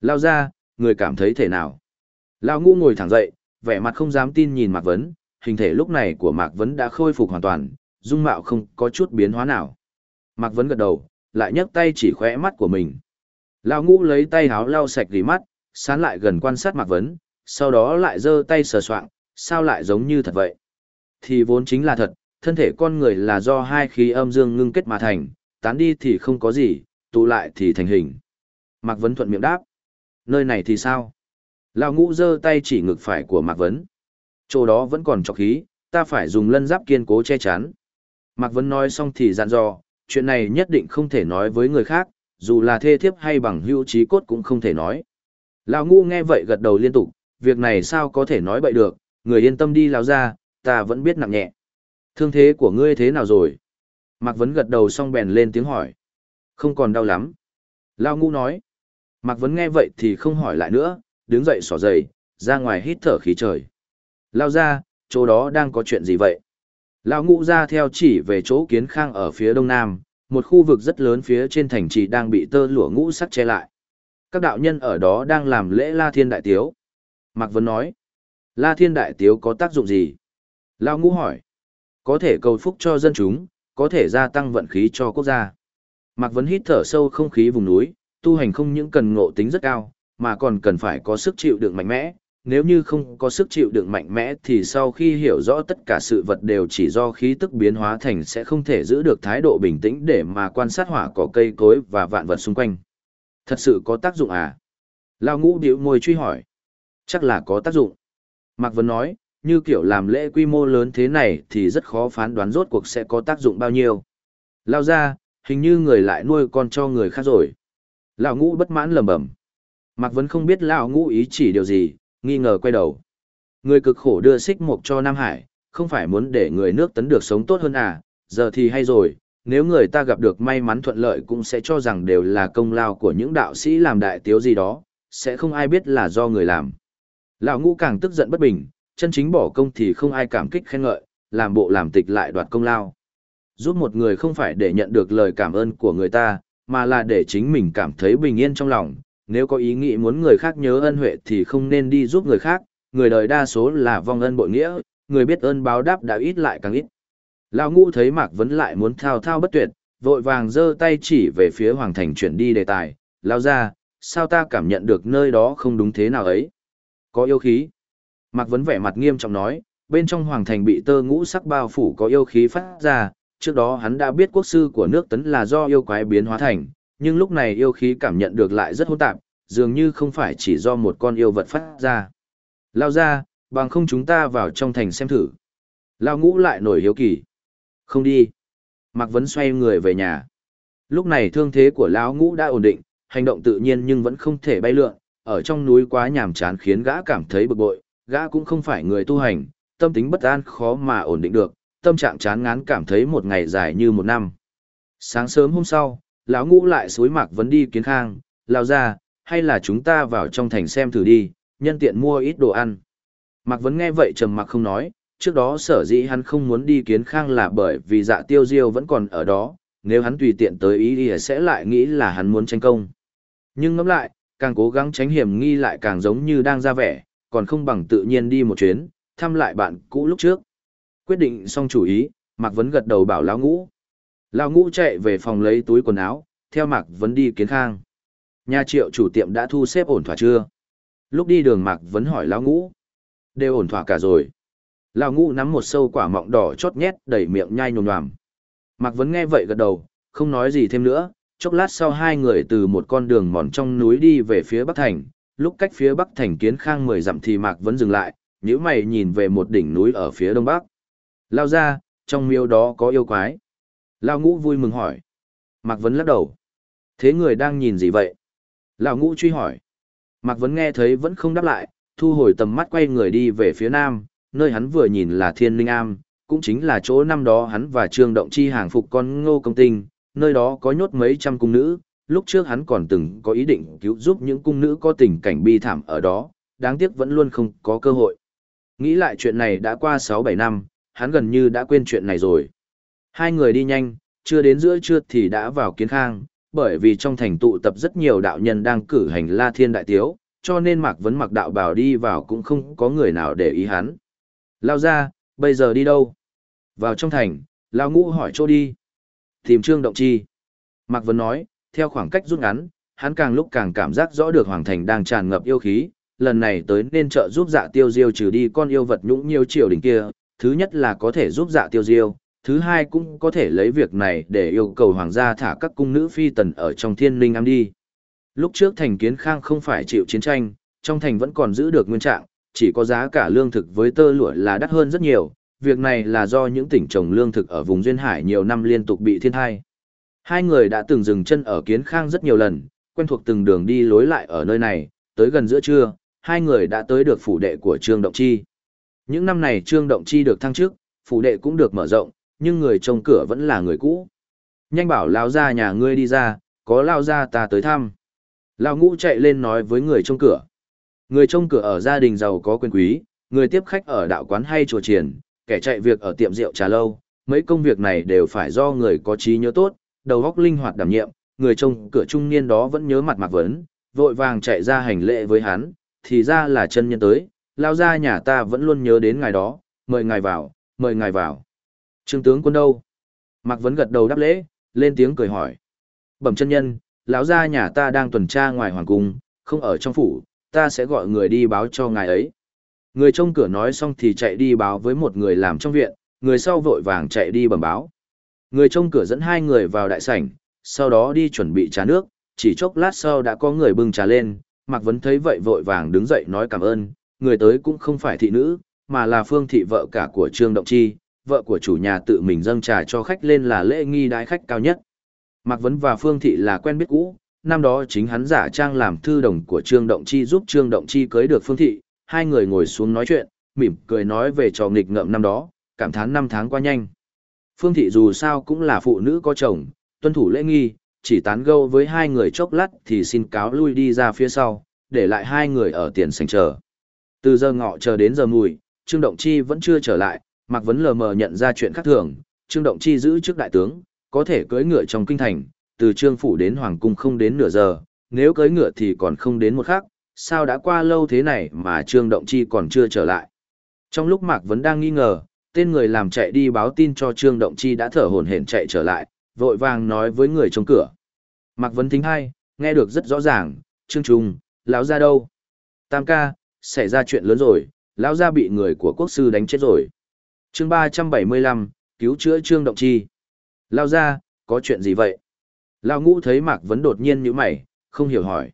Lao ra, người cảm thấy thể nào? Lao ngũ ngồi thẳng dậy, vẻ mặt không dám tin nhìn Mạc Vấn, hình thể lúc này của Mạc Vấn đã khôi phục hoàn toàn, dung mạo không có chút biến hóa nào. Mạc Vấn gật đầu, lại nhấc tay chỉ khoe mắt của mình. Lao ngũ lấy tay háo lau sạch gỉ mắt, sán lại gần quan sát Mạc Vấn, sau đó lại giơ tay sờ soạng, sao lại giống như thật vậy? Thì vốn chính là thật, thân thể con người là do hai khí âm dương ngưng kết mà thành, tán đi thì không có gì, tụ lại thì thành hình. Mạc Vấn thuận miệng đáp. Nơi này thì sao? Lão ngũ giơ tay chỉ ngực phải của Mạc Vấn. Chỗ đó vẫn còn trọc khí, ta phải dùng lân giáp kiên cố che chắn. Mạc Vấn nói xong thì dặn dò, chuyện này nhất định không thể nói với người khác, dù là thê thiếp hay bằng hữu trí cốt cũng không thể nói. Lão ngũ nghe vậy gật đầu liên tục, việc này sao có thể nói bậy được, người yên tâm đi lão ra, ta vẫn biết nặng nhẹ. Thương thế của ngươi thế nào rồi? Mạc Vấn gật đầu xong bèn lên tiếng hỏi. Không còn đau lắm. Lao ngũ nói. Mạc Vấn nghe vậy thì không hỏi lại nữa, đứng dậy xỏ giày, ra ngoài hít thở khí trời. Lao ra, chỗ đó đang có chuyện gì vậy? Lao ngũ ra theo chỉ về chỗ kiến khang ở phía đông nam, một khu vực rất lớn phía trên thành trì đang bị tơ lụa ngũ sắc che lại. Các đạo nhân ở đó đang làm lễ La Thiên Đại Tiếu. Mạc Vấn nói, La Thiên Đại Tiếu có tác dụng gì? Lao ngũ hỏi, có thể cầu phúc cho dân chúng, có thể gia tăng vận khí cho quốc gia. Mạc Vấn hít thở sâu không khí vùng núi, tu hành không những cần ngộ tính rất cao, mà còn cần phải có sức chịu đựng mạnh mẽ. Nếu như không có sức chịu đựng mạnh mẽ thì sau khi hiểu rõ tất cả sự vật đều chỉ do khí tức biến hóa thành sẽ không thể giữ được thái độ bình tĩnh để mà quan sát hỏa cỏ cây cối và vạn vật xung quanh. Thật sự có tác dụng à? Lao ngũ điệu môi truy hỏi. Chắc là có tác dụng. Mạc Vân nói, như kiểu làm lễ quy mô lớn thế này thì rất khó phán đoán rốt cuộc sẽ có tác dụng bao nhiêu. Lao ra, hình như người lại nuôi con cho người khác rồi. Lão ngũ bất mãn lầm bẩm. Mạc Vấn không biết lão ngũ ý chỉ điều gì, nghi ngờ quay đầu. Người cực khổ đưa xích mục cho Nam Hải, không phải muốn để người nước tấn được sống tốt hơn à, giờ thì hay rồi, nếu người ta gặp được may mắn thuận lợi cũng sẽ cho rằng đều là công lao của những đạo sĩ làm đại tiếu gì đó, sẽ không ai biết là do người làm. Lão ngũ càng tức giận bất bình, chân chính bỏ công thì không ai cảm kích khen ngợi, làm bộ làm tịch lại đoạt công lao. Giúp một người không phải để nhận được lời cảm ơn của người ta, mà là để chính mình cảm thấy bình yên trong lòng. Nếu có ý nghĩ muốn người khác nhớ ân huệ thì không nên đi giúp người khác, người đời đa số là vong ân bội nghĩa, người biết ơn báo đáp đã ít lại càng ít. Lão ngũ thấy Mạc Vấn lại muốn thao thao bất tuyệt, vội vàng giơ tay chỉ về phía Hoàng Thành chuyển đi đề tài, lao ra, sao ta cảm nhận được nơi đó không đúng thế nào ấy? Có yêu khí. Mạc Vấn vẻ mặt nghiêm trọng nói, bên trong hoàng thành bị tơ ngũ sắc bao phủ có yêu khí phát ra, trước đó hắn đã biết quốc sư của nước tấn là do yêu quái biến hóa thành, nhưng lúc này yêu khí cảm nhận được lại rất hỗn tạp, dường như không phải chỉ do một con yêu vật phát ra. Lao ra, bằng không chúng ta vào trong thành xem thử. Lao ngũ lại nổi hiếu kỳ. Không đi. Mạc Vấn xoay người về nhà. Lúc này thương thế của lão ngũ đã ổn định, hành động tự nhiên nhưng vẫn không thể bay lượn, ở trong núi quá nhàm chán khiến gã cảm thấy bực bội, gã cũng không phải người tu hành, tâm tính bất an khó mà ổn định được, tâm trạng chán ngán cảm thấy một ngày dài như một năm. Sáng sớm hôm sau, lão ngũ lại suối mạc vấn đi kiến khang, lao ra, hay là chúng ta vào trong thành xem thử đi, nhân tiện mua ít đồ ăn. Mạc vấn nghe vậy trầm mặc không nói, trước đó sở dĩ hắn không muốn đi kiến khang là bởi vì dạ tiêu diêu vẫn còn ở đó, nếu hắn tùy tiện tới ý thì sẽ lại nghĩ là hắn muốn tranh công. Nhưng ngẫm lại, càng cố gắng tránh hiểm nghi lại càng giống như đang ra vẻ, còn không bằng tự nhiên đi một chuyến, thăm lại bạn cũ lúc trước. Quyết định xong chủ ý, Mạc Vấn gật đầu bảo Lão Ngũ. Lão Ngũ chạy về phòng lấy túi quần áo, theo Mạc Vấn đi kiến khang. Nhà triệu chủ tiệm đã thu xếp ổn thỏa chưa? Lúc đi đường Mạc Vấn hỏi Lão Ngũ. Đều ổn thỏa cả rồi. Lão Ngũ nắm một sâu quả mọng đỏ chót nhét đẩy miệng nhai nhồm nhòm. Mạc Vấn nghe vậy gật đầu, không nói gì thêm nữa. Chốc lát sau hai người từ một con đường mòn trong núi đi về phía Bắc Thành, lúc cách phía bắc thành kiến khang mười dặm thì mạc vẫn dừng lại nhữ mày nhìn về một đỉnh núi ở phía đông bắc lao ra trong miêu đó có yêu quái. Lao ngũ vui mừng hỏi. Mạc vấn lắc đầu. Thế người đang nhìn gì vậy? Lao ngũ truy hỏi. Mạc vấn nghe thấy vẫn không đáp lại thu hồi tầm mắt quay người đi về phía nam nơi hắn vừa nhìn là thiên linh am cũng chính là chỗ năm đó hắn và trương động chi hàng phục con ngô công tinh nơi đó có nhốt mấy trăm cung nữ lúc trước hắn còn từng có ý định cứu giúp những cung nữ có tình cảnh bi thảm ở đó, đáng tiếc vẫn luôn không có cơ hội. Nghĩ lại chuyện này đã qua 6-7 năm, hắn gần như đã quên chuyện này rồi. Hai người đi nhanh, chưa đến giữa trưa thì đã vào kiến khang, bởi vì trong thành tụ tập rất nhiều đạo nhân đang cử hành La Thiên Đại Tiếu, cho nên Mạc Vấn mặc đạo bào đi vào cũng không có người nào để ý hắn. Lao ra, bây giờ đi đâu? Vào trong thành, Lao Ngũ hỏi chỗ đi. Tìm Trương Động Chi. Mạc Vấn nói, theo khoảng cách rút ngắn, hắn càng lúc càng cảm giác rõ được Hoàng Thành đang tràn ngập yêu khí, lần này tới nên trợ giúp dạ tiêu diêu trừ đi con yêu vật nhũng nhiều triều đỉnh kia, thứ nhất là có thể giúp dạ tiêu diêu, thứ hai cũng có thể lấy việc này để yêu cầu hoàng gia thả các cung nữ phi tần ở trong thiên linh am đi. Lúc trước thành kiến khang không phải chịu chiến tranh, trong thành vẫn còn giữ được nguyên trạng, chỉ có giá cả lương thực với tơ lụa là đắt hơn rất nhiều, việc này là do những tỉnh trồng lương thực ở vùng duyên hải nhiều năm liên tục bị thiên thai. Hai người đã từng dừng chân ở kiến khang rất nhiều lần, quen thuộc từng đường đi lối lại ở nơi này, tới gần giữa trưa, hai người đã tới được phủ đệ của Trương Động Chi. Những năm này Trương Động Chi được thăng chức, phủ đệ cũng được mở rộng, nhưng người trông cửa vẫn là người cũ. Nhanh bảo lao ra nhà ngươi đi ra, có lao ra ta tới thăm. Lao ngũ chạy lên nói với người trông cửa. Người trông cửa ở gia đình giàu có quyền quý, người tiếp khách ở đạo quán hay chùa triển, kẻ chạy việc ở tiệm rượu trà lâu, mấy công việc này đều phải do người có trí nhớ tốt, đầu óc linh hoạt đảm nhiệm, người trông cửa trung niên đó vẫn nhớ mặt Mạc Vấn, vội vàng chạy ra hành lễ với hắn, thì ra là chân nhân tới, lao ra nhà ta vẫn luôn nhớ đến ngài đó, mời ngài vào, mời ngài vào. Trương tướng quân đâu? Mạc Vấn gật đầu đáp lễ, lên tiếng cười hỏi. Bẩm chân nhân, lão gia nhà ta đang tuần tra ngoài hoàng cung, không ở trong phủ, ta sẽ gọi người đi báo cho ngài ấy. Người trông cửa nói xong thì chạy đi báo với một người làm trong viện, người sau vội vàng chạy đi bẩm báo. Người trông cửa dẫn hai người vào đại sảnh, sau đó đi chuẩn bị trà nước, chỉ chốc lát sau đã có người bưng trà lên, Mạc Vấn thấy vậy vội vàng đứng dậy nói cảm ơn, người tới cũng không phải thị nữ, mà là phương thị vợ cả của Trương Động Chi, vợ của chủ nhà tự mình dâng trà cho khách lên là lễ nghi đái khách cao nhất. Mạc Vấn và Phương Thị là quen biết cũ, năm đó chính hắn giả trang làm thư đồng của Trương Động Chi giúp Trương Động Chi cưới được Phương Thị, hai người ngồi xuống nói chuyện, mỉm cười nói về trò nghịch ngợm năm đó, cảm thán năm tháng qua nhanh. Phương Thị dù sao cũng là phụ nữ có chồng, tuân thủ lễ nghi, chỉ tán gâu với hai người chốc lát thì xin cáo lui đi ra phía sau, để lại hai người ở tiền sảnh chờ. Từ giờ ngọ chờ đến giờ mùi, Trương Động Chi vẫn chưa trở lại, Mạc Vấn lờ mờ nhận ra chuyện khác thường, Trương Động Chi giữ trước đại tướng, có thể cưỡi ngựa trong kinh thành, từ Trương Phủ đến Hoàng Cung không đến nửa giờ, nếu cưỡi ngựa thì còn không đến một khắc, sao đã qua lâu thế này mà Trương Động Chi còn chưa trở lại. Trong lúc Mạc Vấn đang nghi ngờ, tên người làm chạy đi báo tin cho Trương Động Chi đã thở hổn hển chạy trở lại, vội vàng nói với người trong cửa. Mạc Vấn thính hai, nghe được rất rõ ràng, Trương Trung, lão ra đâu? Tam ca, xảy ra chuyện lớn rồi, lão gia bị người của quốc sư đánh chết rồi. Chương ba trăm bảy mươi lăm cứu chữa trương động chi. Lão gia, có chuyện gì vậy? Lão ngũ thấy mạc vấn đột nhiên nhíu mày không hiểu hỏi.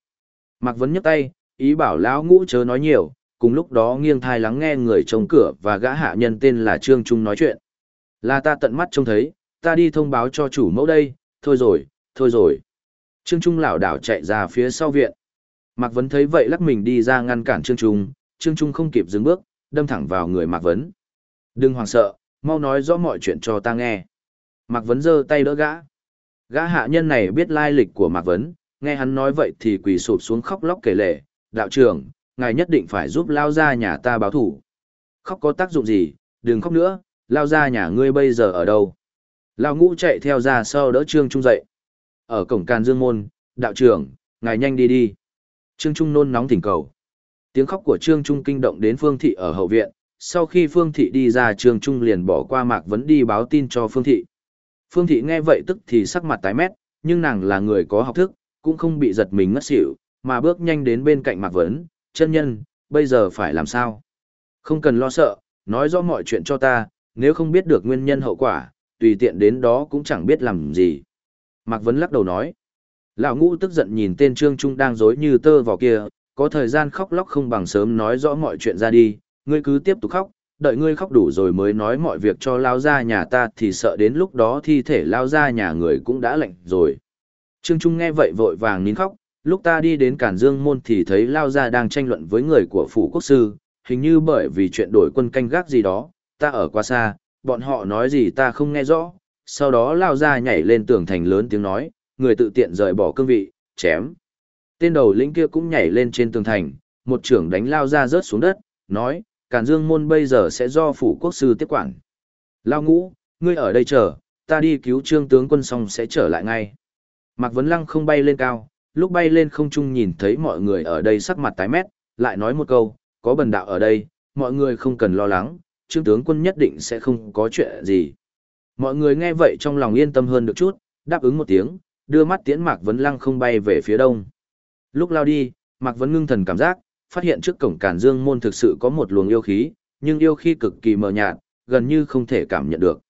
Mạc vấn nhấc tay ý bảo lão ngũ chớ nói nhiều cùng lúc đó nghiêng thai lắng nghe người trông cửa và gã hạ nhân tên là trương trung nói chuyện. Là ta tận mắt trông thấy ta đi thông báo cho chủ mẫu đây thôi rồi thôi rồi. Trương trung lảo đảo chạy ra phía sau viện mạc vấn thấy vậy lắc mình đi ra ngăn cản trương trung trương trung không kịp dừng bước đâm thẳng vào người mạc vấn Đừng hoảng sợ, mau nói rõ mọi chuyện cho ta nghe. Mạc Vấn giơ tay đỡ gã. Gã hạ nhân này biết lai lịch của Mạc Vấn, nghe hắn nói vậy thì quỳ sụp xuống khóc lóc kể lệ. Đạo trưởng, ngài nhất định phải giúp lao ra nhà ta báo thủ. Khóc có tác dụng gì, đừng khóc nữa, lao ra nhà ngươi bây giờ ở đâu. Lao ngũ chạy theo ra sau đỡ Trương Trung dậy. Ở cổng Càn Dương Môn, đạo trưởng, ngài nhanh đi đi. Trương Trung nôn nóng thỉnh cầu. Tiếng khóc của Trương Trung kinh động đến Phương Thị ở hậu viện, sau khi Phương Thị đi ra Trương trung liền bỏ qua Mạc Vấn đi báo tin cho Phương Thị. Phương Thị nghe vậy tức thì sắc mặt tái mét, nhưng nàng là người có học thức, cũng không bị giật mình ngất xỉu, mà bước nhanh đến bên cạnh Mạc Vấn, chân nhân, bây giờ phải làm sao? Không cần lo sợ, nói rõ mọi chuyện cho ta, nếu không biết được nguyên nhân hậu quả, tùy tiện đến đó cũng chẳng biết làm gì. Mạc Vấn lắc đầu nói. Lão ngũ tức giận nhìn tên Trương Trung đang dối như tơ vào kia, có thời gian khóc lóc không bằng sớm nói rõ mọi chuyện ra đi, ngươi cứ tiếp tục khóc, đợi ngươi khóc đủ rồi mới nói mọi việc cho lao ra nhà ta thì sợ đến lúc đó thi thể lao ra nhà người cũng đã lạnh rồi. Trương Trung nghe vậy vội vàng nín khóc, lúc ta đi đến Cản Dương Môn thì thấy lao ra đang tranh luận với người của phủ quốc sư, hình như bởi vì chuyện đổi quân canh gác gì đó, ta ở qua xa, bọn họ nói gì ta không nghe rõ, sau đó lao ra nhảy lên tường thành lớn tiếng nói, người tự tiện rời bỏ cương vị, chém. Tên đầu lĩnh kia cũng nhảy lên trên tường thành, một trưởng đánh lao ra rớt xuống đất, nói, Càn Dương môn bây giờ sẽ do phủ quốc sư tiếp quản. Lao ngũ, ngươi ở đây chờ, ta đi cứu trương tướng quân xong sẽ trở lại ngay. Mạc Vấn Lăng không bay lên cao, lúc bay lên không trung nhìn thấy mọi người ở đây sắc mặt tái mét, lại nói một câu, có bần đạo ở đây, mọi người không cần lo lắng, trương tướng quân nhất định sẽ không có chuyện gì. Mọi người nghe vậy trong lòng yên tâm hơn được chút, đáp ứng một tiếng, đưa mắt tiễn Mạc Vấn Lăng không bay về phía đông. Lúc lao đi, Mạc Vấn ngưng thần cảm giác, phát hiện trước cổng Càn Dương môn thực sự có một luồng yêu khí, nhưng yêu khí cực kỳ mờ nhạt, gần như không thể cảm nhận được.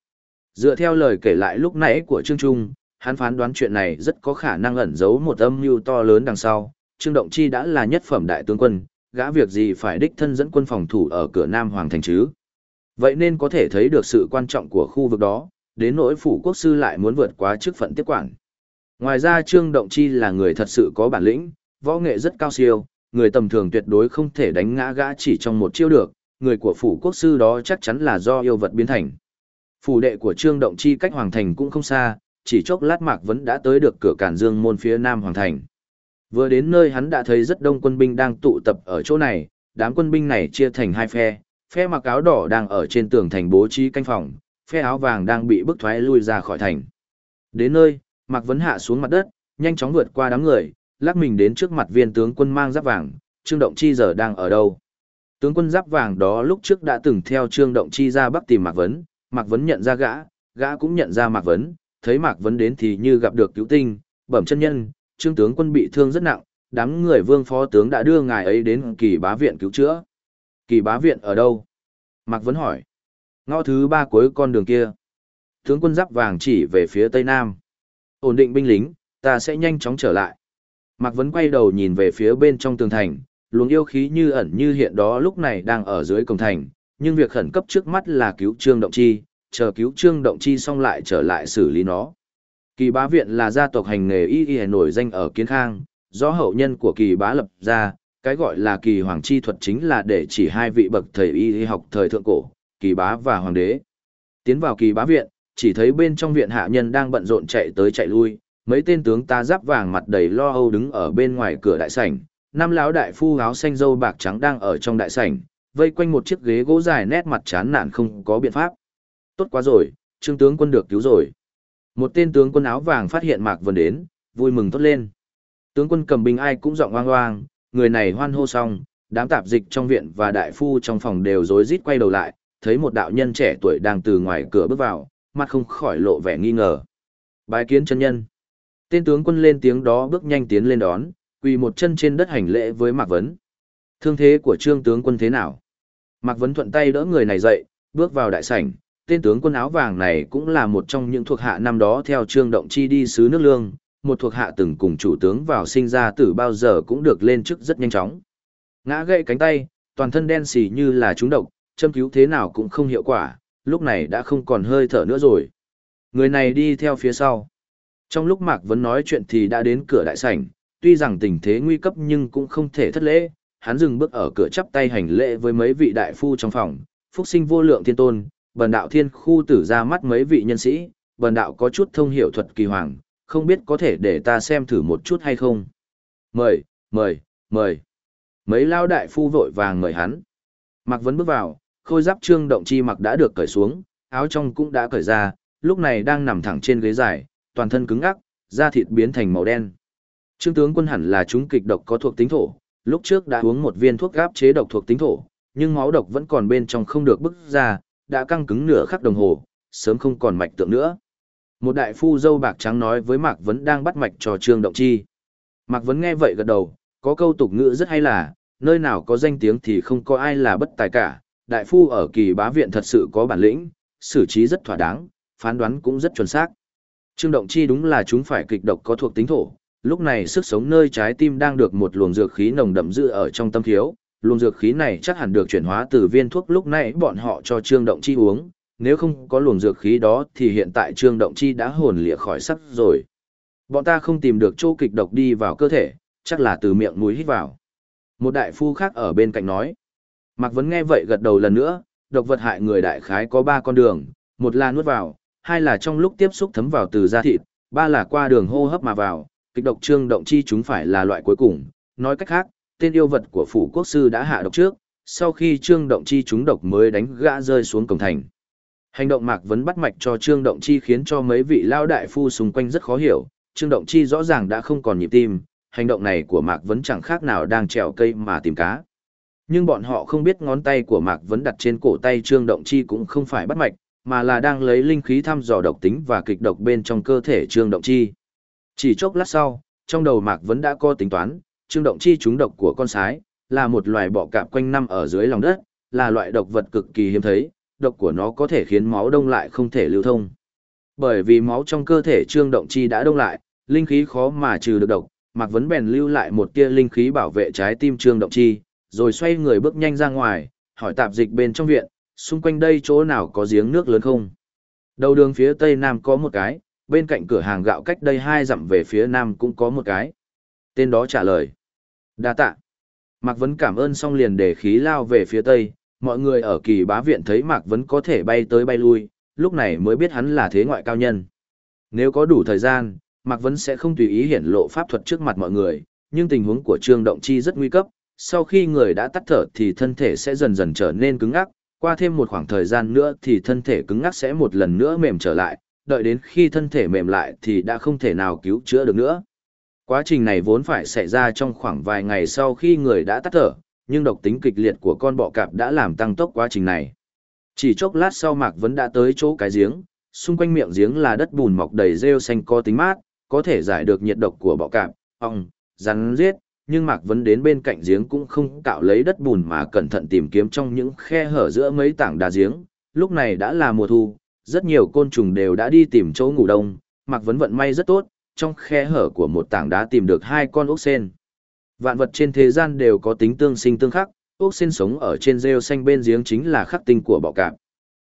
Dựa theo lời kể lại lúc nãy của Trương Trung, hắn phán đoán chuyện này rất có khả năng ẩn giấu một âm mưu to lớn đằng sau. Trương Động Chi đã là nhất phẩm đại tướng quân, gã việc gì phải đích thân dẫn quân phòng thủ ở cửa Nam Hoàng Thành chứ. Vậy nên có thể thấy được sự quan trọng của khu vực đó, đến nỗi phủ quốc sư lại muốn vượt quá chức phận tiếp quản. Ngoài ra Trương Động Chi là người thật sự có bản lĩnh, võ nghệ rất cao siêu, người tầm thường tuyệt đối không thể đánh ngã gã chỉ trong một chiêu được, người của phủ quốc sư đó chắc chắn là do yêu vật biến thành. Phủ đệ của Trương Động Chi cách Hoàng Thành cũng không xa, chỉ chốc lát Mạc vẫn đã tới được cửa Cản Dương môn phía Nam Hoàng Thành. Vừa đến nơi hắn đã thấy rất đông quân binh đang tụ tập ở chỗ này, đám quân binh này chia thành hai phe, phe mặc áo đỏ đang ở trên tường thành bố trí canh phòng, phe áo vàng đang bị bức thoái lui ra khỏi thành. Đến nơi, Mạc Vấn hạ xuống mặt đất, nhanh chóng vượt qua đám người, lắc mình đến trước mặt viên tướng quân mang giáp vàng, Trương Động Chi giờ đang ở đâu? Tướng quân giáp vàng đó lúc trước đã từng theo Trương Động Chi ra Bắc tìm Mạc Vấn, Mạc Vấn nhận ra gã, gã cũng nhận ra Mạc Vấn, thấy Mạc Vấn đến thì như gặp được cứu tinh, bẩm chân nhân, Trương tướng quân bị thương rất nặng, đám người vương phó tướng đã đưa ngài ấy đến kỳ bá viện cứu chữa. Kỳ bá viện ở đâu? Mạc Vấn hỏi. Ngõ thứ ba cuối con đường kia. Tướng quân giáp vàng chỉ về phía tây nam. Ổn định binh lính, ta sẽ nhanh chóng trở lại. Mạc Vấn quay đầu nhìn về phía bên trong tường thành, luồng yêu khí như ẩn như hiện đó lúc này đang ở dưới cổng thành, nhưng việc khẩn cấp trước mắt là cứu Trương Động Chi, chờ cứu Trương Động Chi xong lại trở lại xử lý nó. Kỳ bá viện là gia tộc hành nghề y y nổi danh ở Kiến Khang, do hậu nhân của kỳ bá lập ra, cái gọi là kỳ hoàng chi thuật chính là để chỉ hai vị bậc thầy y y học thời thượng cổ, kỳ bá và hoàng đế. Tiến vào kỳ bá viện, chỉ thấy bên trong viện hạ nhân đang bận rộn chạy tới chạy lui, mấy tên tướng ta giáp vàng mặt đầy lo âu đứng ở bên ngoài cửa đại sảnh, năm lão đại phu áo xanh dâu bạc trắng đang ở trong đại sảnh, vây quanh một chiếc ghế gỗ dài nét mặt chán nản không có biện pháp. Tốt quá rồi, trương tướng quân được cứu rồi. Một tên tướng quân áo vàng phát hiện Mạc Vân đến, vui mừng tốt lên. Tướng quân cầm binh ai cũng giọng oang oang, người này hoan hô xong, đám tạp dịch trong viện và đại phu trong phòng đều rối rít quay đầu lại, thấy một đạo nhân trẻ tuổi đang từ ngoài cửa bước vào, mặt không khỏi lộ vẻ nghi ngờ. Bái kiến chân nhân. Tên tướng quân lên tiếng đó bước nhanh tiến lên đón, quỳ một chân trên đất hành lễ với Mạc Vấn. Thương thế của trương tướng quân thế nào? Mạc Vấn thuận tay đỡ người này dậy, bước vào đại sảnh. Tên tướng quân áo vàng này cũng là một trong những thuộc hạ năm đó theo trương động chi đi sứ nước lương, một thuộc hạ từng cùng chủ tướng vào sinh ra từ bao giờ cũng được lên chức rất nhanh chóng. Ngã gãy cánh tay, toàn thân đen xì như là trúng độc, châm cứu thế nào cũng không hiệu quả, lúc này đã không còn hơi thở nữa rồi. Người này đi theo phía sau. Trong lúc Mạc Vấn nói chuyện thì đã đến cửa đại sảnh, tuy rằng tình thế nguy cấp nhưng cũng không thể thất lễ, hắn dừng bước ở cửa chắp tay hành lễ với mấy vị đại phu trong phòng, phúc sinh vô lượng thiên tôn, bần đạo thiên khu tử ra mắt mấy vị nhân sĩ, bần đạo có chút thông hiểu thuật kỳ hoàng, không biết có thể để ta xem thử một chút hay không. Mời, mời, mời. Mấy lao đại phu vội vàng mời hắn. Mạc Vấn bước vào, khôi giáp trương động chi mặc đã được cởi xuống, áo trong cũng đã cởi ra, lúc này đang nằm thẳng trên ghế dài, toàn thân cứng ngắc, da thịt biến thành màu đen. Trương tướng quân hẳn là chúng kịch độc có thuộc tính thổ, lúc trước đã uống một viên thuốc gáp chế độc thuộc tính thổ, nhưng máu độc vẫn còn bên trong không được bức ra, đã căng cứng nửa khắc đồng hồ, sớm không còn mạch tượng nữa. Một đại phu dâu bạc trắng nói với Mạc Vấn đang bắt mạch cho Trương Động Chi. Mạc Vấn nghe vậy gật đầu, có câu tục ngữ rất hay là, nơi nào có danh tiếng thì không có ai là bất tài cả, đại phu ở kỳ bá viện thật sự có bản lĩnh, xử trí rất thỏa đáng, phán đoán cũng rất chuẩn xác. Trương Động Chi đúng là chúng phải kịch độc có thuộc tính thổ, lúc này sức sống nơi trái tim đang được một luồng dược khí nồng đậm giữ ở trong tâm thiếu, luồng dược khí này chắc hẳn được chuyển hóa từ viên thuốc lúc nãy bọn họ cho Trương Động Chi uống, nếu không có luồng dược khí đó thì hiện tại Trương Động Chi đã hồn lìa khỏi sắc rồi. Bọn ta không tìm được chỗ kịch độc đi vào cơ thể, chắc là từ miệng mũi hít vào. Một đại phu khác ở bên cạnh nói. Mạc Vấn nghe vậy gật đầu lần nữa, độc vật hại người đại khái có ba con đường, một là nuốt vào, hai là trong lúc tiếp xúc thấm vào từ da thịt, ba là qua đường hô hấp mà vào, kịch độc trương động chi chúng phải là loại cuối cùng. Nói cách khác, tên yêu vật của phủ quốc sư đã hạ độc trước, sau khi trương động chi chúng độc mới đánh gã rơi xuống cổng thành. Hành động Mạc Vấn bắt mạch cho trương động chi khiến cho mấy vị lao đại phu xung quanh rất khó hiểu, Trương Động Chi rõ ràng đã không còn nhịp tim, hành động này của Mạc Vấn chẳng khác nào đang trèo cây mà tìm cá. Nhưng bọn họ không biết ngón tay của Mạc Vấn đặt trên cổ tay Trương Động Chi cũng không phải bắt mạch, mà là đang lấy linh khí thăm dò độc tính và kịch độc bên trong cơ thể Trương Động Chi. Chỉ chốc lát sau, trong đầu Mạc Vấn đã có tính toán, Trương Động Chi trúng độc của con sái, là một loài bọ cạp quanh năm ở dưới lòng đất, là loại độc vật cực kỳ hiếm thấy, độc của nó có thể khiến máu đông lại không thể lưu thông. Bởi vì máu trong cơ thể Trương Động Chi đã đông lại, linh khí khó mà trừ được độc, Mạc Vấn bèn lưu lại một tia linh khí bảo vệ trái tim Trương Động Chi, rồi xoay người bước nhanh ra ngoài, hỏi tạp dịch bên trong viện, xung quanh đây chỗ nào có giếng nước lớn không? Đầu đường phía tây nam có một cái, bên cạnh cửa hàng gạo cách đây hai dặm về phía nam cũng có một cái. Tên đó trả lời. Đa tạ. Mạc Vấn cảm ơn xong liền để khí lao về phía tây, mọi người ở kỳ bá viện thấy Mạc Vấn có thể bay tới bay lui, lúc này mới biết hắn là thế ngoại cao nhân. Nếu có đủ thời gian, Mạc Vấn sẽ không tùy ý hiển lộ pháp thuật trước mặt mọi người, nhưng tình huống của Trương Động Chi rất nguy cấp, sau khi người đã tắt thở thì thân thể sẽ dần dần trở nên cứng ngắc, qua thêm một khoảng thời gian nữa thì thân thể cứng ngắc sẽ một lần nữa mềm trở lại, đợi đến khi thân thể mềm lại thì đã không thể nào cứu chữa được nữa. Quá trình này vốn phải xảy ra trong khoảng vài ngày sau khi người đã tắt thở, nhưng độc tính kịch liệt của con bọ cạp đã làm tăng tốc quá trình này. Chỉ chốc lát sau Mạc Vấn đã tới chỗ cái giếng, xung quanh miệng giếng là đất bùn mọc đầy rêu xanh có tính mát, có thể giải được nhiệt độc của bọ cạp, ong, rắn giết, nhưng Mạc Vấn đến bên cạnh giếng cũng không cạo lấy đất bùn mà cẩn thận tìm kiếm trong những khe hở giữa mấy tảng đá giếng. Lúc này đã là mùa thu, rất nhiều côn trùng đều đã đi tìm chỗ ngủ đông, Mạc Vấn vận may rất tốt, trong khe hở của một tảng đá tìm được hai con ốc sen. Vạn vật trên thế gian đều có tính tương sinh tương khắc, ốc sen sống ở trên rêu xanh bên giếng chính là khắc tinh của bọ cạp.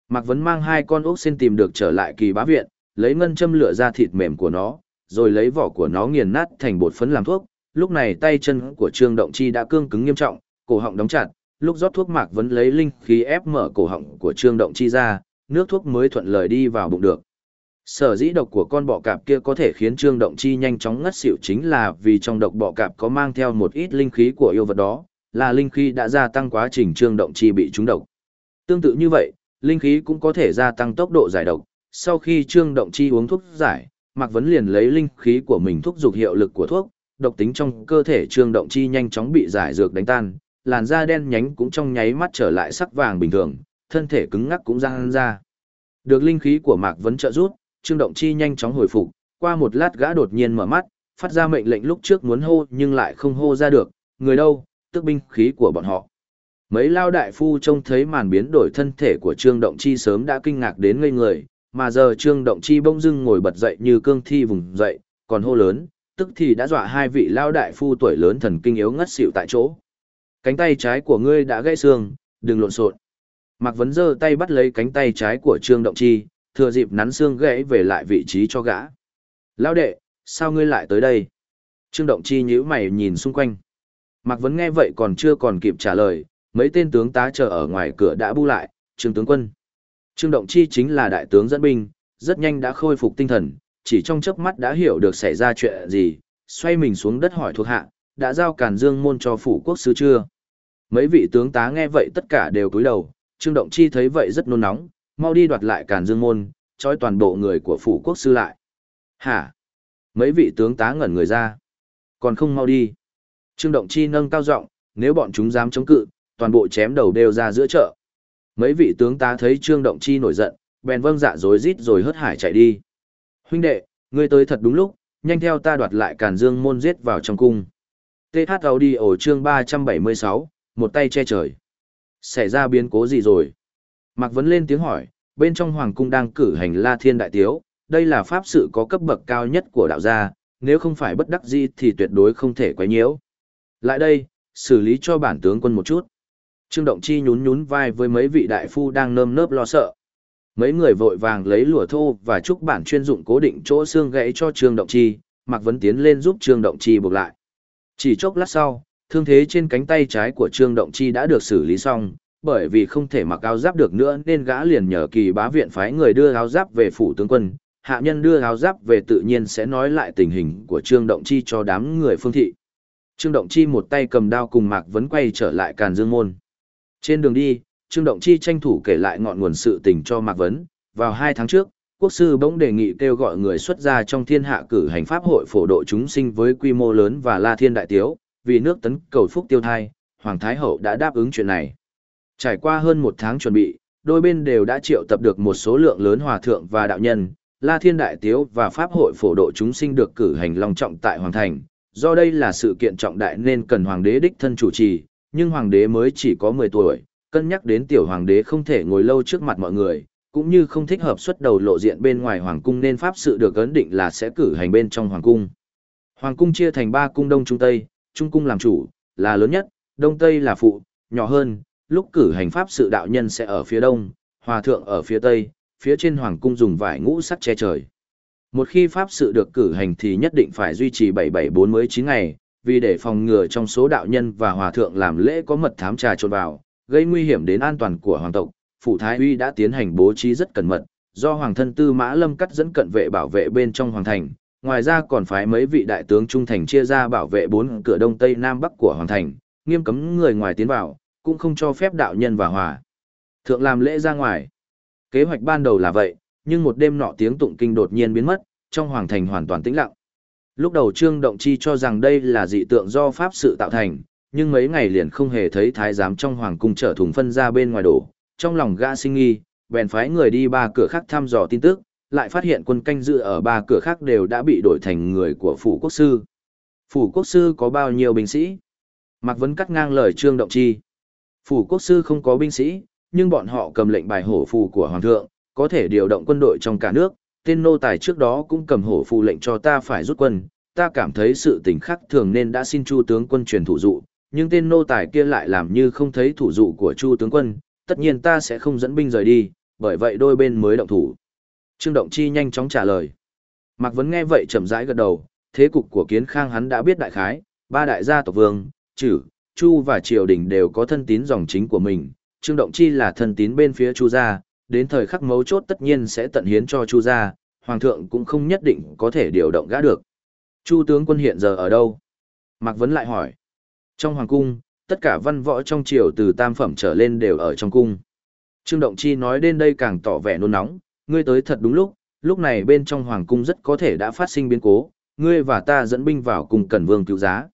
Mạc Vấn mang hai con ốc sen tìm được trở lại kỳ bá viện, lấy ngân châm lửa ra thịt mềm của nó, rồi lấy vỏ của nó nghiền nát thành bột phấn làm thuốc. Lúc này tay chân của Trương Động Chi đã cương cứng nghiêm trọng, cổ họng đóng chặt, lúc rót thuốc Mạc vẫn lấy linh khí ép mở cổ họng của Trương Động Chi ra, nước thuốc mới thuận lợi đi vào bụng được. Sở dĩ độc của con bọ cạp kia có thể khiến Trương Động Chi nhanh chóng ngất xỉu chính là vì trong độc bọ cạp có mang theo một ít linh khí của yêu vật đó, là linh khí đã gia tăng quá trình Trương Động Chi bị trúng độc. Tương tự như vậy, linh khí cũng có thể gia tăng tốc độ giải độc. Sau khi Trương Động Chi uống thuốc giải, Mạc Vấn liền lấy linh khí của mình thúc giục hiệu lực của thuốc, độc tính trong cơ thể Trương Động Chi nhanh chóng bị giải dược đánh tan, làn da đen nhánh cũng trong nháy mắt trở lại sắc vàng bình thường, thân thể cứng ngắc cũng răng ra. Được linh khí của Mạc Vấn trợ giúp, Trương Động Chi nhanh chóng hồi phục, qua một lát gã đột nhiên mở mắt, phát ra mệnh lệnh lúc trước muốn hô nhưng lại không hô ra được, người đâu, tức binh khí của bọn họ. Mấy lao đại phu trông thấy màn biến đổi thân thể của Trương Động Chi sớm đã kinh ngạc đến ngây người, mà giờ Trương Động Chi bỗng dưng ngồi bật dậy như cương thi vùng dậy, còn hô lớn, tức thì đã dọa hai vị lao đại phu tuổi lớn thần kinh yếu ngất xỉu tại chỗ. Cánh tay trái của ngươi đã gãy xương, đừng lộn xộn. Mạc Vấn giơ tay bắt lấy cánh tay trái của Trương Động Chi, thừa dịp nắn xương gãy về lại vị trí cho gã. Lão đệ, sao ngươi lại tới đây? Trương Động Chi nhíu mày nhìn xung quanh. Mạc Vấn nghe vậy còn chưa còn kịp trả lời, mấy tên tướng tá chờ ở ngoài cửa đã bu lại, Trương tướng quân. Trương Động Chi chính là đại tướng dẫn binh, rất nhanh đã khôi phục tinh thần, chỉ trong chớp mắt đã hiểu được xảy ra chuyện gì, xoay mình xuống đất hỏi thuộc hạ, đã giao càn dương môn cho phủ quốc sư chưa? Mấy vị tướng tá nghe vậy tất cả đều cúi đầu, Trương Động Chi thấy vậy rất nôn nóng, mau đi đoạt lại càn dương môn, trói toàn bộ người của phủ quốc sư lại. Hả? Mấy vị tướng tá ngẩn người ra. Còn không mau đi. Trương Động Chi nâng cao giọng, nếu bọn chúng dám chống cự, toàn bộ chém đầu đều ra giữa chợ. Mấy vị tướng tá thấy Trương Động Chi nổi giận, bèn vâng dạ rối rít rồi hớt hải chạy đi. Huynh đệ, ngươi tới thật đúng lúc, nhanh theo ta đoạt lại Càn Dương môn giết vào trong cung. TH Audio chương 376, một tay che trời. Xảy ra biến cố gì rồi? Mạc Vấn lên tiếng hỏi, bên trong hoàng cung đang cử hành La Thiên Đại Tiếu, đây là pháp sự có cấp bậc cao nhất của đạo gia, nếu không phải bất đắc dĩ thì tuyệt đối không thể quấy nhiễu. Lại đây, xử lý cho bản tướng quân một chút. Trương Động Chi nhún nhún vai với mấy vị đại phu đang nơm nớp lo sợ. Mấy người vội vàng lấy lụa thô và chúc bản chuyên dụng cố định chỗ xương gãy cho Trương Động Chi, Mạc Vấn tiến lên giúp Trương Động Chi buộc lại. Chỉ chốc lát sau, thương thế trên cánh tay trái của Trương Động Chi đã được xử lý xong, bởi vì không thể mặc áo giáp được nữa nên gã liền nhờ kỳ bá viện phái người đưa áo giáp về phủ tướng quân, hạ nhân đưa áo giáp về tự nhiên sẽ nói lại tình hình của Trương Động Chi cho đám người phương thị. Trương Động Chi một tay cầm đao cùng Mạc Vấn quay trở lại Càn Dương Môn. Trên đường đi, Trương Động Chi tranh thủ kể lại ngọn nguồn sự tình cho Mạc Vấn. Vào hai tháng trước, quốc sư bỗng đề nghị kêu gọi người xuất gia trong thiên hạ cử hành pháp hội phổ độ chúng sinh với quy mô lớn và la thiên đại tiếu, vì nước tấn cầu phúc tiêu thai, Hoàng Thái Hậu đã đáp ứng chuyện này. Trải qua hơn một tháng chuẩn bị, đôi bên đều đã triệu tập được một số lượng lớn hòa thượng và đạo nhân, La Thiên Đại Tiếu và Pháp hội phổ độ chúng sinh được cử hành long trọng tại Hoàng Thành. Do đây là sự kiện trọng đại nên cần Hoàng đế đích thân chủ trì, nhưng Hoàng đế mới chỉ có 10 tuổi, cân nhắc đến tiểu Hoàng đế không thể ngồi lâu trước mặt mọi người, cũng như không thích hợp xuất đầu lộ diện bên ngoài Hoàng cung nên Pháp sự được ấn định là sẽ cử hành bên trong Hoàng cung. Hoàng cung chia thành ba cung đông trung tây, trung cung làm chủ, là lớn nhất, đông tây là phụ, nhỏ hơn, lúc cử hành Pháp sự đạo nhân sẽ ở phía đông, hòa thượng ở phía tây, phía trên hoàng cung dùng vải ngũ sắc che trời. Một khi pháp sự được cử hành thì nhất định phải duy trì 774 mới 9 ngày, vì để phòng ngừa trong số đạo nhân và hòa thượng làm lễ có mật thám trà trộn vào, gây nguy hiểm đến an toàn của hoàng tộc, phủ thái uy đã tiến hành bố trí rất cẩn mật, do hoàng thân tư mã lâm cắt dẫn cận vệ bảo vệ bên trong hoàng thành, ngoài ra còn phái mấy vị đại tướng trung thành chia ra bảo vệ bốn cửa đông tây nam bắc của hoàng thành, nghiêm cấm người ngoài tiến vào, cũng không cho phép đạo nhân và hòa thượng làm lễ ra ngoài. Kế hoạch ban đầu là vậy, nhưng một đêm nọ tiếng tụng kinh đột nhiên biến mất, trong hoàng thành hoàn toàn tĩnh lặng. Lúc đầu Trương Động Chi cho rằng đây là dị tượng do pháp sự tạo thành, nhưng mấy ngày liền không hề thấy thái giám trong hoàng cung trở thùng phân ra bên ngoài đổ, trong lòng gã sinh nghi, bèn phái người đi ba cửa khác thăm dò tin tức, lại phát hiện quân canh dự ở ba cửa khác đều đã bị đổi thành người của phủ quốc sư. Phủ quốc sư có bao nhiêu binh sĩ? Mạc Vấn cắt ngang lời Trương Động Chi. Phủ quốc sư không có binh sĩ, nhưng bọn họ cầm lệnh bài hổ phù của hoàng thượng, có thể điều động quân đội trong cả nước, tên nô tài trước đó cũng cầm hổ phù lệnh cho ta phải rút quân, ta cảm thấy sự tình khắc thường nên đã xin Chu tướng quân truyền thủ dụ, nhưng tên nô tài kia lại làm như không thấy thủ dụ của Chu tướng quân, tất nhiên ta sẽ không dẫn binh rời đi, bởi vậy đôi bên mới động thủ. Trương Động Chi nhanh chóng trả lời. Mạc Vấn nghe vậy chậm rãi gật đầu, thế cục của Kiến Khang hắn đã biết đại khái, ba đại gia tộc vương, chử, Chu và triều đình đều có thân tín dòng chính của mình, Trương Động Chi là thân tín bên phía Chu gia, đến thời khắc mấu chốt tất nhiên sẽ tận hiến cho Chu gia, hoàng thượng cũng không nhất định có thể điều động gã được. Chu tướng quân hiện giờ ở đâu? Mạc Vấn lại hỏi. Trong hoàng cung, tất cả văn võ trong triều từ tam phẩm trở lên đều ở trong cung. Trương Động Chi nói đến đây càng tỏ vẻ nôn nóng, ngươi tới thật đúng lúc, lúc này bên trong hoàng cung rất có thể đã phát sinh biến cố, ngươi và ta dẫn binh vào cùng Cẩn Vương cứu giá.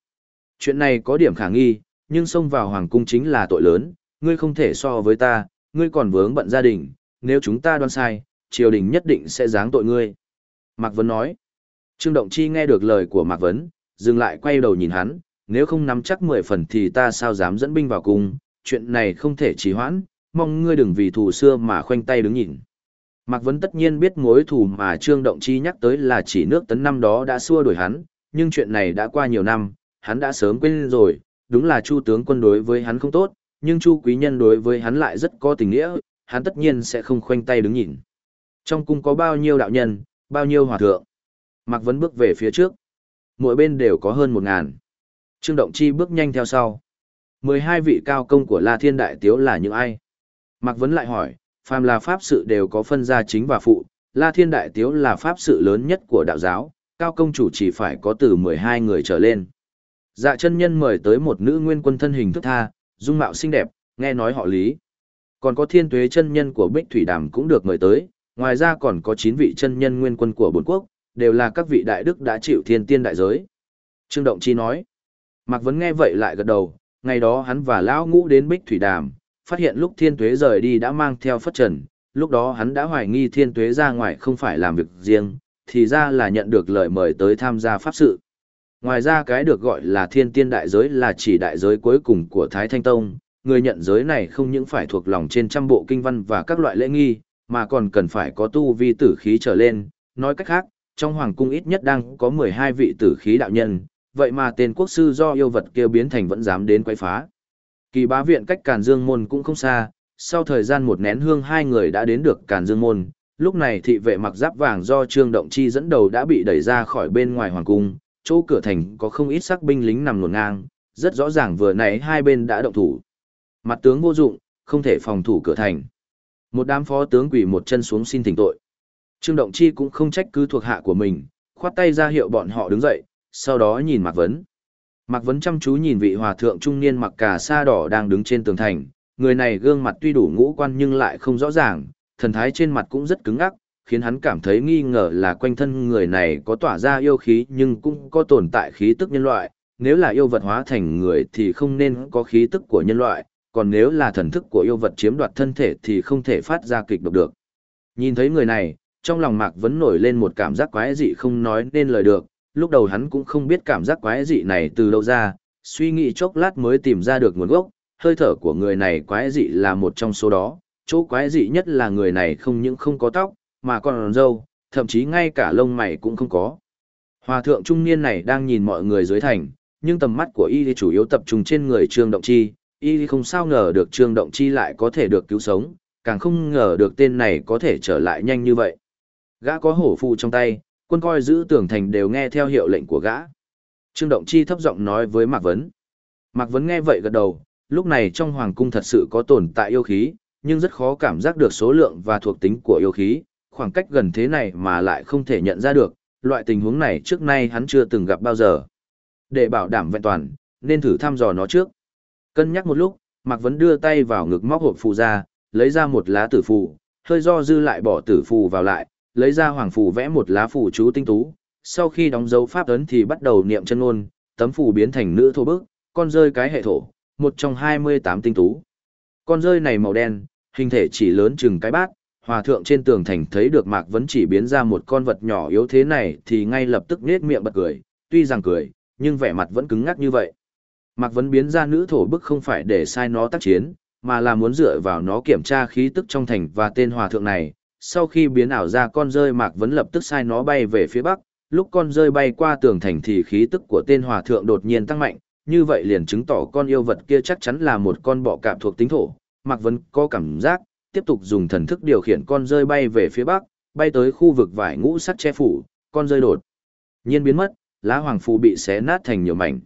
Chuyện này có điểm khả nghi, nhưng xông vào hoàng cung chính là tội lớn, ngươi không thể so với ta, ngươi còn vướng bận gia đình, nếu chúng ta đoán sai, triều đình nhất định sẽ giáng tội ngươi. Mạc Vấn nói. Trương Động Chi nghe được lời của Mạc Vấn, dừng lại quay đầu nhìn hắn, nếu không nắm chắc 10 phần thì ta sao dám dẫn binh vào cung, chuyện này không thể trì hoãn, mong ngươi đừng vì thù xưa mà khoanh tay đứng nhìn. Mạc Vấn tất nhiên biết mối thù mà Trương Động Chi nhắc tới là chỉ nước tấn năm đó đã xua đuổi hắn, nhưng chuyện này đã qua nhiều năm, hắn đã sớm quên rồi, đúng là Chu tướng quân đối với hắn không tốt, nhưng Chu quý nhân đối với hắn lại rất có tình nghĩa, hắn tất nhiên sẽ không khoanh tay đứng nhìn. Trong cung có bao nhiêu đạo nhân, bao nhiêu hòa thượng. Mạc Vấn bước về phía trước. Mỗi bên đều có hơn một ngàn. Trương Động Chi bước nhanh theo sau. Mười hai vị cao công của La Thiên Đại Tiếu là những ai? Mạc Vấn lại hỏi, phàm là pháp sự đều có phân gia chính và phụ, La Thiên Đại Tiếu là pháp sự lớn nhất của đạo giáo, cao công chủ chỉ phải có từ mười hai người trở lên. Dạ chân nhân mời tới một nữ nguyên quân thân hình thức tha, dung mạo xinh đẹp, nghe nói họ lý. Còn có thiên tuế chân nhân của Bích Thủy Đàm cũng được mời tới, ngoài ra còn có 9 vị chân nhân nguyên quân của bốn quốc, đều là các vị đại đức đã chịu thiên tiên đại giới. Trương Động Chi nói, Mạc Vấn nghe vậy lại gật đầu, ngày đó hắn và Lão Ngũ đến Bích Thủy Đàm, phát hiện lúc thiên tuế rời đi đã mang theo phất trần, lúc đó hắn đã hoài nghi thiên tuế ra ngoài không phải làm việc riêng, thì ra là nhận được lời mời tới tham gia pháp sự. Ngoài ra cái được gọi là thiên tiên đại giới là chỉ đại giới cuối cùng của Thái Thanh Tông, người nhận giới này không những phải thuộc lòng trên trăm bộ kinh văn và các loại lễ nghi, mà còn cần phải có tu vi tử khí trở lên. Nói cách khác, trong hoàng cung ít nhất đang có 12 vị tử khí đạo nhân, vậy mà tên quốc sư do yêu vật kêu biến thành vẫn dám đến quay phá. Kỳ bá viện cách Càn Dương Môn cũng không xa, sau thời gian một nén hương hai người đã đến được Càn Dương Môn, lúc này thị vệ mặc giáp vàng do Trương Động Chi dẫn đầu đã bị đẩy ra khỏi bên ngoài hoàng cung, chỗ cửa thành có không ít sắc binh lính nằm luồn ngang, rất rõ ràng vừa nãy hai bên đã động thủ. Mặt tướng vô dụng, không thể phòng thủ cửa thành. Một đám phó tướng quỳ một chân xuống xin thỉnh tội. Trương Động Chi cũng không trách cứ thuộc hạ của mình, khoát tay ra hiệu bọn họ đứng dậy, sau đó nhìn Mạc Vấn. Mạc Vấn chăm chú nhìn vị hòa thượng trung niên mặc cà sa đỏ đang đứng trên tường thành, người này gương mặt tuy đủ ngũ quan nhưng lại không rõ ràng, thần thái trên mặt cũng rất cứng ngắc, khiến hắn cảm thấy nghi ngờ là quanh thân người này có tỏa ra yêu khí nhưng cũng có tồn tại khí tức nhân loại, nếu là yêu vật hóa thành người thì không nên có khí tức của nhân loại, còn nếu là thần thức của yêu vật chiếm đoạt thân thể thì không thể phát ra kịch độc được. Nhìn thấy người này, trong lòng Mạc vấn nổi lên một cảm giác quái dị không nói nên lời được, lúc đầu hắn cũng không biết cảm giác quái dị này từ đâu ra, suy nghĩ chốc lát mới tìm ra được nguồn gốc, hơi thở của người này quái dị là một trong số đó, chỗ quái dị nhất là người này không những không có tóc, mà còn râu, thậm chí ngay cả lông mày cũng không có. Hòa thượng trung niên này đang nhìn mọi người dưới thành, nhưng tầm mắt của y chủ yếu tập trung trên người Trương Động Chi, y không sao ngờ được Trương Động Chi lại có thể được cứu sống, càng không ngờ được tên này có thể trở lại nhanh như vậy. Gã có hổ phù trong tay, quân coi giữ tường thành đều nghe theo hiệu lệnh của gã. Trương Động Chi thấp giọng nói với Mạc Vấn. Mạc Vấn nghe vậy gật đầu, lúc này trong hoàng cung thật sự có tồn tại yêu khí, nhưng rất khó cảm giác được số lượng và thuộc tính của yêu khí, khoảng cách gần thế này mà lại không thể nhận ra được, loại tình huống này trước nay hắn chưa từng gặp bao giờ. Để bảo đảm vẹn toàn, nên thử thăm dò nó trước. Cân nhắc một lúc, Mạc Vấn đưa tay vào ngực móc hộp phù ra, lấy ra một lá tử phù, hơi do dư lại bỏ tử phù vào lại, lấy ra hoàng phủ vẽ một lá phủ chú tinh tú. Sau khi đóng dấu pháp ấn thì bắt đầu niệm chân ngôn, tấm phủ biến thành nữ thổ bức, con rơi cái hệ thổ, một trong 28 tinh tú. Con rơi này màu đen, hình thể chỉ lớn chừng cái bát, hòa thượng trên tường thành thấy được Mạc Vấn chỉ biến ra một con vật nhỏ yếu thế này thì ngay lập tức nết miệng bật cười, tuy rằng cười, nhưng vẻ mặt vẫn cứng ngắc như vậy. Mạc Vấn biến ra nữ thổ bức không phải để sai nó tác chiến, mà là muốn dựa vào nó kiểm tra khí tức trong thành và tên hòa thượng này. Sau khi biến ảo ra con rơi Mạc Vấn lập tức sai nó bay về phía bắc, lúc con rơi bay qua tường thành thì khí tức của tên hòa thượng đột nhiên tăng mạnh, như vậy liền chứng tỏ con yêu vật kia chắc chắn là một con bọ cạp thuộc tính thổ. Mạc Vấn có cảm giác, tiếp tục dùng thần thức điều khiển con rơi bay về phía bắc, bay tới khu vực vải ngũ sắc che phủ, con rơi đột nhiên biến mất, lá hoàng phù bị xé nát thành nhiều mảnh.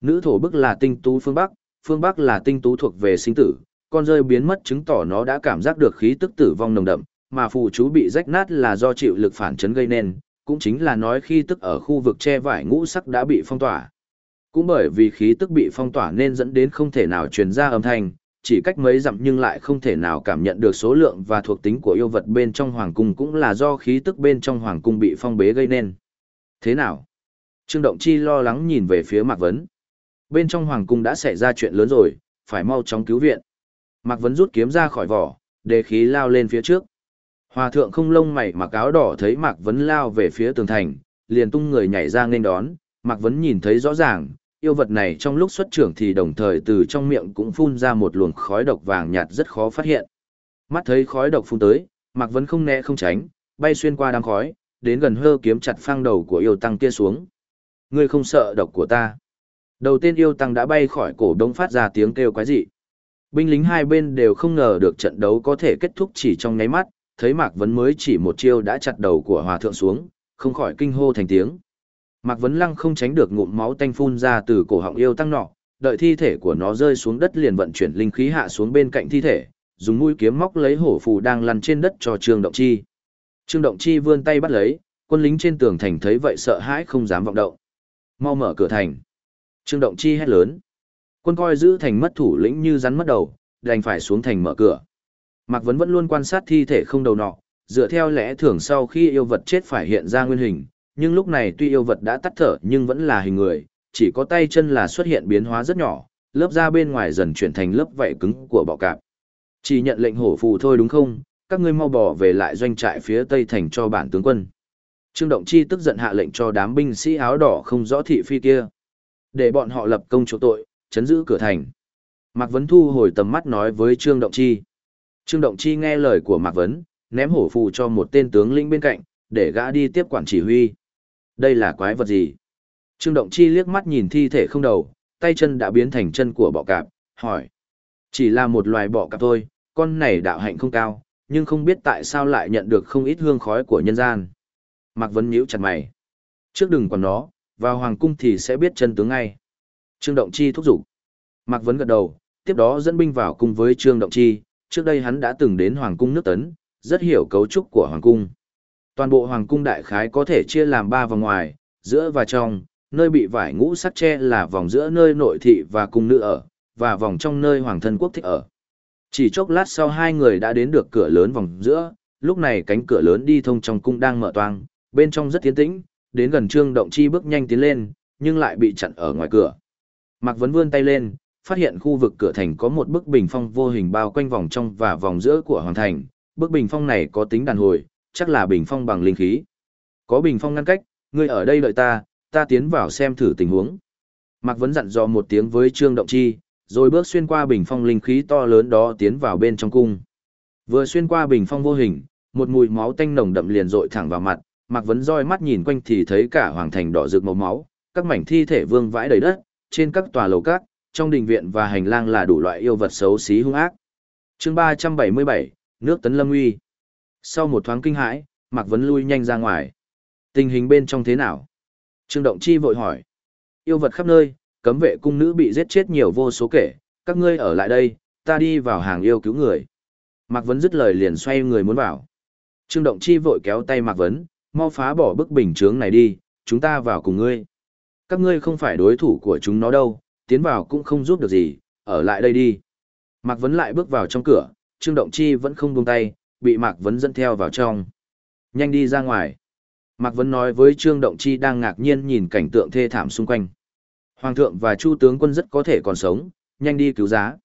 Nữ thổ bức là tinh tú phương Bắc, phương Bắc là tinh tú thuộc về sinh tử, con rơi biến mất chứng tỏ nó đã cảm giác được khí tức tử vong nồng đậm, mà phù chú bị rách nát là do chịu lực phản chấn gây nên, cũng chính là nói khi tức ở khu vực che vải ngũ sắc đã bị phong tỏa. Cũng bởi vì khí tức bị phong tỏa nên dẫn đến không thể nào truyền ra âm thanh, chỉ cách mấy dặm nhưng lại không thể nào cảm nhận được số lượng và thuộc tính của yêu vật bên trong hoàng cung cũng là do khí tức bên trong hoàng cung bị phong bế gây nên. Thế nào? Trương Động Chi lo lắng nhìn về phía Mạc Vấn. Bên trong hoàng cung đã xảy ra chuyện lớn rồi, phải mau chóng cứu viện. Mạc Vấn rút kiếm ra khỏi vỏ, đề khí lao lên phía trước. Hòa thượng không lông mày mặc áo đỏ thấy Mạc Vấn lao về phía tường thành, liền tung người nhảy ra nên đón. Mạc Vấn nhìn thấy rõ ràng, yêu vật này trong lúc xuất trưởng thì đồng thời từ trong miệng cũng phun ra một luồng khói độc vàng nhạt rất khó phát hiện. Mắt thấy khói độc phun tới, Mạc Vấn không né không tránh, bay xuyên qua đám khói, đến gần hơ kiếm chặt phang đầu của yêu tăng kia xuống. Ngươi không sợ độc của ta. Đầu tiên yêu tăng đã bay khỏi cổ đông phát ra tiếng kêu quái dị. Binh lính hai bên đều không ngờ được trận đấu có thể kết thúc chỉ trong nháy mắt, thấy Mạc Vấn mới chỉ một chiêu đã chặt đầu của hòa thượng xuống, không khỏi kinh hô thành tiếng. Mạc Vấn Lăng không tránh được ngụm máu tanh phun ra từ cổ họng yêu tăng nọ, đợi thi thể của nó rơi xuống đất liền vận chuyển linh khí hạ xuống bên cạnh thi thể, dùng mũi kiếm móc lấy hổ phù đang lăn trên đất cho Trương Động Chi. Trương Động Chi vươn tay bắt lấy, quân lính trên tường thành thấy vậy sợ hãi không dám vọng động. Mau mở cửa thành. Trương Động Chi hét lớn. Quân coi giữ thành mất thủ lĩnh như rắn mất đầu, đành phải xuống thành mở cửa. Mạc Vấn vẫn luôn quan sát thi thể không đầu nọ, dựa theo lẽ thường sau khi yêu vật chết phải hiện ra nguyên hình, nhưng lúc này tuy yêu vật đã tắt thở nhưng vẫn là hình người, chỉ có tay chân là xuất hiện biến hóa rất nhỏ, lớp da bên ngoài dần chuyển thành lớp vảy cứng của bọ cạp. Chỉ nhận lệnh hổ phù thôi đúng không, các ngươi mau bỏ về lại doanh trại phía tây thành cho bản tướng quân. Trương Động Chi tức giận hạ lệnh cho đám binh sĩ áo đỏ không rõ thị phi kia. Để bọn họ lập công chỗ tội, chấn giữ cửa thành. Mạc Vấn thu hồi tầm mắt nói với Trương Động Chi. Trương Động Chi nghe lời của Mạc Vấn, ném hổ phù cho một tên tướng lĩnh bên cạnh, để gã đi tiếp quản chỉ huy. Đây là quái vật gì? Trương Động Chi liếc mắt nhìn thi thể không đầu, tay chân đã biến thành chân của bọ cạp, hỏi. Chỉ là một loài bọ cạp thôi, con này đạo hạnh không cao, nhưng không biết tại sao lại nhận được không ít hương khói của nhân gian. Mạc Vấn nhíu chặt mày. Trước đừng còn nó, vào hoàng cung thì sẽ biết chân tướng ngay. Trương Động Chi thúc giục. Mạc Vấn gật đầu, tiếp đó dẫn binh vào cùng với Trương Động Chi, trước đây hắn đã từng đến hoàng cung nước tấn, rất hiểu cấu trúc của hoàng cung. Toàn bộ hoàng cung đại khái có thể chia làm ba vòng ngoài, giữa và trong, nơi bị vải ngũ sắt che là vòng giữa nơi nội thị và cung nữ ở, và vòng trong nơi hoàng thân quốc thích ở. Chỉ chốc lát sau hai người đã đến được cửa lớn vòng giữa, lúc này cánh cửa lớn đi thông trong cung đang mở toang, bên trong rất tiến tĩnh, đến gần Trương Động Chi bước nhanh tiến lên, nhưng lại bị chặn ở ngoài cửa. Mạc Vấn vươn tay lên, phát hiện khu vực cửa thành có một bức bình phong vô hình bao quanh vòng trong và vòng giữa của hoàng thành. Bức bình phong này có tính đàn hồi, chắc là bình phong bằng linh khí. Có bình phong ngăn cách, ngươi ở đây đợi ta, ta tiến vào xem thử tình huống. Mạc Vấn dặn dò một tiếng với Trương Động Chi, rồi bước xuyên qua bình phong linh khí to lớn đó tiến vào bên trong cung. Vừa xuyên qua bình phong vô hình, một mùi máu tanh nồng đậm liền rội thẳng vào mặt, Mạc Vấn roi mắt nhìn quanh thì thấy cả hoàng thành đỏ rực màu máu, các mảnh thi thể vương vãi đầy đất, trên các tòa lầu các, trong đình viện và hành lang là đủ loại yêu vật xấu xí hung ác. Chương 377, nước tấn lâm uy. Sau một thoáng kinh hãi, Mạc Vấn lui nhanh ra ngoài. Tình hình bên trong thế nào? Trương Động Chi vội hỏi. Yêu vật khắp nơi, cấm vệ cung nữ bị giết chết nhiều vô số kể, các ngươi ở lại đây, ta đi vào hàng yêu cứu người. Mạc Vấn dứt lời liền xoay người muốn vào. Trương Động Chi vội kéo tay Mạc Vấn, mau phá bỏ bức bình chướng này đi, chúng ta vào cùng ngươi. Các ngươi không phải đối thủ của chúng nó đâu, tiến vào cũng không giúp được gì, ở lại đây đi. Mạc Vấn lại bước vào trong cửa, Trương Động Chi vẫn không buông tay, bị Mạc Vấn dẫn theo vào trong. Nhanh đi ra ngoài. Mạc Vấn nói với Trương Động Chi đang ngạc nhiên nhìn cảnh tượng thê thảm xung quanh. Hoàng thượng và Chu tướng quân rất có thể còn sống, nhanh đi cứu giá.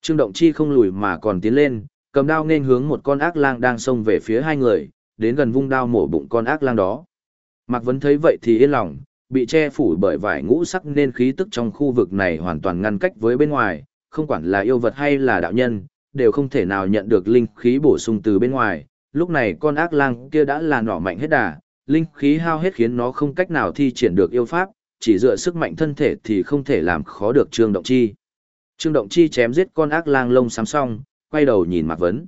Trương Động Chi không lùi mà còn tiến lên, cầm đao nên hướng một con ác lang đang xông về phía hai người, đến gần vung đao mổ bụng con ác lang đó. Mạc Vấn thấy vậy thì yên lòng, bị che phủ bởi vải ngũ sắc nên khí tức trong khu vực này hoàn toàn ngăn cách với bên ngoài, không quản là yêu vật hay là đạo nhân, đều không thể nào nhận được linh khí bổ sung từ bên ngoài. Lúc này con ác lang kia đã là nỏ mạnh hết đà, linh khí hao hết khiến nó không cách nào thi triển được yêu pháp, chỉ dựa sức mạnh thân thể thì không thể làm khó được Trương Động Chi. Trương Động Chi chém giết con ác lang lông xám xong, quay đầu nhìn Mạc Vấn.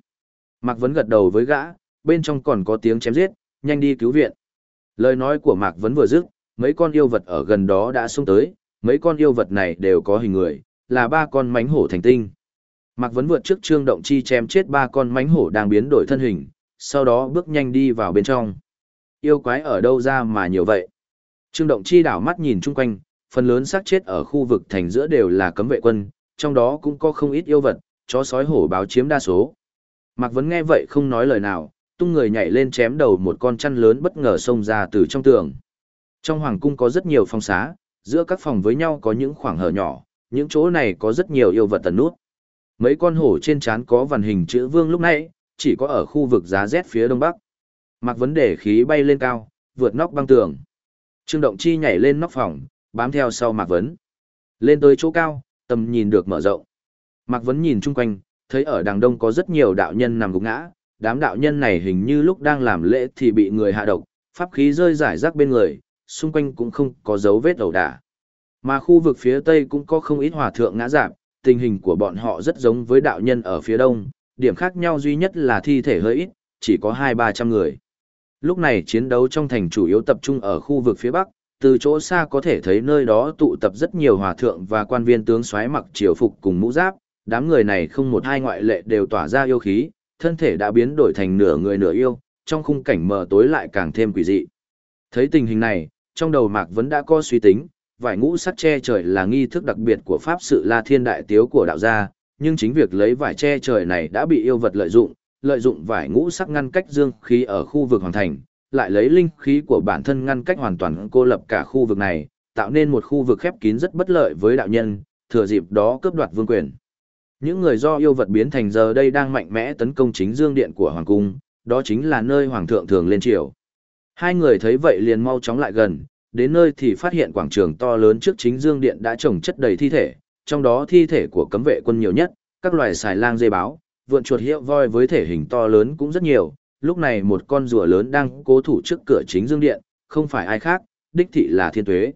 Mạc Vấn gật đầu với gã, bên trong còn có tiếng chém giết, nhanh đi cứu viện. Lời nói của Mạc Vấn vừa dứt, mấy con yêu vật ở gần đó đã xông tới, mấy con yêu vật này đều có hình người, là ba con mánh hổ thành tinh. Mạc Vấn vượt trước Trương Động Chi chém chết ba con mánh hổ đang biến đổi thân hình, sau đó bước nhanh đi vào bên trong. Yêu quái ở đâu ra mà nhiều vậy? Trương Động Chi đảo mắt nhìn chung quanh, phần lớn xác chết ở khu vực thành giữa đều là cấm vệ quân, trong đó cũng có không ít yêu vật, chó sói hổ báo chiếm đa số. Mạc Vấn nghe vậy không nói lời nào, tung người nhảy lên chém đầu một con chăn lớn bất ngờ xông ra từ trong tường. Trong hoàng cung có rất nhiều phòng xá, giữa các phòng với nhau có những khoảng hở nhỏ, những chỗ này có rất nhiều yêu vật tần nút. Mấy con hổ trên trán có vằn hình chữ vương lúc nãy, chỉ có ở khu vực giá rét phía đông bắc. Mặc vấn đề khí bay lên cao, vượt nóc băng tường. Trương Động Chi nhảy lên nóc phòng, bám theo sau Mạc Vấn. Lên tới chỗ cao, tầm nhìn được mở rộng. Mạc Vấn nhìn chung quanh, thấy ở đằng đông có rất nhiều đạo nhân nằm gục ngã, đám đạo nhân này hình như lúc đang làm lễ thì bị người hạ độc, pháp khí rơi rải rác bên người, xung quanh cũng không có dấu vết ẩu đả. Mà khu vực phía tây cũng có không ít hòa thượng ngã giảm, tình hình của bọn họ rất giống với đạo nhân ở phía đông, điểm khác nhau duy nhất là thi thể hơi ít, chỉ có hai ba trăm người. Lúc này chiến đấu trong thành chủ yếu tập trung ở khu vực phía bắc, từ chỗ xa có thể thấy nơi đó tụ tập rất nhiều hòa thượng và quan viên tướng soái mặc triều phục cùng mũ giáp, đám người này không một hai ngoại lệ đều tỏa ra yêu khí, thân thể đã biến đổi thành nửa người nửa yêu, trong khung cảnh mờ tối lại càng thêm quỷ dị. Thấy tình hình này, trong đầu Mạc Vấn đã có suy tính, vải ngũ sắt che trời là nghi thức đặc biệt của pháp sự La Thiên Đại Tiếu của đạo gia, nhưng chính việc lấy vải che trời này đã bị yêu vật lợi dụng, lợi dụng vải ngũ sắc ngăn cách dương khí ở khu vực hoàn thành, lại lấy linh khí của bản thân ngăn cách hoàn toàn cô lập cả khu vực này, tạo nên một khu vực khép kín rất bất lợi với đạo nhân, thừa dịp đó cướp đoạt vương quyền. Những người do yêu vật biến thành giờ đây đang mạnh mẽ tấn công chính dương điện của hoàng cung, đó chính là nơi hoàng thượng thường lên triều. Hai người thấy vậy liền mau chóng lại gần, đến nơi thì phát hiện quảng trường to lớn trước chính dương điện đã trồng chất đầy thi thể, trong đó thi thể của cấm vệ quân nhiều nhất, các loài xài lang dây báo, vượn chuột hiệu voi với thể hình to lớn cũng rất nhiều. Lúc này một con rùa lớn đang cố thủ trước cửa chính dương điện, không phải ai khác, đích thị là thiên tuế.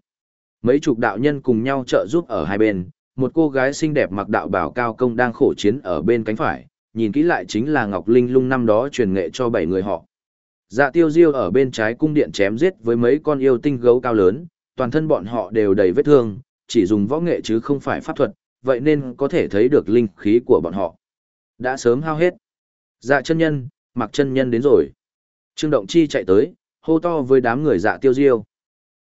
Mấy chục đạo nhân cùng nhau trợ giúp ở hai bên, một cô gái xinh đẹp mặc đạo bào cao công đang khổ chiến ở bên cánh phải, nhìn kỹ lại chính là Ngọc Linh lung năm đó truyền nghệ cho bảy người họ. Dạ tiêu diêu ở bên trái cung điện chém giết với mấy con yêu tinh gấu cao lớn, toàn thân bọn họ đều đầy vết thương, chỉ dùng võ nghệ chứ không phải pháp thuật, vậy nên có thể thấy được linh khí của bọn họ. Đã sớm hao hết. Dạ chân nhân, mặc chân nhân đến rồi. Trương Động Chi chạy tới, hô to với đám người dạ tiêu diêu.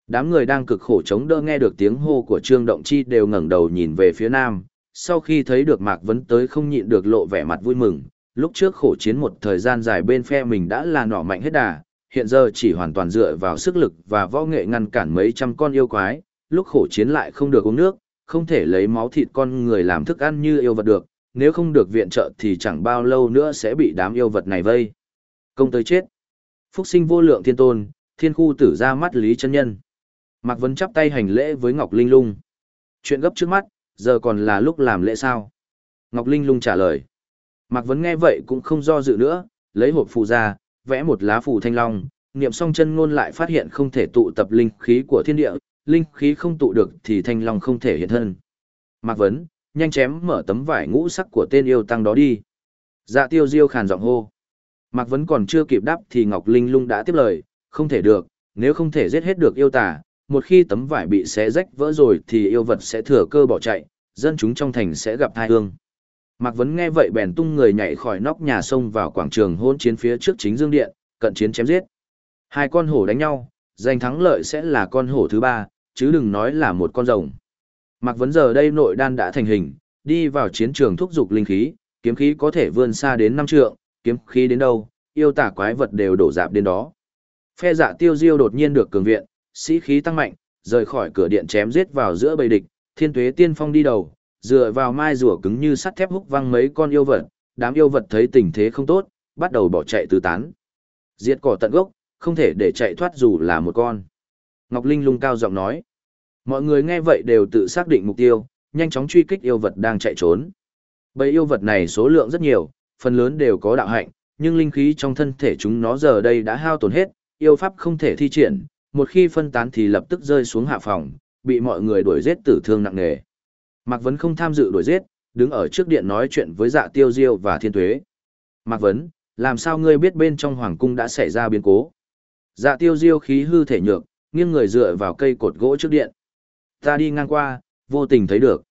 Đám người đang cực khổ chống đỡ nghe được tiếng hô của Trương Động Chi đều ngẩng đầu nhìn về phía nam, sau khi thấy được Mạc Vấn tới không nhịn được lộ vẻ mặt vui mừng, Lúc trước khổ chiến một thời gian dài bên phe mình đã là nỏ mạnh hết đà, hiện giờ chỉ hoàn toàn dựa vào sức lực và võ nghệ ngăn cản mấy trăm con yêu quái, lúc khổ chiến lại không được uống nước, không thể lấy máu thịt con người làm thức ăn như yêu vật được, nếu không được viện trợ thì chẳng bao lâu nữa sẽ bị đám yêu vật này vây. Công tới chết. Phúc sinh vô lượng thiên tôn, thiên khu tử ra mắt Lý chân Nhân. Mạc Vấn chắp tay hành lễ với Ngọc Linh Lung. Chuyện gấp trước mắt, giờ còn là lúc làm lễ sao? Ngọc Linh Lung trả lời. Mạc Vấn nghe vậy cũng không do dự nữa, lấy hộp phù ra, vẽ một lá phù thanh long, niệm xong chân ngôn lại phát hiện không thể tụ tập linh khí của thiên địa, linh khí không tụ được thì thanh long không thể hiện thân. Mạc Vấn, nhanh chém mở tấm vải ngũ sắc của tên yêu tăng đó đi. Dạ tiêu diêu khàn giọng hô. Mạc Vấn còn chưa kịp đáp thì Ngọc Linh lung đã tiếp lời, không thể được, nếu không thể giết hết được yêu tà, một khi tấm vải bị xé rách vỡ rồi thì yêu vật sẽ thừa cơ bỏ chạy, dân chúng trong thành sẽ gặp tai ương. Mạc Vấn nghe vậy bèn tung người nhảy khỏi nóc nhà sông vào quảng trường hôn chiến phía trước chính dương điện, cận chiến chém giết. Hai con hổ đánh nhau, giành thắng lợi sẽ là con hổ thứ ba, chứ đừng nói là một con rồng. Mạc Vấn giờ đây nội đan đã thành hình, đi vào chiến trường thúc dục linh khí, kiếm khí có thể vươn xa đến năm trượng, kiếm khí đến đâu, yêu tả quái vật đều đổ dạp đến đó. Phe dạ tiêu diêu đột nhiên được cường viện, sĩ khí tăng mạnh, rời khỏi cửa điện chém giết vào giữa bầy địch, thiên tuế tiên phong đi đầu, dựa vào mai rùa cứng như sắt thép húc văng mấy con yêu vật, đám yêu vật thấy tình thế không tốt, bắt đầu bỏ chạy tứ tán. Diệt cỏ tận gốc, không thể để chạy thoát dù là một con. Ngọc Linh lung cao giọng nói. Mọi người nghe vậy đều tự xác định mục tiêu, nhanh chóng truy kích yêu vật đang chạy trốn. Bầy yêu vật này số lượng rất nhiều, phần lớn đều có đạo hạnh, nhưng linh khí trong thân thể chúng nó giờ đây đã hao tổn hết, yêu pháp không thể thi triển, một khi phân tán thì lập tức rơi xuống hạ phòng, bị mọi người đuổi giết tử thương nặng nề. Mạc Vấn không tham dự đuổi giết, đứng ở trước điện nói chuyện với dạ tiêu diêu và thiên tuế. Mạc Vấn, làm sao ngươi biết bên trong hoàng cung đã xảy ra biến cố? Dạ tiêu diêu khí hư thể nhược, nghiêng người dựa vào cây cột gỗ trước điện. Ta đi ngang qua, vô tình thấy được.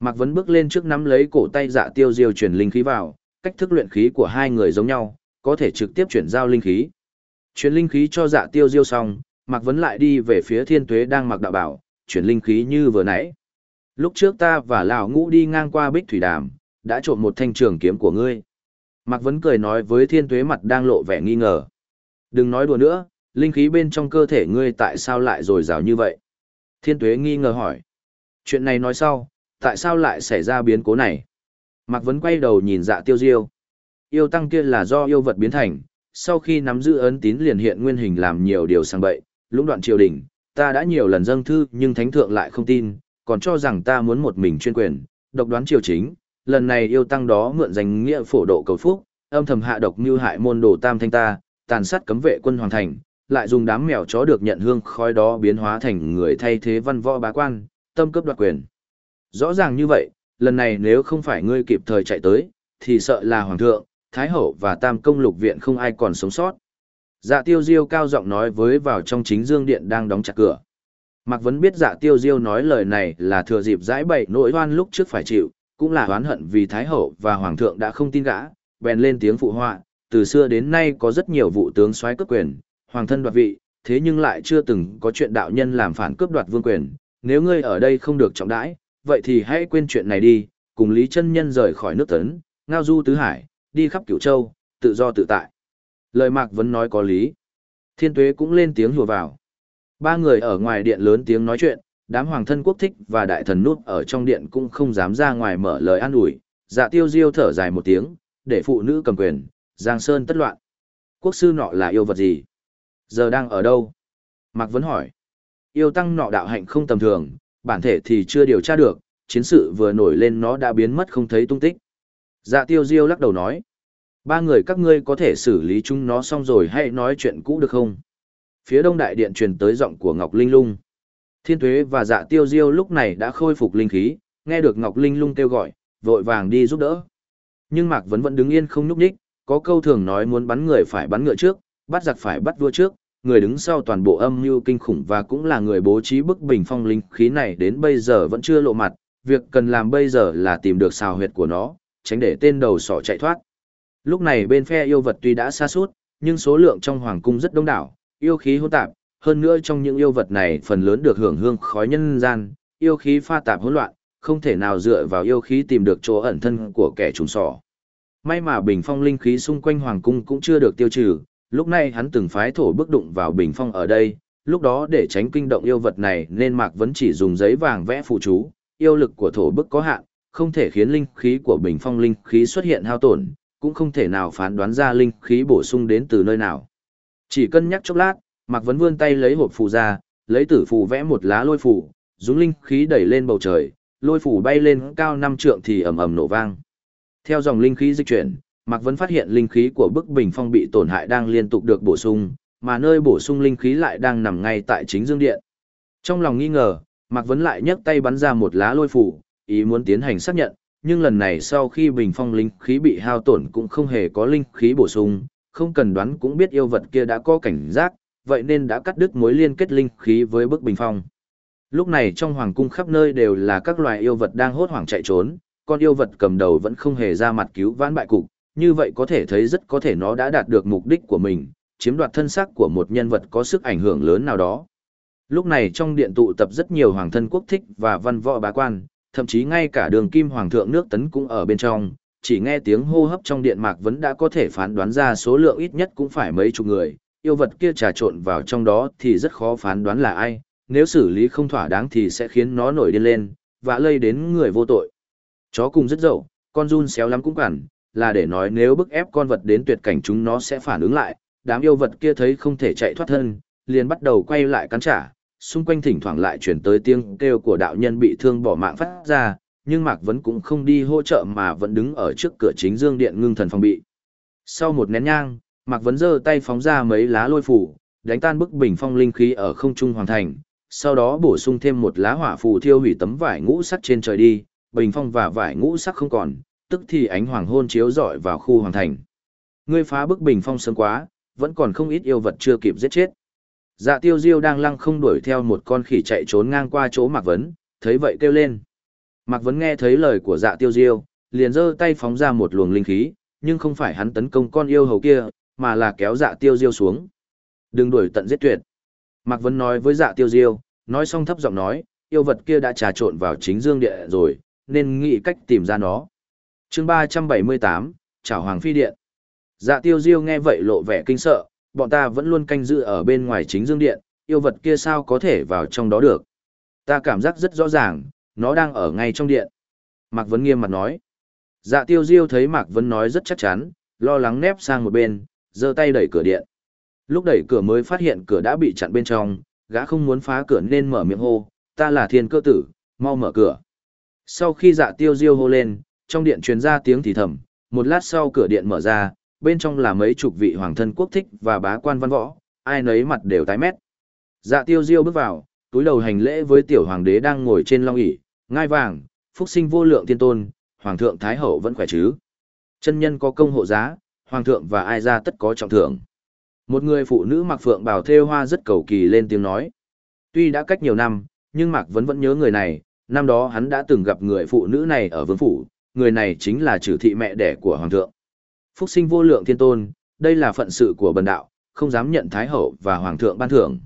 Mạc Vấn bước lên trước nắm lấy cổ tay dạ tiêu diêu chuyển linh khí vào, cách thức luyện khí của hai người giống nhau, có thể trực tiếp chuyển giao linh khí. Chuyển linh khí cho dạ tiêu diêu xong, Mạc Vấn lại đi về phía thiên tuế đang mặc đạo bảo, chuyển linh khí như vừa nãy. Lúc trước ta và Lão Ngũ đi ngang qua Bích Thủy Đàm, đã trộm một thanh trường kiếm của ngươi. Mạc Vấn cười nói với thiên tuế mặt đang lộ vẻ nghi ngờ. Đừng nói đùa nữa, linh khí bên trong cơ thể ngươi tại sao lại dồi dào như vậy? Thiên tuế nghi ngờ hỏi. Chuyện này nói sau, tại sao lại xảy ra biến cố này? Mạc Vấn quay đầu nhìn dạ tiêu diêu. Yêu tăng kia là do yêu vật biến thành, sau khi nắm giữ ấn tín liền hiện nguyên hình làm nhiều điều sang bậy, lũng đoạn triều đình, ta đã nhiều lần dâng thư nhưng thánh thượng lại không tin, còn cho rằng ta muốn một mình chuyên quyền, độc đoán triều chính, lần này yêu tăng đó mượn danh nghĩa phổ độ cầu phúc, âm thầm hạ độc như hại môn đồ tam thanh ta, tàn sát cấm vệ quân hoàng thành, lại dùng đám mèo chó được nhận hương khói đó biến hóa thành người thay thế văn võ bá quan, tâm cấp đoạt quyền. Rõ ràng như vậy, lần này nếu không phải ngươi kịp thời chạy tới, thì sợ là hoàng thượng, thái hậu và tam công lục viện không ai còn sống sót. Dạ tiêu diêu cao giọng nói với vào trong chính dương điện đang đóng chặt cửa. Mạc Vấn biết dạ tiêu diêu nói lời này là thừa dịp giải bậy nỗi oan lúc trước phải chịu, cũng là oán hận vì Thái Hậu và Hoàng thượng đã không tin gã, bèn lên tiếng phụ họa, từ xưa đến nay có rất nhiều vụ tướng soái cướp quyền, hoàng thân đoạt vị, thế nhưng lại chưa từng có chuyện đạo nhân làm phản cướp đoạt vương quyền, nếu ngươi ở đây không được trọng đãi, vậy thì hãy quên chuyện này đi, cùng Lý Chân Nhân rời khỏi nước tấn, ngao du tứ hải, đi khắp cửu châu, tự do tự tại. Lời Mạc Vấn nói có lý. Thiên Tuế cũng lên tiếng hùa vào. Ba người ở ngoài điện lớn tiếng nói chuyện, đám hoàng thân quốc thích và đại thần nút ở trong điện cũng không dám ra ngoài mở lời an ủi. Dạ tiêu diêu thở dài một tiếng, để phụ nữ cầm quyền, Giang Sơn tất loạn. Quốc sư nọ là yêu vật gì? Giờ đang ở đâu? Mạc Vấn hỏi. Yêu tăng nọ đạo hạnh không tầm thường, bản thể thì chưa điều tra được, chiến sự vừa nổi lên nó đã biến mất không thấy tung tích. Dạ tiêu diêu lắc đầu nói. Ba người các ngươi có thể xử lý chúng nó xong rồi hãy nói chuyện cũ được không? Phía đông đại điện truyền tới giọng của Ngọc Linh Lung. Thiên Tuế và Dạ Tiêu Diêu lúc này đã khôi phục linh khí, nghe được Ngọc Linh Lung kêu gọi, vội vàng đi giúp đỡ. Nhưng Mạc Vấn vẫn đứng yên không nhúc nhích, có câu thường nói muốn bắn người phải bắn ngựa trước, bắt giặc phải bắt vua trước, người đứng sau toàn bộ âm mưu kinh khủng và cũng là người bố trí bức bình phong linh khí này đến bây giờ vẫn chưa lộ mặt, việc cần làm bây giờ là tìm được xào huyệt của nó, tránh để tên đầu sỏ chạy thoát. Lúc này bên phe yêu vật tuy đã xa suốt, nhưng số lượng trong hoàng cung rất đông đảo, yêu khí hỗn tạp, hơn nữa trong những yêu vật này phần lớn được hưởng hương khói nhân gian, yêu khí pha tạp hỗn loạn, không thể nào dựa vào yêu khí tìm được chỗ ẩn thân của kẻ trùng sỏ. may mà bình phong linh khí xung quanh hoàng cung cũng chưa được tiêu trừ, lúc này hắn từng phái thổ bước đụng vào bình phong ở đây, lúc đó để tránh kinh động yêu vật này nên Mạc vẫn chỉ dùng giấy vàng vẽ phụ chú, yêu lực của thổ bức có hạn, không thể khiến linh khí của bình phong linh khí xuất hiện hao tổn, cũng không thể nào phán đoán ra linh khí bổ sung đến từ nơi nào. Chỉ cân nhắc chốc lát, Mạc Vấn vươn tay lấy hộp phù ra, lấy tử phù vẽ một lá lôi phù, dùng linh khí đẩy lên bầu trời, lôi phù bay lên cao năm trượng thì ầm ầm nổ vang. Theo dòng linh khí dịch chuyển, Mạc Vấn phát hiện linh khí của bức bình phong bị tổn hại đang liên tục được bổ sung, mà nơi bổ sung linh khí lại đang nằm ngay tại chính dương điện. Trong lòng nghi ngờ, Mạc Vấn lại nhấc tay bắn ra một lá lôi phù, ý muốn tiến hành xác nhận, nhưng lần này sau khi bình phong linh khí bị hao tổn cũng không hề có linh khí bổ sung, không cần đoán cũng biết yêu vật kia đã có cảnh giác, vậy nên đã cắt đứt mối liên kết linh khí với bức bình phong. Lúc này trong hoàng cung khắp nơi đều là các loài yêu vật đang hốt hoảng chạy trốn, con yêu vật cầm đầu vẫn không hề ra mặt cứu vãn bại cục, như vậy có thể thấy rất có thể nó đã đạt được mục đích của mình, chiếm đoạt thân xác của một nhân vật có sức ảnh hưởng lớn nào đó. Lúc này trong điện tụ tập rất nhiều hoàng thân quốc thích và văn võ bá quan, thậm chí ngay cả đường kim hoàng thượng nước tấn cũng ở bên trong, chỉ nghe tiếng hô hấp trong điện mạc vẫn đã có thể phán đoán ra số lượng ít nhất cũng phải mấy chục người, yêu vật kia trà trộn vào trong đó thì rất khó phán đoán là ai, nếu xử lý không thỏa đáng thì sẽ khiến nó nổi điên lên, và lây đến người vô tội. Chó cùng rất dậu, con run xéo lắm cũng cản, là để nói nếu bức ép con vật đến tuyệt cảnh chúng nó sẽ phản ứng lại, đám yêu vật kia thấy không thể chạy thoát thân, liền bắt đầu quay lại cắn trả, xung quanh thỉnh thoảng lại chuyển tới tiếng kêu của đạo nhân bị thương bỏ mạng phát ra, nhưng Mạc Vấn cũng không đi hỗ trợ mà vẫn đứng ở trước cửa chính dương điện ngưng thần phòng bị. Sau một nén nhang, Mạc Vấn giơ tay phóng ra mấy lá lôi phủ, đánh tan bức bình phong linh khí ở không trung hoàn thành, sau đó bổ sung thêm một lá hỏa phù thiêu hủy tấm vải ngũ sắc trên trời đi, bình phong và vải ngũ sắc không còn, tức thì ánh hoàng hôn chiếu rọi vào khu hoàng thành. Ngươi phá bức bình phong sớm quá, vẫn còn không ít yêu vật chưa kịp giết chết. Dạ tiêu diêu đang lăng không đuổi theo một con khỉ chạy trốn ngang qua chỗ Mạc Vấn, thấy vậy kêu lên. Mạc Vấn nghe thấy lời của dạ tiêu diêu, liền giơ tay phóng ra một luồng linh khí, nhưng không phải hắn tấn công con yêu hầu kia, mà là kéo dạ tiêu diêu xuống. Đừng đuổi tận giết tuyệt. Mạc Vấn nói với dạ tiêu diêu, nói xong thấp giọng nói, yêu vật kia đã trà trộn vào chính dương địa rồi, nên nghĩ cách tìm ra nó. chương 378, Chào Hoàng Phi Điện. Dạ tiêu diêu nghe vậy lộ vẻ kinh sợ, bọn ta vẫn luôn canh giữ ở bên ngoài chính dương điện, yêu vật kia sao có thể vào trong đó được. Ta cảm giác rất rõ ràng, nó đang ở ngay trong điện. Mạc Vấn nghiêm mặt nói. Dạ tiêu diêu thấy Mạc Vấn nói rất chắc chắn, lo lắng nép sang một bên, giơ tay đẩy cửa điện. Lúc đẩy cửa mới phát hiện cửa đã bị chặn bên trong, gã không muốn phá cửa nên mở miệng hô, ta là thiên cơ tử, mau mở cửa. Sau khi dạ tiêu diêu hô lên, trong điện truyền ra tiếng thì thầm, một lát sau cửa điện mở ra, bên trong là mấy chục vị hoàng thân quốc thích và bá quan văn võ, ai nấy mặt đều tái mét. Dạ tiêu diêu bước vào, túi đầu hành lễ với tiểu hoàng đế đang ngồi trên long ỷ ngai vàng, phúc sinh vô lượng thiên tôn, hoàng thượng thái hậu vẫn khỏe chứ. Chân nhân có công hộ giá, hoàng thượng và ai ra tất có trọng thưởng. Một người phụ nữ mặc phượng bào thêu hoa rất cầu kỳ lên tiếng nói. Tuy đã cách nhiều năm, nhưng Mạc Vấn vẫn nhớ người này, năm đó hắn đã từng gặp người phụ nữ này ở vương phủ, người này chính là trừ thị mẹ đẻ của hoàng thượng. Phúc sinh vô lượng thiên tôn, đây là phận sự của bần đạo, không dám nhận thái hậu và hoàng thượng ban thưởng.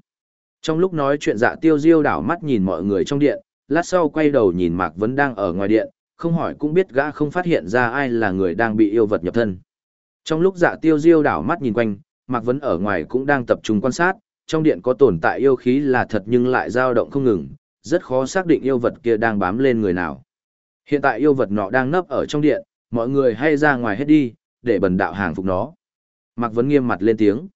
Trong lúc nói chuyện dạ tiêu diêu đảo mắt nhìn mọi người trong điện, lát sau quay đầu nhìn Mạc Vấn đang ở ngoài điện, không hỏi cũng biết gã không phát hiện ra ai là người đang bị yêu vật nhập thân. Trong lúc dạ tiêu diêu đảo mắt nhìn quanh, Mạc Vấn ở ngoài cũng đang tập trung quan sát, trong điện có tồn tại yêu khí là thật nhưng lại dao động không ngừng, rất khó xác định yêu vật kia đang bám lên người nào. Hiện tại yêu vật nọ đang nấp ở trong điện, mọi người hay ra ngoài hết đi, để bần đạo hàng phục nó. Mạc Vấn nghiêm mặt lên tiếng.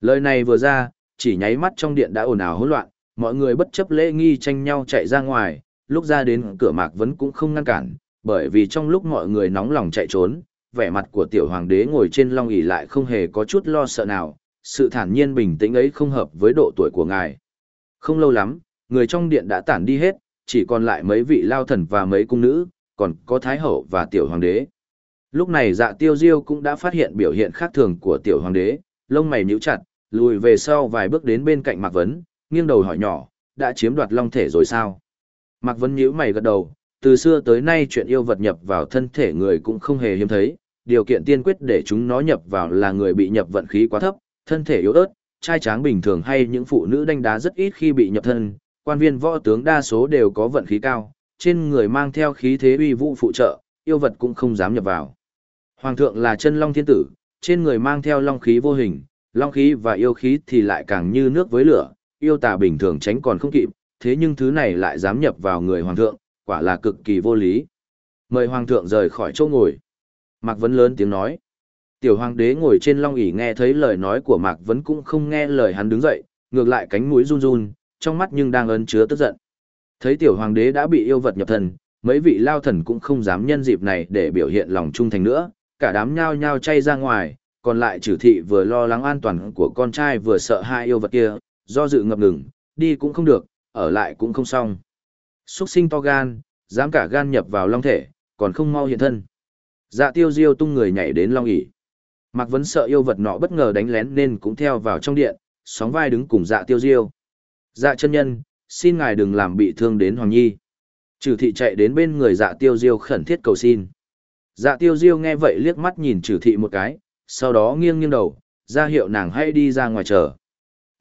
Lời này vừa ra, chỉ nháy mắt trong điện đã ồn ào hỗn loạn, mọi người bất chấp lễ nghi tranh nhau chạy ra ngoài, lúc ra đến cửa Mạc Vấn cũng không ngăn cản, bởi vì trong lúc mọi người nóng lòng chạy trốn, vẻ mặt của tiểu hoàng đế ngồi trên long ỷ lại không hề có chút lo sợ nào, sự thản nhiên bình tĩnh ấy không hợp với độ tuổi của ngài. Không lâu lắm, người trong điện đã tản đi hết, chỉ còn lại mấy vị lao thần và mấy cung nữ, còn có thái hậu và tiểu hoàng đế. Lúc này dạ tiêu diêu cũng đã phát hiện biểu hiện khác thường của tiểu hoàng đế, lông mày nhíu chặt, lùi về sau vài bước đến bên cạnh Mạc Vấn, nghiêng đầu hỏi nhỏ, đã chiếm đoạt long thể rồi sao? Mạc Vân nhíu mày gật đầu, từ xưa tới nay chuyện yêu vật nhập vào thân thể người cũng không hề hiếm thấy, điều kiện tiên quyết để chúng nó nhập vào là người bị nhập vận khí quá thấp, thân thể yếu ớt, trai tráng bình thường hay những phụ nữ đánh đá rất ít khi bị nhập thân, quan viên võ tướng đa số đều có vận khí cao, trên người mang theo khí thế uy vũ phụ trợ, yêu vật cũng không dám nhập vào. Hoàng thượng là chân long thiên tử, trên người mang theo long khí vô hình, long khí và yêu khí thì lại càng như nước với lửa, yêu tà bình thường tránh còn không kịp, thế nhưng thứ này lại dám nhập vào người hoàng thượng, quả là cực kỳ vô lý. Mời hoàng thượng rời khỏi chỗ ngồi. Mạc Vấn lớn tiếng nói. Tiểu hoàng đế ngồi trên long ỷ nghe thấy lời nói của Mạc Vấn cũng không nghe lời hắn đứng dậy, ngược lại cánh mũi run run, trong mắt nhưng đang ấn chứa tức giận. Thấy tiểu hoàng đế đã bị yêu vật nhập thần, mấy vị lao thần cũng không dám nhân dịp này để biểu hiện lòng trung thành nữa, cả đám nhao nhao chay ra ngoài, còn lại trừ thị vừa lo lắng an toàn của con trai vừa sợ hai yêu vật kia, do dự ngập ngừng, đi cũng không được, ở lại cũng không xong. Xuất sinh to gan, dám cả gan nhập vào long thể, còn không mau hiện thân. Dạ tiêu diêu tung người nhảy đến long ỉ. Mạc Vấn sợ yêu vật nọ bất ngờ đánh lén nên cũng theo vào trong điện, sóng vai đứng cùng dạ tiêu diêu. Dạ chân nhân, xin ngài đừng làm bị thương đến Hoàng Nhi. Trừ thị chạy đến bên người dạ tiêu diêu khẩn thiết cầu xin. Dạ tiêu diêu nghe vậy liếc mắt nhìn trừ thị một cái, sau đó nghiêng nghiêng đầu, ra hiệu nàng hãy đi ra ngoài chờ.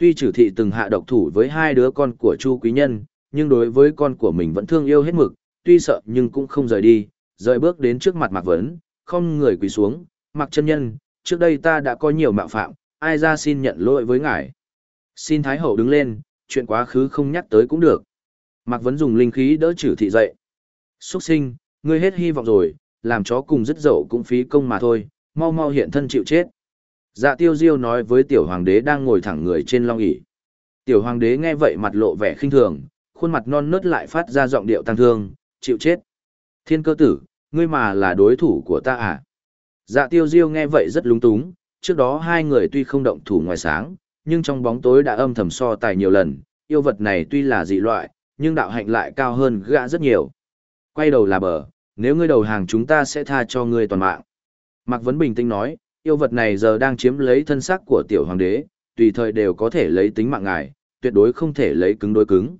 Tuy trừ thị từng hạ độc thủ với hai đứa con của Chu Quý Nhân, nhưng đối với con của mình vẫn thương yêu hết mực, tuy sợ nhưng cũng không rời đi, rời bước đến trước mặt Mạc Vấn, không người quỳ xuống, Mạc chân nhân, trước đây ta đã có nhiều mạo phạm, ai ra xin nhận lỗi với ngài. Xin Thái Hậu đứng lên, chuyện quá khứ không nhắc tới cũng được. Mạc Vấn dùng linh khí đỡ trừ thị dậy. Xuất sinh, ngươi hết hy vọng rồi, làm chó cùng dứt dậu cũng phí công mà thôi, mau mau hiện thân chịu chết. Dạ tiêu diêu nói với tiểu hoàng đế đang ngồi thẳng người trên long ỷ Tiểu hoàng đế nghe vậy mặt lộ vẻ khinh thường, khuôn mặt non nớt lại phát ra giọng điệu tăng thương, chịu chết. Thiên cơ tử, ngươi mà là đối thủ của ta à? Dạ tiêu diêu nghe vậy rất lúng túng, trước đó hai người tuy không động thủ ngoài sáng, nhưng trong bóng tối đã âm thầm so tài nhiều lần, yêu vật này tuy là dị loại, nhưng đạo hạnh lại cao hơn gã rất nhiều. Quay đầu là bờ, nếu ngươi đầu hàng chúng ta sẽ tha cho ngươi toàn mạng. Mạc Vấn bình tĩnh nói, yêu vật này giờ đang chiếm lấy thân xác của tiểu hoàng đế, tùy thời đều có thể lấy tính mạng ngài, tuyệt đối không thể lấy cứng đối cứng.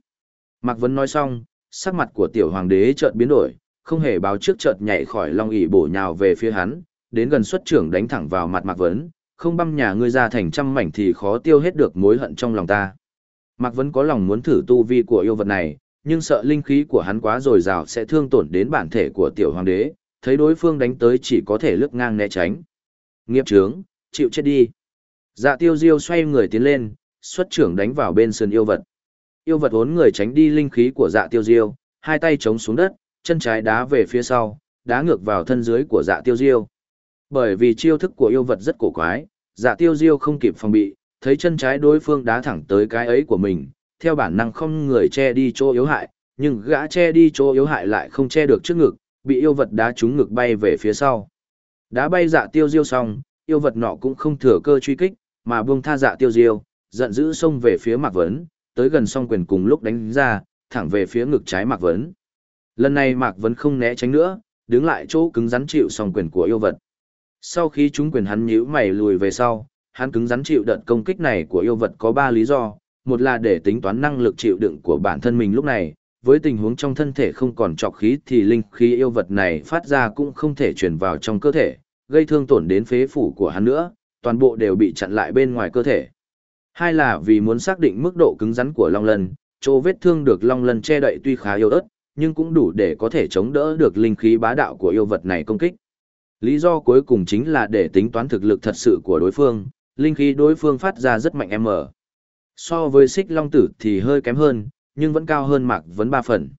Mạc Vấn nói xong, sắc mặt của tiểu hoàng đế chợt biến đổi, không hề báo trước chợt nhảy khỏi long ỷ bổ nhào về phía hắn, đến gần xuất trưởng đánh thẳng vào mặt Mạc Vấn, không băm nhà ngươi ra thành trăm mảnh thì khó tiêu hết được mối hận trong lòng ta. Mạc Vấn có lòng muốn thử tu vi của yêu vật này, nhưng sợ linh khí của hắn quá dồi dào sẽ thương tổn đến bản thể của tiểu hoàng đế, thấy đối phương đánh tới chỉ có thể lướt ngang né tránh. Nghiệp trướng, chịu chết đi. Dạ tiêu diêu xoay người tiến lên, xuất trưởng đánh vào bên sườn yêu vật. Yêu vật vốn người tránh đi linh khí của dạ tiêu diêu, hai tay chống xuống đất, chân trái đá về phía sau, đá ngược vào thân dưới của dạ tiêu diêu. Bởi vì chiêu thức của yêu vật rất cổ quái, dạ tiêu diêu không kịp phòng bị, thấy chân trái đối phương đá thẳng tới cái ấy của mình, theo bản năng không người che đi chỗ yếu hại, nhưng gã che đi chỗ yếu hại lại không che được trước ngực, bị yêu vật đá trúng ngực bay về phía sau đã bay dạ tiêu diêu xong, yêu vật nọ cũng không thừa cơ truy kích, mà buông tha dạ tiêu diêu, giận dữ xông về phía Mạc Vấn, tới gần song quyền cùng lúc đánh ra, thẳng về phía ngực trái Mạc Vấn. Lần này Mạc Vấn không né tránh nữa, đứng lại chỗ cứng rắn chịu song quyền của yêu vật. Sau khi chúng quyền hắn nhíu mày lùi về sau, hắn cứng rắn chịu đợt công kích này của yêu vật có ba lý do, một là để tính toán năng lực chịu đựng của bản thân mình lúc này, với tình huống trong thân thể không còn trọc khí thì linh khí yêu vật này phát ra cũng không thể truyền vào trong cơ thể, gây thương tổn đến phế phủ của hắn nữa, toàn bộ đều bị chặn lại bên ngoài cơ thể. Hai là vì muốn xác định mức độ cứng rắn của long lân, chỗ vết thương được long lân che đậy tuy khá yếu ớt, nhưng cũng đủ để có thể chống đỡ được linh khí bá đạo của yêu vật này công kích. Lý do cuối cùng chính là để tính toán thực lực thật sự của đối phương, linh khí đối phương phát ra rất mạnh em ở. So với xích long tử thì hơi kém hơn, nhưng vẫn cao hơn Mạc Vấn ba phần.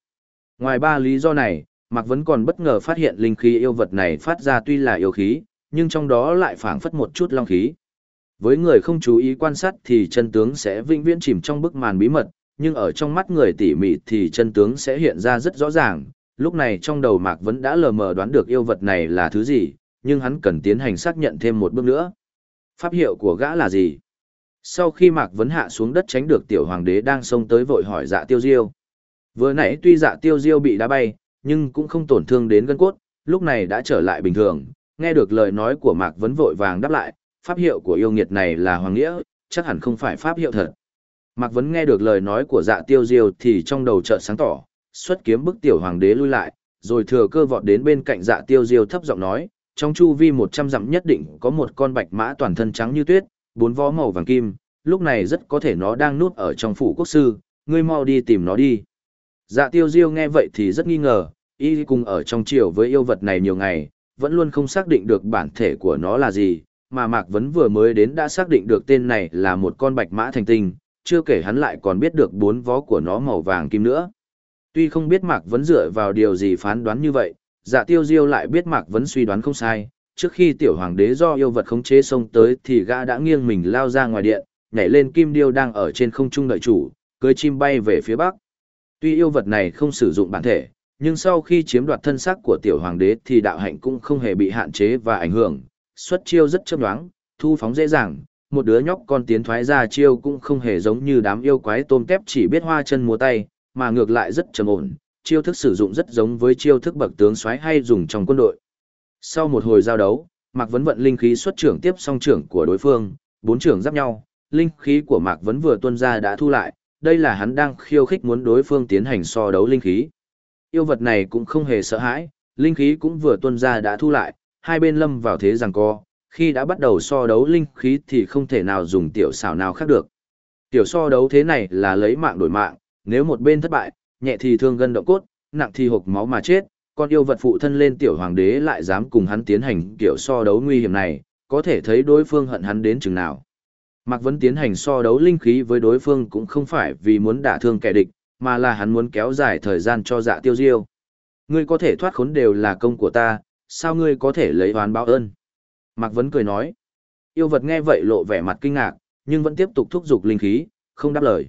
Ngoài ba lý do này, Mạc Vấn còn bất ngờ phát hiện linh khí yêu vật này phát ra tuy là yêu khí, nhưng trong đó lại phảng phất một chút long khí. Với người không chú ý quan sát thì chân tướng sẽ vĩnh viễn chìm trong bức màn bí mật, nhưng ở trong mắt người tỉ mỉ thì chân tướng sẽ hiện ra rất rõ ràng. Lúc này trong đầu Mạc Vấn đã lờ mờ đoán được yêu vật này là thứ gì, nhưng hắn cần tiến hành xác nhận thêm một bước nữa. Pháp hiệu của gã là gì? Sau khi Mạc Vấn hạ xuống đất tránh được tiểu hoàng đế đang xông tới vội hỏi dạ tiêu diêu. Vừa nãy tuy dạ tiêu diêu bị đá bay, nhưng cũng không tổn thương đến gân cốt, lúc này đã trở lại bình thường, nghe được lời nói của Mạc Vấn vội vàng đáp lại, pháp hiệu của yêu nghiệt này là hoàng nghĩa, chắc hẳn không phải pháp hiệu thật. Mạc Vấn nghe được lời nói của dạ tiêu diêu thì trong đầu chợt sáng tỏ, xuất kiếm bức tiểu hoàng đế lui lại, rồi thừa cơ vọt đến bên cạnh dạ tiêu diêu thấp giọng nói, trong chu vi 100 dặm nhất định có một con bạch mã toàn thân trắng như tuyết, bốn vó màu vàng kim, lúc này rất có thể nó đang núp ở trong phủ quốc sư, ngươi mau đi tìm nó đi. Dạ tiêu diêu nghe vậy thì rất nghi ngờ, y cùng ở trong triều với yêu vật này nhiều ngày, vẫn luôn không xác định được bản thể của nó là gì, mà Mạc Vấn vừa mới đến đã xác định được tên này là một con bạch mã thành tinh, chưa kể hắn lại còn biết được bốn vó của nó màu vàng kim nữa. Tuy không biết Mạc Vấn dựa vào điều gì phán đoán như vậy, dạ tiêu diêu lại biết Mạc Vấn suy đoán không sai, trước khi tiểu hoàng đế do yêu vật khống chế xông tới thì gã đã nghiêng mình lao ra ngoài điện, nhảy lên kim điêu đang ở trên không trung đợi chủ, cưới chim bay về phía bắc. Tuy yêu vật này không sử dụng bản thể, nhưng sau khi chiếm đoạt thân xác của tiểu hoàng đế thì đạo hạnh cũng không hề bị hạn chế và ảnh hưởng, xuất chiêu rất chớp nhoáng, thu phóng dễ dàng, một đứa nhóc con tiến thoái ra chiêu cũng không hề giống như đám yêu quái tôm tép chỉ biết hoa chân múa tay, mà ngược lại rất trầm ổn, chiêu thức sử dụng rất giống với chiêu thức bậc tướng soái hay dùng trong quân đội. Sau một hồi giao đấu, Mạc Vấn vận linh khí xuất trưởng tiếp song trưởng của đối phương, bốn trưởng giáp nhau, linh khí của Mạc Vấn vừa tuôn ra đã thu lại, đây là hắn đang khiêu khích muốn đối phương tiến hành so đấu linh khí. Yêu vật này cũng không hề sợ hãi, linh khí cũng vừa tuôn ra đã thu lại, hai bên lâm vào thế rằng co, khi đã bắt đầu so đấu linh khí thì không thể nào dùng tiểu xảo nào khác được. Tiểu so đấu thế này là lấy mạng đổi mạng, nếu một bên thất bại, nhẹ thì thương gân động cốt, nặng thì hộc máu mà chết, con yêu vật phụ thân lên tiểu hoàng đế lại dám cùng hắn tiến hành kiểu so đấu nguy hiểm này, có thể thấy đối phương hận hắn đến chừng nào. Mạc Vấn tiến hành so đấu linh khí với đối phương cũng không phải vì muốn đả thương kẻ địch, mà là hắn muốn kéo dài thời gian cho dạ tiêu diêu. Ngươi có thể thoát khốn đều là công của ta, sao ngươi có thể lấy oán báo ơn? Mạc Vấn cười nói. Yêu vật nghe vậy lộ vẻ mặt kinh ngạc, nhưng vẫn tiếp tục thúc giục linh khí, không đáp lời.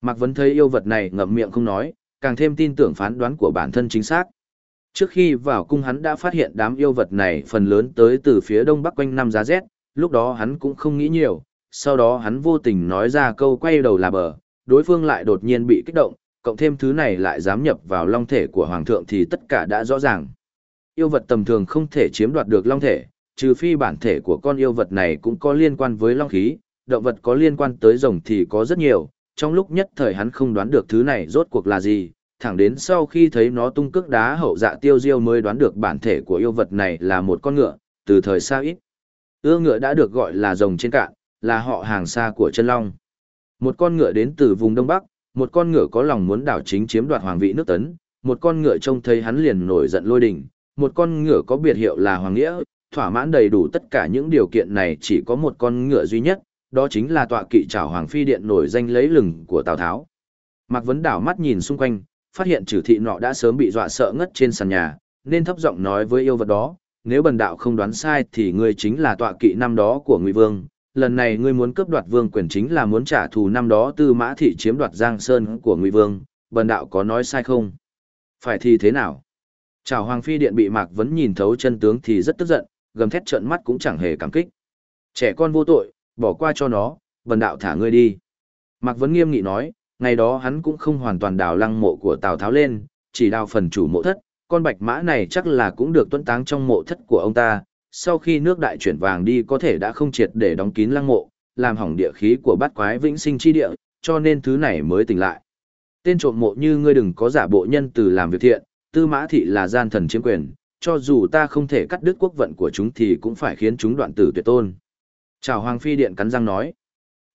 Mạc Vấn thấy yêu vật này ngậm miệng không nói, càng thêm tin tưởng phán đoán của bản thân chính xác. Trước khi vào cung hắn đã phát hiện đám yêu vật này phần lớn tới từ phía đông bắc quanh năm giá rét, lúc đó hắn cũng không nghĩ nhiều, sau đó hắn vô tình nói ra câu quay đầu là bờ, đối phương lại đột nhiên bị kích động, cộng thêm thứ này lại dám nhập vào long thể của hoàng thượng thì tất cả đã rõ ràng. Yêu vật tầm thường không thể chiếm đoạt được long thể, trừ phi bản thể của con yêu vật này cũng có liên quan với long khí, động vật có liên quan tới rồng thì có rất nhiều, trong lúc nhất thời hắn không đoán được thứ này rốt cuộc là gì, thẳng đến sau khi thấy nó tung cước đá hậu dạ tiêu diêu mới đoán được bản thể của yêu vật này là một con ngựa, từ thời xa ít. Ưa ngựa đã được gọi là rồng trên cạn, là họ hàng xa của chân long. Một con ngựa đến từ vùng Đông Bắc, một con ngựa có lòng muốn đảo chính chiếm đoạt hoàng vị nước tấn, một con ngựa trông thấy hắn liền nổi giận lôi đình, một con ngựa có biệt hiệu là Hoàng Nghĩa, thỏa mãn đầy đủ tất cả những điều kiện này chỉ có một con ngựa duy nhất, đó chính là tọa kỵ trảo Hoàng Phi Điện nổi danh lấy lừng của Tào Tháo. Mạc Vấn đảo mắt nhìn xung quanh, phát hiện trừ thị nọ đã sớm bị dọa sợ ngất trên sàn nhà, nên thấp giọng nói với yêu vật đó, nếu bần đạo không đoán sai thì ngươi chính là tọa kỵ năm đó của Ngụy Vương, lần này ngươi muốn cướp đoạt vương quyền chính là muốn trả thù năm đó tư mã thị chiếm đoạt Giang Sơn của Ngụy Vương, bần đạo có nói sai không? Phải thì thế nào? Chào Hoàng Phi Điện bị Mạc Vấn nhìn thấu chân tướng thì rất tức giận, gầm thét trợn mắt cũng chẳng hề cảm kích. Trẻ con vô tội, bỏ qua cho nó, bần đạo thả ngươi đi. Mạc Vấn nghiêm nghị nói, ngày đó hắn cũng không hoàn toàn đào lăng mộ của Tào Tháo lên, chỉ đào phần chủ mộ thất, con bạch mã này chắc là cũng được tuân táng trong mộ thất của ông ta, sau khi nước đại chuyển vàng đi có thể đã không triệt để đóng kín lăng mộ, làm hỏng địa khí của bát quái vĩnh sinh chi địa, cho nên thứ này mới tỉnh lại. Tên trộm mộ như ngươi đừng có giả bộ nhân từ làm việc thiện, tư mã thị là gian thần chiếm quyền, cho dù ta không thể cắt đứt quốc vận của chúng thì cũng phải khiến chúng đoạn tử tuyệt tôn. Chào Hoàng Phi Điện cắn răng nói.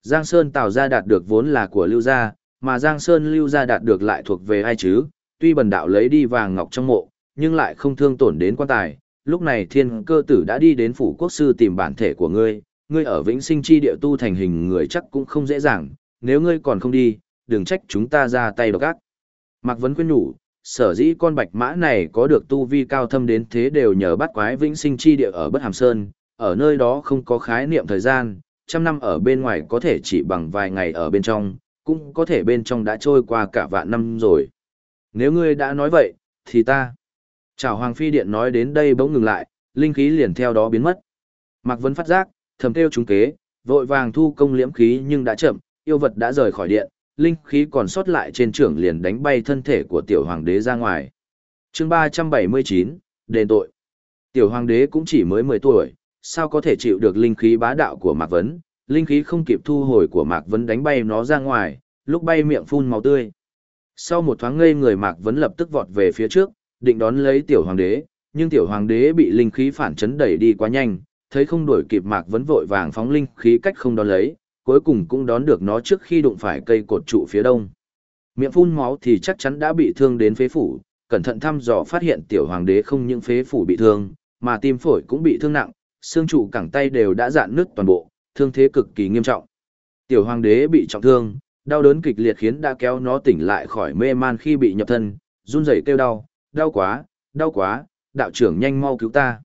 Giang Sơn tạo ra đạt được vốn là của Lưu Gia, mà Giang Sơn Lưu Gia đạt được lại thuộc về ai chứ, tuy bần đạo lấy đi vàng ngọc trong mộ, nhưng lại không thương tổn đến quan tài. Lúc này thiên cơ tử đã đi đến phủ quốc sư tìm bản thể của ngươi, ngươi ở vĩnh sinh chi địa tu thành hình người chắc cũng không dễ dàng, nếu ngươi còn không đi, đừng trách chúng ta ra tay độc ác. Mạc Vấn khuyên nhủ, sở dĩ con bạch mã này có được tu vi cao thâm đến thế đều nhờ bắt quái vĩnh sinh chi địa ở bất hàm sơn, ở nơi đó không có khái niệm thời gian, trăm năm ở bên ngoài có thể chỉ bằng vài ngày ở bên trong, cũng có thể bên trong đã trôi qua cả vạn năm rồi. Nếu ngươi đã nói vậy, thì ta. Chào Hoàng Phi Điện nói đến đây bỗng ngừng lại, linh khí liền theo đó biến mất. Mạc Vân phát giác, thầm tiêu trúng kế, vội vàng thu công liễm khí nhưng đã chậm, yêu vật đã rời khỏi điện, linh khí còn sót lại trên trưởng liền đánh bay thân thể của tiểu hoàng đế ra ngoài. chương 379, đền tội. Tiểu hoàng đế cũng chỉ mới 10 tuổi, sao có thể chịu được linh khí bá đạo của Mạc Vấn, linh khí không kịp thu hồi của Mạc Vấn đánh bay nó ra ngoài, lúc bay miệng phun máu tươi. Sau một thoáng ngây người Mạc Vấn lập tức vọt về phía trước, định đón lấy tiểu hoàng đế, nhưng tiểu hoàng đế bị linh khí phản chấn đẩy đi quá nhanh, thấy không đuổi kịp Mạc Vấn vội vàng phóng linh khí cách không đón lấy, cuối cùng cũng đón được nó trước khi đụng phải cây cột trụ phía đông. Miệng phun máu thì chắc chắn đã bị thương đến phế phủ, cẩn thận thăm dò phát hiện tiểu hoàng đế không những phế phủ bị thương, mà tim phổi cũng bị thương nặng, xương trụ cẳng tay đều đã dạn nứt toàn bộ, thương thế cực kỳ nghiêm trọng. Tiểu hoàng đế bị trọng thương, đau đớn kịch liệt khiến đã kéo nó tỉnh lại khỏi mê man khi bị nhập thân, run rẩy kêu đau, đau quá, đau quá, đạo trưởng nhanh mau cứu ta.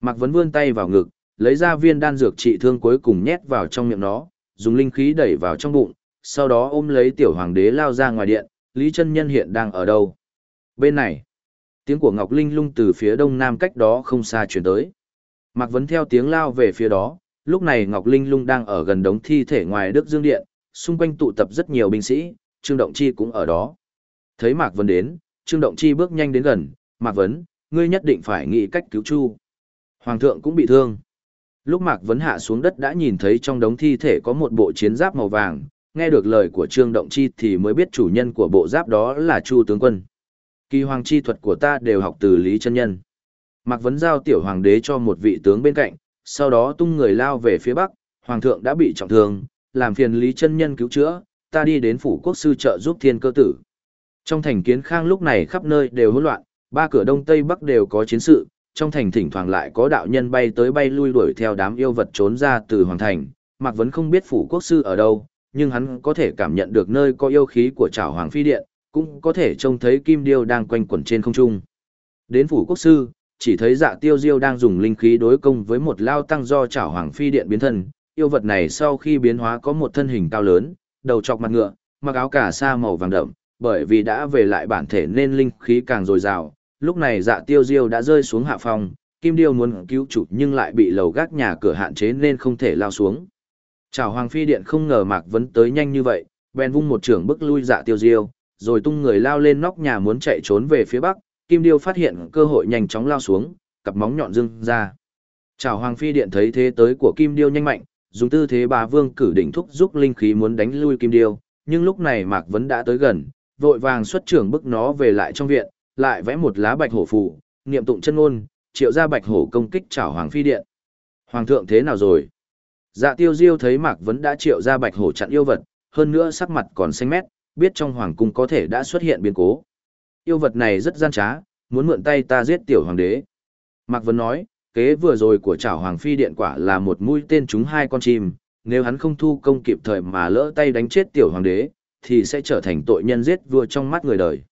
Mạc Vấn vươn tay vào ngực, lấy ra viên đan dược trị thương cuối cùng nhét vào trong miệng nó, dùng linh khí đẩy vào trong bụng, sau đó ôm lấy tiểu hoàng đế lao ra ngoài điện, Lý chân Nhân hiện đang ở đâu? Bên này, tiếng của Ngọc Linh lung từ phía đông nam cách đó không xa chuyển tới. Mạc Vấn theo tiếng lao về phía đó, lúc này Ngọc Linh lung đang ở gần đống thi thể ngoài Đức Dương Điện, xung quanh tụ tập rất nhiều binh sĩ, Trương Động Chi cũng ở đó. Thấy Mạc Vấn đến, Trương Động Chi bước nhanh đến gần, Mạc Vấn, ngươi nhất định phải nghĩ cách cứu Chu. Hoàng thượng cũng bị thương. Lúc Mạc Vấn hạ xuống đất đã nhìn thấy trong đống thi thể có một bộ chiến giáp màu vàng, nghe được lời của Trương Động Chi thì mới biết chủ nhân của bộ giáp đó là Chu tướng quân. Kỳ hoàng chi thuật của ta đều học từ Lý chân Nhân. Mạc Vấn giao tiểu hoàng đế cho một vị tướng bên cạnh, sau đó tung người lao về phía bắc, hoàng thượng đã bị trọng thương, làm phiền Lý chân Nhân cứu chữa, ta đi đến phủ quốc sư trợ giúp thiên cơ tử. Trong thành kiến khang lúc này khắp nơi đều hỗn loạn, ba cửa đông tây bắc đều có chiến sự, trong thành thỉnh thoảng lại có đạo nhân bay tới bay lui đuổi theo đám yêu vật trốn ra từ hoàng thành, Mạc Vấn không biết phủ quốc sư ở đâu, nhưng hắn có thể cảm nhận được nơi có yêu khí của trảo hoàng phi điện, cũng có thể trông thấy kim điêu đang quanh quẩn trên không trung. Đến phủ quốc sư, chỉ thấy dạ tiêu diêu đang dùng linh khí đối công với một lao tăng do trảo hoàng phi điện biến thân, yêu vật này sau khi biến hóa có một thân hình cao lớn, đầu trọc mặt ngựa, mặc áo cà sa màu vàng đậm, bởi vì đã về lại bản thể nên linh khí càng dồi dào. Lúc này dạ tiêu diêu đã rơi xuống hạ phòng, kim điêu muốn cứu chủ nhưng lại bị lầu gác nhà cửa hạn chế nên không thể lao xuống. Chào hoàng phi điện không ngờ mạc vấn tới nhanh như vậy, bèn vung một trường bức lui dạ tiêu diêu, rồi tung người lao lên nóc nhà muốn chạy trốn về phía bắc, kim điêu phát hiện cơ hội nhanh chóng lao xuống, cặp móng nhọn dưng ra. Chào hoàng phi điện thấy thế tới của kim điêu nhanh mạnh, dùng tư thế bà vương cử đỉnh thúc giúp linh khí muốn đánh lui kim điêu, nhưng lúc này mạc vấn đã tới gần, vội vàng xuất trưởng bức nó về lại trong viện, lại vẽ một lá bạch hổ phù, niệm tụng chân ngôn, triệu ra bạch hổ công kích chảo hoàng phi điện. Hoàng thượng thế nào rồi? Dạ tiêu diêu thấy Mạc Vấn đã triệu ra bạch hổ chặn yêu vật, hơn nữa sắc mặt còn xanh mét, biết trong hoàng cung có thể đã xuất hiện biến cố. Yêu vật này rất gian trá, muốn mượn tay ta giết tiểu hoàng đế. Mạc Vấn nói, kế vừa rồi của chảo hoàng phi điện quả là một mũi tên trúng hai con chim, nếu hắn không thu công kịp thời mà lỡ tay đánh chết tiểu hoàng đế, thì sẽ trở thành tội nhân giết vua trong mắt người đời.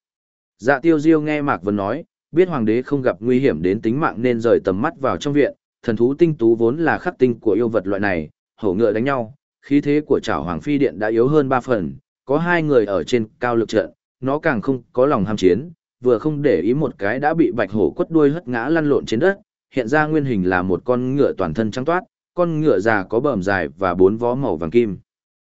Dạ tiêu diêu nghe Mạc Vân nói, biết hoàng đế không gặp nguy hiểm đến tính mạng nên rời tầm mắt vào trong viện, thần thú tinh tú vốn là khắc tinh của yêu vật loại này, hổ ngựa đánh nhau, khí thế của chảo hoàng phi điện đã yếu hơn ba phần, có hai người ở trên cao lực trận, nó càng không có lòng ham chiến, vừa không để ý một cái đã bị bạch hổ quất đuôi hất ngã lăn lộn trên đất, hiện ra nguyên hình là một con ngựa toàn thân trắng toát, con ngựa già có bờm dài và bốn vó màu vàng kim.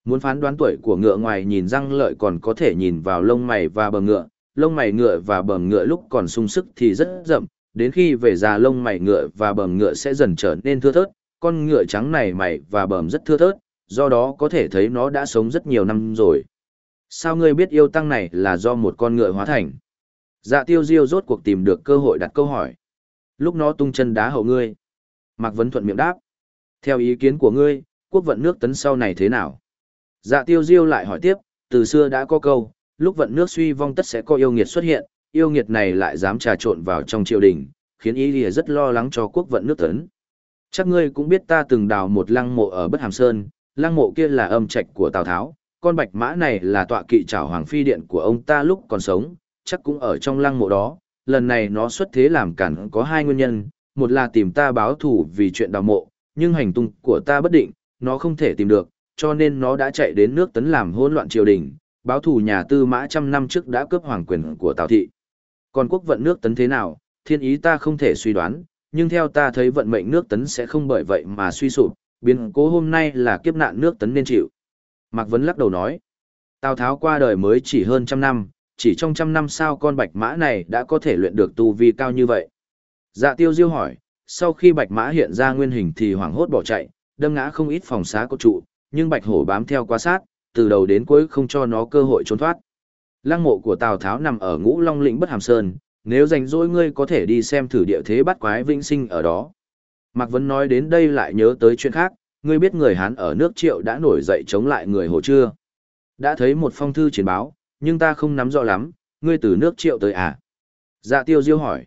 Muốn phán đoán tuổi của ngựa ngoài nhìn răng lợi còn có thể nhìn vào lông mày và bờ ngựa, lông mày ngựa và bờ ngựa lúc còn sung sức thì rất rậm, đến khi về già lông mày ngựa và bờm ngựa sẽ dần trở nên thưa thớt, con ngựa trắng này mày và bờm rất thưa thớt, do đó có thể thấy nó đã sống rất nhiều năm rồi. Sao ngươi biết yêu tăng này là do một con ngựa hóa thành? Dạ tiêu diêu rốt cuộc tìm được cơ hội đặt câu hỏi. Lúc nó tung chân đá hậu ngươi. Mạc Vấn Thuận miệng đáp. Theo ý kiến của ngươi, quốc vận nước tấn sau này thế nào? Dạ tiêu diêu lại hỏi tiếp, từ xưa đã có câu, lúc vận nước suy vong tất sẽ có yêu nghiệt xuất hiện, yêu nghiệt này lại dám trà trộn vào trong triều đình, khiến ý lìa rất lo lắng cho quốc vận nước tấn. Chắc ngươi cũng biết ta từng đào một lăng mộ ở Bất Hàm Sơn, lăng mộ kia là âm trạch của Tào Tháo, con bạch mã này là tọa kỵ trảo hoàng phi điện của ông ta lúc còn sống, chắc cũng ở trong lăng mộ đó. Lần này nó xuất thế làm cản có hai nguyên nhân, một là tìm ta báo thù vì chuyện đào mộ, nhưng hành tung của ta bất định, nó không thể tìm được, cho nên nó đã chạy đến nước tấn làm hỗn loạn triều đình, báo thù nhà tư mã trăm năm trước đã cướp hoàng quyền của Tào Thị. Còn quốc vận nước tấn thế nào, thiên ý ta không thể suy đoán, nhưng theo ta thấy vận mệnh nước tấn sẽ không bởi vậy mà suy sụp, biến cố hôm nay là kiếp nạn nước tấn nên chịu. Mạc Vấn lắc đầu nói, Tào Tháo qua đời mới chỉ hơn trăm năm, chỉ trong trăm năm sao con bạch mã này đã có thể luyện được tu vi cao như vậy. Dạ tiêu diêu hỏi, sau khi bạch mã hiện ra nguyên hình thì hoảng hốt bỏ chạy, đâm ngã không ít phòng xá cột trụ, nhưng bạch hổ bám theo quá sát, từ đầu đến cuối không cho nó cơ hội trốn thoát. Lăng mộ của Tào Tháo nằm ở ngũ long lĩnh bất hàm sơn, nếu rảnh rỗi ngươi có thể đi xem thử địa thế bắt quái vĩnh sinh ở đó. Mạc Vấn nói đến đây lại nhớ tới chuyện khác, ngươi biết người Hán ở nước Triệu đã nổi dậy chống lại người Hồ chưa? Đã thấy một phong thư chiến báo, nhưng ta không nắm rõ lắm, ngươi từ nước Triệu tới à? Dạ tiêu diêu hỏi.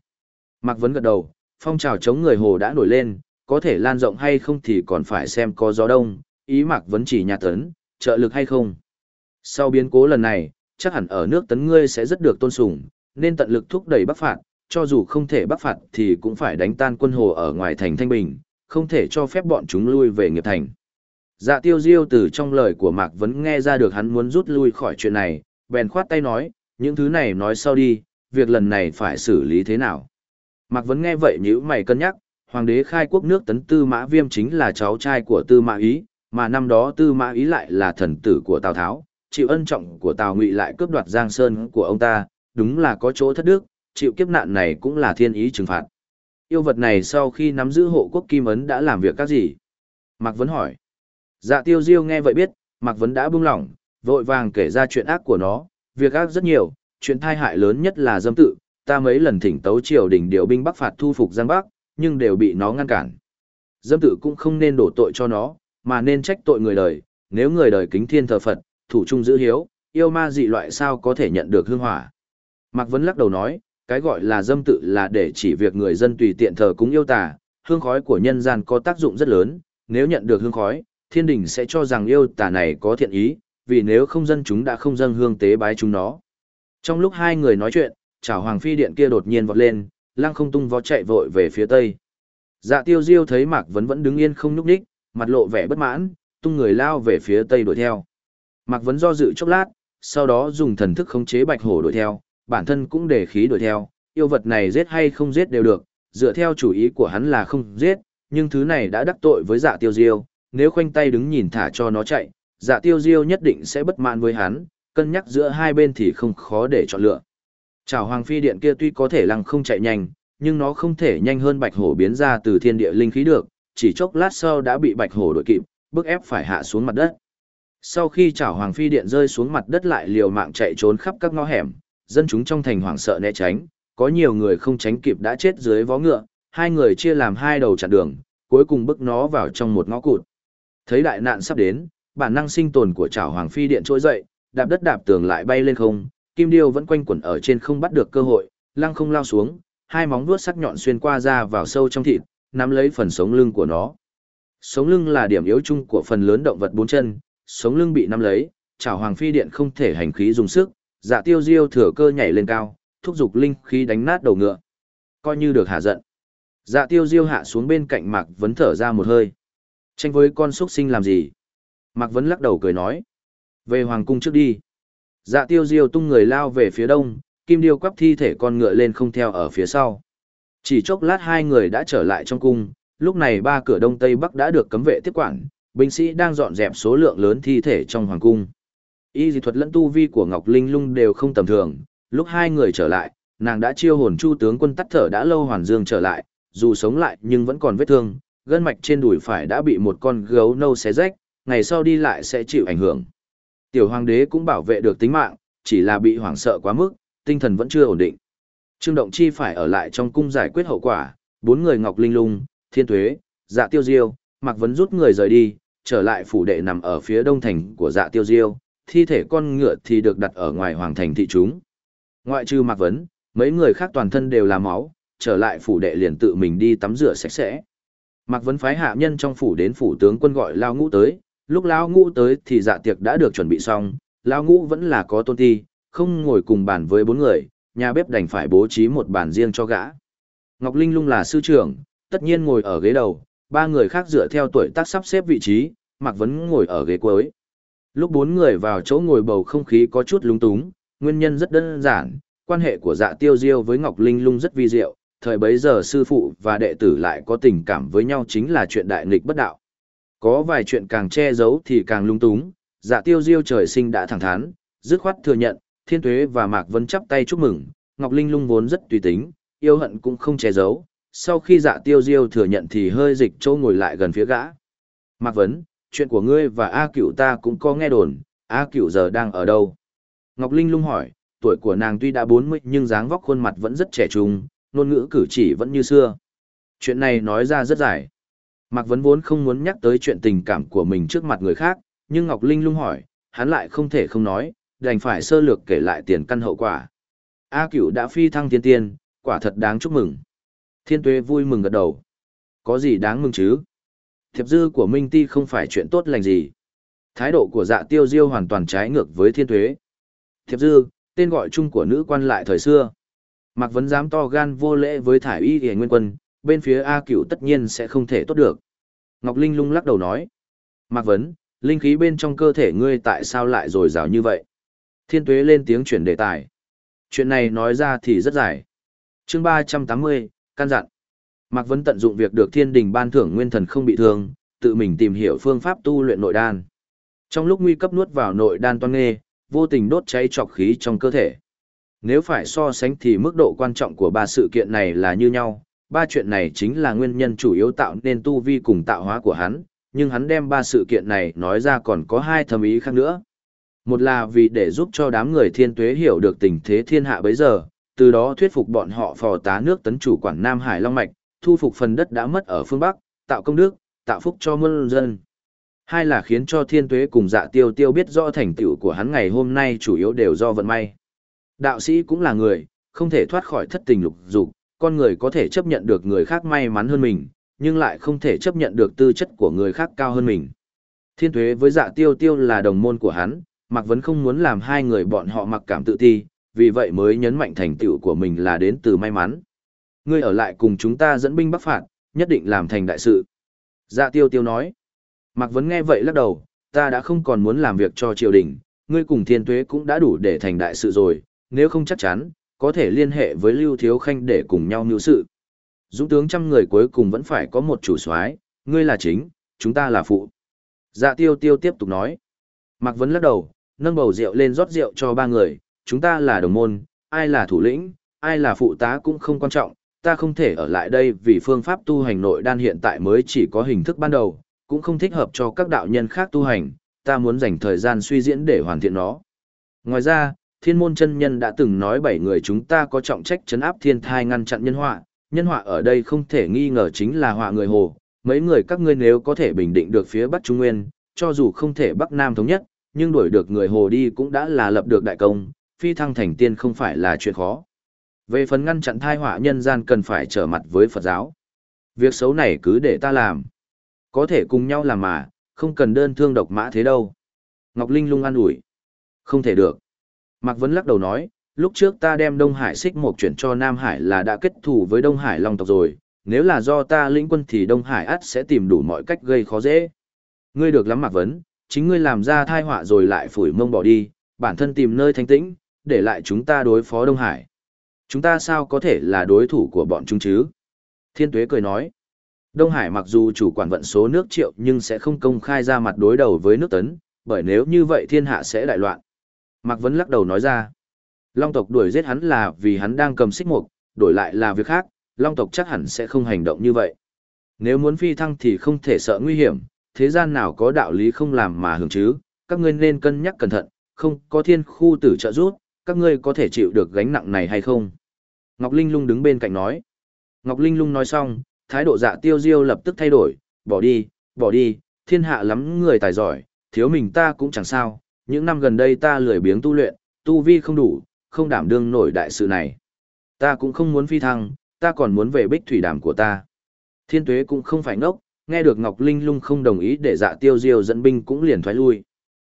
Mạc Vấn gật đầu, Phong trào chống người hồ đã nổi lên, có thể lan rộng hay không thì còn phải xem có gió đông, ý Mạc Vấn chỉ nhà tấn, trợ lực hay không. Sau biến cố lần này, chắc hẳn ở nước tấn ngươi sẽ rất được tôn sùng, nên tận lực thúc đẩy bắc phạt, cho dù không thể bắc phạt thì cũng phải đánh tan quân hồ ở ngoài thành Thanh Bình, không thể cho phép bọn chúng lui về nghiệp thành. Dạ tiêu diêu từ trong lời của Mạc Vấn nghe ra được hắn muốn rút lui khỏi chuyện này, bèn khoát tay nói, những thứ này nói sau đi, việc lần này phải xử lý thế nào. Mạc Vấn nghe vậy nhữ mày cân nhắc, hoàng đế khai quốc nước tấn tư mã viêm chính là cháu trai của tư mã ý, mà năm đó tư mã ý lại là thần tử của Tào Tháo, chịu ân trọng của Tào Ngụy lại cướp đoạt Giang Sơn của ông ta, đúng là có chỗ thất đức, chịu kiếp nạn này cũng là thiên ý trừng phạt. Yêu vật này sau khi nắm giữ hộ quốc kim ấn đã làm việc các gì? Mạc Vấn hỏi. Dạ tiêu diêu nghe vậy biết, Mạc Vấn đã buông lỏng, vội vàng kể ra chuyện ác của nó, việc ác rất nhiều, chuyện thai hại lớn nhất là dâm tự, ta mấy lần thỉnh tấu triều đình điều binh bắc phạt thu phục Giang Bắc, nhưng đều bị nó ngăn cản. Dâm tự cũng không nên đổ tội cho nó, mà nên trách tội người đời, nếu người đời kính thiên thờ Phật, thủ trung giữ hiếu, yêu ma dị loại sao có thể nhận được hương hỏa. Mạc Vấn lắc đầu nói, cái gọi là dâm tự là để chỉ việc người dân tùy tiện thờ cúng yêu tà, hương khói của nhân gian có tác dụng rất lớn, nếu nhận được hương khói, thiên đình sẽ cho rằng yêu tà này có thiện ý, vì nếu không dân chúng đã không dâng hương tế bái chúng nó. Trong lúc hai người nói chuyện, chảo hoàng phi điện kia đột nhiên vọt lên, lăng không tung vó chạy vội về phía tây. Dạ tiêu diêu thấy Mạc Vấn vẫn đứng yên không nhúc đích, mặt lộ vẻ bất mãn, tung người lao về phía tây đuổi theo. Mạc Vấn do dự chốc lát, sau đó dùng thần thức khống chế bạch hổ đuổi theo, bản thân cũng để khí đuổi theo, yêu vật này giết hay không giết đều được, dựa theo chủ ý của hắn là không giết, nhưng thứ này đã đắc tội với dạ tiêu diêu, nếu khoanh tay đứng nhìn thả cho nó chạy, dạ tiêu diêu nhất định sẽ bất mãn với hắn, cân nhắc giữa hai bên thì không khó để chọn lựa. Chào hoàng phi điện kia tuy có thể lăng không chạy nhanh, nhưng nó không thể nhanh hơn bạch hổ biến ra từ thiên địa linh khí được, chỉ chốc lát sau đã bị bạch hổ đội kịp, bức ép phải hạ xuống mặt đất. Sau khi chảo hoàng phi điện rơi xuống mặt đất lại liều mạng chạy trốn khắp các ngõ hẻm, dân chúng trong thành hoảng sợ né tránh, có nhiều người không tránh kịp đã chết dưới vó ngựa, hai người chia làm hai đầu chặn đường, cuối cùng bức nó vào trong một ngõ cụt. Thấy đại nạn sắp đến, bản năng sinh tồn của chảo hoàng phi điện trỗi dậy, đạp đất đạp tường lại bay lên không, kim điêu vẫn quanh quẩn ở trên không bắt được cơ hội, lăng không lao xuống, hai móng vuốt sắc nhọn xuyên qua ra vào sâu trong thịt, nắm lấy phần sống lưng của nó. Sống lưng là điểm yếu chung của phần lớn động vật bốn chân, sống lưng bị nắm lấy, chảo hoàng phi điện không thể hành khí dùng sức, dạ tiêu diêu thừa cơ nhảy lên cao, thúc giục linh khí đánh nát đầu ngựa. Coi như được hạ giận. Dạ tiêu diêu hạ xuống bên cạnh Mạc Vấn thở ra một hơi. Tranh với con xuất sinh làm gì? Mạc Vấn lắc đầu cười nói. Về hoàng cung trước đi. Dạ tiêu diêu tung người lao về phía đông, kim điêu quắp thi thể con ngựa lên không theo ở phía sau. Chỉ chốc lát hai người đã trở lại trong cung, lúc này ba cửa đông tây bắc đã được cấm vệ tiếp quản, binh sĩ đang dọn dẹp số lượng lớn thi thể trong hoàng cung. Y dị thuật lẫn tu vi của Ngọc Linh Lung đều không tầm thường, lúc hai người trở lại, nàng đã chiêu hồn chu tướng quân tắt thở đã lâu hoàn dương trở lại, dù sống lại nhưng vẫn còn vết thương, gân mạch trên đùi phải đã bị một con gấu nâu xé rách, ngày sau đi lại sẽ chịu ảnh hưởng. Tiểu hoàng đế cũng bảo vệ được tính mạng, chỉ là bị hoảng sợ quá mức, tinh thần vẫn chưa ổn định. Trương Động Chi phải ở lại trong cung giải quyết hậu quả, bốn người Ngọc Linh Lung, Thiên Tuế, Dạ Tiêu Diêu, Mạc Vấn rút người rời đi, trở lại phủ đệ nằm ở phía đông thành của Dạ Tiêu Diêu, thi thể con ngựa thì được đặt ở ngoài hoàng thành thị chúng. Ngoại trừ Mạc Vấn, mấy người khác toàn thân đều là máu, trở lại phủ đệ liền tự mình đi tắm rửa sạch sẽ. Mạc Vấn phái hạ nhân trong phủ đến phủ tướng quân gọi Lao Ngũ tới, lúc Lao Ngũ tới thì dạ tiệc đã được chuẩn bị xong, Lao Ngũ vẫn là có tôn ti, không ngồi cùng bàn với bốn người, nhà bếp đành phải bố trí một bàn riêng cho gã. Ngọc Linh Lung là sư trưởng, tất nhiên ngồi ở ghế đầu, ba người khác dựa theo tuổi tác sắp xếp vị trí, Mạc Vấn ngồi ở ghế cuối. Lúc bốn người vào chỗ ngồi bầu không khí có chút lúng túng, nguyên nhân rất đơn giản, quan hệ của dạ tiêu diêu với Ngọc Linh Lung rất vi diệu, thời bấy giờ sư phụ và đệ tử lại có tình cảm với nhau chính là chuyện đại nghịch bất đạo. Có vài chuyện càng che giấu thì càng lung túng, dạ tiêu diêu trời sinh đã thẳng thắn, dứt khoát thừa nhận, thiên tuế và Mạc Vân chắp tay chúc mừng, Ngọc Linh Lung vốn rất tùy tính, yêu hận cũng không che giấu. Sau khi dạ tiêu diêu thừa nhận thì hơi dịch châu ngồi lại gần phía gã. Mạc Vấn, chuyện của ngươi và A cửu ta cũng có nghe đồn, A cửu giờ đang ở đâu? Ngọc Linh lung hỏi, tuổi của nàng tuy đã 40 nhưng dáng vóc khuôn mặt vẫn rất trẻ trung, ngôn ngữ cử chỉ vẫn như xưa. Chuyện này nói ra rất dài. Mạc Vấn vốn không muốn nhắc tới chuyện tình cảm của mình trước mặt người khác, nhưng Ngọc Linh lung hỏi, hắn lại không thể không nói, đành phải sơ lược kể lại tiền căn hậu quả. A cửu đã phi thăng thiên tiên, quả thật đáng chúc mừng. Thiên tuế vui mừng gật đầu. Có gì đáng mừng chứ? Thiệp dư của Minh Ti không phải chuyện tốt lành gì. Thái độ của dạ tiêu diêu hoàn toàn trái ngược với thiên tuế. Thiệp dư, tên gọi chung của nữ quan lại thời xưa. Mạc Vấn dám to gan vô lễ với thải y hề nguyên quân, bên phía A cửu tất nhiên sẽ không thể tốt được. Ngọc Linh lung lắc đầu nói. Mạc Vấn, linh khí bên trong cơ thể ngươi tại sao lại dồi dào như vậy? Thiên tuế lên tiếng chuyển đề tài. Chuyện này nói ra thì rất dài. chương ba trăm tám mươi, căn dặn. Mạc Vấn tận dụng việc được thiên đình ban thưởng nguyên thần không bị thương, tự mình tìm hiểu phương pháp tu luyện nội đan. Trong lúc nguy cấp nuốt vào nội đan toan nghê, vô tình đốt cháy trọc khí trong cơ thể. Nếu phải so sánh thì mức độ quan trọng của ba sự kiện này là như nhau, ba chuyện này chính là nguyên nhân chủ yếu tạo nên tu vi cùng tạo hóa của hắn, nhưng hắn đem ba sự kiện này nói ra còn có hai thầm ý khác nữa. Một là vì để giúp cho đám người thiên tuế hiểu được tình thế thiên hạ bấy giờ, từ đó thuyết phục bọn họ phò tá nước tấn chủ quản Nam Hải Long Mạch, thu phục phần đất đã mất ở phương Bắc, tạo công đức, tạo phúc cho muôn dân. Hai là khiến cho thiên tuế cùng dạ tiêu tiêu biết rõ thành tựu của hắn ngày hôm nay chủ yếu đều do vận may. Đạo sĩ cũng là người, không thể thoát khỏi thất tình lục dục, con người có thể chấp nhận được người khác may mắn hơn mình, nhưng lại không thể chấp nhận được tư chất của người khác cao hơn mình. Thiên tuế với dạ tiêu tiêu là đồng môn của hắn, Mạc Vấn không muốn làm hai người bọn họ mặc cảm tự ti, vì vậy mới nhấn mạnh thành tựu của mình là đến từ may mắn. Ngươi ở lại cùng chúng ta dẫn binh bắc phạt, nhất định làm thành đại sự. Dạ tiêu tiêu nói. Mạc Vấn nghe vậy lắc đầu, ta đã không còn muốn làm việc cho triều đình, ngươi cùng thiên tuế cũng đã đủ để thành đại sự rồi, nếu không chắc chắn, có thể liên hệ với Lưu Thiếu Khanh để cùng nhau mưu sự. Dũng tướng trăm người cuối cùng vẫn phải có một chủ soái, ngươi là chính, chúng ta là phụ. Dạ tiêu tiêu tiếp tục nói. Mạc Vấn lắc đầu, nâng bầu rượu lên rót rượu cho ba người, chúng ta là đồng môn, ai là thủ lĩnh, ai là phụ tá cũng không quan trọng, ta không thể ở lại đây vì phương pháp tu hành nội đan hiện tại mới chỉ có hình thức ban đầu, cũng không thích hợp cho các đạo nhân khác tu hành, ta muốn dành thời gian suy diễn để hoàn thiện nó. Ngoài ra, thiên môn chân nhân đã từng nói bảy người chúng ta có trọng trách chấn áp thiên thai ngăn chặn nhân họa, nhân họa ở đây không thể nghi ngờ chính là họa người hồ, mấy người các ngươi nếu có thể bình định được phía Bắc Trung Nguyên, cho dù không thể Bắc Nam thống nhất, nhưng đuổi được người hồ đi cũng đã là lập được đại công, phi thăng thành tiên không phải là chuyện khó. Về phần ngăn chặn thai họa nhân gian cần phải trở mặt với Phật giáo. Việc xấu này cứ để ta làm. Có thể cùng nhau làm mà, không cần đơn thương độc mã thế đâu. Ngọc Linh lung an ủi. Không thể được. Mạc Vấn lắc đầu nói, lúc trước ta đem Đông Hải xích một chuyển cho Nam Hải là đã kết thù với Đông Hải Long tộc rồi, nếu là do ta lĩnh quân thì Đông Hải ắt sẽ tìm đủ mọi cách gây khó dễ. Ngươi được lắm Mạc Vấn, chính ngươi làm ra thai họa rồi lại phủi mông bỏ đi, bản thân tìm nơi thanh tĩnh, để lại chúng ta đối phó Đông Hải. Chúng ta sao có thể là đối thủ của bọn chúng chứ? Thiên Tuế cười nói. Đông Hải mặc dù chủ quản vận số nước triệu nhưng sẽ không công khai ra mặt đối đầu với nước tấn, bởi nếu như vậy thiên hạ sẽ đại loạn. Mạc Vấn lắc đầu nói ra. Long tộc đuổi giết hắn là vì hắn đang cầm xích mục, đổi lại là việc khác, Long tộc chắc hẳn sẽ không hành động như vậy. Nếu muốn phi thăng thì không thể sợ nguy hiểm, thế gian nào có đạo lý không làm mà hưởng chứ, các ngươi nên cân nhắc cẩn thận, không có thiên khu tử trợ giúp, các ngươi có thể chịu được gánh nặng này hay không? Ngọc Linh Lung đứng bên cạnh nói. Ngọc Linh Lung nói xong, thái độ dạ tiêu diêu lập tức thay đổi, bỏ đi, bỏ đi, thiên hạ lắm người tài giỏi, thiếu mình ta cũng chẳng sao, những năm gần đây ta lười biếng tu luyện, tu vi không đủ, không đảm đương nổi đại sự này. Ta cũng không muốn phi thăng, ta còn muốn về bích thủy đàm của ta. Thiên tuế cũng không phải ngốc, nghe được Ngọc Linh Lung không đồng ý để dạ tiêu diêu dẫn binh cũng liền thoái lui.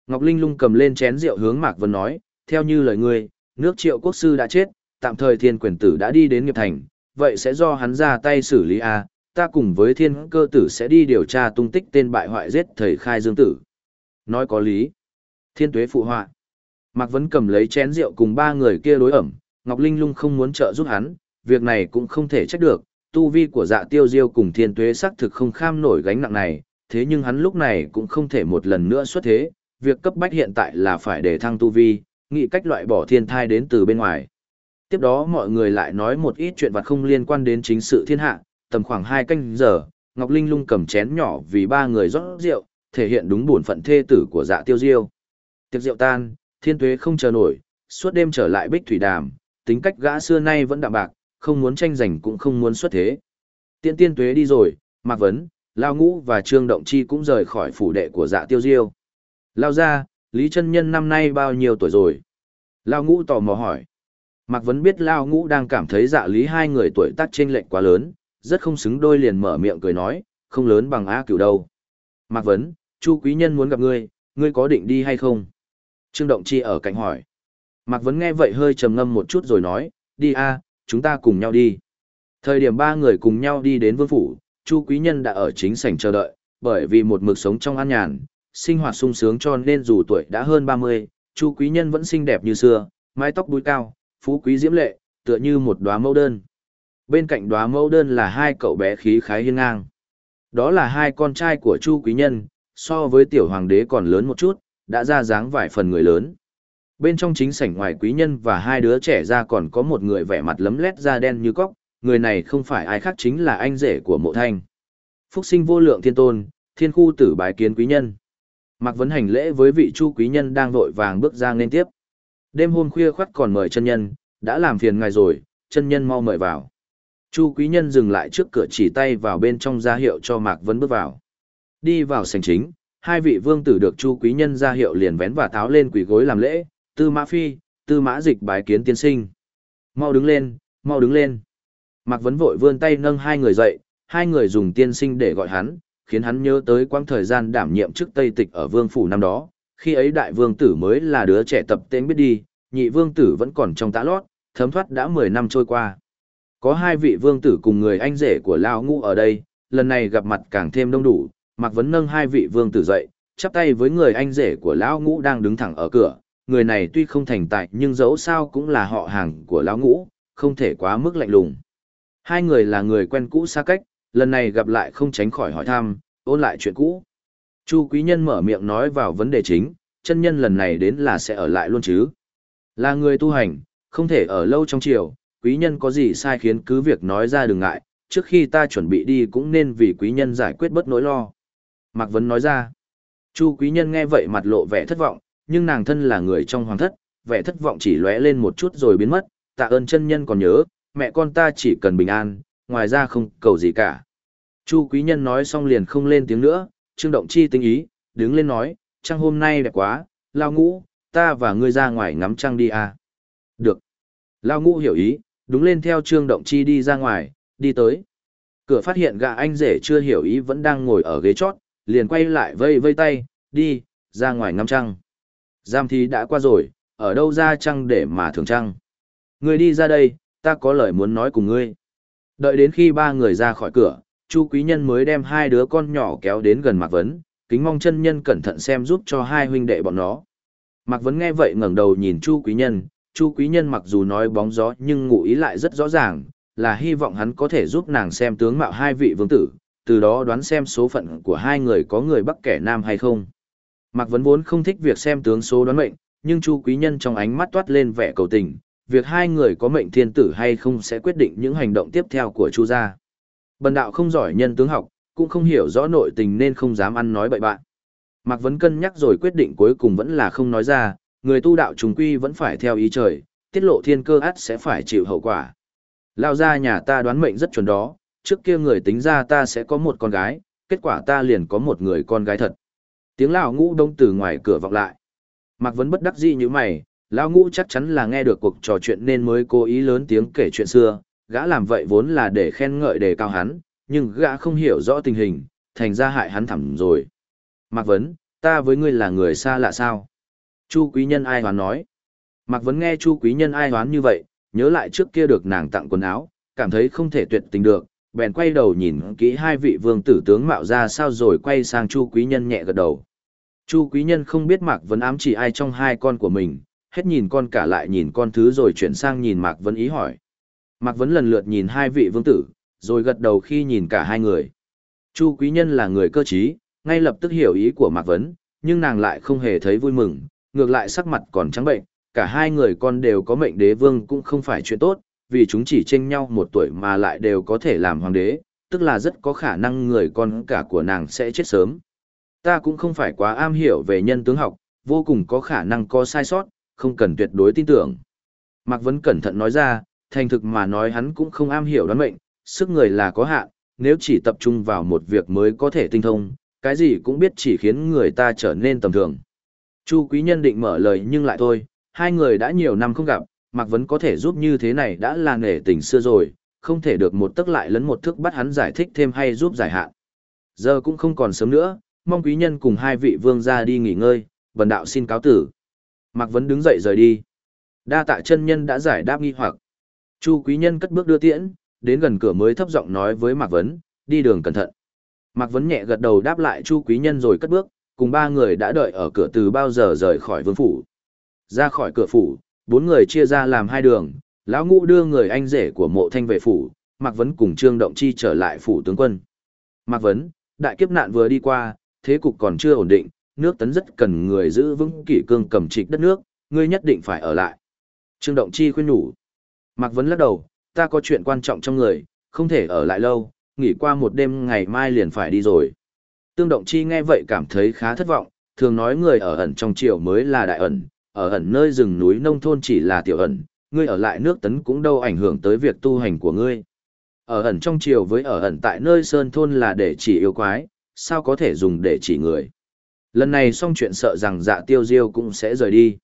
Ngọc Linh Lung cầm lên chén rượu hướng Mạc Vân nói, theo như lời ngươi, nước triệu quốc sư đã chết, tạm thời thiên quyền tử đã đi đến nghiệp thành, vậy sẽ do hắn ra tay xử lý à? ta cùng với thiên cơ tử sẽ đi điều tra tung tích tên bại hoại giết thầy khai dương tử. Nói có lý. Thiên tuế phụ họa. Mạc Vấn cầm lấy chén rượu cùng ba người kia đối ẩm, Ngọc Linh lung không muốn trợ giúp hắn, việc này cũng không thể trách được, tu vi của dạ tiêu diêu cùng thiên tuế xác thực không kham nổi gánh nặng này, thế nhưng hắn lúc này cũng không thể một lần nữa xuất thế, việc cấp bách hiện tại là phải để thăng tu vi, nghĩ cách loại bỏ thiên thai đến từ bên ngoài. Tiếp đó mọi người lại nói một ít chuyện vặt không liên quan đến chính sự thiên hạ, tầm khoảng hai canh giờ, Ngọc Linh lung cầm chén nhỏ vì ba người rót rượu, thể hiện đúng bổn phận thê tử của dạ tiêu diêu. Tiệc rượu tan, thiên tuế không chờ nổi, suốt đêm trở lại bích thủy đàm, tính cách gã xưa nay vẫn đạm bạc, không muốn tranh giành cũng không muốn xuất thế. Tiên tiên tuế đi rồi, Mạc Vấn, Lao Ngũ và Trương Động Chi cũng rời khỏi phủ đệ của dạ tiêu diêu. Lao ra, Lý chân Nhân năm nay bao nhiêu tuổi rồi? Lao Ngũ tò mò hỏi. Mạc Vấn biết Lao Ngũ đang cảm thấy dạ lý hai người tuổi tác chênh lệch quá lớn, rất không xứng đôi liền mở miệng cười nói, không lớn bằng A cửu đâu. Mạc Vấn, Chu Quý Nhân muốn gặp ngươi, ngươi có định đi hay không? Trương Động Chi ở cạnh hỏi. Mạc Vấn nghe vậy hơi trầm ngâm một chút rồi nói, đi a, chúng ta cùng nhau đi. Thời điểm ba người cùng nhau đi đến vương phủ, Chu Quý Nhân đã ở chính sảnh chờ đợi, bởi vì một mực sống trong an nhàn, sinh hoạt sung sướng cho nên dù tuổi đã hơn 30, Chu Quý Nhân vẫn xinh đẹp như xưa, mái tóc búi cao, phú quý diễm lệ, tựa như một đóa mẫu đơn. Bên cạnh đóa mẫu đơn là hai cậu bé khí khái hiên ngang. Đó là hai con trai của Chu Quý Nhân, so với tiểu hoàng đế còn lớn một chút, đã ra dáng vài phần người lớn. Bên trong chính sảnh ngoài quý nhân và hai đứa trẻ ra còn có một người vẻ mặt lấm lét da đen như cóc, người này không phải ai khác chính là anh rể của mộ thanh. Phúc sinh vô lượng thiên tôn, thiên khu tử bái kiến quý nhân. Mạc Vấn hành lễ với vị chu quý nhân đang vội vàng bước ra nên tiếp. Đêm hôm khuya khoắt còn mời chân nhân, đã làm phiền ngài rồi, chân nhân mau mời vào. Chu quý nhân dừng lại trước cửa chỉ tay vào bên trong ra hiệu cho Mạc Vấn bước vào. Đi vào sảnh chính, hai vị vương tử được Chu quý nhân ra hiệu liền vén và tháo lên quỷ gối làm lễ, Tư Mã Phi, Tư Mã Dịch bái kiến tiên sinh. Mau đứng lên, mau đứng lên. Mạc Vấn vội vươn tay nâng hai người dậy, hai người dùng tiên sinh để gọi hắn, khiến hắn nhớ tới quãng thời gian đảm nhiệm chức Tây Tịch ở vương phủ năm đó, khi ấy đại vương tử mới là đứa trẻ tập tên biết đi, nhị vương tử vẫn còn trong tã lót, thấm thoát đã 10 năm trôi qua. Có hai vị vương tử cùng người anh rể của Lao Ngũ ở đây, lần này gặp mặt càng thêm đông đủ, Mạc Vấn nâng hai vị vương tử dậy, chắp tay với người anh rể của Lão Ngũ đang đứng thẳng ở cửa, người này tuy không thành tài nhưng dẫu sao cũng là họ hàng của Lão Ngũ, không thể quá mức lạnh lùng. Hai người là người quen cũ xa cách, lần này gặp lại không tránh khỏi hỏi thăm, ôn lại chuyện cũ. Chu Quý Nhân mở miệng nói vào vấn đề chính, chân nhân lần này đến là sẽ ở lại luôn chứ. Là người tu hành, không thể ở lâu trong triều. quý nhân có gì sai khiến cứ việc nói ra đừng ngại, trước khi ta chuẩn bị đi cũng nên vì quý nhân giải quyết bất nỗi lo. Mạc Vấn nói ra. Chu quý nhân nghe vậy mặt lộ vẻ thất vọng, nhưng nàng thân là người trong hoàng thất, vẻ thất vọng chỉ lóe lên một chút rồi biến mất, tạ ơn chân nhân còn nhớ, mẹ con ta chỉ cần bình an, ngoài ra không cầu gì cả. Chu quý nhân nói xong liền không lên tiếng nữa, Trương Động Chi tinh ý, đứng lên nói, trăng hôm nay đẹp quá, lao ngũ, ta và ngươi ra ngoài ngắm trăng đi à. Được. Lao ngũ hiểu ý, đúng lên theo Trương Động Chi đi ra ngoài, đi tới. Cửa phát hiện gã anh rể chưa hiểu ý vẫn đang ngồi ở ghế chót, liền quay lại vây vây tay, đi, ra ngoài ngắm trăng. Giam thì đã qua rồi, ở đâu ra trăng để mà thường trăng. Người đi ra đây, ta có lời muốn nói cùng ngươi. Đợi đến khi ba người ra khỏi cửa, Chu Quý Nhân mới đem hai đứa con nhỏ kéo đến gần Mạc Vấn, kính mong chân nhân cẩn thận xem giúp cho hai huynh đệ bọn nó. Mạc Vấn nghe vậy ngẩng đầu nhìn Chu Quý Nhân, Chu Quý Nhân mặc dù nói bóng gió nhưng ngụ ý lại rất rõ ràng, là hy vọng hắn có thể giúp nàng xem tướng mạo hai vị vương tử, từ đó đoán xem số phận của hai người có người bắc kẻ nam hay không. Mạc Vấn vốn không thích việc xem tướng số đoán mệnh, nhưng Chu Quý Nhân trong ánh mắt toát lên vẻ cầu tình, việc hai người có mệnh thiên tử hay không sẽ quyết định những hành động tiếp theo của Chu gia. Bần đạo không giỏi nhân tướng học, cũng không hiểu rõ nội tình nên không dám ăn nói bậy bạn. Mạc Vấn cân nhắc rồi quyết định cuối cùng vẫn là không nói ra, người tu đạo trùng quy vẫn phải theo ý trời, tiết lộ thiên cơ át sẽ phải chịu hậu quả. Lao ra nhà ta đoán mệnh rất chuẩn đó, trước kia người tính ra ta sẽ có một con gái, kết quả ta liền có một người con gái thật. Tiếng lão ngũ đông từ ngoài cửa vọng lại. Mạc Vấn bất đắc dĩ như mày, lão ngũ chắc chắn là nghe được cuộc trò chuyện nên mới cố ý lớn tiếng kể chuyện xưa, gã làm vậy vốn là để khen ngợi đề cao hắn, nhưng gã không hiểu rõ tình hình, thành ra hại hắn thẳm rồi. Mạc Vấn, ta với ngươi là người xa lạ sao? Chu quý nhân ai hoán nói. Mạc Vấn nghe Chu quý nhân ai hoán như vậy, nhớ lại trước kia được nàng tặng quần áo, cảm thấy không thể tuyệt tình được, bèn quay đầu nhìn kỹ hai vị vương tử tướng mạo ra sao rồi quay sang Chu quý nhân nhẹ gật đầu. Chu quý nhân không biết Mạc Vấn ám chỉ ai trong hai con của mình, hết nhìn con cả lại nhìn con thứ rồi chuyển sang nhìn Mạc Vấn ý hỏi. Mạc Vấn lần lượt nhìn hai vị vương tử, rồi gật đầu khi nhìn cả hai người. Chu quý nhân là người cơ trí, ngay lập tức hiểu ý của Mạc Vấn, nhưng nàng lại không hề thấy vui mừng, ngược lại sắc mặt còn trắng bệnh, cả hai người con đều có mệnh đế vương cũng không phải chuyện tốt, vì chúng chỉ tranh nhau một tuổi mà lại đều có thể làm hoàng đế, tức là rất có khả năng người con cả của nàng sẽ chết sớm. Ta cũng không phải quá am hiểu về nhân tướng học, vô cùng có khả năng có sai sót, không cần tuyệt đối tin tưởng. Mạc Vấn cẩn thận nói ra, thành thực mà nói hắn cũng không am hiểu đoán mệnh, sức người là có hạn, nếu chỉ tập trung vào một việc mới có thể tinh thông, cái gì cũng biết chỉ khiến người ta trở nên tầm thường. Chu quý nhân định mở lời nhưng lại thôi, hai người đã nhiều năm không gặp, Mạc Vấn có thể giúp như thế này đã là nể tình xưa rồi, không thể được một tức lại lấn một thức bắt hắn giải thích thêm hay giúp giải hạn. Giờ cũng không còn sớm nữa, mong quý nhân cùng hai vị vương ra đi nghỉ ngơi, bần đạo xin cáo tử. Mạc Vấn đứng dậy rời đi. Đa tạ chân nhân đã giải đáp nghi hoặc. Chu quý nhân cất bước đưa tiễn, đến gần cửa mới thấp giọng nói với Mạc Vấn, đi đường cẩn thận. Mạc Vấn nhẹ gật đầu đáp lại Chu quý nhân rồi cất bước, cùng ba người đã đợi ở cửa từ bao giờ rời khỏi vương phủ. Ra khỏi cửa phủ, bốn người chia ra làm hai đường, lão ngũ đưa người anh rể của mộ thanh về phủ, Mạc Vấn cùng Trương Động Chi trở lại phủ tướng quân. Mạc Vấn, đại kiếp nạn vừa đi qua, thế cục còn chưa ổn định, nước tấn rất cần người giữ vững kỷ cương cầm trịch đất nước, ngươi nhất định phải ở lại. Trương Động Chi khuyên nhủ. Mạc Vấn lắc đầu, ta có chuyện quan trọng trong người, không thể ở lại lâu, nghỉ qua một đêm ngày mai liền phải đi rồi. Tương Động Chi nghe vậy cảm thấy khá thất vọng, thường nói người ở ẩn trong triều mới là đại ẩn, ở ẩn nơi rừng núi nông thôn chỉ là tiểu ẩn, ngươi ở lại nước tấn cũng đâu ảnh hưởng tới việc tu hành của ngươi. Ở ẩn trong triều với ở ẩn tại nơi sơn thôn là để chỉ yêu quái, sao có thể dùng để chỉ người. Lần này xong chuyện sợ rằng dạ tiêu diêu cũng sẽ rời đi.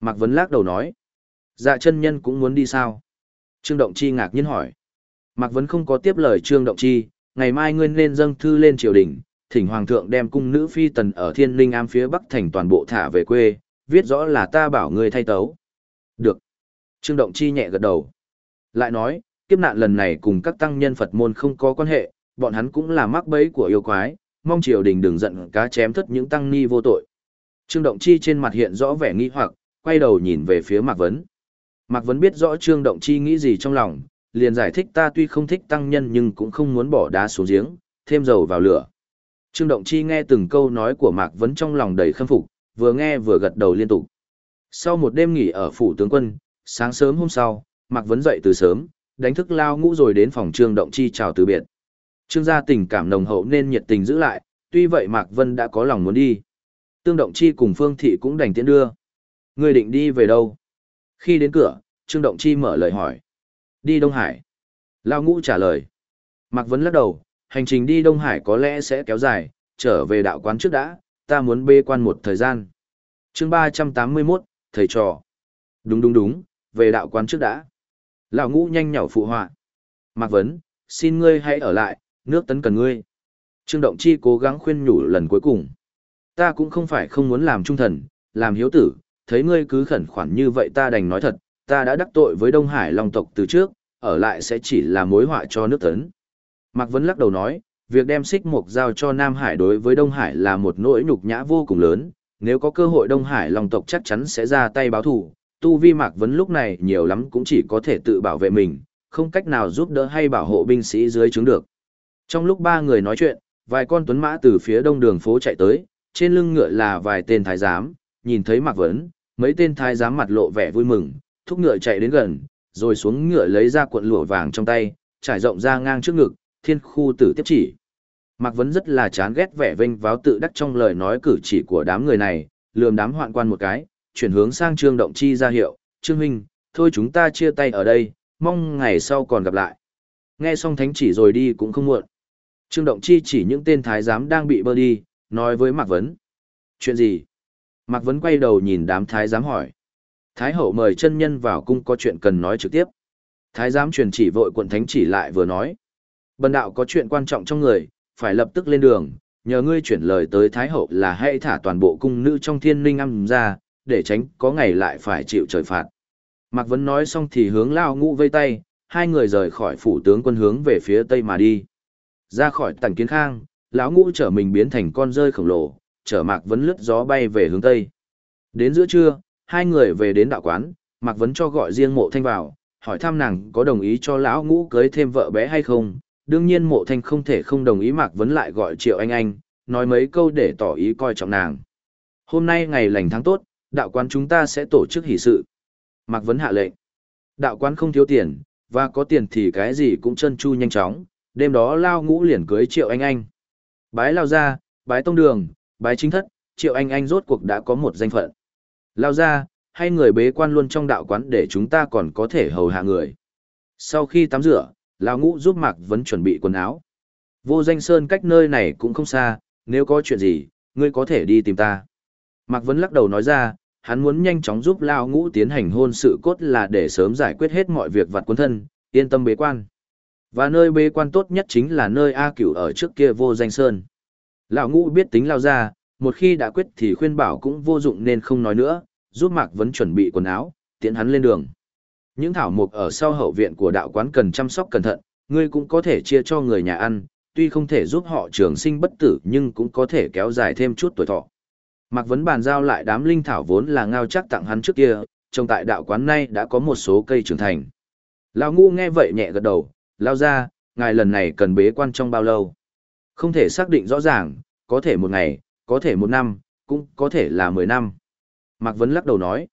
Mạc Vấn lắc đầu nói. Dạ chân nhân cũng muốn đi sao? Trương Động Chi ngạc nhiên hỏi. Mạc Vấn không có tiếp lời Trương Động Chi, ngày mai ngươi nên dâng thư lên triều đình, thỉnh Hoàng thượng đem cung nữ phi tần ở thiên linh am phía bắc thành toàn bộ thả về quê, viết rõ là ta bảo ngươi thay tấu. Được. Trương Động Chi nhẹ gật đầu. Lại nói, kiếp nạn lần này cùng các tăng nhân Phật môn không có quan hệ, bọn hắn cũng là mắc bẫy của yêu quái, mong triều đình đừng giận cá chém thất những tăng ni vô tội. Trương Động Chi trên mặt hiện rõ vẻ nghi hoặc, quay đầu nhìn về phía Mạc Vấn. Mạc Vấn biết rõ Trương Động Chi nghĩ gì trong lòng, liền giải thích ta tuy không thích tăng nhân nhưng cũng không muốn bỏ đá xuống giếng, thêm dầu vào lửa. Trương Động Chi nghe từng câu nói của Mạc Vấn trong lòng đầy khâm phục, vừa nghe vừa gật đầu liên tục. Sau một đêm nghỉ ở phủ tướng quân, sáng sớm hôm sau, Mạc Vấn dậy từ sớm, đánh thức lao ngũ rồi đến phòng Trương Động Chi chào từ biệt. Trương gia tình cảm nồng hậu nên nhiệt tình giữ lại, tuy vậy Mạc Vân đã có lòng muốn đi. Tương Động Chi cùng Phương Thị cũng đành tiễn đưa. Người định đi về đâu? Khi đến cửa, Trương Động Chi mở lời hỏi. Đi Đông Hải. Lao ngũ trả lời. Mạc Vân lắc đầu, hành trình đi Đông Hải có lẽ sẽ kéo dài, trở về đạo quán trước đã, ta muốn bê quan một thời gian. chương 381, thầy trò. Đúng đúng đúng, về đạo quán trước đã. Lão ngũ nhanh nhỏ phụ họa. Mạc Vấn, xin ngươi hãy ở lại, nước tấn cần ngươi. Trương Động Chi cố gắng khuyên nhủ lần cuối cùng. Ta cũng không phải không muốn làm trung thần, làm hiếu tử, thấy ngươi cứ khẩn khoản như vậy ta đành nói thật, ta đã đắc tội với Đông Hải Long tộc từ trước, ở lại sẽ chỉ là mối họa cho nước tấn. Mạc Vấn lắc đầu nói, việc đem xích mục giao cho Nam Hải đối với Đông Hải là một nỗi nhục nhã vô cùng lớn, nếu có cơ hội Đông Hải Long tộc chắc chắn sẽ ra tay báo thù. Tu vi Mạc Vấn lúc này nhiều lắm cũng chỉ có thể tự bảo vệ mình, không cách nào giúp đỡ hay bảo hộ binh sĩ dưới trướng được. Trong lúc ba người nói chuyện, vài con tuấn mã từ phía đông đường phố chạy tới, trên lưng ngựa là vài tên thái giám, nhìn thấy Mạc Vấn, mấy tên thái giám mặt lộ vẻ vui mừng, thúc ngựa chạy đến gần, rồi xuống ngựa lấy ra cuộn lụa vàng trong tay, trải rộng ra ngang trước ngực, thiên khu tử tiếp chỉ. Mạc Vấn rất là chán ghét vẻ vênh váo tự đắc trong lời nói cử chỉ của đám người này, lườm đám hoạn quan một cái, chuyển hướng sang Trương Động Chi ra hiệu, Trương Huynh, thôi chúng ta chia tay ở đây, mong ngày sau còn gặp lại. Nghe xong thánh chỉ rồi đi cũng không muộn. Trương Động Chi chỉ những tên thái giám đang bị bơ đi, nói với Mạc Vấn. Chuyện gì? Mạc Vấn quay đầu nhìn đám thái giám hỏi. Thái hậu mời chân nhân vào cung có chuyện cần nói trực tiếp. Thái giám truyền chỉ vội quận thánh chỉ lại vừa nói. Bần đạo có chuyện quan trọng trong người, phải lập tức lên đường, nhờ ngươi chuyển lời tới Thái hậu là hãy thả toàn bộ cung nữ trong thiên linh âm ra, để tránh có ngày lại phải chịu trời phạt. Mạc Vấn nói xong thì hướng lao ngũ vây tay, hai người rời khỏi phủ tướng quân hướng về phía tây mà đi. Ra khỏi tầng kiến khang, lão ngũ trở mình biến thành con rơi khổng lồ, chở Mạc Vấn lướt gió bay về hướng tây. Đến giữa trưa, hai người về đến đạo quán, Mạc Vấn cho gọi riêng mộ thanh vào, hỏi thăm nàng có đồng ý cho lão ngũ cưới thêm vợ bé hay không. Đương nhiên mộ thanh không thể không đồng ý Mạc Vấn lại gọi Triệu Anh Anh, nói mấy câu để tỏ ý coi trọng nàng. Hôm nay ngày lành tháng tốt, đạo quán chúng ta sẽ tổ chức hỷ sự. Mạc Vấn hạ lệnh. Đạo quán không thiếu tiền, và có tiền thì cái gì cũng chân chu nhanh chóng, đêm đó lao ngũ liền cưới Triệu Anh Anh. Bái lao ra, bái tông đường, bái chính thất, Triệu Anh Anh rốt cuộc đã có một danh phận. Lao ra, hay người bế quan luôn trong đạo quán để chúng ta còn có thể hầu hạ người. Sau khi tắm rửa, Lão ngũ giúp Mạc Vấn chuẩn bị quần áo. Vô danh sơn cách nơi này cũng không xa, nếu có chuyện gì, ngươi có thể đi tìm ta. Mạc Vấn lắc đầu nói ra, hắn muốn nhanh chóng giúp Lão Ngũ tiến hành hôn sự cốt là để sớm giải quyết hết mọi việc vặt quân thân, yên tâm bế quan. Và nơi bế quan tốt nhất chính là nơi A Cửu ở trước kia vô danh sơn. Lão ngũ biết tính lao ra, một khi đã quyết thì khuyên bảo cũng vô dụng nên không nói nữa, giúp Mạc Vấn chuẩn bị quần áo, tiễn hắn lên đường. Những thảo mục ở sau hậu viện của đạo quán cần chăm sóc cẩn thận, ngươi cũng có thể chia cho người nhà ăn, tuy không thể giúp họ trường sinh bất tử nhưng cũng có thể kéo dài thêm chút tuổi thọ. Mạc Vấn bàn giao lại đám linh thảo vốn là ngao chắc tặng hắn trước kia, trong tại đạo quán nay đã có một số cây trưởng thành. Lão ngu nghe vậy nhẹ gật đầu, lao ra, ngài lần này cần bế quan trong bao lâu? Không thể xác định rõ ràng, có thể một ngày, có thể một năm, cũng có thể là mười năm. Mạc Vấn lắc đầu nói,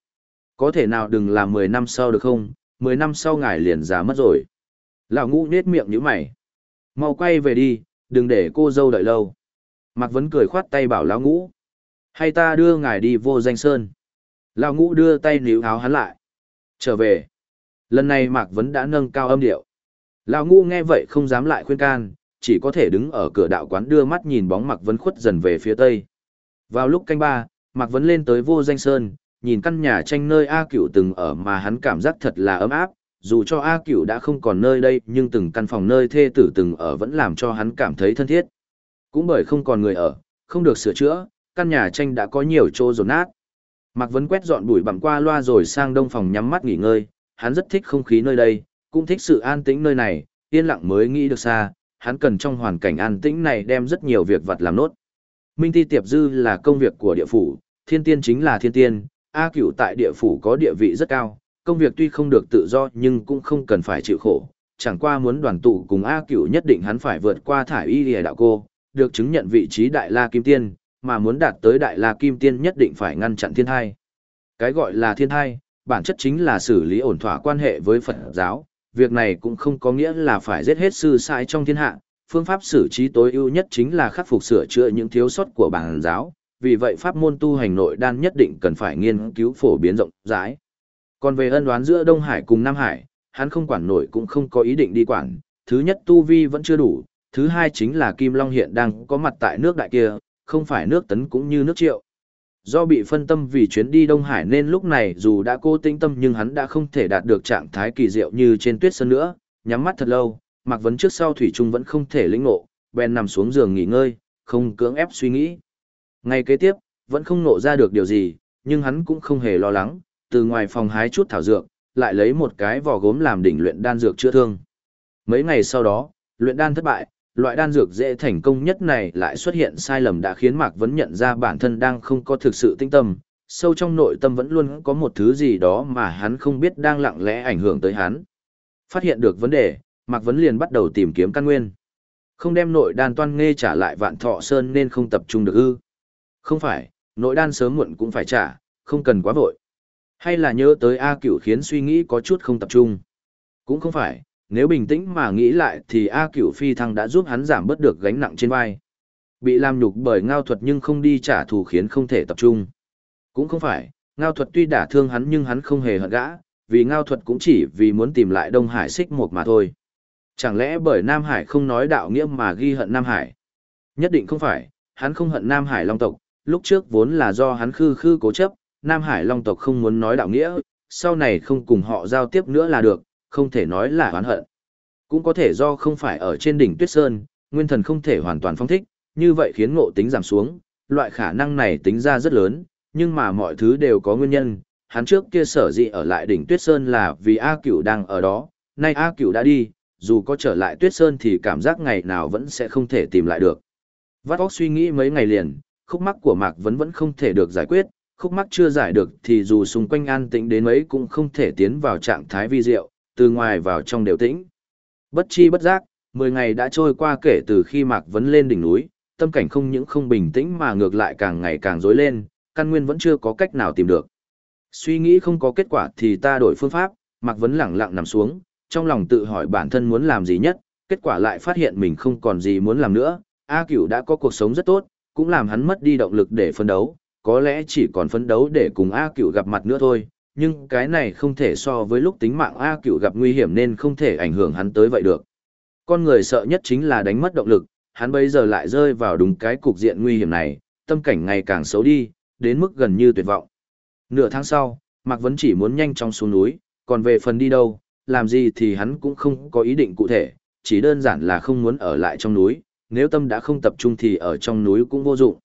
có thể nào đừng làm mười năm sau được không, mười năm sau ngài liền già mất rồi. Lão ngũ nết miệng như mày. Mau quay về đi, đừng để cô dâu đợi lâu. Mạc Vấn cười khoát tay bảo lão ngũ. Hay ta đưa ngài đi vô danh sơn. Lão ngũ đưa tay níu áo hắn lại. Trở về. Lần này Mạc Vấn đã nâng cao âm điệu. Lão ngũ nghe vậy không dám lại khuyên can, chỉ có thể đứng ở cửa đạo quán đưa mắt nhìn bóng Mạc Vấn khuất dần về phía tây. Vào lúc canh ba, Mạc Vấn lên tới vô danh sơn, nhìn căn nhà tranh nơi A Cửu từng ở mà hắn cảm giác thật là ấm áp, dù cho A Cửu đã không còn nơi đây nhưng từng căn phòng nơi thê tử từng ở vẫn làm cho hắn cảm thấy thân thiết. Cũng bởi không còn người ở, không được sửa chữa, căn nhà tranh đã có nhiều chỗ rột nát. Mạc Vấn quét dọn bụi bặm qua loa rồi sang đông phòng nhắm mắt nghỉ ngơi, hắn rất thích không khí nơi đây, cũng thích sự an tĩnh nơi này, yên lặng mới nghĩ được xa, hắn cần trong hoàn cảnh an tĩnh này đem rất nhiều việc vặt làm nốt. Minh Ti Tiệp Dư là công việc của địa phủ, thiên tiên chính là thiên tiên, A Cửu tại địa phủ có địa vị rất cao, công việc tuy không được tự do nhưng cũng không cần phải chịu khổ, chẳng qua muốn đoàn tụ cùng A Cửu nhất định hắn phải vượt qua thải y lìa đạo cô, được chứng nhận vị trí đại la kim tiên, mà muốn đạt tới đại la kim tiên nhất định phải ngăn chặn thiên thai. Cái gọi là thiên thai, bản chất chính là xử lý ổn thỏa quan hệ với Phật giáo, việc này cũng không có nghĩa là phải giết hết sư sai trong thiên hạ, phương pháp xử trí tối ưu nhất chính là khắc phục sửa chữa những thiếu sót của bản giáo, vì vậy pháp môn tu hành nội đan nhất định cần phải nghiên cứu phổ biến rộng rãi. Còn về ân đoán giữa Đông Hải cùng Nam Hải, hắn không quản nổi cũng không có ý định đi quản, thứ nhất tu vi vẫn chưa đủ, thứ hai chính là Kim Long hiện đang có mặt tại nước đại kia, không phải nước tấn cũng như nước triệu. Do bị phân tâm vì chuyến đi Đông Hải nên lúc này dù đã cố tinh tâm nhưng hắn đã không thể đạt được trạng thái kỳ diệu như trên tuyết sơn nữa, nhắm mắt thật lâu, Mạc Vấn trước sau Thủy Trung vẫn không thể lĩnh ngộ, bèn nằm xuống giường nghỉ ngơi, không cưỡng ép suy nghĩ. Ngày kế tiếp, vẫn không nộ ra được điều gì, nhưng hắn cũng không hề lo lắng, từ ngoài phòng hái chút thảo dược, lại lấy một cái vỏ gốm làm đỉnh luyện đan dược chữa thương. Mấy ngày sau đó, luyện đan thất bại, loại đan dược dễ thành công nhất này lại xuất hiện sai lầm đã khiến Mạc Vấn nhận ra bản thân đang không có thực sự tinh tâm, sâu trong nội tâm vẫn luôn có một thứ gì đó mà hắn không biết đang lặng lẽ ảnh hưởng tới hắn. Phát hiện được vấn đề, Mạc Vấn liền bắt đầu tìm kiếm căn nguyên. Không đem nội đan toan nghe trả lại vạn thọ sơn nên không tập trung được ư. Không phải, nội đan sớm muộn cũng phải trả, không cần quá vội. Hay là nhớ tới A cửu khiến suy nghĩ có chút không tập trung. Cũng không phải, nếu bình tĩnh mà nghĩ lại thì A cửu phi thăng đã giúp hắn giảm bớt được gánh nặng trên vai. Bị làm nhục bởi ngao thuật nhưng không đi trả thù khiến không thể tập trung. Cũng không phải, ngao thuật tuy đả thương hắn nhưng hắn không hề hận gã, vì ngao thuật cũng chỉ vì muốn tìm lại Đông Hải xích một mà thôi. Chẳng lẽ bởi Nam Hải không nói đạo nghĩa mà ghi hận Nam Hải? Nhất định không phải, hắn không hận Nam Hải Long tộc, lúc trước vốn là do hắn khư khư cố chấp, Nam Hải Long tộc không muốn nói đạo nghĩa, sau này không cùng họ giao tiếp nữa là được, không thể nói là oán hận. Cũng có thể do không phải ở trên đỉnh Tuyết Sơn, nguyên thần không thể hoàn toàn phong thích, như vậy khiến ngộ tính giảm xuống, loại khả năng này tính ra rất lớn, nhưng mà mọi thứ đều có nguyên nhân, hắn trước kia sở dĩ ở lại đỉnh Tuyết Sơn là vì A Cửu đang ở đó, nay A Cửu đã đi, dù có trở lại Tuyết Sơn thì cảm giác ngày nào vẫn sẽ không thể tìm lại được. Vắt óc suy nghĩ mấy ngày liền, khúc mắc của Mạc Vấn vẫn không thể được giải quyết, khúc mắc chưa giải được thì dù xung quanh an tĩnh đến mấy cũng không thể tiến vào trạng thái vi diệu, từ ngoài vào trong đều tĩnh. Bất chi bất giác, 10 ngày đã trôi qua kể từ khi Mạc Vấn lên đỉnh núi, tâm cảnh không những không bình tĩnh mà ngược lại càng ngày càng rối lên, căn nguyên vẫn chưa có cách nào tìm được. Suy nghĩ không có kết quả thì ta đổi phương pháp, Mạc Vấn lẳng lặng nằm xuống, trong lòng tự hỏi bản thân muốn làm gì nhất, kết quả lại phát hiện mình không còn gì muốn làm nữa, A Cửu đã có cuộc sống rất tốt, cũng làm hắn mất đi động lực để phấn đấu, có lẽ chỉ còn phấn đấu để cùng A Cửu gặp mặt nữa thôi, nhưng cái này không thể so với lúc tính mạng A Cửu gặp nguy hiểm nên không thể ảnh hưởng hắn tới vậy được. Con người sợ nhất chính là đánh mất động lực, hắn bây giờ lại rơi vào đúng cái cục diện nguy hiểm này, tâm cảnh ngày càng xấu đi, đến mức gần như tuyệt vọng. Nửa tháng sau, Mạc Vấn chỉ muốn nhanh chóng xuống núi, còn về phần đi đâu, làm gì thì hắn cũng không có ý định cụ thể, chỉ đơn giản là không muốn ở lại trong núi, nếu tâm đã không tập trung thì ở trong núi cũng vô dụng.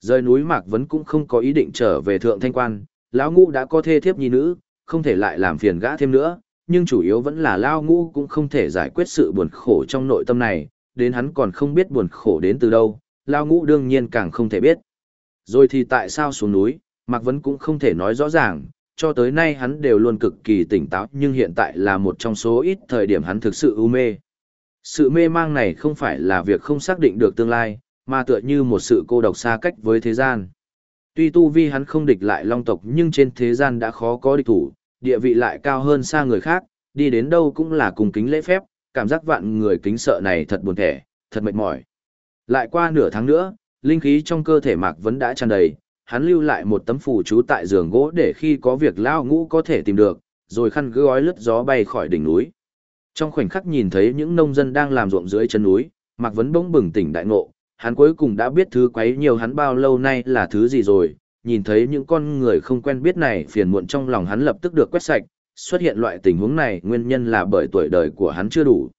Rời núi Mạc Vấn cũng không có ý định trở về thượng thanh quan, lão ngũ đã có thê thiếp nhi nữ, không thể lại làm phiền gã thêm nữa, nhưng chủ yếu vẫn là lão ngũ cũng không thể giải quyết sự buồn khổ trong nội tâm này, đến hắn còn không biết buồn khổ đến từ đâu, lão ngũ đương nhiên càng không thể biết. Rồi thì tại sao xuống núi, Mạc Vấn cũng không thể nói rõ ràng, cho tới nay hắn đều luôn cực kỳ tỉnh táo nhưng hiện tại là một trong số ít thời điểm hắn thực sự u mê. Sự mê mang này không phải là việc không xác định được tương lai, mà tựa như một sự cô độc xa cách với thế gian. Tuy tu vi hắn không địch lại long tộc nhưng trên thế gian đã khó có địch thủ, địa vị lại cao hơn xa người khác, đi đến đâu cũng là cùng kính lễ phép, cảm giác vạn người kính sợ này thật buồn thẻ, thật mệt mỏi. Lại qua nửa tháng nữa, linh khí trong cơ thể Mạc Vấn đã tràn đầy, hắn lưu lại một tấm phù chú tại giường gỗ để khi có việc lao ngũ có thể tìm được, rồi khăn gói lướt gió bay khỏi đỉnh núi. Trong khoảnh khắc nhìn thấy những nông dân đang làm ruộng dưới chân núi, Mạc Vấn bỗng bừng tỉnh đại ngộ, hắn cuối cùng đã biết thứ quấy nhiều hắn bao lâu nay là thứ gì rồi, nhìn thấy những con người không quen biết này phiền muộn trong lòng hắn lập tức được quét sạch, xuất hiện loại tình huống này nguyên nhân là bởi tuổi đời của hắn chưa đủ.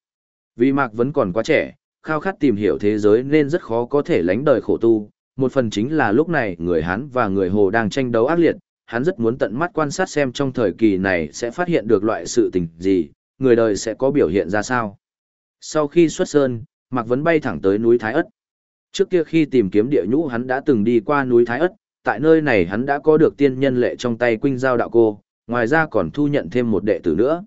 Vì Mạc Vấn còn quá trẻ, khao khát tìm hiểu thế giới nên rất khó có thể lánh đời khổ tu, một phần chính là lúc này người Hán và người Hồ đang tranh đấu ác liệt, hắn rất muốn tận mắt quan sát xem trong thời kỳ này sẽ phát hiện được loại sự tình gì, người đời sẽ có biểu hiện ra sao. Sau khi xuất sơn, Mạc Vấn bay thẳng tới núi Thái Ất. Trước kia khi tìm kiếm địa nhũ hắn đã từng đi qua núi Thái Ất, tại nơi này hắn đã có được tiên nhân lệ trong tay Quynh Giao Đạo Cô, ngoài ra còn thu nhận thêm một đệ tử nữa.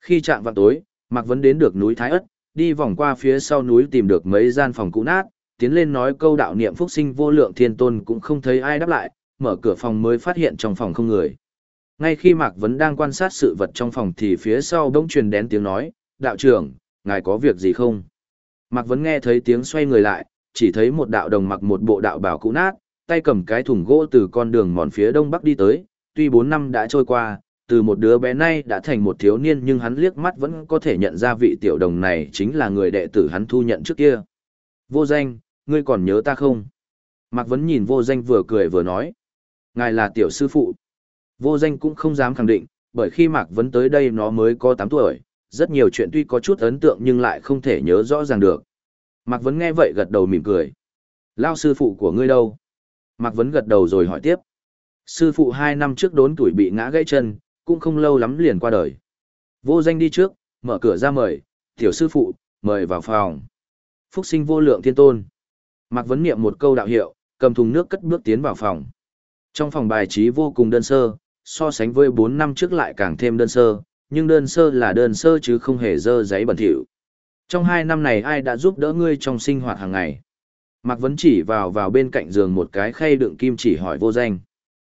Khi chạm vào tối, Mạc Vấn đến được núi Thái Ất, đi vòng qua phía sau núi tìm được mấy gian phòng cũ nát, tiến lên nói câu đạo niệm phúc sinh vô lượng thiên tôn cũng không thấy ai đáp lại, mở cửa phòng mới phát hiện trong phòng không người. Ngay khi Mạc Vấn đang quan sát sự vật trong phòng thì phía sau bỗng truyền đến tiếng nói, đạo trưởng, ngài có việc gì không? Mạc Vấn nghe thấy tiếng xoay người lại, chỉ thấy một đạo đồng mặc một bộ đạo bào cũ nát, tay cầm cái thùng gỗ từ con đường mòn phía đông bắc đi tới, tuy 4 năm đã trôi qua, từ một đứa bé nay đã thành một thiếu niên nhưng hắn liếc mắt vẫn có thể nhận ra vị tiểu đồng này chính là người đệ tử hắn thu nhận trước kia. Vô danh, ngươi còn nhớ ta không? Mạc Vấn nhìn vô danh vừa cười vừa nói. Ngài là tiểu sư phụ. Vô danh cũng không dám khẳng định, bởi khi Mạc Vấn tới đây nó mới có 8 tuổi, rất nhiều chuyện tuy có chút ấn tượng nhưng lại không thể nhớ rõ ràng được. Mạc Vấn nghe vậy gật đầu mỉm cười. Lao sư phụ của ngươi đâu? Mạc Vấn gật đầu rồi hỏi tiếp. Sư phụ hai năm trước đốn tuổi bị ngã gãy chân, cũng không lâu lắm liền qua đời. Vô danh đi trước, mở cửa ra mời, tiểu sư phụ, mời vào phòng. Phúc sinh vô lượng thiên tôn. Mạc Vấn niệm một câu đạo hiệu, cầm thùng nước cất bước tiến vào phòng. Trong phòng bài trí vô cùng đơn sơ, so sánh với 4 năm trước lại càng thêm đơn sơ, nhưng đơn sơ là đơn sơ chứ không hề dơ giấy bẩn thỉu. Trong hai năm này ai đã giúp đỡ ngươi trong sinh hoạt hàng ngày? Mạc Vấn chỉ vào vào bên cạnh giường một cái khay đựng kim chỉ hỏi vô danh.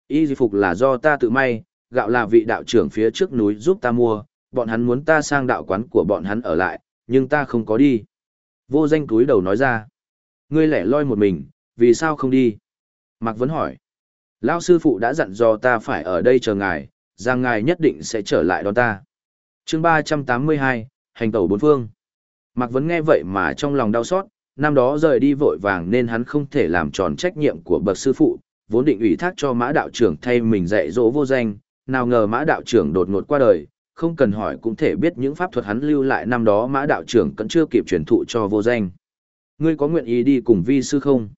Y di phục là do ta tự may, gạo là vị đạo trưởng phía trước núi giúp ta mua, bọn hắn muốn ta sang đạo quán của bọn hắn ở lại, nhưng ta không có đi. Vô danh túi đầu nói ra. Ngươi lẻ loi một mình, vì sao không đi? Mạc Vấn hỏi. Lão sư phụ đã dặn dò ta phải ở đây chờ ngài, rằng ngài nhất định sẽ trở lại đón ta. chương ba trăm tám mươi hai, hành tẩu bốn phương. Mạc Vấn nghe vậy mà trong lòng đau xót, năm đó rời đi vội vàng nên hắn không thể làm tròn trách nhiệm của bậc sư phụ, vốn định ủy thác cho mã đạo trưởng thay mình dạy dỗ vô danh, nào ngờ mã đạo trưởng đột ngột qua đời, không cần hỏi cũng thể biết những pháp thuật hắn lưu lại năm đó mã đạo trưởng vẫn chưa kịp truyền thụ cho vô danh. Ngươi có nguyện ý đi cùng vi sư không?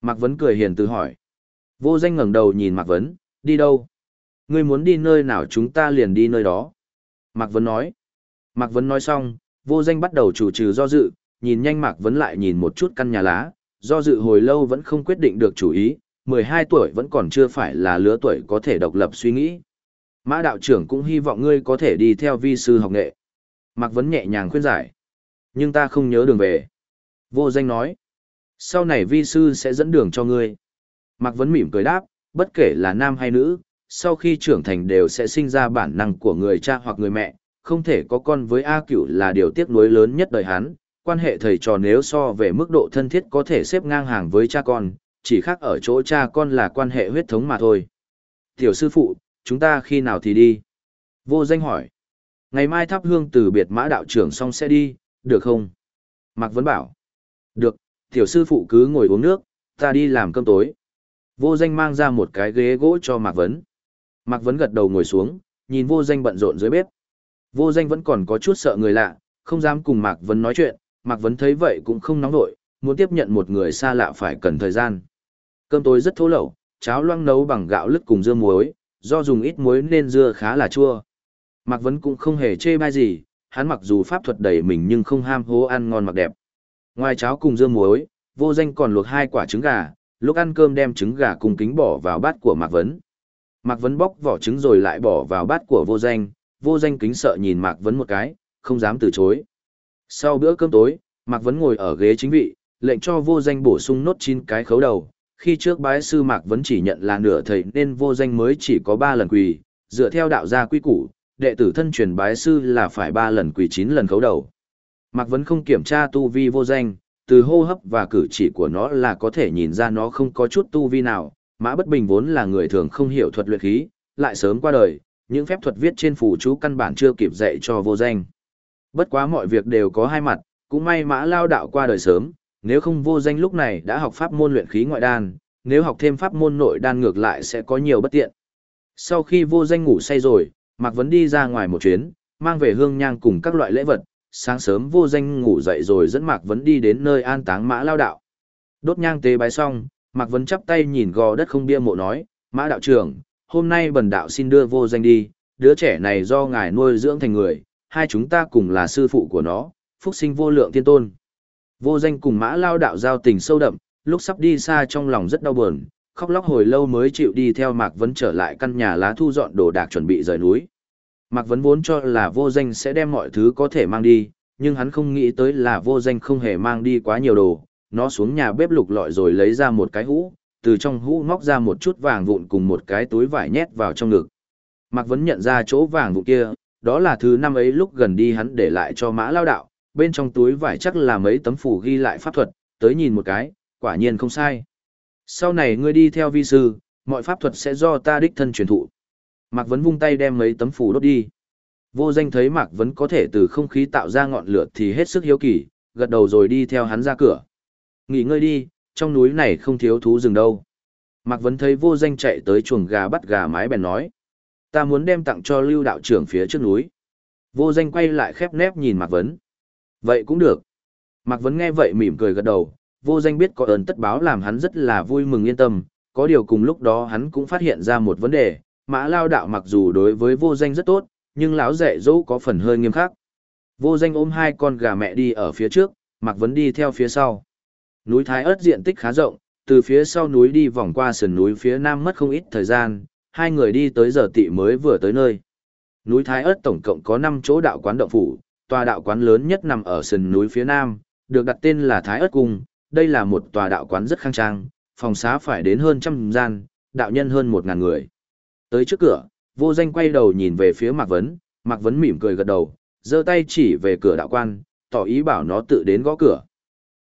Mạc Vấn cười hiền từ hỏi. Vô danh ngẩng đầu nhìn Mạc Vấn, đi đâu? Ngươi muốn đi nơi nào chúng ta liền đi nơi đó. Mạc Vấn nói. Mạc Vấn nói xong, vô danh bắt đầu chủ trừ do dự, nhìn nhanh Mạc Vấn lại nhìn một chút căn nhà lá, do dự hồi lâu vẫn không quyết định được chủ ý, 12 tuổi vẫn còn chưa phải là lứa tuổi có thể độc lập suy nghĩ. Mã đạo trưởng cũng hy vọng ngươi có thể đi theo vi sư học nghệ. Mạc Vấn nhẹ nhàng khuyên giải. Nhưng ta không nhớ đường về. Vô danh nói. Sau này vi sư sẽ dẫn đường cho ngươi. Mạc Vấn mỉm cười đáp, bất kể là nam hay nữ, sau khi trưởng thành đều sẽ sinh ra bản năng của người cha hoặc người mẹ, không thể có con với A cửu là điều tiếc nuối lớn nhất đời hắn. Quan hệ thầy trò nếu so về mức độ thân thiết có thể xếp ngang hàng với cha con, chỉ khác ở chỗ cha con là quan hệ huyết thống mà thôi. Tiểu sư phụ, chúng ta khi nào thì đi? Vô danh hỏi. Ngày mai thắp hương từ biệt mã đạo trưởng xong sẽ đi, được không? Mạc Vấn bảo. Được, tiểu sư phụ cứ ngồi uống nước, ta đi làm cơm tối. Vô danh mang ra một cái ghế gỗ cho Mạc Vấn. Mạc Vấn gật đầu ngồi xuống, nhìn vô danh bận rộn dưới bếp. Vô danh vẫn còn có chút sợ người lạ, Không dám cùng Mạc Vấn nói chuyện, Mạc Vấn thấy vậy cũng không nóng nổi, muốn tiếp nhận một người xa lạ phải cần thời gian. Cơm tối rất thô lậu, cháo loang nấu bằng gạo lứt cùng dưa muối, do dùng ít muối nên dưa khá là chua. Mạc Vấn cũng không hề chê bai gì, hắn mặc dù pháp thuật đầy mình nhưng không ham hố ăn ngon mặc đẹp. Ngoài cháo cùng dưa muối, vô danh còn luộc hai quả trứng gà, lúc ăn cơm đem trứng gà cùng kính bỏ vào bát của Mạc Vấn. Mạc Vấn bóc vỏ trứng rồi lại bỏ vào bát của vô danh, vô danh kính sợ nhìn Mạc Vấn một cái, không dám từ chối. Sau bữa cơm tối, Mạc Vấn ngồi ở ghế chính vị, lệnh cho vô danh bổ sung nốt 9 cái khấu đầu. Khi trước bái sư Mạc Vấn chỉ nhận là nửa thầy nên vô danh mới chỉ có 3 lần quỳ, dựa theo đạo gia quy củ, đệ tử thân truyền bái sư là phải 3 lần quỳ 9 lần khấu đầu. Mạc Vấn không kiểm tra tu vi vô danh, từ hô hấp và cử chỉ của nó là có thể nhìn ra nó không có chút tu vi nào, Mã Bất Bình vốn là người thường không hiểu thuật luyện khí, lại sớm qua đời, những phép thuật viết trên phù chú căn bản chưa kịp dạy cho vô danh. Bất quá mọi việc đều có hai mặt, cũng may Mã Lao đạo qua đời sớm, nếu không vô danh lúc này đã học pháp môn luyện khí ngoại đan, nếu học thêm pháp môn nội đan ngược lại sẽ có nhiều bất tiện. Sau khi vô danh ngủ say rồi, Mạc Vấn đi ra ngoài một chuyến, mang về hương nhang cùng các loại lễ vật, sáng sớm vô danh ngủ dậy rồi dẫn Mạc Vấn đi đến nơi an táng Mã Lao đạo. Đốt nhang tế bái xong, Mạc Vấn chắp tay nhìn gò đất không bia mộ nói, Mã đạo trưởng, hôm nay bần đạo xin đưa vô danh đi, đứa trẻ này do ngài nuôi dưỡng thành người, hai chúng ta cùng là sư phụ của nó, phúc sinh vô lượng thiên tôn. Vô danh cùng Mã Lao đạo giao tình sâu đậm, lúc sắp đi xa trong lòng rất đau buồn, khóc lóc hồi lâu mới chịu đi theo Mạc Vấn trở lại căn nhà lá thu dọn đồ đạc chuẩn bị rời núi. Mạc Vấn vốn cho là vô danh sẽ đem mọi thứ có thể mang đi, nhưng hắn không nghĩ tới là vô danh không hề mang đi quá nhiều đồ. Nó xuống nhà bếp lục lọi rồi lấy ra một cái hũ, từ trong hũ móc ra một chút vàng vụn cùng một cái túi vải nhét vào trong ngực. Mạc Vấn nhận ra chỗ vàng vụn kia, đó là thứ năm ấy lúc gần đi hắn để lại cho mã lao đạo, bên trong túi vải chắc là mấy tấm phủ ghi lại pháp thuật, tới nhìn một cái, quả nhiên không sai. Sau này ngươi đi theo vi sư, mọi pháp thuật sẽ do ta đích thân truyền thụ. Mạc Vấn vung tay đem mấy tấm phù đốt đi. Vô danh thấy Mạc Vấn có thể từ không khí tạo ra ngọn lửa thì hết sức hiếu kỳ, gật đầu rồi đi theo hắn ra cửa. Nghỉ ngơi đi, trong núi này không thiếu thú rừng đâu. Mạc Vấn thấy vô danh chạy tới chuồng gà bắt gà mái bèn nói. Ta muốn đem tặng cho lưu đạo trưởng phía trước núi. Vô danh quay lại khép nép nhìn Mạc Vấn. Vậy cũng được. Mạc Vấn nghe vậy mỉm cười gật đầu, vô danh biết có ơn tất báo làm hắn rất là vui mừng yên tâm, có điều cùng lúc đó hắn cũng phát hiện ra một vấn đề, mã lao đạo mặc dù đối với vô danh rất tốt, nhưng lão dạy dỗ có phần hơi nghiêm khắc. Vô danh ôm hai con gà mẹ đi ở phía trước, mặc Vấn đi theo phía sau. Núi Thái ớt diện tích khá rộng, từ phía sau núi đi vòng qua sườn núi phía nam mất không ít thời gian, hai người đi tới giờ tị mới vừa tới nơi. Núi Thái ớt tổng cộng có năm chỗ đạo quán động phủ, tòa đạo quán lớn nhất nằm ở sườn núi phía nam, được đặt tên là Thái ớt Cung. Đây là một tòa đạo quán rất khang trang, phòng xá phải đến hơn trăm gian, đạo nhân hơn một ngàn người. Tới trước cửa, vô danh quay đầu nhìn về phía Mạc Vấn, Mạc Vấn mỉm cười gật đầu, giơ tay chỉ về cửa đạo quan, tỏ ý bảo nó tự đến gõ cửa.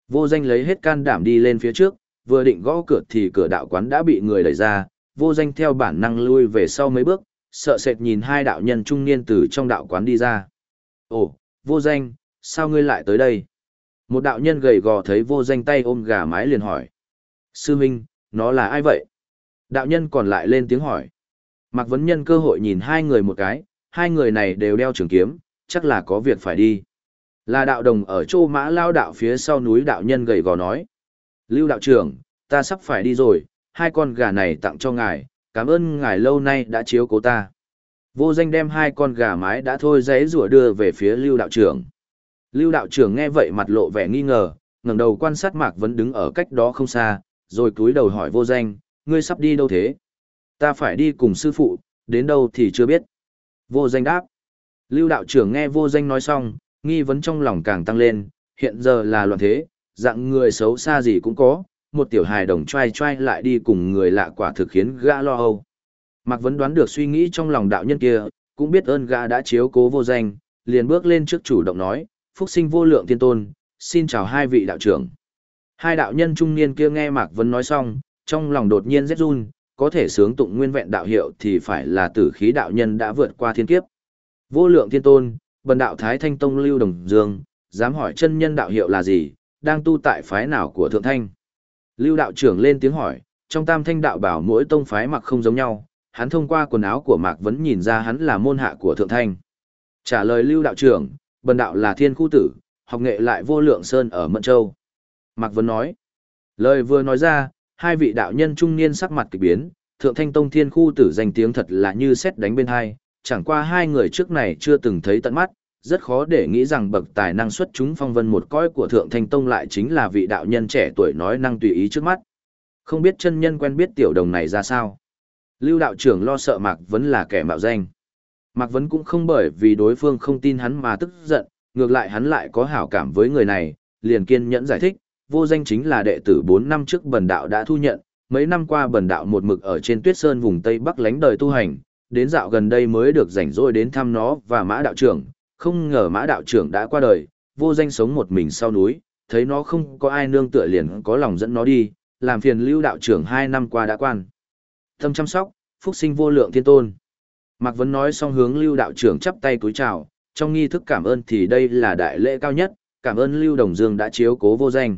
Vô danh lấy hết can đảm đi lên phía trước, vừa định gõ cửa thì cửa đạo quán đã bị người đẩy ra, vô danh theo bản năng lui về sau mấy bước, sợ sệt nhìn hai đạo nhân trung niên từ trong đạo quán đi ra. Ồ, vô danh, sao ngươi lại tới đây? Một đạo nhân gầy gò thấy vô danh tay ôm gà mái liền hỏi. Sư Minh, nó là ai vậy? Đạo nhân còn lại lên tiếng hỏi. Mạc Vấn nhân cơ hội nhìn hai người một cái, hai người này đều đeo trường kiếm, chắc là có việc phải đi. Là đạo đồng ở chỗ mã lao đạo phía sau núi đạo nhân gầy gò nói. Lưu đạo trưởng, ta sắp phải đi rồi, hai con gà này tặng cho ngài, cảm ơn ngài lâu nay đã chiếu cố ta. Vô danh đem hai con gà mái đã thôi giấy rủa đưa về phía lưu đạo trưởng. Lưu đạo trưởng nghe vậy mặt lộ vẻ nghi ngờ, ngẩng đầu quan sát Mạc Vấn đứng ở cách đó không xa, rồi cúi đầu hỏi vô danh, ngươi sắp đi đâu thế? Ta phải đi cùng sư phụ, đến đâu thì chưa biết. Vô danh đáp. Lưu đạo trưởng nghe vô danh nói xong, nghi vấn trong lòng càng tăng lên, hiện giờ là loạn thế, dạng người xấu xa gì cũng có, một tiểu hài đồng trai trai lại đi cùng người lạ quả thực khiến gã lo âu. Mạc Vấn đoán được suy nghĩ trong lòng đạo nhân kia, cũng biết ơn gã đã chiếu cố vô danh, liền bước lên trước chủ động nói, phúc sinh vô lượng tiên tôn, xin chào hai vị đạo trưởng. Hai đạo nhân trung niên kia nghe Mạc Vấn nói xong, trong lòng đột nhiên rét run, có thể sướng tụng nguyên vẹn đạo hiệu thì phải là tử khí đạo nhân đã vượt qua thiên kiếp. Vô lượng thiên tôn, bần đạo Thái Thanh Tông Lưu Đồng Dương, dám hỏi chân nhân đạo hiệu là gì, đang tu tại phái nào của Thượng Thanh. Lưu đạo trưởng lên tiếng hỏi, trong tam thanh đạo bảo mỗi tông phái mặc không giống nhau, hắn thông qua quần áo của Mạc Vấn nhìn ra hắn là môn hạ của Thượng Thanh. Trả lời Lưu đạo trưởng, bần đạo là thiên khu tử, học nghệ lại vô lượng sơn ở Mận Châu. Mạc Vấn nói, lời vừa nói ra, hai vị đạo nhân trung niên sắc mặt kỳ biến, thượng thanh tông thiên khu tử danh tiếng thật là như xét đánh bên hai, chẳng qua hai người trước này chưa từng thấy tận mắt, rất khó để nghĩ rằng bậc tài năng xuất chúng phong vân một cõi của thượng thanh tông lại chính là vị đạo nhân trẻ tuổi nói năng tùy ý trước mắt. Không biết chân nhân quen biết tiểu đồng này ra sao. Lưu đạo trưởng lo sợ Mạc Vấn là kẻ mạo danh. Mạc Vấn cũng không bởi vì đối phương không tin hắn mà tức giận, ngược lại hắn lại có hảo cảm với người này, liền kiên nhẫn giải thích, vô danh chính là đệ tử 4 năm trước bần đạo đã thu nhận, mấy năm qua bần đạo một mực ở trên tuyết sơn vùng Tây Bắc lánh đời tu hành, đến dạo gần đây mới được rảnh rỗi đến thăm nó và mã đạo trưởng, không ngờ mã đạo trưởng đã qua đời, vô danh sống một mình sau núi, thấy nó không có ai nương tựa liền có lòng dẫn nó đi, làm phiền lưu đạo trưởng hai năm qua đã quan. Tâm chăm sóc, phúc sinh vô lượng thiên tôn. Mạc Vấn nói xong hướng lưu đạo trưởng chắp tay cúi chào, trong nghi thức cảm ơn thì đây là đại lễ cao nhất, cảm ơn lưu đồng dương đã chiếu cố vô danh.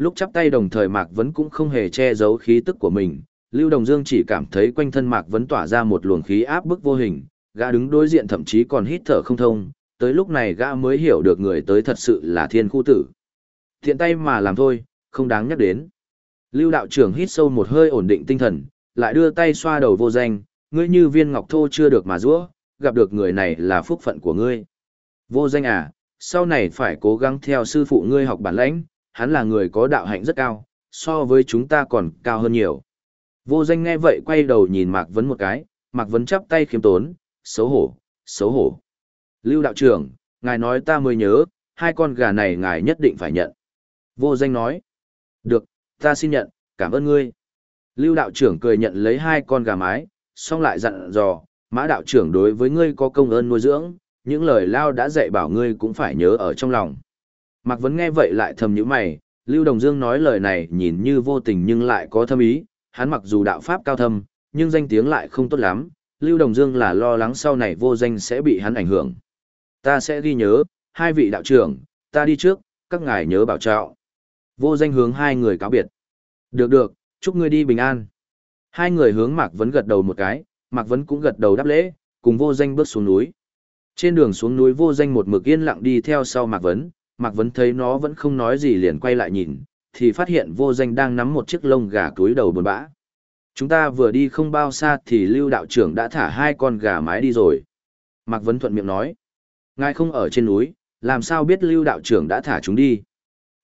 Lúc chắp tay đồng thời Mạc Vấn cũng không hề che giấu khí tức của mình, Lưu Đồng Dương chỉ cảm thấy quanh thân Mạc Vấn tỏa ra một luồng khí áp bức vô hình, gã đứng đối diện thậm chí còn hít thở không thông, tới lúc này gã mới hiểu được người tới thật sự là thiên khu tử. Thiện tay mà làm thôi, không đáng nhắc đến. Lưu đạo trưởng hít sâu một hơi ổn định tinh thần, lại đưa tay xoa đầu vô danh, ngươi như viên ngọc thô chưa được mà rũa, gặp được người này là phúc phận của ngươi. Vô danh à, sau này phải cố gắng theo sư phụ ngươi học bản lãnh, hắn là người có đạo hạnh rất cao, so với chúng ta còn cao hơn nhiều. Vô danh nghe vậy quay đầu nhìn Mạc Vấn một cái, Mạc Vấn chắp tay khiêm tốn, xấu hổ, xấu hổ. Lưu đạo trưởng, ngài nói ta mới nhớ, hai con gà này ngài nhất định phải nhận. Vô danh nói, được, ta xin nhận, cảm ơn ngươi. Lưu đạo trưởng cười nhận lấy hai con gà mái, xong lại dặn dò, mã đạo trưởng đối với ngươi có công ơn nuôi dưỡng, những lời lao đã dạy bảo ngươi cũng phải nhớ ở trong lòng. Mạc Vấn nghe vậy lại thầm như mày, Lưu Đồng Dương nói lời này nhìn như vô tình nhưng lại có thâm ý, hắn mặc dù đạo pháp cao thâm, nhưng danh tiếng lại không tốt lắm, Lưu Đồng Dương là lo lắng sau này vô danh sẽ bị hắn ảnh hưởng. Ta sẽ ghi nhớ, hai vị đạo trưởng, ta đi trước, các ngài nhớ bảo trọng. Vô danh hướng hai người cáo biệt. Được được, chúc ngươi đi bình an. Hai người hướng Mạc Vấn gật đầu một cái, Mạc Vấn cũng gật đầu đáp lễ, cùng vô danh bước xuống núi. Trên đường xuống núi vô danh một mực yên lặng đi theo sau Mạc Vấn, Mạc Vấn thấy nó vẫn không nói gì liền quay lại nhìn, thì phát hiện vô danh đang nắm một chiếc lông gà túi đầu buồn bã. Chúng ta vừa đi không bao xa thì Lưu đạo trưởng đã thả hai con gà mái đi rồi. Mạc Vấn thuận miệng nói. Ngài không ở trên núi, làm sao biết Lưu đạo trưởng đã thả chúng đi?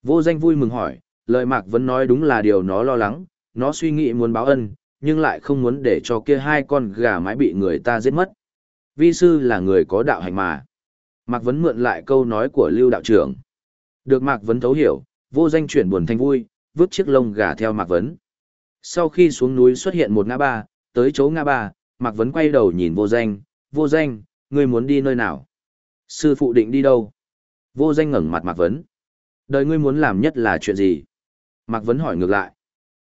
Vô danh vui mừng hỏi, lời Mạc Vấn nói đúng là điều nó lo lắng, nó suy nghĩ muốn báo ân, nhưng lại không muốn để cho kia hai con gà mái bị người ta giết mất. Vi sư là người có đạo hành mà. Mạc Vấn mượn lại câu nói của Lưu đạo trưởng. Được Mạc Vấn thấu hiểu, vô danh chuyển buồn thành vui, vứt chiếc lông gà theo Mạc Vấn. Sau khi xuống núi xuất hiện một ngã ba, tới chỗ ngã ba, Mạc Vấn quay đầu nhìn vô danh, vô danh, ngươi muốn đi nơi nào? Sư phụ định đi đâu? Vô danh ngẩng mặt Mạc Vấn. Đời ngươi muốn làm nhất là chuyện gì? Mạc Vấn hỏi ngược lại.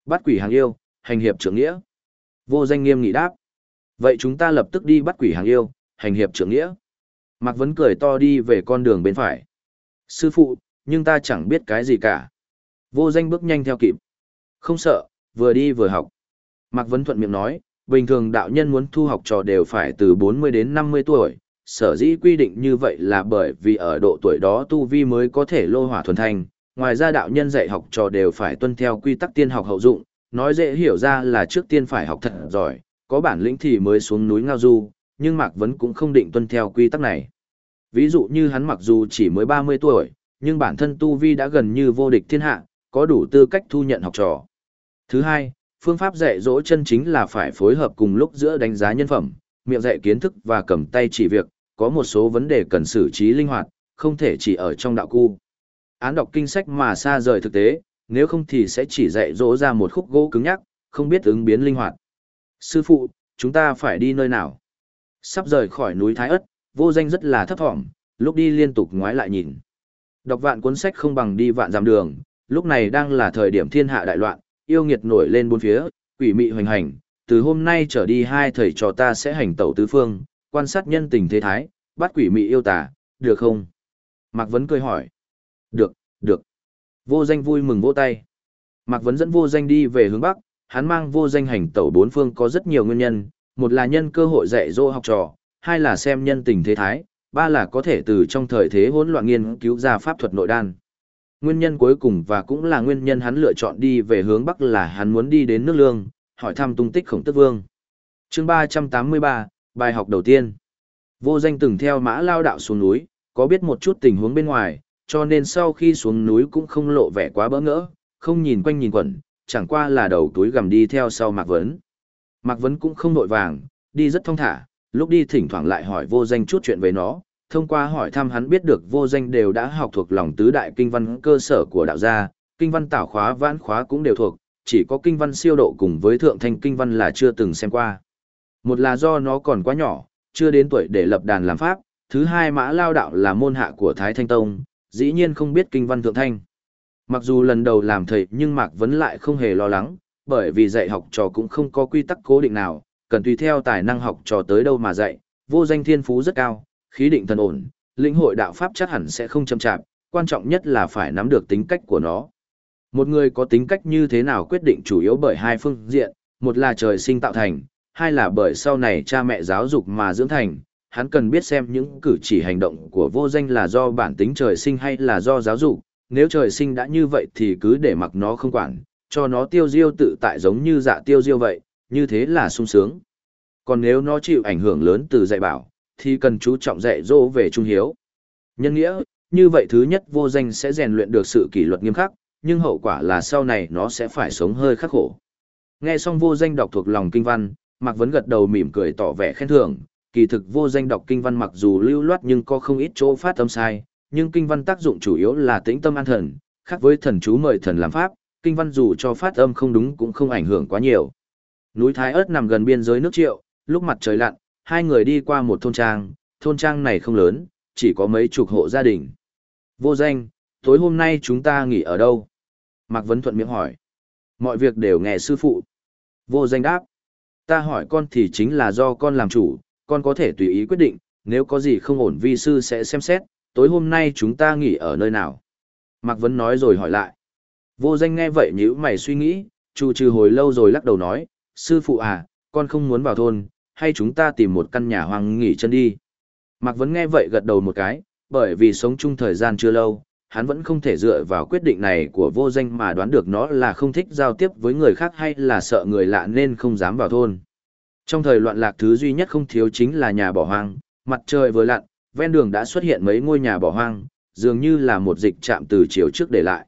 Bắt quỷ hàng yêu, hành hiệp trưởng nghĩa. Vô danh nghiêm nghị đáp. Vậy chúng ta lập tức đi bắt quỷ hàng yêu, hành hiệp trưởng nghĩa. Mạc Vấn cười to đi về con đường bên phải. Sư phụ, nhưng ta chẳng biết cái gì cả. Vô danh bước nhanh theo kịp. Không sợ, vừa đi vừa học. Mạc Vấn thuận miệng nói, bình thường đạo nhân muốn thu học trò đều phải từ 40 đến 50 tuổi. Sở dĩ quy định như vậy là bởi vì ở độ tuổi đó tu vi mới có thể lô hỏa thuần thành. Ngoài ra đạo nhân dạy học trò đều phải tuân theo quy tắc tiên học hậu dụng, nói dễ hiểu ra là trước tiên phải học thật giỏi, có bản lĩnh thì mới xuống núi ngao du, nhưng Mạc Vấn cũng không định tuân theo quy tắc này. Ví dụ như hắn mặc dù chỉ mới 30 tuổi, nhưng bản thân Tu Vi đã gần như vô địch thiên hạ, có đủ tư cách thu nhận học trò. Thứ hai, phương pháp dạy dỗ chân chính là phải phối hợp cùng lúc giữa đánh giá nhân phẩm, miệng dạy kiến thức và cầm tay chỉ việc, có một số vấn đề cần xử trí linh hoạt, không thể chỉ ở trong đạo cu. Án đọc kinh sách mà xa rời thực tế, nếu không thì sẽ chỉ dạy dỗ ra một khúc gỗ cứng nhắc, không biết ứng biến linh hoạt. Sư phụ, chúng ta phải đi nơi nào? Sắp rời khỏi núi Thái Ất, vô danh rất là thấp thỏm, lúc đi liên tục ngoái lại nhìn. Đọc vạn cuốn sách không bằng đi vạn dặm đường, lúc này đang là thời điểm thiên hạ đại loạn, yêu nghiệt nổi lên bốn phía, quỷ mị hoành hành, từ hôm nay trở đi hai thầy trò ta sẽ hành tẩu tứ phương, quan sát nhân tình thế thái, bắt quỷ mị yêu tà, được không? Mạc Vấn cười hỏi. Được, được. Vô danh vui mừng vỗ tay. Mạc Vấn dẫn vô danh đi về hướng Bắc, hắn mang vô danh hành tẩu bốn phương có rất nhiều nguyên nhân, một là nhân cơ hội dạy dỗ học trò, hai là xem nhân tình thế thái, ba là có thể từ trong thời thế hỗn loạn nghiên cứu ra pháp thuật nội đan. Nguyên nhân cuối cùng và cũng là nguyên nhân hắn lựa chọn đi về hướng Bắc là hắn muốn đi đến nước lương, hỏi thăm tung tích khổng tức vương. chương 383, bài học đầu tiên. Vô danh từng theo mã lao đạo xuống núi, có biết một chút tình huống bên ngoài, cho nên sau khi xuống núi cũng không lộ vẻ quá bỡ ngỡ, không nhìn quanh nhìn quẩn, chẳng qua là đầu túi gầm đi theo sau Mạc Vấn. Mạc Vấn cũng không nội vàng, đi rất thong thả, lúc đi thỉnh thoảng lại hỏi vô danh chút chuyện về nó, thông qua hỏi thăm hắn biết được vô danh đều đã học thuộc lòng tứ đại kinh văn cơ sở của đạo gia, kinh văn tảo khóa vãn khóa cũng đều thuộc, chỉ có kinh văn siêu độ cùng với thượng thanh kinh văn là chưa từng xem qua. Một là do nó còn quá nhỏ, chưa đến tuổi để lập đàn làm pháp, thứ hai mã lao đạo là môn hạ của Thái Thanh Tông, dĩ nhiên không biết kinh văn thượng thanh. Mặc dù lần đầu làm thầy nhưng Mạc Vấn lại không hề lo lắng, bởi vì dạy học trò cũng không có quy tắc cố định nào, cần tùy theo tài năng học trò tới đâu mà dạy, vô danh thiên phú rất cao, khí định thần ổn, lĩnh hội đạo pháp chắc hẳn sẽ không chậm chạp, quan trọng nhất là phải nắm được tính cách của nó. Một người có tính cách như thế nào quyết định chủ yếu bởi hai phương diện, một là trời sinh tạo thành, hai là bởi sau này cha mẹ giáo dục mà dưỡng thành, hắn cần biết xem những cử chỉ hành động của vô danh là do bản tính trời sinh hay là do giáo dục, nếu trời sinh đã như vậy thì cứ để mặc nó không quản, cho nó tiêu diêu tự tại giống như dạ tiêu diêu vậy, như thế là sung sướng. Còn nếu nó chịu ảnh hưởng lớn từ dạy bảo, thì cần chú trọng dạy dỗ về trung hiếu. Nhân nghĩa, như vậy thứ nhất vô danh sẽ rèn luyện được sự kỷ luật nghiêm khắc, nhưng hậu quả là sau này nó sẽ phải sống hơi khắc khổ. Nghe xong vô danh đọc thuộc lòng kinh văn, Mạc Vấn gật đầu mỉm cười tỏ vẻ khen thưởng, kỳ thực vô danh đọc kinh văn mặc dù lưu loát nhưng có không ít chỗ phát âm sai, nhưng kinh văn tác dụng chủ yếu là tĩnh tâm an thần, khác với thần chú mời thần làm pháp, kinh văn dù cho phát âm không đúng cũng không ảnh hưởng quá nhiều. Núi Thái Ất nằm gần biên giới nước Triệu, lúc mặt trời lặn, hai người đi qua một thôn trang, thôn trang này không lớn, chỉ có mấy chục hộ gia đình. Vô danh, tối hôm nay chúng ta nghỉ ở đâu? Mạc Vấn Thuận miệng hỏi. Mọi việc đều nghe sư phụ. Vô danh đáp. Ta hỏi con thì chính là do con làm chủ, con có thể tùy ý quyết định, nếu có gì không ổn vi sư sẽ xem xét, tối hôm nay chúng ta nghỉ ở nơi nào. Mạc Vấn nói rồi hỏi lại. Vô danh nghe vậy nhữ mày suy nghĩ, trù trừ hồi lâu rồi lắc đầu nói, sư phụ à, con không muốn vào thôn, hay chúng ta tìm một căn nhà hoang nghỉ chân đi. Mạc Vấn nghe vậy gật đầu một cái, bởi vì sống chung thời gian chưa lâu, hắn vẫn không thể dựa vào quyết định này của vô danh mà đoán được nó là không thích giao tiếp với người khác hay là sợ người lạ nên không dám vào thôn. Trong thời loạn lạc thứ duy nhất không thiếu chính là nhà bỏ hoang, mặt trời vừa lặn, ven đường đã xuất hiện mấy ngôi nhà bỏ hoang, dường như là một dịch trạm từ chiều trước để lại.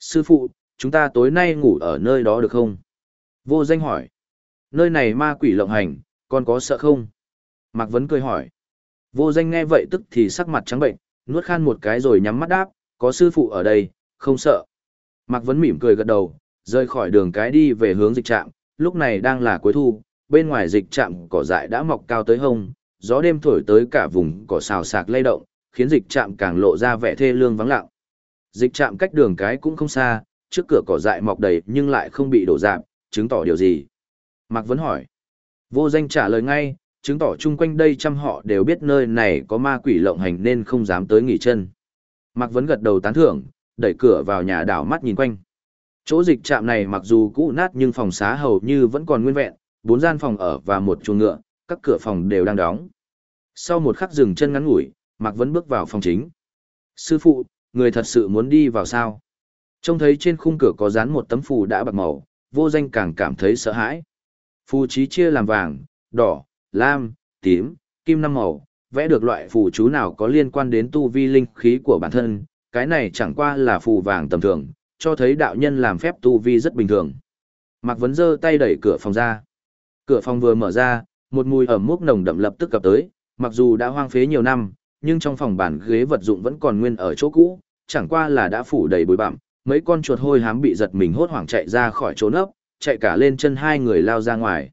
Sư phụ, chúng ta tối nay ngủ ở nơi đó được không? Vô danh hỏi. Nơi này ma quỷ lộng hành, con có sợ không? Mạc Vấn cười hỏi. Vô danh nghe vậy tức thì sắc mặt trắng bệnh, nuốt khan một cái rồi nhắm mắt đáp, có sư phụ ở đây, không sợ. Mạc Vấn mỉm cười gật đầu, rời khỏi đường cái đi về hướng dịch trạm, lúc này đang là cuối thu, bên ngoài dịch trạm cỏ dại đã mọc cao tới hông, gió đêm thổi tới cả vùng cỏ xào sạc lay động, khiến dịch trạm càng lộ ra vẻ thê lương vắng lặng. Dịch trạm cách đường cái cũng không xa, trước cửa cỏ dại mọc đầy nhưng lại không bị đổ dạp, chứng tỏ điều gì? Mạc Vấn hỏi. Vô danh trả lời ngay, chứng tỏ chung quanh đây trăm họ đều biết nơi này có ma quỷ lộng hành nên không dám tới nghỉ chân. Mạc Vấn gật đầu tán thưởng, đẩy cửa vào nhà đảo mắt nhìn quanh. Chỗ dịch trạm này mặc dù cũ nát nhưng phòng xá hầu như vẫn còn nguyên vẹn, bốn gian phòng ở và một chuồng ngựa, các cửa phòng đều đang đóng. Sau một khắc dừng chân ngắn ngủi, Mạc Vấn bước vào phòng chính. Sư phụ, người thật sự muốn đi vào sao? Trông thấy trên khung cửa có dán một tấm phù đã bạc màu, vô danh càng cảm thấy sợ hãi. Phù trí chia làm vàng, đỏ, lam, tím, kim năm màu, vẽ được loại phù chú nào có liên quan đến tu vi linh khí của bản thân, cái này chẳng qua là phù vàng tầm thường, cho thấy đạo nhân làm phép tu vi rất bình thường. Mạc Vấn giơ tay đẩy cửa phòng ra. Cửa phòng vừa mở ra, một mùi ẩm mốc nồng đậm lập tức cập tới, mặc dù đã hoang phế nhiều năm, nhưng trong phòng bản ghế vật dụng vẫn còn nguyên ở chỗ cũ, chẳng qua là đã phủ đầy bụi bặm, mấy con chuột hôi hám bị giật mình hốt hoảng chạy ra khỏi chỗ nấp, chạy cả lên chân hai người lao ra ngoài.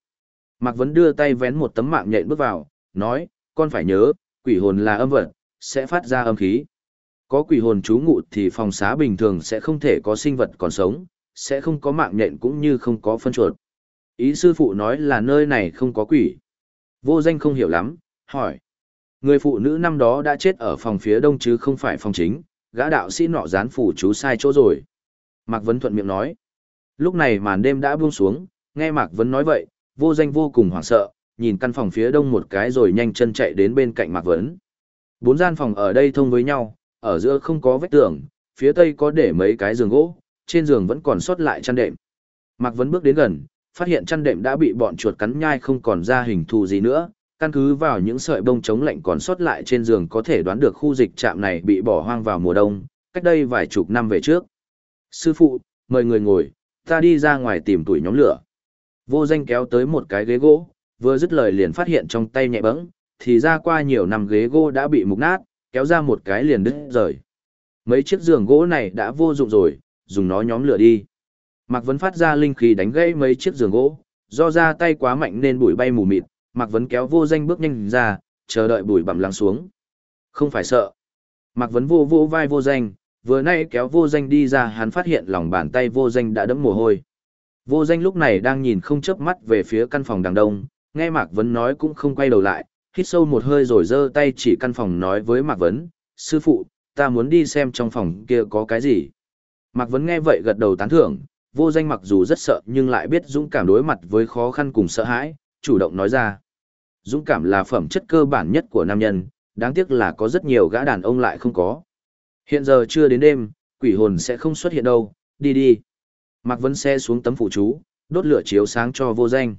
Mạc Vấn đưa tay vén một tấm mạng nhện bước vào, nói, con phải nhớ, quỷ hồn là âm vật, sẽ phát ra âm khí. Có quỷ hồn trú ngụ thì phòng xá bình thường sẽ không thể có sinh vật còn sống, sẽ không có mạng nhện cũng như không có phân chuột. Ý sư phụ nói là nơi này không có quỷ. Vô danh không hiểu lắm, hỏi. Người phụ nữ năm đó đã chết ở phòng phía đông chứ không phải phòng chính, gã đạo sĩ nọ dán phủ chú sai chỗ rồi. Mạc Vấn thuận miệng nói. Lúc này màn đêm đã buông xuống, nghe Mạc Vấn nói vậy, vô danh vô cùng hoảng sợ, nhìn căn phòng phía đông một cái rồi nhanh chân chạy đến bên cạnh Mạc Vấn. Bốn gian phòng ở đây thông với nhau, ở giữa không có vách tường, phía tây có để mấy cái giường gỗ, trên giường vẫn còn sót lại chăn đệm. Mạc Vấn bước đến gần, phát hiện chăn đệm đã bị bọn chuột cắn nhai không còn ra hình thù gì nữa, căn cứ vào những sợi bông chống lạnh còn sót lại trên giường có thể đoán được khu dịch trạm này bị bỏ hoang vào mùa đông, cách đây vài chục năm về trước. Sư phụ, mời người ngồi, ta đi ra ngoài tìm tuổi nhóm lửa. Vô danh kéo tới một cái ghế gỗ, vừa dứt lời liền phát hiện trong tay nhẹ bẫng, thì ra qua nhiều năm ghế gỗ đã bị mục nát, kéo ra một cái liền đứt rời. Mấy chiếc giường gỗ này đã vô dụng rồi, dùng nó nhóm lửa đi. Mạc Vấn phát ra linh khí đánh gãy mấy chiếc giường gỗ, do ra tay quá mạnh nên bụi bay mù mịt, Mạc Vấn kéo vô danh bước nhanh ra, chờ đợi bụi bặm lắng xuống. Không phải sợ. Mạc Vấn vô vô vai vô danh, vừa nay kéo vô danh đi ra hắn phát hiện lòng bàn tay vô danh đã đẫm mồ hôi. Vô danh lúc này đang nhìn không chớp mắt về phía căn phòng đằng đông, nghe Mạc Vấn nói cũng không quay đầu lại, hít sâu một hơi rồi giơ tay chỉ căn phòng nói với Mạc Vấn, sư phụ, ta muốn đi xem trong phòng kia có cái gì. Mạc Vấn nghe vậy gật đầu tán thưởng, vô danh mặc dù rất sợ nhưng lại biết dũng cảm đối mặt với khó khăn cùng sợ hãi, chủ động nói ra. Dũng cảm là phẩm chất cơ bản nhất của nam nhân, đáng tiếc là có rất nhiều gã đàn ông lại không có. Hiện giờ chưa đến đêm, quỷ hồn sẽ không xuất hiện đâu, đi đi. Mạc Vấn xe xuống tấm phụ chú, đốt lửa chiếu sáng cho vô danh.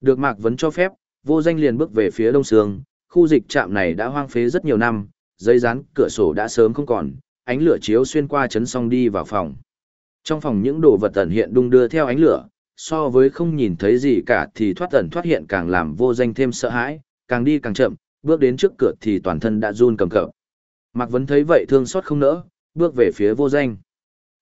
Được Mạc Vấn cho phép, vô danh liền bước về phía đông sương, khu dịch trạm này đã hoang phế rất nhiều năm, giấy rán cửa sổ đã sớm không còn, ánh lửa chiếu xuyên qua chấn song đi vào phòng. Trong phòng những đồ vật tẩn hiện đung đưa theo ánh lửa, so với không nhìn thấy gì cả thì thoát tẩn thoát hiện càng làm vô danh thêm sợ hãi, càng đi càng chậm, bước đến trước cửa thì toàn thân đã run cầm cập. Mạc Vấn thấy vậy thương xót không nỡ, bước về phía vô danh.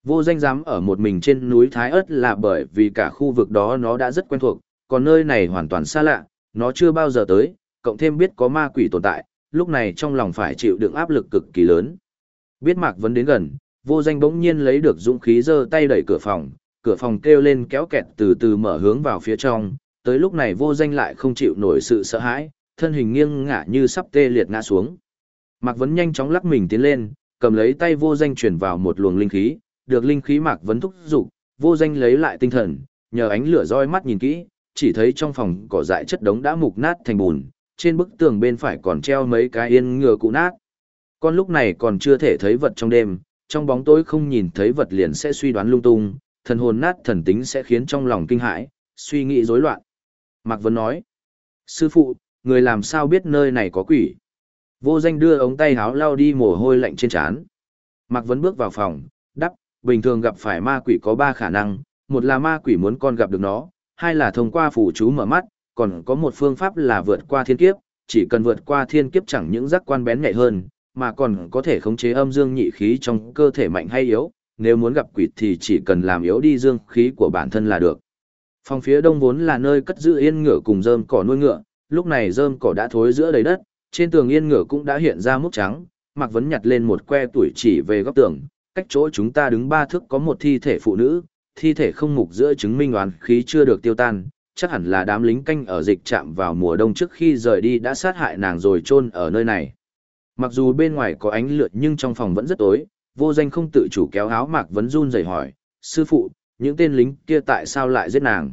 Vô danh dám ở một mình trên núi Thái Ất là bởi vì cả khu vực đó nó đã rất quen thuộc, còn nơi này hoàn toàn xa lạ, nó chưa bao giờ tới, cộng thêm biết có ma quỷ tồn tại, lúc này trong lòng phải chịu đựng áp lực cực kỳ lớn. Biết Mạc Vấn đến gần, vô danh bỗng nhiên lấy được dũng khí giơ tay đẩy cửa phòng, cửa phòng kêu lên kéo kẹt từ từ mở hướng vào phía trong, tới lúc này vô danh lại không chịu nổi sự sợ hãi, thân hình nghiêng ngả như sắp tê liệt ngã xuống. Mạc Vấn nhanh chóng lắc mình tiến lên, cầm lấy tay vô danh chuyển vào một luồng linh khí, được linh khí Mạc Vấn thúc dục vô danh lấy lại tinh thần, nhờ ánh lửa roi mắt nhìn kỹ, chỉ thấy trong phòng cỏ dại chất đống đã mục nát thành bùn, trên bức tường bên phải còn treo mấy cái yên ngựa cụ nát. Con lúc này còn chưa thể thấy vật trong đêm, trong bóng tối không nhìn thấy vật liền sẽ suy đoán lung tung, thần hồn nát thần tính sẽ khiến trong lòng kinh hãi, suy nghĩ rối loạn. Mạc Vân nói, Sư phụ, người làm sao biết nơi này có quỷ? Vô danh đưa ống tay háo lao đi mồ hôi lạnh trên trán. Mạc Vấn bước vào phòng, đắp, bình thường gặp phải ma quỷ có ba khả năng, một là ma quỷ muốn con gặp được nó, hai là thông qua phủ chú mở mắt, còn có một phương pháp là vượt qua thiên kiếp, chỉ cần vượt qua thiên kiếp chẳng những giác quan bén nhạy hơn, mà còn có thể khống chế âm dương nhị khí trong cơ thể mạnh hay yếu, nếu muốn gặp quỷ thì chỉ cần làm yếu đi dương khí của bản thân là được. Phòng phía đông vốn là nơi cất giữ yên ngựa cùng rơm cỏ nuôi ngựa, lúc này rơm cỏ đã thối giữa đầy đất, trên tường yên ngựa cũng đã hiện ra múc trắng, Mạc Vấn nhặt lên một que tuổi chỉ về góc tường, cách chỗ chúng ta đứng ba thước có một thi thể phụ nữ, thi thể không mục giữa chứng minh oán khí chưa được tiêu tan, chắc hẳn là đám lính canh ở dịch trạm vào mùa đông trước khi rời đi đã sát hại nàng rồi chôn ở nơi này. Mặc dù bên ngoài có ánh lượt nhưng trong phòng vẫn rất tối, vô danh không tự chủ kéo áo Mạc Vấn run rẩy hỏi, sư phụ, những tên lính kia tại sao lại giết nàng?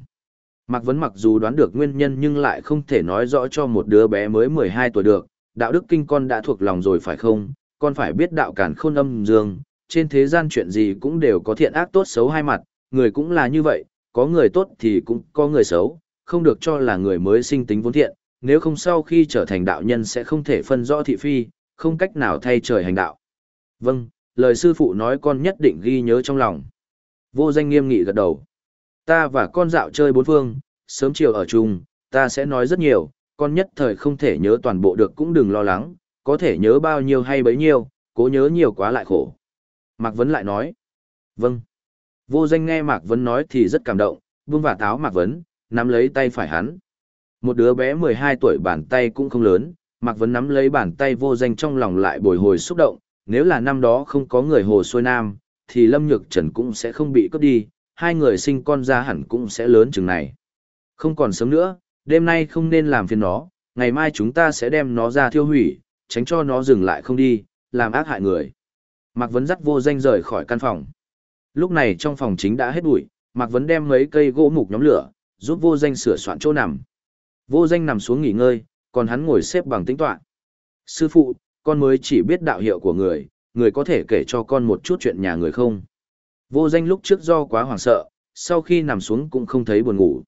Mạc Vấn mặc dù đoán được nguyên nhân nhưng lại không thể nói rõ cho một đứa bé mới 12 tuổi được, đạo đức kinh con đã thuộc lòng rồi phải không, con phải biết đạo cản khôn âm dương, trên thế gian chuyện gì cũng đều có thiện ác tốt xấu hai mặt, người cũng là như vậy, có người tốt thì cũng có người xấu, không được cho là người mới sinh tính vốn thiện, nếu không sau khi trở thành đạo nhân sẽ không thể phân rõ thị phi, không cách nào thay trời hành đạo. Vâng, lời sư phụ nói con nhất định ghi nhớ trong lòng. Vô danh nghiêm nghị gật đầu. Ta và con dạo chơi bốn phương, sớm chiều ở chung, ta sẽ nói rất nhiều, con nhất thời không thể nhớ toàn bộ được cũng đừng lo lắng, có thể nhớ bao nhiêu hay bấy nhiêu, cố nhớ nhiều quá lại khổ. Mạc Vấn lại nói. Vâng. Vô danh nghe Mạc Vấn nói thì rất cảm động, vương vả táo Mạc Vấn, nắm lấy tay phải hắn. Một đứa bé 12 tuổi bàn tay cũng không lớn, Mạc Vấn nắm lấy bàn tay vô danh trong lòng lại bồi hồi xúc động, nếu là năm đó không có người hồ xuôi nam, thì Lâm Nhược Trần cũng sẽ không bị cướp đi, hai người sinh con ra hẳn cũng sẽ lớn chừng này. Không còn sớm nữa, đêm nay không nên làm phiền nó, ngày mai chúng ta sẽ đem nó ra thiêu hủy, tránh cho nó dừng lại không đi, làm ác hại người. Mạc Vấn dắt vô danh rời khỏi căn phòng. Lúc này trong phòng chính đã hết bụi, Mạc Vấn đem mấy cây gỗ mục nhóm lửa, giúp vô danh sửa soạn chỗ nằm. Vô danh nằm xuống nghỉ ngơi, còn hắn ngồi xếp bằng tĩnh toán. Sư phụ, con mới chỉ biết đạo hiệu của người, người có thể kể cho con một chút chuyện nhà người không? Vô danh lúc trước do quá hoảng sợ, sau khi nằm xuống cũng không thấy buồn ngủ.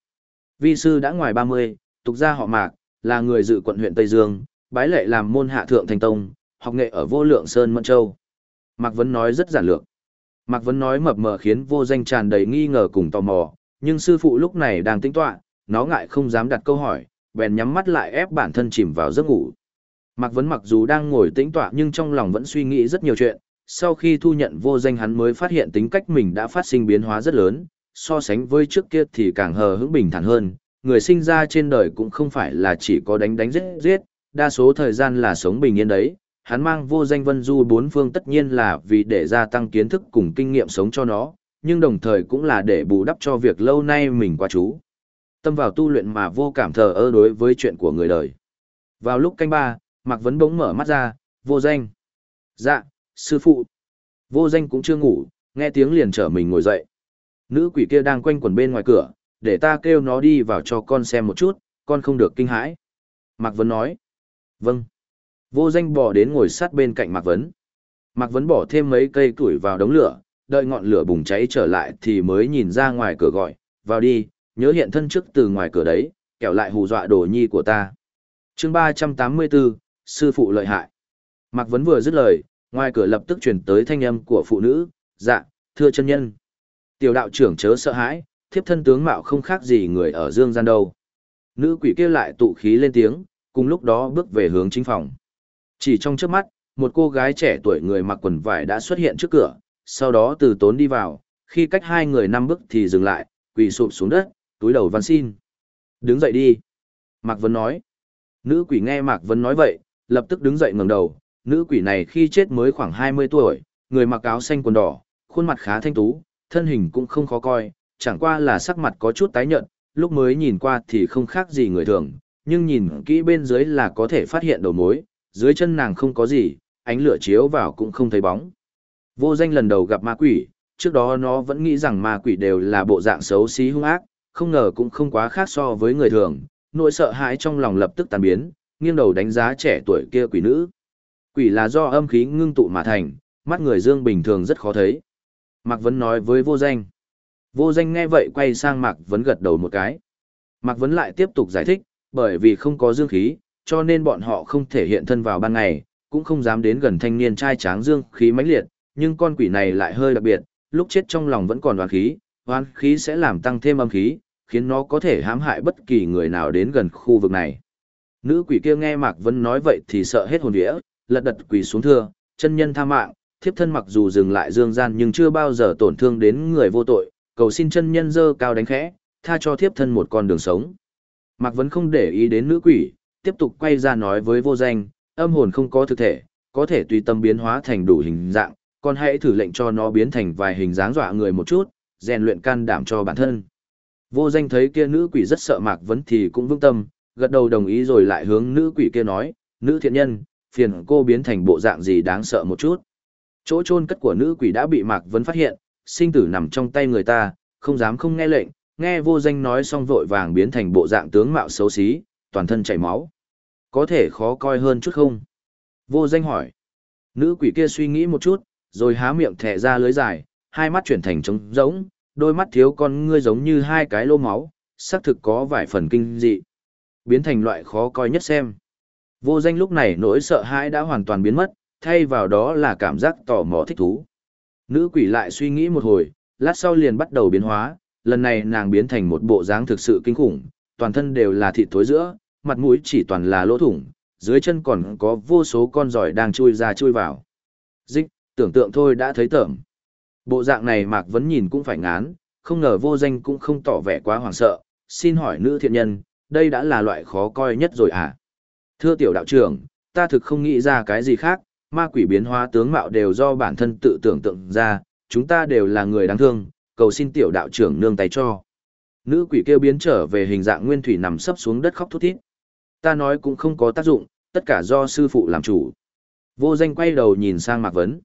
Vi sư đã ngoài 30, tục gia họ mạc, là người dự quận huyện Tây Dương, bái lệ làm môn hạ thượng thành tông, học nghệ ở vô lượng Sơn Mẫn Châu. Mạc Vấn nói rất giản lược. Mạc Vấn nói mập mờ khiến vô danh tràn đầy nghi ngờ cùng tò mò, nhưng sư phụ lúc này đang tính tọa, nó ngại không dám đặt câu hỏi, bèn nhắm mắt lại ép bản thân chìm vào giấc ngủ. Mạc Vấn mặc dù đang ngồi tĩnh tọa nhưng trong lòng vẫn suy nghĩ rất nhiều chuyện, sau khi thu nhận vô danh hắn mới phát hiện tính cách mình đã phát sinh biến hóa rất lớn, so sánh với trước kia thì càng hờ hững bình thản hơn, người sinh ra trên đời cũng không phải là chỉ có đánh đánh giết giết, đa số thời gian là sống bình yên đấy. Hắn mang vô danh vân du bốn phương tất nhiên là vì để gia tăng kiến thức cùng kinh nghiệm sống cho nó, nhưng đồng thời cũng là để bù đắp cho việc lâu nay mình qua chú. Tâm vào tu luyện mà vô cảm thờ ơ đối với chuyện của người đời. Vào lúc canh ba, Mạc Vấn bỗng mở mắt ra, vô danh. Dạ, sư phụ. Vô danh cũng chưa ngủ, nghe tiếng liền trở mình ngồi dậy. Nữ quỷ kia đang quanh quẩn bên ngoài cửa, để ta kêu nó đi vào cho con xem một chút, con không được kinh hãi. Mạc Vấn nói. Vâng. Vô danh bỏ đến ngồi sát bên cạnh Mạc Vấn. Mạc Vấn bỏ thêm mấy cây củi vào đống lửa, đợi ngọn lửa bùng cháy trở lại thì mới nhìn ra ngoài cửa gọi, vào đi, nhớ hiện thân trước từ ngoài cửa đấy, kẻo lại hù dọa đồ nhi của ta. chương 384, Sư phụ lợi hại. Mạc Vấn vừa dứt lời, ngoài cửa lập tức chuyển tới thanh âm của phụ nữ, dạ, thưa chân nhân. Tiểu đạo trưởng chớ sợ hãi, thiếp thân tướng mạo không khác gì người ở dương gian đâu. Nữ quỷ kia lại tụ khí lên tiếng, cùng lúc đó bước về hướng chính phòng. Chỉ trong trước mắt, một cô gái trẻ tuổi người mặc quần vải đã xuất hiện trước cửa, sau đó từ tốn đi vào, khi cách hai người năm bước thì dừng lại, quỳ sụp xuống đất, túi đầu văn xin. Đứng dậy đi. Mạc Vân nói. Nữ quỷ nghe Mạc Vân nói vậy, lập tức đứng dậy ngẩng đầu. Nữ quỷ này khi chết mới khoảng 20 tuổi, người mặc áo xanh quần đỏ, khuôn mặt khá thanh tú, thân hình cũng không khó coi, chẳng qua là sắc mặt có chút tái nhợt, lúc mới nhìn qua thì không khác gì người thường, nhưng nhìn kỹ bên dưới là có thể phát hiện đầu mối, dưới chân nàng không có gì, ánh lửa chiếu vào cũng không thấy bóng. Vô danh lần đầu gặp ma quỷ, trước đó nó vẫn nghĩ rằng ma quỷ đều là bộ dạng xấu xí hung ác, không ngờ cũng không quá khác so với người thường, nỗi sợ hãi trong lòng lập tức tan biến, nghiêng đầu đánh giá trẻ tuổi kia quỷ nữ. Quỷ là do âm khí ngưng tụ mà thành, mắt người dương bình thường rất khó thấy. Mạc Vấn nói với vô danh. Vô danh nghe vậy quay sang Mạc Vấn gật đầu một cái. Mạc Vấn lại tiếp tục giải thích, bởi vì không có dương khí, cho nên bọn họ không thể hiện thân vào ban ngày, cũng không dám đến gần thanh niên trai tráng dương khí mãnh liệt, nhưng con quỷ này lại hơi đặc biệt, lúc chết trong lòng vẫn còn oán khí, oán khí sẽ làm tăng thêm âm khí, khiến nó có thể hãm hại bất kỳ người nào đến gần khu vực này. Nữ quỷ kia nghe Mạc Vân nói vậy thì sợ hết hồn vía, lật đật quỳ xuống thưa, chân nhân tha mạng, thiếp thân mặc dù dừng lại dương gian nhưng chưa bao giờ tổn thương đến người vô tội, cầu xin chân nhân dơ cao đánh khẽ, tha cho thiếp thân một con đường sống. Mạc vẫn không để ý đến nữ quỷ, tiếp tục quay ra nói với vô danh, âm hồn không có thực thể, có thể tùy tâm biến hóa thành đủ hình dạng, còn hãy thử lệnh cho nó biến thành vài hình dáng dọa người một chút, rèn luyện can đảm cho bản thân. Vô danh thấy kia nữ quỷ rất sợ Mạc Vấn thì cũng vững tâm, gật đầu đồng ý rồi lại hướng nữ quỷ kia nói, nữ thiện nhân, phiền cô biến thành bộ dạng gì đáng sợ một chút. Chỗ chôn cất của nữ quỷ đã bị Mạc Vấn phát hiện, sinh tử nằm trong tay người ta, không dám không nghe lệnh, nghe vô danh nói xong vội vàng biến thành bộ dạng tướng mạo xấu xí, toàn thân chảy máu. Có thể khó coi hơn chút không? Vô danh hỏi. Nữ quỷ kia suy nghĩ một chút, rồi há miệng thẻ ra lưới dài, hai mắt chuyển thành trống rỗng, đôi mắt thiếu con ngươi giống như hai cái lô máu, xác thực có vài phần kinh dị. Biến thành loại khó coi nhất xem. Vô danh lúc này nỗi sợ hãi đã hoàn toàn biến mất, thay vào đó là cảm giác tò mò thích thú. Nữ quỷ lại suy nghĩ một hồi, lát sau liền bắt đầu biến hóa, lần này nàng biến thành một bộ dáng thực sự kinh khủng, toàn thân đều là thịt thối giữa, mặt mũi chỉ toàn là lỗ thủng, dưới chân còn có vô số con giỏi đang chui ra chui vào. Dích, tưởng tượng thôi đã thấy tởm. Bộ dạng này Mạc Vấn nhìn cũng phải ngán, không ngờ vô danh cũng không tỏ vẻ quá hoảng sợ, xin hỏi nữ thiện nhân, đây đã là loại khó coi nhất rồi à? Thưa tiểu đạo trưởng, ta thực không nghĩ ra cái gì khác, ma quỷ biến hóa tướng mạo đều do bản thân tự tưởng tượng ra, chúng ta đều là người đáng thương, cầu xin tiểu đạo trưởng nương tay cho. Nữ quỷ kêu biến trở về hình dạng nguyên thủy nằm sấp xuống đất khóc thút thít. Ta nói cũng không có tác dụng, tất cả do sư phụ làm chủ. Vô danh quay đầu nhìn sang Mạc Vấn.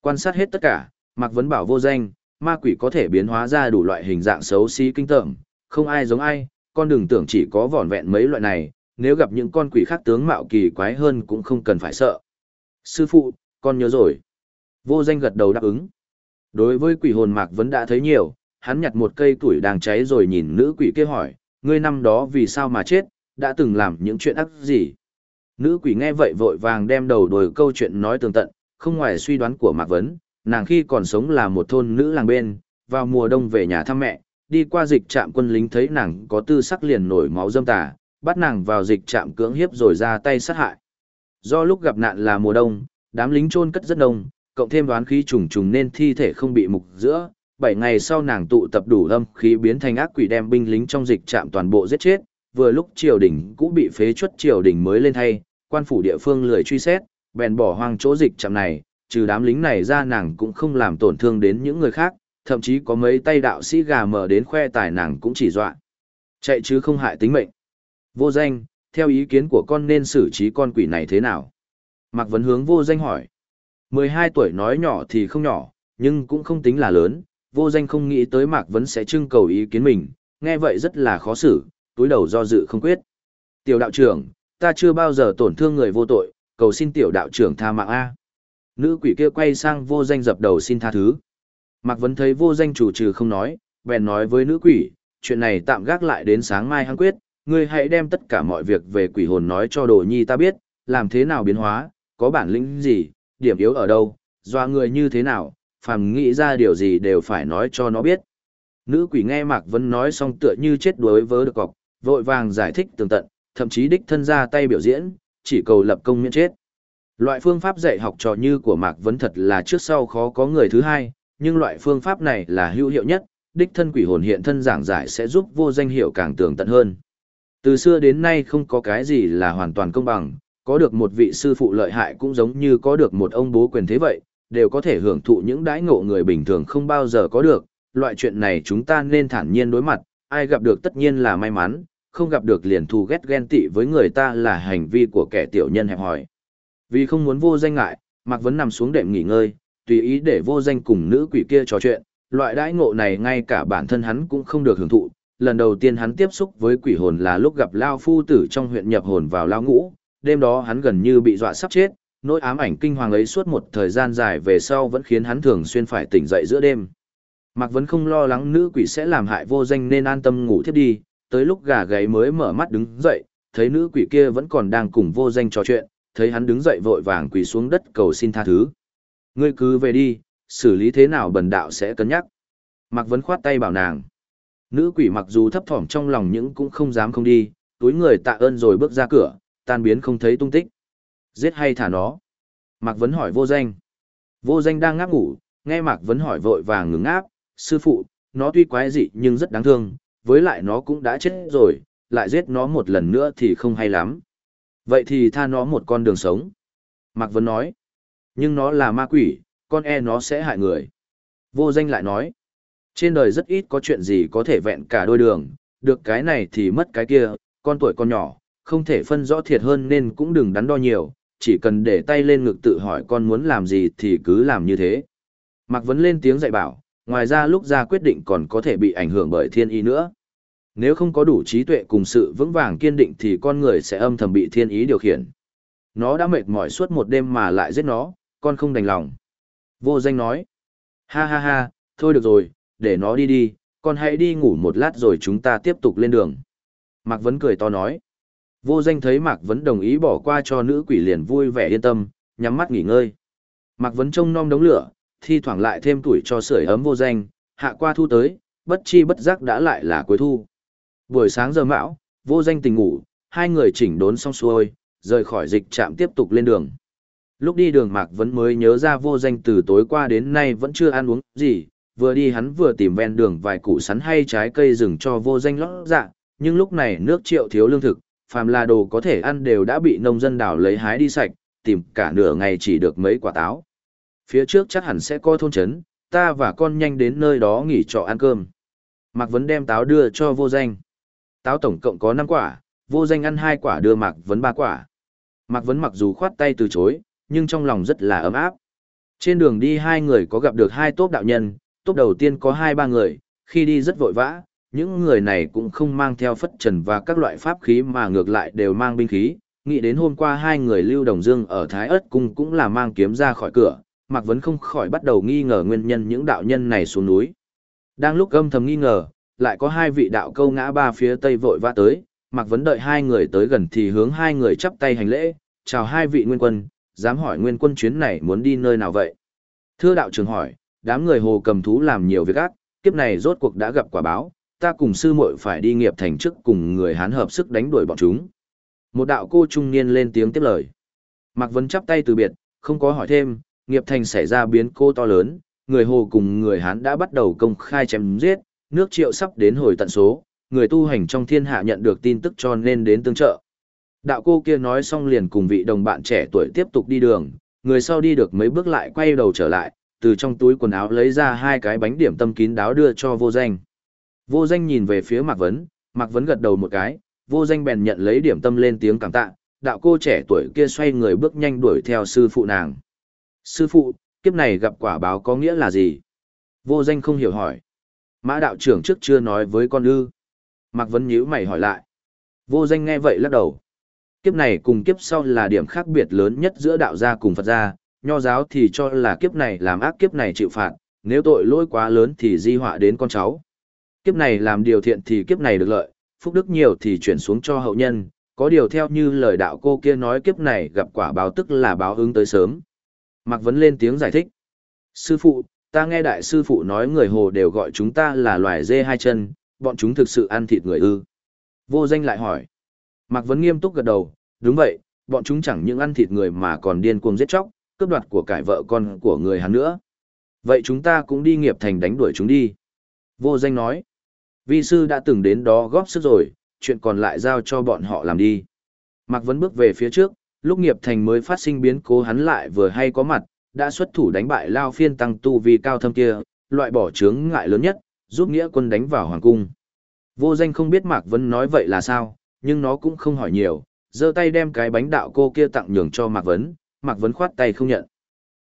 Quan sát hết tất cả, Mạc Vấn bảo vô danh, ma quỷ có thể biến hóa ra đủ loại hình dạng xấu xí kinh tởm, không ai giống ai, con đừng tưởng chỉ có vỏn vẹn mấy loại này, nếu gặp những con quỷ khác tướng mạo kỳ quái hơn cũng không cần phải sợ. Sư phụ, con nhớ rồi. Vô danh gật đầu đáp ứng. Đối với quỷ hồn Mạc vẫn đã thấy nhiều, hắn nhặt một cây tuổi đang cháy rồi nhìn nữ quỷ kia hỏi, ngươi năm đó vì sao mà chết, đã từng làm những chuyện ác gì? Nữ quỷ nghe vậy vội vàng đem đầu đổi câu chuyện nói tường tận, không ngoài suy đoán của Mạc Vấn, nàng khi còn sống là một thôn nữ làng bên, vào mùa đông về nhà thăm mẹ, đi qua dịch trạm quân lính thấy nàng có tư sắc liền nổi máu dâm tà, bắt nàng vào dịch trạm cưỡng hiếp rồi ra tay sát hại. Do lúc gặp nạn là mùa đông, đám lính chôn cất rất đông, cộng thêm đoán khí trùng trùng nên thi thể không bị mục giữa. Bảy ngày sau nàng tụ tập đủ âm khí biến thành ác quỷ đem binh lính trong dịch trạm toàn bộ giết chết, vừa lúc triều đình cũng bị phế chuất triều đình mới lên thay, quan phủ địa phương lười truy xét, bèn bỏ hoang chỗ dịch trạm này, trừ đám lính này ra nàng cũng không làm tổn thương đến những người khác, thậm chí có mấy tay đạo sĩ gà mở đến khoe tài nàng cũng chỉ dọa. Chạy chứ không hại tính mệnh. Vô danh, theo ý kiến của con nên xử trí con quỷ này thế nào? Mạc Vấn hướng vô danh hỏi. 12 tuổi nói nhỏ thì không nhỏ, nhưng cũng không tính là lớn, vô danh không nghĩ tới Mạc Vấn sẽ trưng cầu ý kiến mình, nghe vậy rất là khó xử, túi đầu do dự không quyết. Tiểu đạo trưởng, ta chưa bao giờ tổn thương người vô tội, cầu xin tiểu đạo trưởng tha mạng A. Nữ quỷ kia quay sang vô danh dập đầu xin tha thứ. Mạc Vấn thấy vô danh chủ trừ không nói, bèn nói với nữ quỷ, chuyện này tạm gác lại đến sáng mai hăng quyết, ngươi hãy đem tất cả mọi việc về quỷ hồn nói cho đồ nhi ta biết, làm thế nào biến hóa, có bản lĩnh gì, điểm yếu ở đâu, doa người như thế nào, phàm nghĩ ra điều gì đều phải nói cho nó biết. Nữ quỷ nghe Mạc Vân nói xong tựa như chết đuối vớ được cọc, vội vàng giải thích tường tận, thậm chí đích thân ra tay biểu diễn, chỉ cầu lập công miễn chết. Loại phương pháp dạy học trò như của Mạc Vân thật là trước sau khó có người thứ hai, nhưng loại phương pháp này là hữu hiệu nhất, đích thân quỷ hồn hiện thân giảng giải sẽ giúp vô danh hiệu càng tường tận hơn. Từ xưa đến nay không có cái gì là hoàn toàn công bằng, có được một vị sư phụ lợi hại cũng giống như có được một ông bố quyền thế vậy, đều có thể hưởng thụ những đãi ngộ người bình thường không bao giờ có được. Loại chuyện này chúng ta nên thản nhiên đối mặt, ai gặp được tất nhiên là may mắn, không gặp được liền thù ghét ghen tị với người ta là hành vi của kẻ tiểu nhân hẹp hòi. Vì không muốn vô danh ngại, Mạc Vấn nằm xuống đệm nghỉ ngơi, tùy ý để vô danh cùng nữ quỷ kia trò chuyện, loại đãi ngộ này ngay cả bản thân hắn cũng không được hưởng thụ. Lần đầu tiên hắn tiếp xúc với quỷ hồn là lúc gặp Lao Phu Tử trong huyện nhập hồn vào Lao Ngũ, đêm đó hắn gần như bị dọa sắp chết, nỗi ám ảnh kinh hoàng ấy suốt một thời gian dài về sau vẫn khiến hắn thường xuyên phải tỉnh dậy giữa đêm. Mạc Vấn không lo lắng nữ quỷ sẽ làm hại vô danh nên an tâm ngủ thiếp đi, tới lúc gà gáy mới mở mắt đứng dậy, thấy nữ quỷ kia vẫn còn đang cùng vô danh trò chuyện, thấy hắn đứng dậy vội vàng quỳ xuống đất cầu xin tha thứ. Ngươi cứ về đi, xử lý thế nào bần đạo sẽ cân nhắc. Mạc Vấn khoát tay bảo nàng. Nữ quỷ mặc dù thấp thỏm trong lòng nhưng cũng không dám không đi, túi người tạ ơn rồi bước ra cửa, tan biến không thấy tung tích. Giết hay thả nó? Mạc Vấn hỏi vô danh. Vô danh đang ngáp ngủ, nghe Mạc Vấn hỏi vội vàng ngừng ngáp, sư phụ, nó tuy quái dị nhưng rất đáng thương, với lại nó cũng đã chết rồi, lại giết nó một lần nữa thì không hay lắm. Vậy thì tha nó một con đường sống. Mạc Vấn nói. Nhưng nó là ma quỷ, con e nó sẽ hại người. Vô danh lại nói. Trên đời rất ít có chuyện gì có thể vẹn cả đôi đường, được cái này thì mất cái kia, con tuổi con nhỏ, không thể phân rõ thiệt hơn nên cũng đừng đắn đo nhiều, chỉ cần để tay lên ngực tự hỏi con muốn làm gì thì cứ làm như thế. Mạc Vấn lên tiếng dạy bảo, ngoài ra lúc ra quyết định còn có thể bị ảnh hưởng bởi thiên ý nữa. Nếu không có đủ trí tuệ cùng sự vững vàng kiên định thì con người sẽ âm thầm bị thiên ý điều khiển. Nó đã mệt mỏi suốt một đêm mà lại giết nó, con không đành lòng. Vô danh nói, ha ha ha, thôi được rồi, để nó đi đi, con hãy đi ngủ một lát rồi chúng ta tiếp tục lên đường. Mạc Vấn cười to nói, vô danh thấy Mạc Vấn đồng ý bỏ qua cho nữ quỷ liền vui vẻ yên tâm, nhắm mắt nghỉ ngơi. Mạc Vấn trông non đống lửa, thi thoảng lại thêm tuổi cho sưởi ấm vô danh, hạ qua thu tới, bất chi bất giác đã lại là cuối thu. Buổi sáng giờ mão, vô danh tình ngủ, hai người chỉnh đốn xong xuôi, rời khỏi dịch trạm tiếp tục lên đường. Lúc đi đường Mạc vẫn mới nhớ ra vô danh từ tối qua đến nay vẫn chưa ăn uống gì, vừa đi hắn vừa tìm ven đường vài củ sắn hay trái cây rừng cho vô danh lót dạ, nhưng lúc này nước triệu thiếu lương thực, phàm là đồ có thể ăn đều đã bị nông dân đảo lấy hái đi sạch, tìm cả nửa ngày chỉ được mấy quả táo. Phía trước chắc hẳn sẽ có thôn trấn, ta và con nhanh đến nơi đó nghỉ trọ ăn cơm. Mạc Vấn đem táo đưa cho vô danh. Táo tổng cộng có 5 quả, vô danh ăn 2 quả đưa Mạc Vấn 3 quả. Mạc Vấn mặc dù khoát tay từ chối, nhưng trong lòng rất là ấm áp. Trên đường đi hai người có gặp được hai tốp đạo nhân, Tốt đầu tiên có hai ba người, khi đi rất vội vã, những người này cũng không mang theo phất trần và các loại pháp khí mà ngược lại đều mang binh khí, nghĩ đến hôm qua hai người Lưu Đồng Dương ở Thái Ất Cung cũng là mang kiếm ra khỏi cửa, Mạc Vấn không khỏi bắt đầu nghi ngờ nguyên nhân những đạo nhân này xuống núi. Đang lúc âm thầm nghi ngờ, lại có hai vị đạo câu ngã ba phía tây vội vã tới, Mạc Vấn đợi hai người tới gần thì hướng hai người chắp tay hành lễ, chào hai vị nguyên quân, dám hỏi nguyên quân chuyến này muốn đi nơi nào vậy? Thưa đạo trưởng hỏi, đám người hồ cầm thú làm nhiều việc ác, kiếp này rốt cuộc đã gặp quả báo, ta cùng sư muội phải đi nghiệp thành trước cùng người hán hợp sức đánh đuổi bọn chúng. Một đạo cô trung niên lên tiếng tiếp lời. Mạc Vấn chắp tay từ biệt, không có hỏi thêm, nghiệp thành xảy ra biến cô to lớn, người hồ cùng người hán đã bắt đầu công khai chém giết, nước triệu sắp đến hồi tận số, người tu hành trong thiên hạ nhận được tin tức cho nên đến tương trợ. Đạo cô kia nói xong liền cùng vị đồng bạn trẻ tuổi tiếp tục đi đường, người sau đi được mấy bước lại quay đầu trở lại, từ trong túi quần áo lấy ra hai cái bánh điểm tâm kín đáo đưa cho vô danh. Vô danh nhìn về phía Mạc Vấn, Mạc Vấn gật đầu một cái, vô danh bèn nhận lấy điểm tâm lên tiếng cảm tạ, đạo cô trẻ tuổi kia xoay người bước nhanh đuổi theo sư phụ nàng. Sư phụ, kiếp này gặp quả báo có nghĩa là gì? Vô danh không hiểu hỏi. Mã đạo trưởng trước chưa nói với con ư. Mạc Vấn nhíu mày hỏi lại. Vô danh nghe vậy lắc đầu. Kiếp này cùng kiếp sau là điểm khác biệt lớn nhất giữa đạo gia cùng Phật gia, nho giáo thì cho là kiếp này làm ác kiếp này chịu phạt, nếu tội lỗi quá lớn thì di họa đến con cháu. Kiếp này làm điều thiện thì kiếp này được lợi, phúc đức nhiều thì chuyển xuống cho hậu nhân, có điều theo như lời đạo cô kia nói kiếp này gặp quả báo tức là báo ứng tới sớm. Mạc Vấn lên tiếng giải thích. Sư phụ, ta nghe đại sư phụ nói người hồ đều gọi chúng ta là loài dê hai chân, bọn chúng thực sự ăn thịt người ư. Vô danh lại hỏi. Mạc Vấn nghiêm túc gật đầu, đúng vậy, bọn chúng chẳng những ăn thịt người mà còn điên cuồng giết chóc, cướp đoạt của cải vợ con của người hắn nữa. Vậy chúng ta cũng đi nghiệp thành đánh đuổi chúng đi. Vô danh nói. Vi sư đã từng đến đó góp sức rồi, chuyện còn lại giao cho bọn họ làm đi. Mạc Vấn bước về phía trước, lúc nghiệp thành mới phát sinh biến cố hắn lại vừa hay có mặt, đã xuất thủ đánh bại Lao Phiên tăng tu vi cao thâm kia, loại bỏ chướng ngại lớn nhất, giúp nghĩa quân đánh vào hoàng cung. Vô danh không biết Mạc Vấn nói vậy là sao, nhưng nó cũng không hỏi nhiều, giơ tay đem cái bánh đạo cô kia tặng nhường cho Mạc Vấn, Mạc Vấn khoát tay không nhận.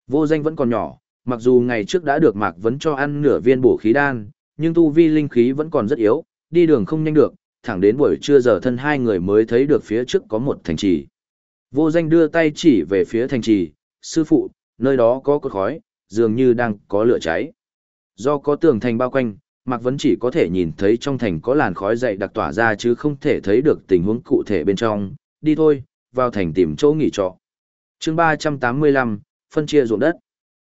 Vô danh vẫn còn nhỏ, mặc dù ngày trước đã được Mạc Vấn cho ăn nửa viên bổ khí đan, nhưng tu vi linh khí vẫn còn rất yếu, đi đường không nhanh được, thẳng đến buổi trưa giờ thân hai người mới thấy được phía trước có một thành trì. Vô danh đưa tay chỉ về phía thành trì, sư phụ, nơi đó có cột khói, dường như đang có lửa cháy. Do có tường thành bao quanh, Mạc Vấn chỉ có thể nhìn thấy trong thành có làn khói dậy đặc tỏa ra chứ không thể thấy được tình huống cụ thể bên trong. Đi thôi, vào thành tìm chỗ nghỉ trọ chương 385, phân chia ruộng đất.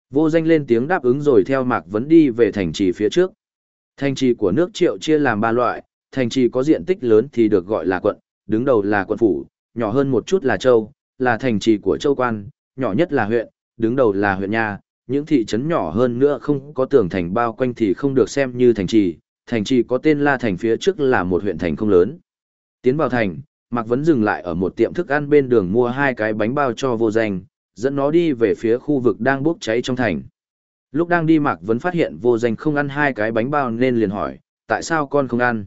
Vô danh lên tiếng đáp ứng rồi theo Mạc Vấn đi về thành trì phía trước. Thành trì của nước triệu chia làm ba loại, thành trì có diện tích lớn thì được gọi là quận, đứng đầu là quận phủ, nhỏ hơn một chút là châu, là thành trì của châu quan, nhỏ nhất là huyện, đứng đầu là huyện nha, những thị trấn nhỏ hơn nữa không có tường thành bao quanh thì không được xem như thành trì, thành trì có tên La Thành phía trước là một huyện thành không lớn. Tiến vào thành, Mạc Vấn dừng lại ở một tiệm thức ăn bên đường mua hai cái bánh bao cho vô danh, dẫn nó đi về phía khu vực đang bốc cháy trong thành. Lúc đang đi Mạc Vấn phát hiện vô danh không ăn hai cái bánh bao nên liền hỏi, tại sao con không ăn?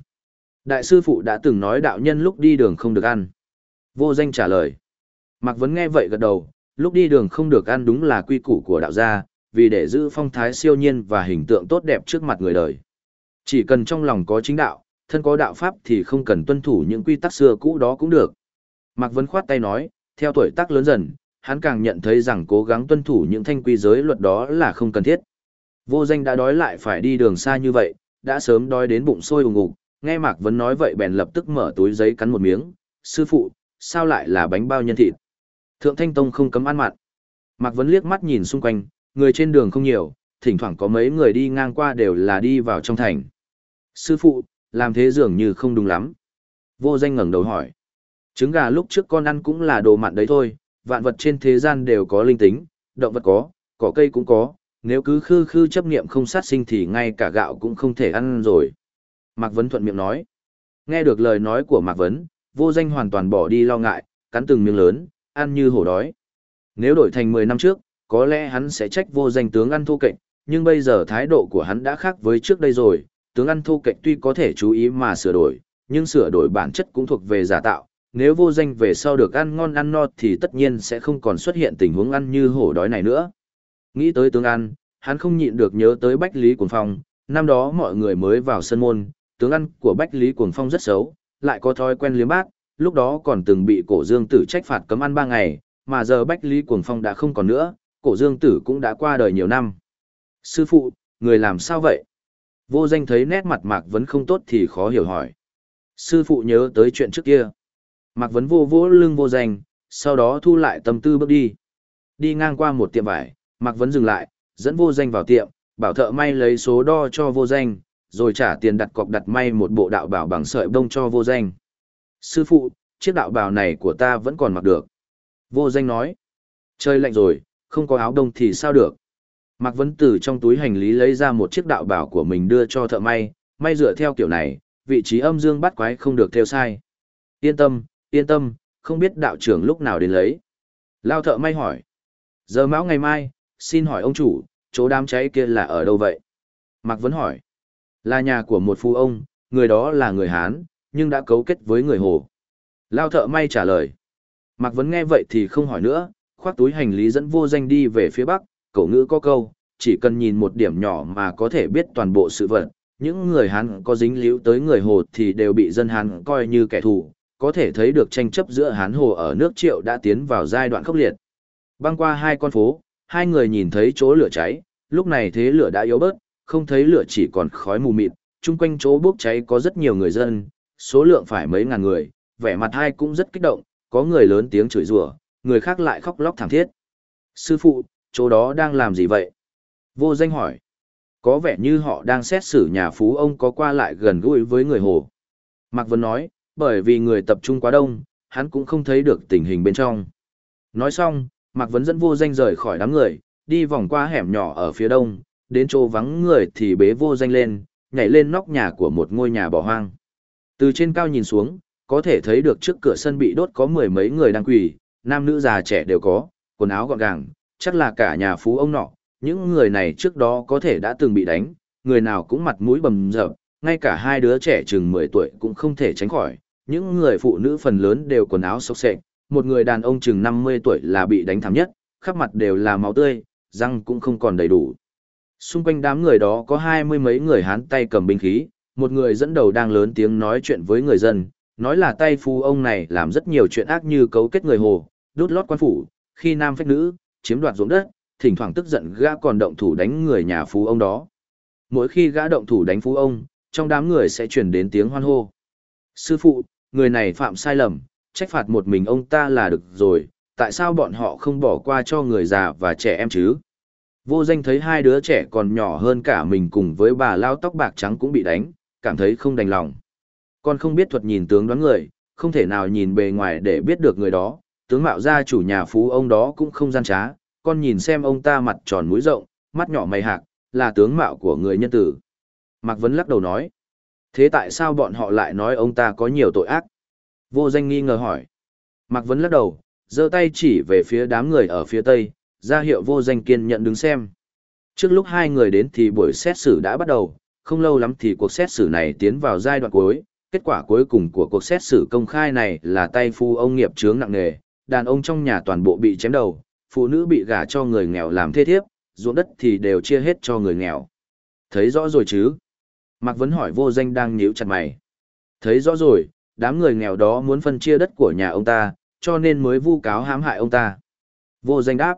Đại sư phụ đã từng nói đạo nhân lúc đi đường không được ăn. Vô danh trả lời. Mạc Vấn nghe vậy gật đầu, lúc đi đường không được ăn đúng là quy củ của đạo gia, vì để giữ phong thái siêu nhiên và hình tượng tốt đẹp trước mặt người đời. Chỉ cần trong lòng có chính đạo, thân có đạo pháp thì không cần tuân thủ những quy tắc xưa cũ đó cũng được. Mạc Vấn khoát tay nói, theo tuổi tác lớn dần, hắn càng nhận thấy rằng cố gắng tuân thủ những thanh quy giới luật đó là không cần thiết. Vô danh đã đói lại phải đi đường xa như vậy, đã sớm đói đến bụng sôi ủng ục, nghe Mạc Vấn nói vậy bèn lập tức mở túi giấy cắn một miếng, sư phụ, sao lại là bánh bao nhân thịt? Thượng Thanh Tông không cấm ăn mặn. Mạc Vấn liếc mắt nhìn xung quanh, người trên đường không nhiều, thỉnh thoảng có mấy người đi ngang qua đều là đi vào trong thành. Sư phụ, làm thế dường như không đúng lắm. Vô danh ngẩng đầu hỏi. Trứng gà lúc trước con ăn cũng là đồ mặn đấy thôi, vạn vật trên thế gian đều có linh tính, động vật có, cỏ cây cũng có, nếu cứ khư khư chấp niệm không sát sinh thì ngay cả gạo cũng không thể ăn rồi. Mạc Vấn thuận miệng nói. Nghe được lời nói của Mạc Vấn, vô danh hoàn toàn bỏ đi lo ngại, cắn từng miếng lớn, ăn như hổ đói. Nếu đổi thành 10 năm trước, có lẽ hắn sẽ trách vô danh tướng ăn thô kệch, nhưng bây giờ thái độ của hắn đã khác với trước đây rồi, tướng ăn thô kệch tuy có thể chú ý mà sửa đổi, nhưng sửa đổi bản chất cũng thuộc về giả tạo. Nếu vô danh về sau được ăn ngon ăn no thì tất nhiên sẽ không còn xuất hiện tình huống ăn như hổ đói này nữa. Nghĩ tới tướng ăn, hắn không nhịn được nhớ tới Bách Lý Cuồng Phong, năm đó mọi người mới vào sân môn, tướng ăn của Bách Lý Cuồng Phong rất xấu, lại có thói quen liếm bát. lúc đó còn từng bị cổ dương tử trách phạt cấm ăn ba ngày, mà giờ Bách Lý Cuồng Phong đã không còn nữa, cổ dương tử cũng đã qua đời nhiều năm. Sư phụ, người làm sao vậy? Vô danh thấy nét mặt Mạc Vấn không tốt thì khó hiểu hỏi. Sư phụ nhớ tới chuyện trước kia. Mạc Vấn vô vỗ lưng vô danh, sau đó thu lại tâm tư bước đi. Đi ngang qua một tiệm vải, Mạc Vấn dừng lại, dẫn vô danh vào tiệm, bảo thợ may lấy số đo cho vô danh, rồi trả tiền đặt cọc đặt may một bộ đạo bảo bằng sợi bông cho vô danh. Sư phụ, chiếc đạo bào này của ta vẫn còn mặc được. Vô danh nói. Trời lạnh rồi, không có áo đông thì sao được. Mạc Vấn từ trong túi hành lý lấy ra một chiếc đạo bảo của mình đưa cho thợ may, may dựa theo kiểu này, vị trí âm dương bắt quái không được theo sai. Yên tâm, yên tâm, không biết đạo trưởng lúc nào đến lấy. Lao thợ may hỏi. Giờ mão ngày mai, xin hỏi ông chủ, chỗ đám cháy kia là ở đâu vậy? Mạc Vấn hỏi. Là nhà của một phu ông, người đó là người Hán, nhưng đã cấu kết với người Hồ. Lao thợ may trả lời. Mạc Vấn nghe vậy thì không hỏi nữa, khoác túi hành lý dẫn vô danh đi về phía bắc, cổ ngữ có câu, chỉ cần nhìn một điểm nhỏ mà có thể biết toàn bộ sự vật. Những người Hán có dính líu tới người Hồ thì đều bị dân Hán coi như kẻ thù, có thể thấy được tranh chấp giữa Hán Hồ ở nước Triệu đã tiến vào giai đoạn khốc liệt. Băng qua hai con phố, hai người nhìn thấy chỗ lửa cháy, lúc này thế lửa đã yếu bớt, không thấy lửa chỉ còn khói mù mịt, chung quanh chỗ bốc cháy có rất nhiều người dân, số lượng phải mấy ngàn người, vẻ mặt hai cũng rất kích động, có người lớn tiếng chửi rủa, người khác lại khóc lóc thảm thiết. Sư phụ, chỗ đó đang làm gì vậy? Vô danh hỏi. Có vẻ như họ đang xét xử nhà phú ông có qua lại gần gũi với người hồ. Mạc Vân nói, bởi vì người tập trung quá đông, hắn cũng không thấy được tình hình bên trong. Nói xong, Mạc Vân dẫn vô danh rời khỏi đám người, đi vòng qua hẻm nhỏ ở phía đông, đến chỗ vắng người thì bế vô danh lên, nhảy lên nóc nhà của một ngôi nhà bỏ hoang. Từ trên cao nhìn xuống, có thể thấy được trước cửa sân bị đốt có mười mấy người đang quỳ, nam nữ già trẻ đều có, quần áo gọn gàng, chắc là cả nhà phú ông nọ, những người này trước đó có thể đã từng bị đánh, người nào cũng mặt mũi bầm dập, ngay cả hai đứa trẻ chừng 10 tuổi cũng không thể tránh khỏi, những người phụ nữ phần lớn đều quần áo xộc xệch, một người đàn ông chừng 50 tuổi là bị đánh thảm nhất, khắp mặt đều là máu tươi, răng cũng không còn đầy đủ. Xung quanh đám người đó có hai mươi mấy người hán tay cầm binh khí, một người dẫn đầu đang lớn tiếng nói chuyện với người dân, nói là tay phu ông này làm rất nhiều chuyện ác như cấu kết người hồ, đốt lót quan phủ, khi nam phách nữ, chiếm đoạt ruộng đất, thỉnh thoảng tức giận gã còn động thủ đánh người nhà phú ông đó. Mỗi khi gã động thủ đánh phú ông, trong đám người sẽ truyền đến tiếng hoan hô. Sư phụ, người này phạm sai lầm, trách phạt một mình ông ta là được rồi, tại sao bọn họ không bỏ qua cho người già và trẻ em chứ? Vô danh thấy hai đứa trẻ còn nhỏ hơn cả mình cùng với bà lao tóc bạc trắng cũng bị đánh, cảm thấy không đành lòng. Con không biết thuật nhìn tướng đoán người, không thể nào nhìn bề ngoài để biết được người đó, tướng mạo gia chủ nhà phú ông đó cũng không gian trá, con nhìn xem ông ta mặt tròn mũi rộng, mắt nhỏ mày hạc, là tướng mạo của người nhân tử. Mạc Vấn lắc đầu nói, thế tại sao bọn họ lại nói ông ta có nhiều tội ác? Vô danh nghi ngờ hỏi. Mạc Vấn lắc đầu, giơ tay chỉ về phía đám người ở phía tây, ra hiệu vô danh kiên nhận đứng xem. Trước lúc hai người đến thì buổi xét xử đã bắt đầu, không lâu lắm thì cuộc xét xử này tiến vào giai đoạn cuối. Kết quả cuối cùng của cuộc xét xử công khai này là tay phu ông nghiệp chướng nặng nề, đàn ông trong nhà toàn bộ bị chém đầu, phụ nữ bị gả cho người nghèo làm thê thiếp, ruộng đất thì đều chia hết cho người nghèo. Thấy rõ rồi chứ? Mạc Vấn hỏi vô danh đang nhíu chặt mày. Thấy rõ rồi, đám người nghèo đó muốn phân chia đất của nhà ông ta, cho nên mới vu cáo hãm hại ông ta. Vô danh đáp.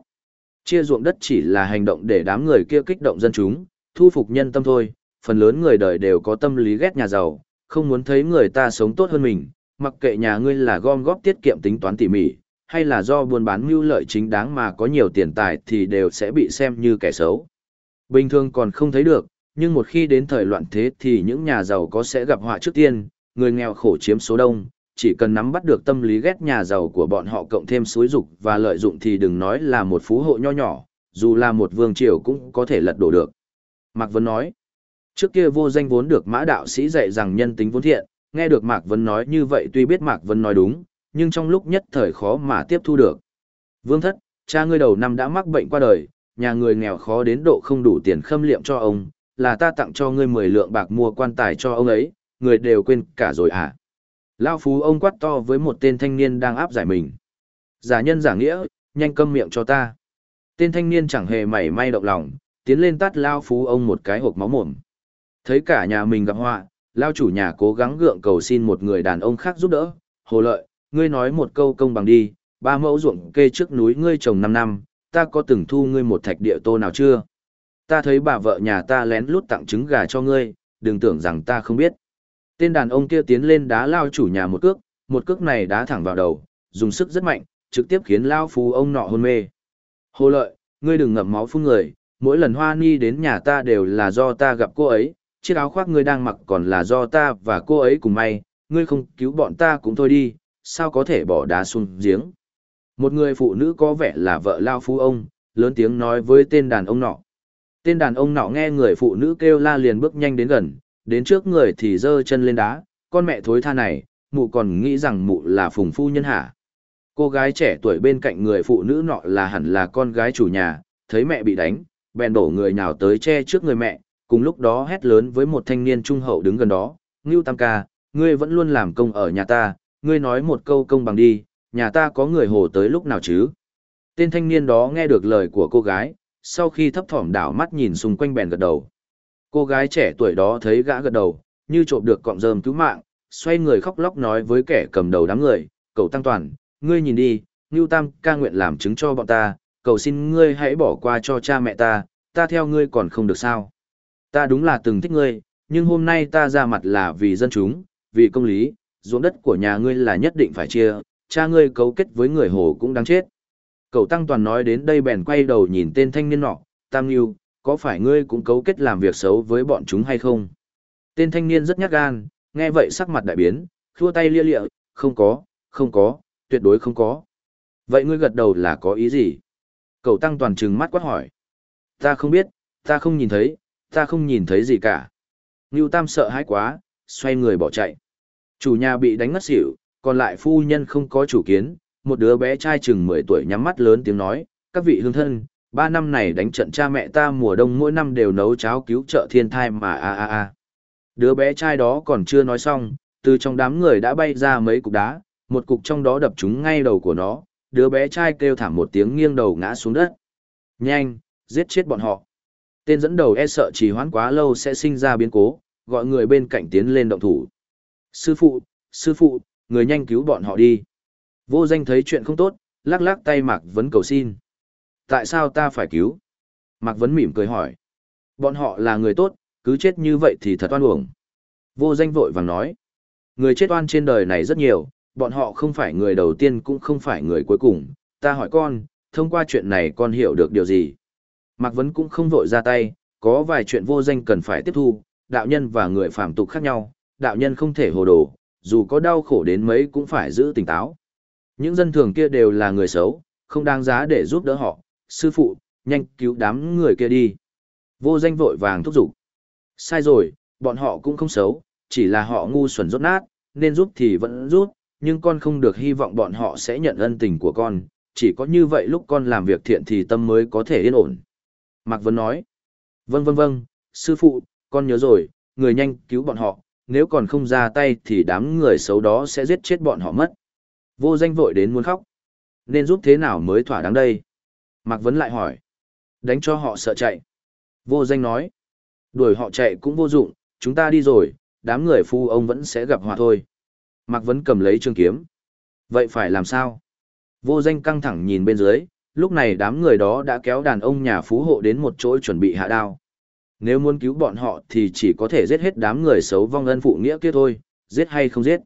Chia ruộng đất chỉ là hành động để đám người kia kích động dân chúng, thu phục nhân tâm thôi, phần lớn người đời đều có tâm lý ghét nhà giàu, không muốn thấy người ta sống tốt hơn mình, mặc kệ nhà ngươi là gom góp tiết kiệm tính toán tỉ mỉ, hay là do buôn bán mưu lợi chính đáng mà có nhiều tiền tài thì đều sẽ bị xem như kẻ xấu. Bình thường còn không thấy được, nhưng một khi đến thời loạn thế thì những nhà giàu có sẽ gặp họa trước tiên, người nghèo khổ chiếm số đông, chỉ cần nắm bắt được tâm lý ghét nhà giàu của bọn họ cộng thêm suối dục và lợi dụng thì đừng nói là một phú hộ nho nhỏ, dù là một vương triều cũng có thể lật đổ được. Mạc Vân nói, trước kia vô danh vốn được mã đạo sĩ dạy rằng nhân tính vốn thiện, nghe được Mạc Vân nói như vậy tuy biết Mạc Vân nói đúng, nhưng trong lúc nhất thời khó mà tiếp thu được. Vương thất, cha ngươi đầu năm đã mắc bệnh qua đời, nhà người nghèo khó đến độ không đủ tiền khâm liệm cho ông, là ta tặng cho ngươi 10 lượng bạc mua quan tài cho ông ấy, người đều quên cả rồi à. Lao phú ông quát to với một tên thanh niên đang áp giải mình. Giả nhân giả nghĩa, nhanh câm miệng cho ta. Tên thanh niên chẳng hề mảy may động lòng, tiến lên tắt Lao phú ông một cái hộp máu mồm. Thấy cả nhà mình gặp họa, Lao chủ nhà cố gắng gượng cầu xin một người đàn ông khác giúp đỡ, hồ lợi, ngươi nói một câu công bằng đi, ba mẫu ruộng kê trước núi ngươi trồng 5 năm, ta có từng thu ngươi một thạch địa tô nào chưa? Ta thấy bà vợ nhà ta lén lút tặng trứng gà cho ngươi, đừng tưởng rằng ta không biết. Tên đàn ông kia tiến lên đá lao chủ nhà một cước, một cước này đá thẳng vào đầu, dùng sức rất mạnh, trực tiếp khiến lao phú ông nọ hôn mê. Hồ lợi, ngươi đừng ngậm máu phun người, mỗi lần hoa ni đến nhà ta đều là do ta gặp cô ấy, chiếc áo khoác ngươi đang mặc còn là do ta và cô ấy cùng may, ngươi không cứu bọn ta cũng thôi đi, sao có thể bỏ đá xuống giếng. Một người phụ nữ có vẻ là vợ lao phú ông, lớn tiếng nói với tên đàn ông nọ. Tên đàn ông nọ nghe người phụ nữ kêu la liền bước nhanh đến gần, đến trước người thì giơ chân lên đá, con mẹ thối tha này, mụ còn nghĩ rằng mụ là phùng phu nhân hả. Cô gái trẻ tuổi bên cạnh người phụ nữ nọ là hẳn là con gái chủ nhà, thấy mẹ bị đánh, bèn đổ người nhào tới che trước người mẹ, cùng lúc đó hét lớn với một thanh niên trung hậu đứng gần đó, Ngưu Tam ca, ngươi vẫn luôn làm công ở nhà ta, ngươi nói một câu công bằng đi, nhà ta có người hồ tới lúc nào chứ? Tên thanh niên đó nghe được lời của cô gái, sau khi thấp thỏm đảo mắt nhìn xung quanh bèn gật đầu. Cô gái trẻ tuổi đó thấy gã gật đầu, như trộm được cọng rơm cứu mạng, xoay người khóc lóc nói với kẻ cầm đầu đám người, cậu Tăng Toàn, ngươi nhìn đi, Ngưu Tam ca nguyện làm chứng cho bọn ta, cầu xin ngươi hãy bỏ qua cho cha mẹ ta, ta theo ngươi còn không được sao. Ta đúng là từng thích ngươi, nhưng hôm nay ta ra mặt là vì dân chúng, vì công lý, ruộng đất của nhà ngươi là nhất định phải chia, cha ngươi cấu kết với người hồ cũng đáng chết. Cậu Tăng Toàn nói đến đây bèn quay đầu nhìn tên thanh niên nọ, Tam Nhiêu, có phải ngươi cũng cấu kết làm việc xấu với bọn chúng hay không? Tên thanh niên rất nhát gan, nghe vậy sắc mặt đại biến, khua tay lia lịa, không có, không có, tuyệt đối không có. Vậy ngươi gật đầu là có ý gì? Cậu Tăng Toàn trừng mắt quát hỏi. Ta không biết, ta không nhìn thấy, ta không nhìn thấy gì cả. Ngưu Tam sợ hãi quá, xoay người bỏ chạy. Chủ nhà bị đánh ngất xỉu, còn lại phu nhân không có chủ kiến, một đứa bé trai chừng 10 tuổi nhắm mắt lớn tiếng nói, các vị hương thân, ba năm này đánh trận cha mẹ ta mùa đông mỗi năm đều nấu cháo cứu trợ thiên thai mà a a a. Đứa bé trai đó còn chưa nói xong, từ trong đám người đã bay ra mấy cục đá, một cục trong đó đập trúng ngay đầu của nó, đứa bé trai kêu thảm một tiếng nghiêng đầu ngã xuống đất. Nhanh, giết chết bọn họ. Tên dẫn đầu e sợ trì hoãn quá lâu sẽ sinh ra biến cố, gọi người bên cạnh tiến lên động thủ. Sư phụ, sư phụ, người nhanh cứu bọn họ đi. Vô danh thấy chuyện không tốt, lắc lắc tay Mạc Vấn cầu xin. Tại sao ta phải cứu? Mạc Vấn mỉm cười hỏi. Bọn họ là người tốt, cứ chết như vậy thì thật oan uổng. Vô danh vội vàng nói. Người chết oan trên đời này rất nhiều, bọn họ không phải người đầu tiên cũng không phải người cuối cùng. Ta hỏi con, thông qua chuyện này con hiểu được điều gì? Mạc Vấn cũng không vội ra tay, có vài chuyện vô danh cần phải tiếp thu, đạo nhân và người phàm tục khác nhau, đạo nhân không thể hồ đồ, dù có đau khổ đến mấy cũng phải giữ tỉnh táo. Những dân thường kia đều là người xấu, không đáng giá để giúp đỡ họ, sư phụ, nhanh cứu đám người kia đi. Vô danh vội vàng thúc giục. Sai rồi, bọn họ cũng không xấu, chỉ là họ ngu xuẩn rốt nát, nên giúp thì vẫn giúp, nhưng con không được hy vọng bọn họ sẽ nhận ân tình của con, chỉ có như vậy lúc con làm việc thiện thì tâm mới có thể yên ổn. Mạc Vân nói, vâng vâng vâng, sư phụ, con nhớ rồi, người nhanh cứu bọn họ, nếu còn không ra tay thì đám người xấu đó sẽ giết chết bọn họ mất. Vô danh vội đến muốn khóc. Nên giúp thế nào mới thỏa đáng đây? Mạc Vấn lại hỏi. Đánh cho họ sợ chạy. Vô danh nói. Đuổi họ chạy cũng vô dụng, chúng ta đi rồi, đám người phu ông vẫn sẽ gặp họa thôi. Mạc Vấn cầm lấy trường kiếm. Vậy phải làm sao? Vô danh căng thẳng nhìn bên dưới, lúc này đám người đó đã kéo đàn ông nhà phú hộ đến một chỗ chuẩn bị hạ đao. Nếu muốn cứu bọn họ thì chỉ có thể giết hết đám người xấu vong ân phụ nghĩa kia thôi, giết hay không giết.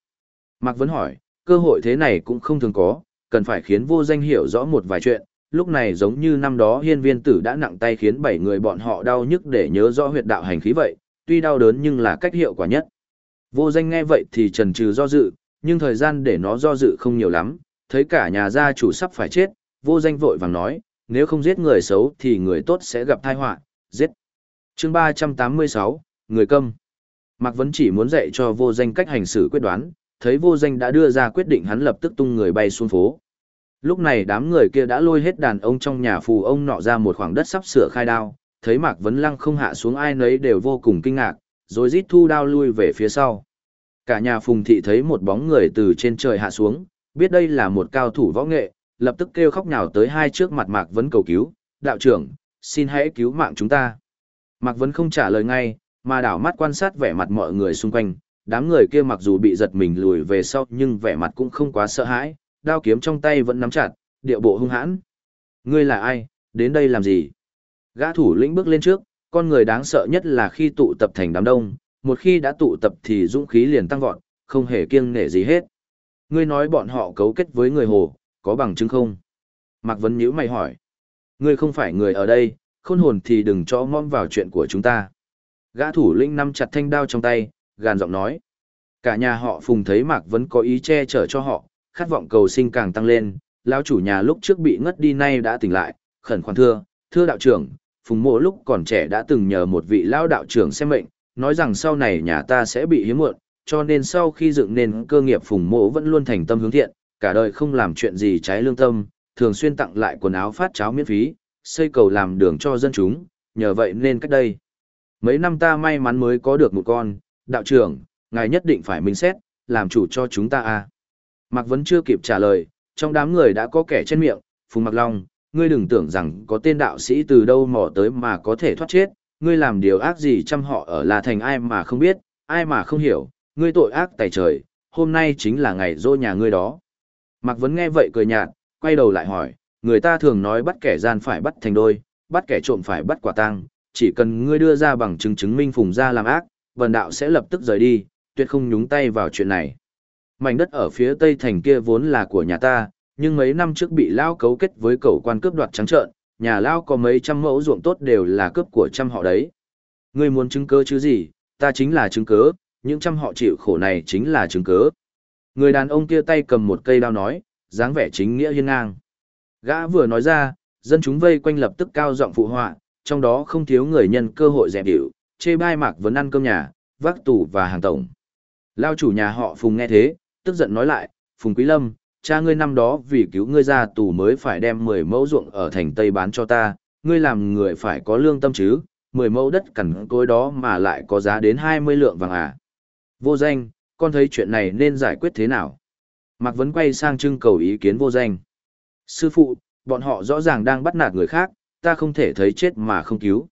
Mạc Vấn hỏi, cơ hội thế này cũng không thường có, cần phải khiến vô danh hiểu rõ một vài chuyện. Lúc này giống như năm đó hiên viên tử đã nặng tay khiến bảy người bọn họ đau nhức để nhớ rõ huyệt đạo hành khí vậy, tuy đau đớn nhưng là cách hiệu quả nhất. Vô danh nghe vậy thì trần trừ do dự, nhưng thời gian để nó do dự không nhiều lắm, thấy cả nhà gia chủ sắp phải chết, vô danh vội vàng nói, nếu không giết người xấu thì người tốt sẽ gặp tai họa, giết. Chương 386, người câm. Mạc Vấn chỉ muốn dạy cho vô danh cách hành xử quyết đoán, thấy vô danh đã đưa ra quyết định hắn lập tức tung người bay xuống phố. Lúc này đám người kia đã lôi hết đàn ông trong nhà phù ông nọ ra một khoảng đất sắp sửa khai đao, thấy Mạc Vấn Lăng không hạ xuống ai nấy đều vô cùng kinh ngạc, rồi rít thu đao lui về phía sau. Cả nhà phùng thị thấy một bóng người từ trên trời hạ xuống, biết đây là một cao thủ võ nghệ, lập tức kêu khóc nhào tới hai trước mặt Mạc Vấn cầu cứu, đạo trưởng, xin hãy cứu mạng chúng ta. Mạc Vấn không trả lời ngay, mà đảo mắt quan sát vẻ mặt mọi người xung quanh, Đám người kia mặc dù bị giật mình lùi về sau nhưng vẻ mặt cũng không quá sợ hãi, đao kiếm trong tay vẫn nắm chặt, điệu bộ hung hãn. Ngươi là ai, đến đây làm gì? Gã thủ lĩnh bước lên trước, con người đáng sợ nhất là khi tụ tập thành đám đông, một khi đã tụ tập thì dũng khí liền tăng vọt, không hề kiêng nể gì hết. Ngươi nói bọn họ cấu kết với người hồ, có bằng chứng không? Mạc Vấn nhíu mày hỏi. Ngươi không phải người ở đây, khôn hồn thì đừng cho mong vào chuyện của chúng ta. Gã thủ lĩnh nắm chặt thanh đao trong tay, gàn giọng nói. Cả nhà họ phùng thấy Mạc Vấn có ý che chở cho họ, khát vọng cầu sinh càng tăng lên, lão chủ nhà lúc trước bị ngất đi nay đã tỉnh lại, khẩn khoản thưa, thưa đạo trưởng, phùng mộ lúc còn trẻ đã từng nhờ một vị lão đạo trưởng xem mệnh, nói rằng sau này nhà ta sẽ bị hiếm muộn, cho nên sau khi dựng nên cơ nghiệp phùng mộ vẫn luôn thành tâm hướng thiện, cả đời không làm chuyện gì trái lương tâm, thường xuyên tặng lại quần áo phát cháo miễn phí, xây cầu làm đường cho dân chúng, nhờ vậy nên cách đây. Mấy năm ta may mắn mới có được một con, đạo trưởng, ngài nhất định phải minh xét, làm chủ cho chúng ta à. Mạc Vấn chưa kịp trả lời, trong đám người đã có kẻ trên miệng, Phùng Mạc Long, ngươi đừng tưởng rằng có tên đạo sĩ từ đâu mò tới mà có thể thoát chết, ngươi làm điều ác gì chăm họ ở là thành ai mà không biết, ai mà không hiểu, ngươi tội ác tài trời, hôm nay chính là ngày dỗ nhà ngươi đó. Mạc Vấn nghe vậy cười nhạt, quay đầu lại hỏi, người ta thường nói bắt kẻ gian phải bắt thành đôi, bắt kẻ trộm phải bắt quả tang, chỉ cần ngươi đưa ra bằng chứng chứng minh phùng gia làm ác, vần đạo sẽ lập tức rời đi, tuyệt không nhúng tay vào chuyện này. Mảnh đất ở phía tây thành kia vốn là của nhà ta, nhưng mấy năm trước bị lao cấu kết với cầu quan cướp đoạt trắng trợn, nhà lao có mấy trăm mẫu ruộng tốt đều là cướp của trăm họ đấy. Ngươi muốn chứng cứ chứ gì, ta chính là chứng cứ, những trăm họ chịu khổ này chính là chứng cứ. Người đàn ông kia tay cầm một cây đao nói, dáng vẻ chính nghĩa hiên ngang. Gã vừa nói ra, dân chúng vây quanh lập tức cao giọng phụ họa, trong đó không thiếu người nhân cơ hội dẹp điệu, chê bai mạc vấn ăn cơm nhà, vác tủ và hàng tổng. Lao chủ nhà họ Phùng nghe thế, tức giận nói lại, Phùng Quý Lâm, cha ngươi năm đó vì cứu ngươi ra tù mới phải đem 10 mẫu ruộng ở thành Tây bán cho ta, ngươi làm người phải có lương tâm chứ, 10 mẫu đất cằn cối đó mà lại có giá đến 20 lượng vàng à. Vô danh, con thấy chuyện này nên giải quyết thế nào? Mạc Vấn quay sang trưng cầu ý kiến vô danh. Sư phụ, bọn họ rõ ràng đang bắt nạt người khác, ta không thể thấy chết mà không cứu.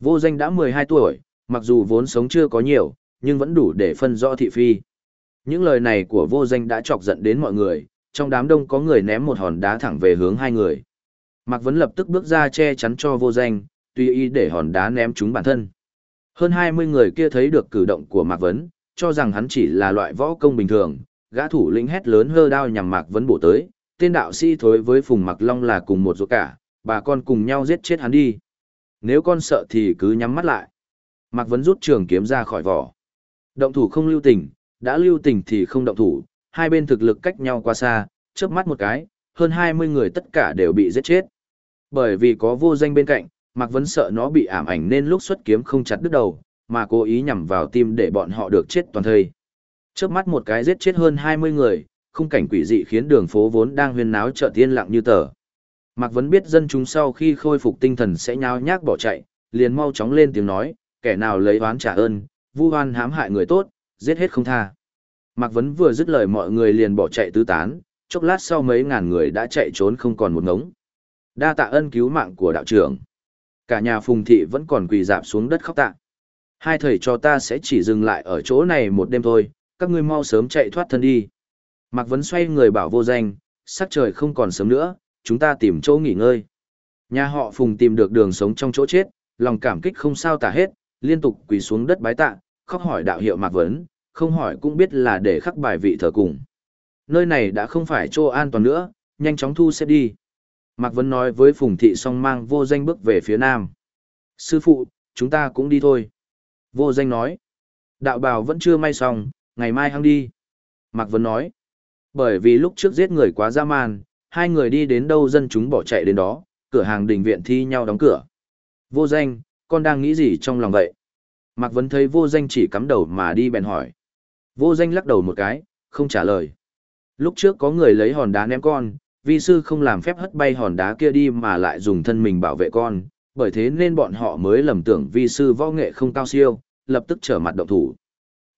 Vô danh đã 12 tuổi, mặc dù vốn sống chưa có nhiều, nhưng vẫn đủ để phân rõ thị phi. Những lời này của vô danh đã chọc giận đến mọi người, trong đám đông có người ném một hòn đá thẳng về hướng hai người. Mạc Vấn lập tức bước ra che chắn cho vô danh, tùy ý để hòn đá ném chúng bản thân. Hơn 20 người kia thấy được cử động của Mạc Vấn, cho rằng hắn chỉ là loại võ công bình thường, gã thủ lĩnh hét lớn hơ đao nhằm Mạc Vấn bổ tới, tên đạo sĩ thối với Phùng Mặc Long là cùng một ruột cả, bà con cùng nhau giết chết hắn đi. Nếu con sợ thì cứ nhắm mắt lại. Mạc Vấn rút trường kiếm ra khỏi vỏ. Động thủ không lưu tình, đã lưu tình thì không động thủ, hai bên thực lực cách nhau quá xa, chớp mắt một cái, hơn 20 người tất cả đều bị giết chết. Bởi vì có vô danh bên cạnh, Mạc Vấn sợ nó bị ảm ảnh nên lúc xuất kiếm không chặt đứt đầu, mà cố ý nhằm vào tim để bọn họ được chết toàn thây. Chớp mắt một cái giết chết hơn 20 người, khung cảnh quỷ dị khiến đường phố vốn đang huyên náo chợ tiên lặng như tờ. Mạc Vấn biết dân chúng sau khi khôi phục tinh thần sẽ nháo nhác bỏ chạy, liền mau chóng lên tiếng nói, kẻ nào lấy oán trả ơn, vu oan hãm hại người tốt, giết hết không tha. Mạc Vấn vừa dứt lời mọi người liền bỏ chạy tứ tán, chốc lát sau mấy ngàn người đã chạy trốn không còn một ngống. Đa tạ ân cứu mạng của đạo trưởng. Cả nhà phùng thị vẫn còn quỳ dạp xuống đất khóc tạ. Hai thầy cho ta sẽ chỉ dừng lại ở chỗ này một đêm thôi, các ngươi mau sớm chạy thoát thân đi. Mạc Vấn xoay người bảo vô danh, sắc trời không còn sớm nữa, chúng ta tìm chỗ nghỉ ngơi. Nhà họ Phùng tìm được đường sống trong chỗ chết, lòng cảm kích không sao tả hết, liên tục quỳ xuống đất bái tạ, khóc hỏi đạo hiệu Mạc Vấn, không hỏi cũng biết là để khắc bài vị thờ cùng. Nơi này đã không phải chỗ an toàn nữa, nhanh chóng thu xếp đi. Mạc Vấn nói với Phùng Thị song mang vô danh bước về phía nam. Sư phụ, chúng ta cũng đi thôi. Vô danh nói. Đạo bào vẫn chưa may xong, ngày mai hăng đi. Mạc Vấn nói. Bởi vì lúc trước giết người quá dã man, hai người đi đến đâu dân chúng bỏ chạy đến đó, cửa hàng đình viện thi nhau đóng cửa. Vô danh, con đang nghĩ gì trong lòng vậy? Mạc Vấn thấy vô danh chỉ cắm đầu mà đi bèn hỏi. Vô danh lắc đầu một cái, không trả lời. Lúc trước có người lấy hòn đá ném con, vi sư không làm phép hất bay hòn đá kia đi mà lại dùng thân mình bảo vệ con, bởi thế nên bọn họ mới lầm tưởng vi sư võ nghệ không cao siêu, lập tức trở mặt động thủ.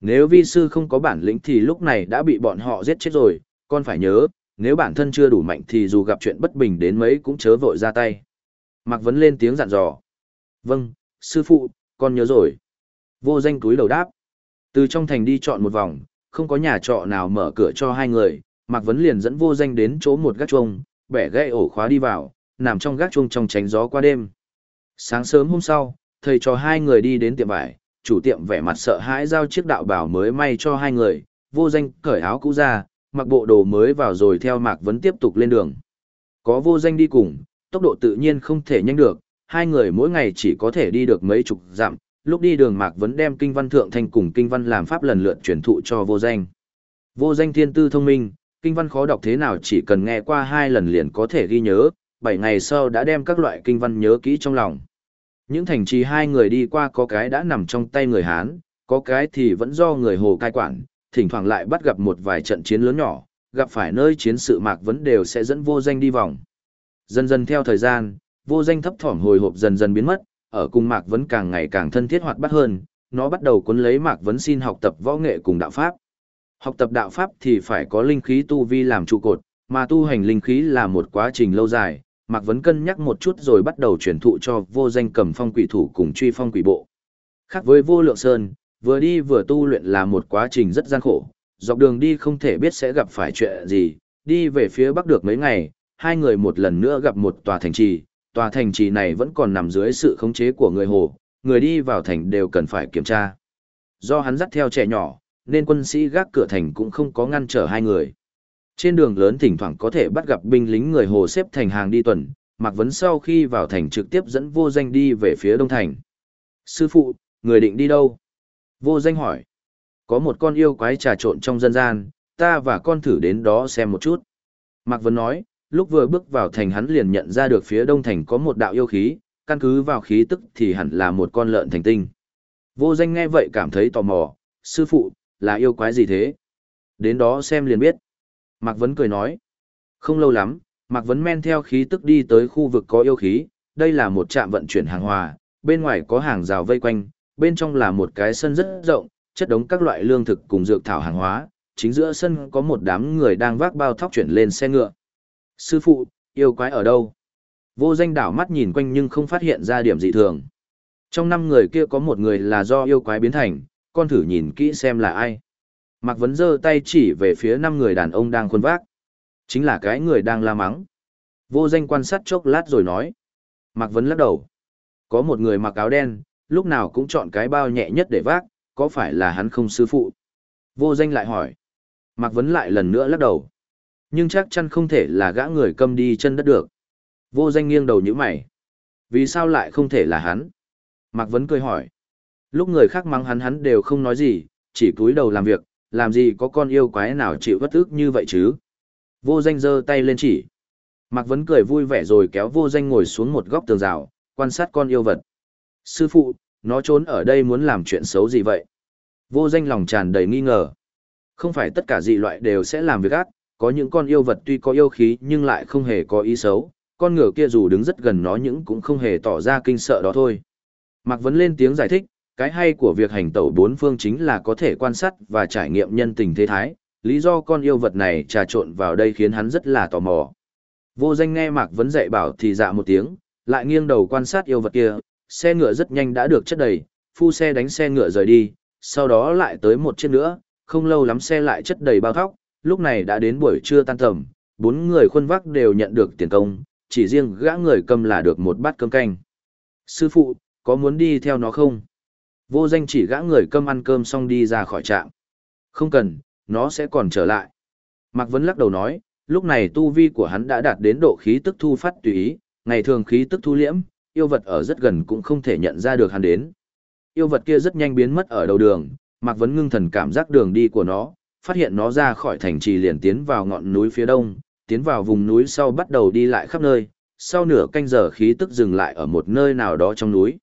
Nếu vi sư không có bản lĩnh thì lúc này đã bị bọn họ giết chết rồi, con phải nhớ, nếu bản thân chưa đủ mạnh thì dù gặp chuyện bất bình đến mấy cũng chớ vội ra tay. Mạc Vấn lên tiếng dặn dò. Vâng, sư phụ, con nhớ rồi. Vô danh túi đầu đáp. Từ trong thành đi chọn một vòng, không có nhà trọ nào mở cửa cho hai người, Mạc Vấn liền dẫn vô danh đến chỗ một gác chuông, bẻ gãy ổ khóa đi vào, nằm trong gác chuông trong tránh gió qua đêm. Sáng sớm hôm sau, thầy cho hai người đi đến tiệm vải, chủ tiệm vẻ mặt sợ hãi giao chiếc đạo bảo mới may cho hai người, vô danh cởi áo cũ ra, mặc bộ đồ mới vào rồi theo Mạc Vấn tiếp tục lên đường. Có vô danh đi cùng, tốc độ tự nhiên không thể nhanh được, hai người mỗi ngày chỉ có thể đi được mấy chục dặm, lúc đi đường Mạc Vấn đem kinh văn thượng thành cùng kinh văn làm pháp lần lượt truyền thụ cho vô danh. Vô danh thiên tư thông minh, kinh văn khó đọc thế nào chỉ cần nghe qua hai lần liền có thể ghi nhớ, bảy ngày sau đã đem các loại kinh văn nhớ kỹ trong lòng. Những thành trì hai người đi qua có cái đã nằm trong tay người Hán, có cái thì vẫn do người Hồ cai quản, thỉnh thoảng lại bắt gặp một vài trận chiến lớn nhỏ, gặp phải nơi chiến sự Mạc Vấn đều sẽ dẫn vô danh đi vòng. Dần dần theo thời gian, vô danh thấp thỏm hồi hộp dần dần biến mất, ở cùng Mạc Vấn càng ngày càng thân thiết hoạt bát hơn, nó bắt đầu cuốn lấy Mạc Vấn xin học tập võ nghệ cùng đạo pháp. Học tập đạo pháp thì phải có linh khí tu vi làm trụ cột, mà tu hành linh khí là một quá trình lâu dài. Mạc Vấn cân nhắc một chút rồi bắt đầu truyền thụ cho vô danh cầm phong quỷ thủ cùng truy phong quỷ bộ. Khác với vô lượng sơn, vừa đi vừa tu luyện là một quá trình rất gian khổ, dọc đường đi không thể biết sẽ gặp phải chuyện gì, đi về phía bắc được mấy ngày, hai người một lần nữa gặp một tòa thành trì, tòa thành trì này vẫn còn nằm dưới sự khống chế của người Hồ, người đi vào thành đều cần phải kiểm tra. Do hắn dắt theo trẻ nhỏ, nên quân sĩ gác cửa thành cũng không có ngăn trở hai người. Trên đường lớn thỉnh thoảng có thể bắt gặp binh lính người Hồ xếp thành hàng đi tuần, Mạc Vấn sau khi vào thành trực tiếp dẫn vô danh đi về phía đông thành. Sư phụ, người định đi đâu? Vô danh hỏi. Có một con yêu quái trà trộn trong dân gian, ta và con thử đến đó xem một chút. Mạc Vân nói, lúc vừa bước vào thành hắn liền nhận ra được phía đông thành có một đạo yêu khí, căn cứ vào khí tức thì hẳn là một con lợn thành tinh. Vô danh nghe vậy cảm thấy tò mò, sư phụ, là yêu quái gì thế? Đến đó xem liền biết. Mạc Vấn cười nói. Không lâu lắm, Mạc Vấn men theo khí tức đi tới khu vực có yêu khí, đây là một trạm vận chuyển hàng hòa, bên ngoài có hàng rào vây quanh, bên trong là một cái sân rất rộng, chất đống các loại lương thực cùng dược thảo hàng hóa, chính giữa sân có một đám người đang vác bao thóc chuyển lên xe ngựa. Sư phụ, yêu quái ở đâu? Vô danh đảo mắt nhìn quanh nhưng không phát hiện ra điểm dị thường. Trong năm người kia có một người là do yêu quái biến thành, con thử nhìn kỹ xem là ai. Mạc Vấn giơ tay chỉ về phía năm người đàn ông đang khuôn vác. Chính là cái người đang la mắng. Vô danh quan sát chốc lát rồi nói. Mạc Vấn lắc đầu. Có một người mặc áo đen, lúc nào cũng chọn cái bao nhẹ nhất để vác, có phải là hắn không sư phụ? Vô danh lại hỏi. Mạc Vấn lại lần nữa lắc đầu. Nhưng chắc chắn không thể là gã người câm đi chân đất được. Vô danh nghiêng đầu như mày. Vì sao lại không thể là hắn? Mạc Vấn cười hỏi. Lúc người khác mắng hắn hắn đều không nói gì, chỉ cúi đầu làm việc, làm gì có con yêu quái nào chịu bất ức như vậy chứ? Vô danh giơ tay lên chỉ. Mạc Vấn cười vui vẻ rồi kéo vô danh ngồi xuống một góc tường rào, quan sát con yêu vật. Sư phụ, nó trốn ở đây muốn làm chuyện xấu gì vậy? Vô danh lòng tràn đầy nghi ngờ. Không phải tất cả dị loại đều sẽ làm việc ác, có những con yêu vật tuy có yêu khí nhưng lại không hề có ý xấu, con ngựa kia dù đứng rất gần nó nhưng cũng không hề tỏ ra kinh sợ đó thôi. Mạc Vấn lên tiếng giải thích, cái hay của việc hành tẩu bốn phương chính là có thể quan sát và trải nghiệm nhân tình thế thái, lý do con yêu vật này trà trộn vào đây khiến hắn rất là tò mò. Vô danh nghe Mạc Vấn dạy bảo thì dạ một tiếng, lại nghiêng đầu quan sát yêu vật kia, xe ngựa rất nhanh đã được chất đầy, phu xe đánh xe ngựa rời đi, sau đó lại tới một chiếc nữa, không lâu lắm xe lại chất đầy bao thóc, lúc này đã đến buổi trưa tan tầm, bốn người khuân vác đều nhận được tiền công, chỉ riêng gã người cầm là được một bát cơm canh. Sư phụ, có muốn đi theo nó không? Vô danh chỉ gã người cơm ăn cơm xong đi ra khỏi trạm. Không cần, nó sẽ còn trở lại. Mạc Vấn lắc đầu nói, lúc này tu vi của hắn đã đạt đến độ khí tức thu phát tùy ý, ngày thường khí tức thu liễm, yêu vật ở rất gần cũng không thể nhận ra được hắn đến. Yêu vật kia rất nhanh biến mất ở đầu đường, Mạc Vấn ngưng thần cảm giác đường đi của nó, phát hiện nó ra khỏi thành trì liền tiến vào ngọn núi phía đông, tiến vào vùng núi sau bắt đầu đi lại khắp nơi, sau nửa canh giờ khí tức dừng lại ở một nơi nào đó trong núi.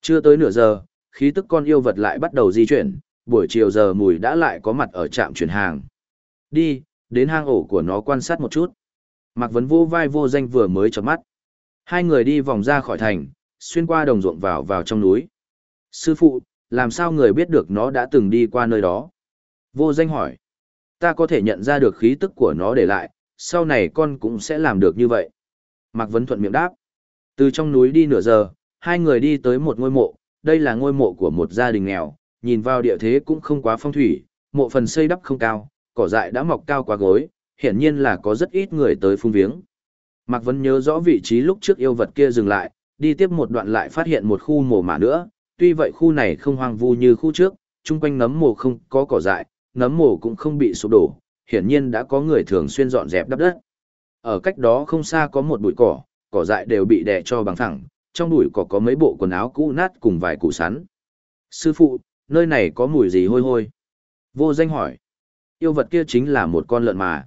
Chưa tới nửa giờ, khí tức con yêu vật lại bắt đầu di chuyển, buổi chiều giờ mùi đã lại có mặt ở trạm chuyển hàng. Đi, đến hang ổ của nó quan sát một chút. Mạc Vấn vô vai vô danh vừa mới chợp mắt. Hai người đi vòng ra khỏi thành, xuyên qua đồng ruộng vào vào trong núi. Sư phụ, làm sao người biết được nó đã từng đi qua nơi đó? Vô danh hỏi. Ta có thể nhận ra được khí tức của nó để lại, sau này con cũng sẽ làm được như vậy. Mạc Vấn thuận miệng đáp. Từ trong núi đi nửa giờ, hai người đi tới một ngôi mộ, đây là ngôi mộ của một gia đình nghèo, nhìn vào địa thế cũng không quá phong thủy, mộ phần xây đắp không cao, cỏ dại đã mọc cao quá gối, hiển nhiên là có rất ít người tới phung viếng. Mạc Vấn nhớ rõ vị trí lúc trước yêu vật kia dừng lại, đi tiếp một đoạn lại phát hiện một khu mồ mả nữa, tuy vậy khu này không hoang vu như khu trước, chung quanh nấm mồ không có cỏ dại, nấm mồ cũng không bị sụp đổ, hiển nhiên đã có người thường xuyên dọn dẹp đắp đất. Ở cách đó không xa có một bụi cỏ, cỏ dại đều bị đè cho bằng thẳng, trong bụi cỏ có mấy bộ quần áo cũ nát cùng vài củ sắn. Sư phụ, nơi này có mùi gì hôi hôi? Vô danh hỏi. Yêu vật kia chính là một con lợn mà.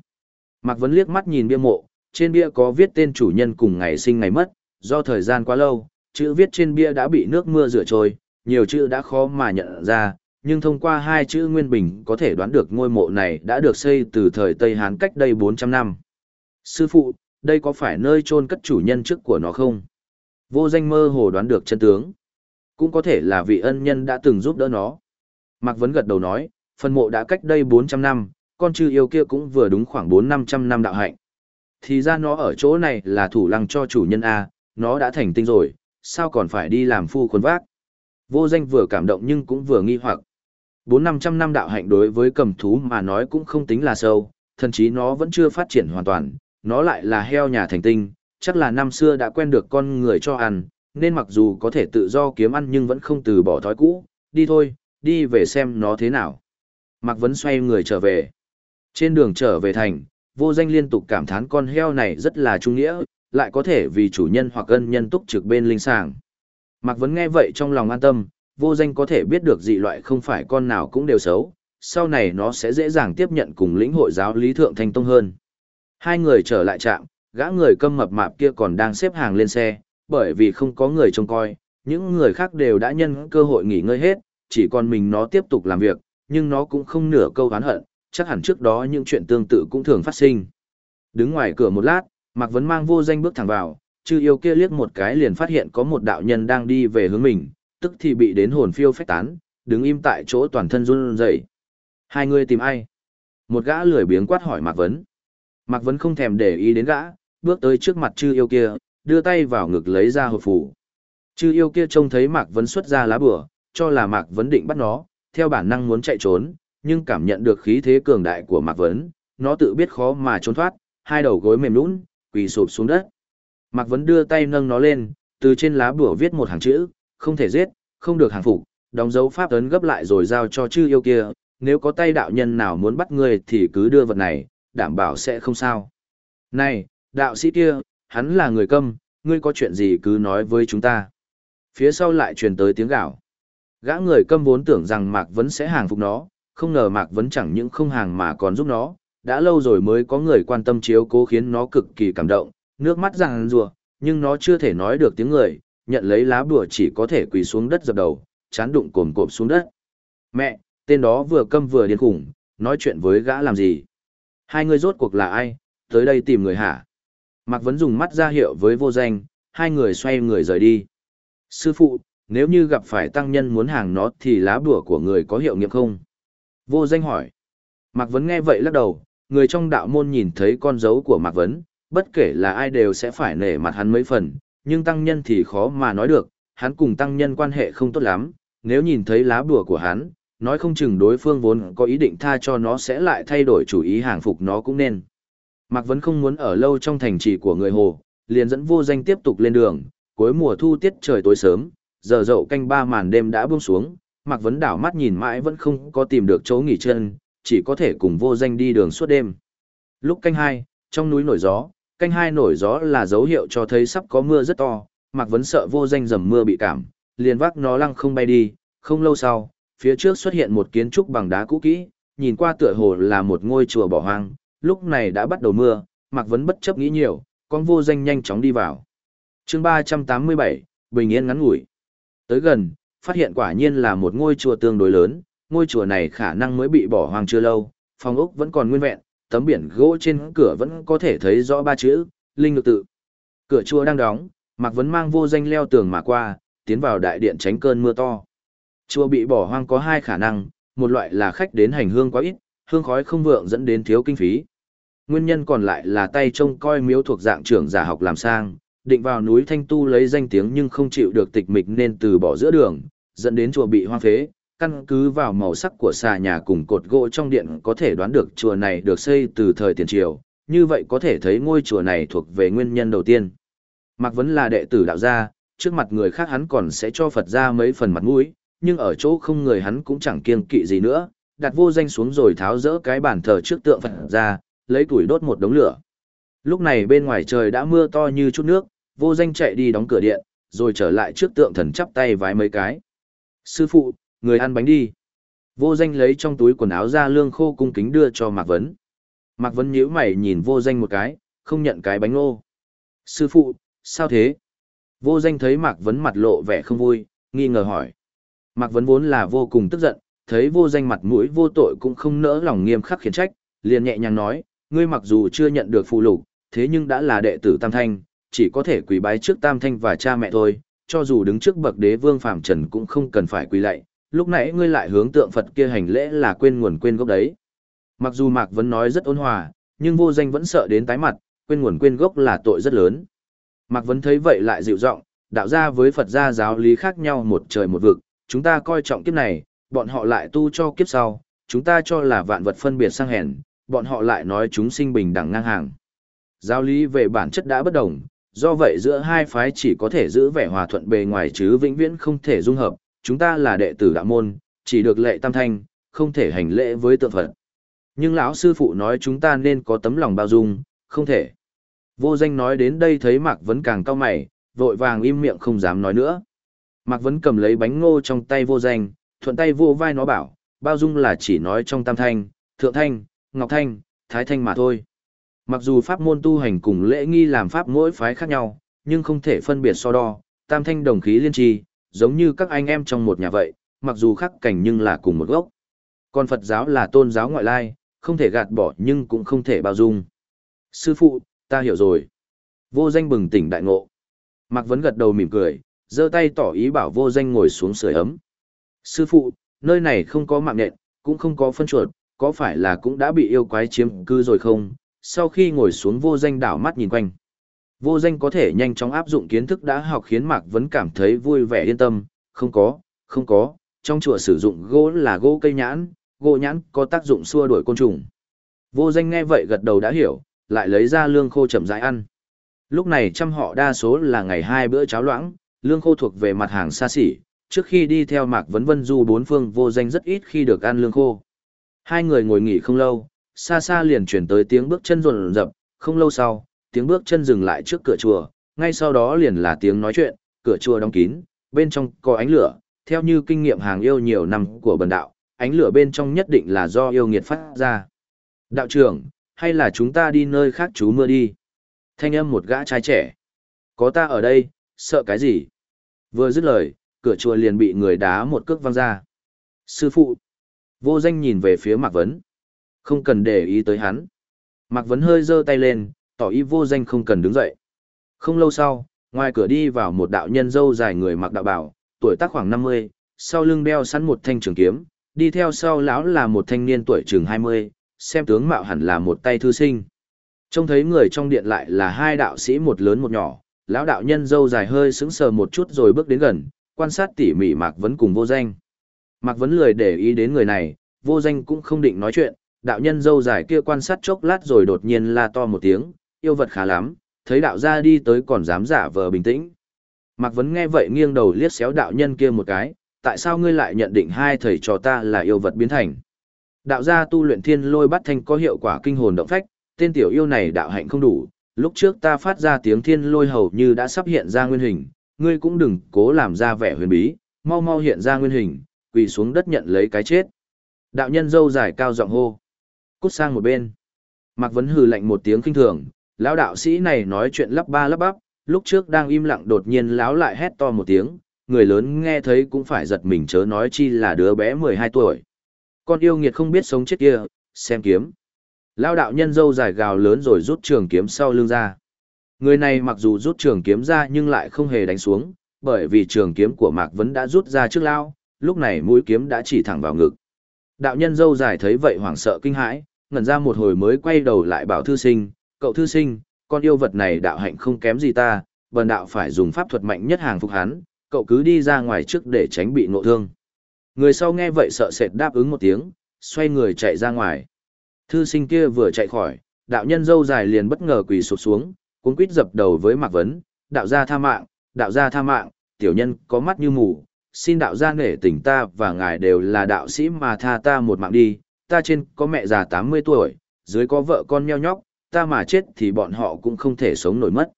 Mạc Vấn liếc mắt nhìn bia mộ, trên bia có viết tên chủ nhân cùng ngày sinh ngày mất, do thời gian quá lâu, chữ viết trên bia đã bị nước mưa rửa trôi, nhiều chữ đã khó mà nhận ra, nhưng thông qua hai chữ Nguyên Bình có thể đoán được ngôi mộ này đã được xây từ thời Tây Hán cách đây 400 năm. Sư phụ, đây có phải nơi chôn cất chủ nhân trước của nó không? Vô danh mơ hồ đoán được chân tướng. Cũng có thể là vị ân nhân đã từng giúp đỡ nó. Mạc Vấn gật đầu nói, phần mộ đã cách đây 400 năm, con chư yêu kia cũng vừa đúng khoảng 4-500 năm đạo hạnh. Thì ra nó ở chỗ này là thủ lăng cho chủ nhân A, nó đã thành tinh rồi, sao còn phải đi làm phu khuôn vác. Vô danh vừa cảm động nhưng cũng vừa nghi hoặc. 4-500 năm đạo hạnh đối với cầm thú mà nói cũng không tính là sâu, thậm chí nó vẫn chưa phát triển hoàn toàn, nó lại là heo nhà thành tinh, chắc là năm xưa đã quen được con người cho ăn, nên mặc dù có thể tự do kiếm ăn nhưng vẫn không từ bỏ thói cũ, đi thôi, đi về xem nó thế nào. Mạc Vấn xoay người trở về. Trên đường trở về thành, vô danh liên tục cảm thán con heo này rất là trung nghĩa, lại có thể vì chủ nhân hoặc ân nhân túc trực bên linh sàng. Mạc Vấn nghe vậy trong lòng an tâm, vô danh có thể biết được dị loại không phải con nào cũng đều xấu, sau này nó sẽ dễ dàng tiếp nhận cùng lĩnh hội giáo lý thượng thanh tông hơn. Hai người trở lại trạm, gã người câm mập mạp kia còn đang xếp hàng lên xe, bởi vì không có người trông coi, những người khác đều đã nhân cơ hội nghỉ ngơi hết, chỉ còn mình nó tiếp tục làm việc, nhưng nó cũng không nửa câu oán hận, chắc hẳn trước đó những chuyện tương tự cũng thường phát sinh. Đứng ngoài cửa một lát, Mạc Vấn mang vô danh bước thẳng vào, chư yêu kia liếc một cái liền phát hiện có một đạo nhân đang đi về hướng mình, tức thì bị đến hồn phiêu phách tán, đứng im tại chỗ toàn thân run rẩy. Hai người tìm ai? Một gã lười biếng quát hỏi Mạc Vấn. Mạc Vấn không thèm để ý đến gã, bước tới trước mặt chư yêu kia, đưa tay vào ngực lấy ra hộp phủ. Chư yêu kia trông thấy Mạc Vấn xuất ra lá bửa, cho là Mạc Vấn định bắt nó, theo bản năng muốn chạy trốn, nhưng cảm nhận được khí thế cường đại của Mạc Vấn, nó tự biết khó mà trốn thoát, hai đầu gối mềm nhũn, quỳ sụp xuống đất. Mạc Vấn đưa tay nâng nó lên, từ trên lá bùa viết một hàng chữ, không thể giết, không được hàng phục, đóng dấu pháp ấn gấp lại rồi giao cho chư yêu kia, nếu có tay đạo nhân nào muốn bắt ngươi thì cứ đưa vật này, đảm bảo sẽ không sao. Này, đạo sĩ kia, hắn là người câm, ngươi có chuyện gì cứ nói với chúng ta. Phía sau lại truyền tới tiếng gạo. Gã người câm vốn tưởng rằng Mạc Vấn sẽ hàng phục nó, không ngờ Mạc Vấn chẳng những không hàng mà còn giúp nó, đã lâu rồi mới có người quan tâm chiếu cố khiến nó cực kỳ cảm động, nước mắt ràng rùa, nhưng nó chưa thể nói được tiếng người, nhận lấy lá bùa chỉ có thể quỳ xuống đất dập đầu, chán đụng cồm cộm xuống đất. Mẹ, tên đó vừa câm vừa điên khủng, nói chuyện với gã làm gì? Hai người rốt cuộc là ai, tới đây tìm người hả? Mạc Vấn dùng mắt ra hiệu với vô danh, hai người xoay người rời đi. Sư phụ, nếu như gặp phải tăng nhân muốn hàng nó thì lá bùa của người có hiệu nghiệm không? Vô danh hỏi. Mạc Vấn nghe vậy lắc đầu, người trong đạo môn nhìn thấy con dấu của Mạc Vấn, bất kể là ai đều sẽ phải nể mặt hắn mấy phần, nhưng tăng nhân thì khó mà nói được, hắn cùng tăng nhân quan hệ không tốt lắm, nếu nhìn thấy lá bùa của hắn, nói không chừng đối phương vốn có ý định tha cho nó sẽ lại thay đổi chủ ý hàng phục nó cũng nên. Mạc Vấn không muốn ở lâu trong thành trì của người Hồ, liền dẫn vô danh tiếp tục lên đường, cuối mùa thu tiết trời tối sớm, giờ dậu canh ba màn đêm đã buông xuống, Mạc Vấn đảo mắt nhìn mãi vẫn không có tìm được chỗ nghỉ chân, chỉ có thể cùng vô danh đi đường suốt đêm. Lúc canh hai, trong núi nổi gió, canh hai nổi gió là dấu hiệu cho thấy sắp có mưa rất to, Mạc Vấn sợ vô danh dầm mưa bị cảm, liền vác nó lăng không bay đi, không lâu sau, phía trước xuất hiện một kiến trúc bằng đá cũ kỹ, nhìn qua tựa hồ là một ngôi chùa bỏ hoang, lúc này đã bắt đầu mưa, Mạc Vấn bất chấp nghĩ nhiều, con vô danh nhanh chóng đi vào. chương 387, Bình Yên ngắn ngủi. Tới gần, phát hiện quả nhiên là một ngôi chùa tương đối lớn, ngôi chùa này khả năng mới bị bỏ hoang chưa lâu, phòng ốc vẫn còn nguyên vẹn, tấm biển gỗ trên cửa vẫn có thể thấy rõ ba chữ, Linh Ngự Tự. Cửa chùa đang đóng, Mạc Vấn mang vô danh leo tường mà qua, tiến vào đại điện tránh cơn mưa to. Chùa bị bỏ hoang có hai khả năng, một loại là khách đến hành hương quá ít, hương khói không vượng dẫn đến thiếu kinh phí. Nguyên nhân còn lại là tay trông coi miếu thuộc dạng trưởng giả học làm sang, định vào núi Thanh Tu lấy danh tiếng nhưng không chịu được tịch mịch nên từ bỏ giữa đường, dẫn đến chùa bị hoang phế, căn cứ vào màu sắc của xà nhà cùng cột gỗ trong điện có thể đoán được chùa này được xây từ thời tiền triều, như vậy có thể thấy ngôi chùa này thuộc về nguyên nhân đầu tiên. Mạc Vấn là đệ tử đạo gia, trước mặt người khác hắn còn sẽ cho Phật ra mấy phần mặt mũi, nhưng ở chỗ không người hắn cũng chẳng kiêng kỵ gì nữa, đặt vô danh xuống rồi tháo rỡ cái bàn thờ trước tượng Phật ra, lấy củi đốt một đống lửa. Lúc này bên ngoài trời đã mưa to như chút nước, vô danh chạy đi đóng cửa điện, rồi trở lại trước tượng thần chắp tay vái mấy cái. Sư phụ, người ăn bánh đi. Vô danh lấy trong túi quần áo ra lương khô cung kính đưa cho Mạc Vấn. Mạc Vấn nhíu mày nhìn vô danh một cái, không nhận cái bánh ngô. Sư phụ, sao thế? Vô danh thấy Mạc Vấn mặt lộ vẻ không vui, nghi ngờ hỏi. Mạc Vấn vốn là vô cùng tức giận, thấy vô danh mặt mũi vô tội cũng không nỡ lòng nghiêm khắc khiển trách, liền nhẹ nhàng nói, ngươi mặc dù chưa nhận được phụ lục, thế nhưng đã là đệ tử Tam Thanh, chỉ có thể quỳ bái trước Tam Thanh và cha mẹ thôi, cho dù đứng trước bậc đế vương phàm trần cũng không cần phải quỳ lạy, lúc nãy ngươi lại hướng tượng Phật kia hành lễ là quên nguồn quên gốc đấy. Mặc dù Mạc Vấn nói rất ôn hòa, nhưng vô danh vẫn sợ đến tái mặt, quên nguồn quên gốc là tội rất lớn. Mạc Vấn thấy vậy lại dịu giọng, đạo gia với Phật gia giáo lý khác nhau một trời một vực, chúng ta coi trọng kiếp này, bọn họ lại tu cho kiếp sau, chúng ta cho là vạn vật phân biệt sang hèn, bọn họ lại nói chúng sinh bình đẳng ngang hàng. Giáo lý về bản chất đã bất đồng, do vậy giữa hai phái chỉ có thể giữ vẻ hòa thuận bề ngoài chứ vĩnh viễn không thể dung hợp, chúng ta là đệ tử đạo môn, chỉ được lệ tam thanh, không thể hành lễ với tượng Phật. Nhưng lão sư phụ nói chúng ta nên có tấm lòng bao dung, không thể. Vô danh nói đến đây thấy Mạc Vấn càng cao mày, vội vàng im miệng không dám nói nữa. Mạc Vấn cầm lấy bánh ngô trong tay vô danh, thuận tay vô vai nó bảo, bao dung là chỉ nói trong tam thanh, thượng thanh, ngọc thanh, thái thanh mà thôi. Mặc dù pháp môn tu hành cùng lễ nghi làm pháp mỗi phái khác nhau, nhưng không thể phân biệt so đo, tam thanh đồng khí liên tri, giống như các anh em trong một nhà vậy, mặc dù khác cảnh nhưng là cùng một gốc. Còn Phật giáo là tôn giáo ngoại lai, không thể gạt bỏ nhưng cũng không thể bao dung. Sư phụ, ta hiểu rồi. Vô danh bừng tỉnh đại ngộ. Mạc Vấn gật đầu mỉm cười, giơ tay tỏ ý bảo vô danh ngồi xuống sưởi ấm. Sư phụ, nơi này không có mạng nện, cũng không có phân chuột, có phải là cũng đã bị yêu quái chiếm cư rồi không? Sau khi ngồi xuống vô danh đảo mắt nhìn quanh. Vô danh có thể nhanh chóng áp dụng kiến thức đã học khiến Mạc Vấn cảm thấy vui vẻ yên tâm, không có, không có, trong chùa sử dụng gỗ là gỗ cây nhãn, gỗ nhãn có tác dụng xua đuổi côn trùng. Vô danh nghe vậy gật đầu đã hiểu, lại lấy ra lương khô chậm rãi ăn. Lúc này trăm họ đa số là ngày hai bữa cháo loãng, lương khô thuộc về mặt hàng xa xỉ, trước khi đi theo Mạc Vấn Vân du bốn phương vô danh rất ít khi được ăn lương khô. Hai người ngồi nghỉ không lâu, xa xa liền chuyển tới tiếng bước chân rộn rập, không lâu sau, tiếng bước chân dừng lại trước cửa chùa, ngay sau đó liền là tiếng nói chuyện, cửa chùa đóng kín, bên trong có ánh lửa, theo như kinh nghiệm hàng yêu nhiều năm của bần đạo, ánh lửa bên trong nhất định là do yêu nghiệt phát ra. Đạo trưởng, hay là chúng ta đi nơi khác chú mưa đi? Thanh âm một gã trai trẻ. Có ta ở đây, sợ cái gì? Vừa dứt lời, cửa chùa liền bị người đá một cước văng ra. Sư phụ. Vô danh nhìn về phía Mạc Vấn. Không cần để ý tới hắn. Mạc Vấn hơi giơ tay lên, tỏ ý vô danh không cần đứng dậy. Không lâu sau, ngoài cửa đi vào một đạo nhân dâu dài người mặc đạo bảo, tuổi tác khoảng 50, sau lưng đeo sẵn một thanh trường kiếm, đi theo sau lão là một thanh niên tuổi chừng 20, xem tướng mạo hẳn là một tay thư sinh. Trông thấy người trong điện lại là hai đạo sĩ một lớn một nhỏ, lão đạo nhân dâu dài hơi sững sờ một chút rồi bước đến gần, quan sát tỉ mỉ Mạc Vấn cùng vô danh. Mạc Vấn lười để ý đến người này, vô danh cũng không định nói chuyện, đạo nhân dâu dài kia quan sát chốc lát rồi đột nhiên la to một tiếng, yêu vật khá lắm, thấy đạo gia đi tới còn dám giả vờ bình tĩnh. Mạc Vấn nghe vậy nghiêng đầu liếc xéo đạo nhân kia một cái, tại sao ngươi lại nhận định hai thầy trò ta là yêu vật biến thành? Đạo gia tu luyện thiên lôi bắt thanh có hiệu quả kinh hồn động phách, tên tiểu yêu này đạo hạnh không đủ, lúc trước ta phát ra tiếng thiên lôi hầu như đã sắp hiện ra nguyên hình, ngươi cũng đừng cố làm ra vẻ huyền bí, mau mau hiện ra nguyên hình, quỳ xuống đất nhận lấy cái chết. Đạo nhân dâu dài cao giọng hô. Cút sang một bên. Mạc Vấn hừ lạnh một tiếng kinh thường, lão đạo sĩ này nói chuyện lắp ba lắp bắp, lúc trước đang im lặng đột nhiên lão lại hét to một tiếng, người lớn nghe thấy cũng phải giật mình chớ nói chi là đứa bé 12 tuổi. Con yêu nghiệt không biết sống chết kia, xem kiếm. Lão đạo nhân dâu dài gào lớn rồi rút trường kiếm sau lưng ra. Người này mặc dù rút trường kiếm ra nhưng lại không hề đánh xuống, bởi vì trường kiếm của Mạc Vấn đã rút ra trước lao, lúc này mũi kiếm đã chỉ thẳng vào ngực. Đạo nhân dâu dài thấy vậy hoảng sợ kinh hãi, ngẩn ra một hồi mới quay đầu lại bảo thư sinh, cậu thư sinh, con yêu vật này đạo hạnh không kém gì ta, bần đạo phải dùng pháp thuật mạnh nhất hàng phục hắn, cậu cứ đi ra ngoài trước để tránh bị ngộ thương. Người sau nghe vậy sợ sệt đáp ứng một tiếng, xoay người chạy ra ngoài. Thư sinh kia vừa chạy khỏi, đạo nhân dâu dài liền bất ngờ quỳ sụp xuống, cuống quýt dập đầu với Mạc Vấn, đạo gia tha mạng, đạo gia tha mạng, tiểu nhân có mắt như mù, xin đạo gia nể tình ta và ngài đều là đạo sĩ mà tha ta một mạng đi, ta trên có mẹ già 80 tuổi, dưới có vợ con nheo nhóc, ta mà chết thì bọn họ cũng không thể sống nổi mất.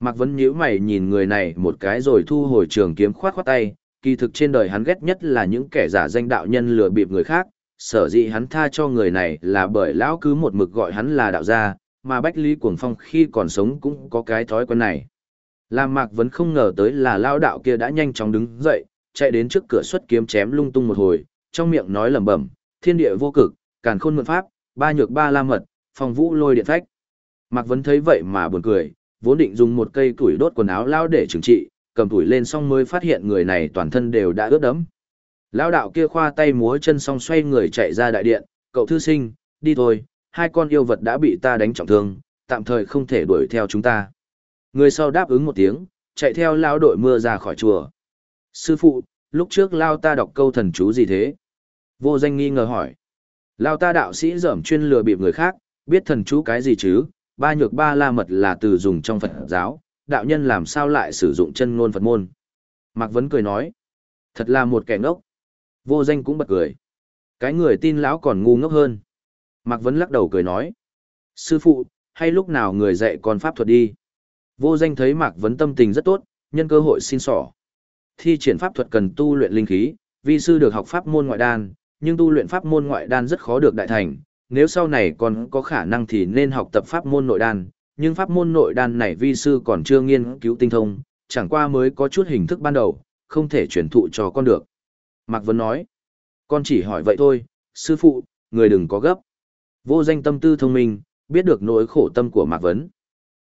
Mạc Vấn nhíu mày nhìn người này một cái rồi thu hồi trường kiếm khoát khoát tay, kỳ thực trên đời hắn ghét nhất là những kẻ giả danh đạo nhân lừa bịp người khác, sở dĩ hắn tha cho người này là bởi lão cứ một mực gọi hắn là đạo gia, mà Bách Lý Cuồng Phong khi còn sống cũng có cái thói quen này. Làm Mạc Vấn không ngờ tới là lao đạo kia đã nhanh chóng đứng dậy, chạy đến trước cửa xuất kiếm chém lung tung một hồi, trong miệng nói lầm bẩm, thiên địa vô cực, càn khôn mượn pháp, ba nhược ba la mật, phòng vũ lôi điện phách. Mạc Vấn thấy vậy mà buồn cười, vốn định dùng một cây củi đốt quần áo lao để trừng trị, cầm tuổi lên xong mới phát hiện người này toàn thân đều đã ướt đẫm. Lao đạo kia khoa tay múa chân xong xoay người chạy ra đại điện, cậu thư sinh, đi thôi, hai con yêu vật đã bị ta đánh trọng thương, tạm thời không thể đuổi theo chúng ta. Người sau đáp ứng một tiếng, chạy theo lao đội mưa ra khỏi chùa. Sư phụ, lúc trước lao ta đọc câu thần chú gì thế? Vô danh nghi ngờ hỏi. Lao ta đạo sĩ dởm chuyên lừa bịp người khác, biết thần chú cái gì chứ? Ba nhược ba la mật là từ dùng trong Phật giáo, đạo nhân làm sao lại sử dụng chân ngôn Phật môn? Mạc Vấn cười nói. Thật là một kẻ ngốc. Vô danh cũng bật cười. Cái người tin lão còn ngu ngốc hơn. Mạc Vấn lắc đầu cười nói. Sư phụ, hay lúc nào người dạy con pháp thuật đi? Vô danh thấy Mạc Vấn tâm tình rất tốt, nhân cơ hội xin sỏ. Thi triển pháp thuật cần tu luyện linh khí, vi sư được học pháp môn ngoại đan, nhưng tu luyện pháp môn ngoại đan rất khó được đại thành. Nếu sau này còn có khả năng thì nên học tập pháp môn nội đan, nhưng pháp môn nội đan này vi sư còn chưa nghiên cứu tinh thông, chẳng qua mới có chút hình thức ban đầu, không thể truyền thụ cho con được. Mạc Vân nói, con chỉ hỏi vậy thôi, sư phụ, người đừng có gấp. Vô danh tâm tư thông minh, biết được nỗi khổ tâm của Mạc Vấn.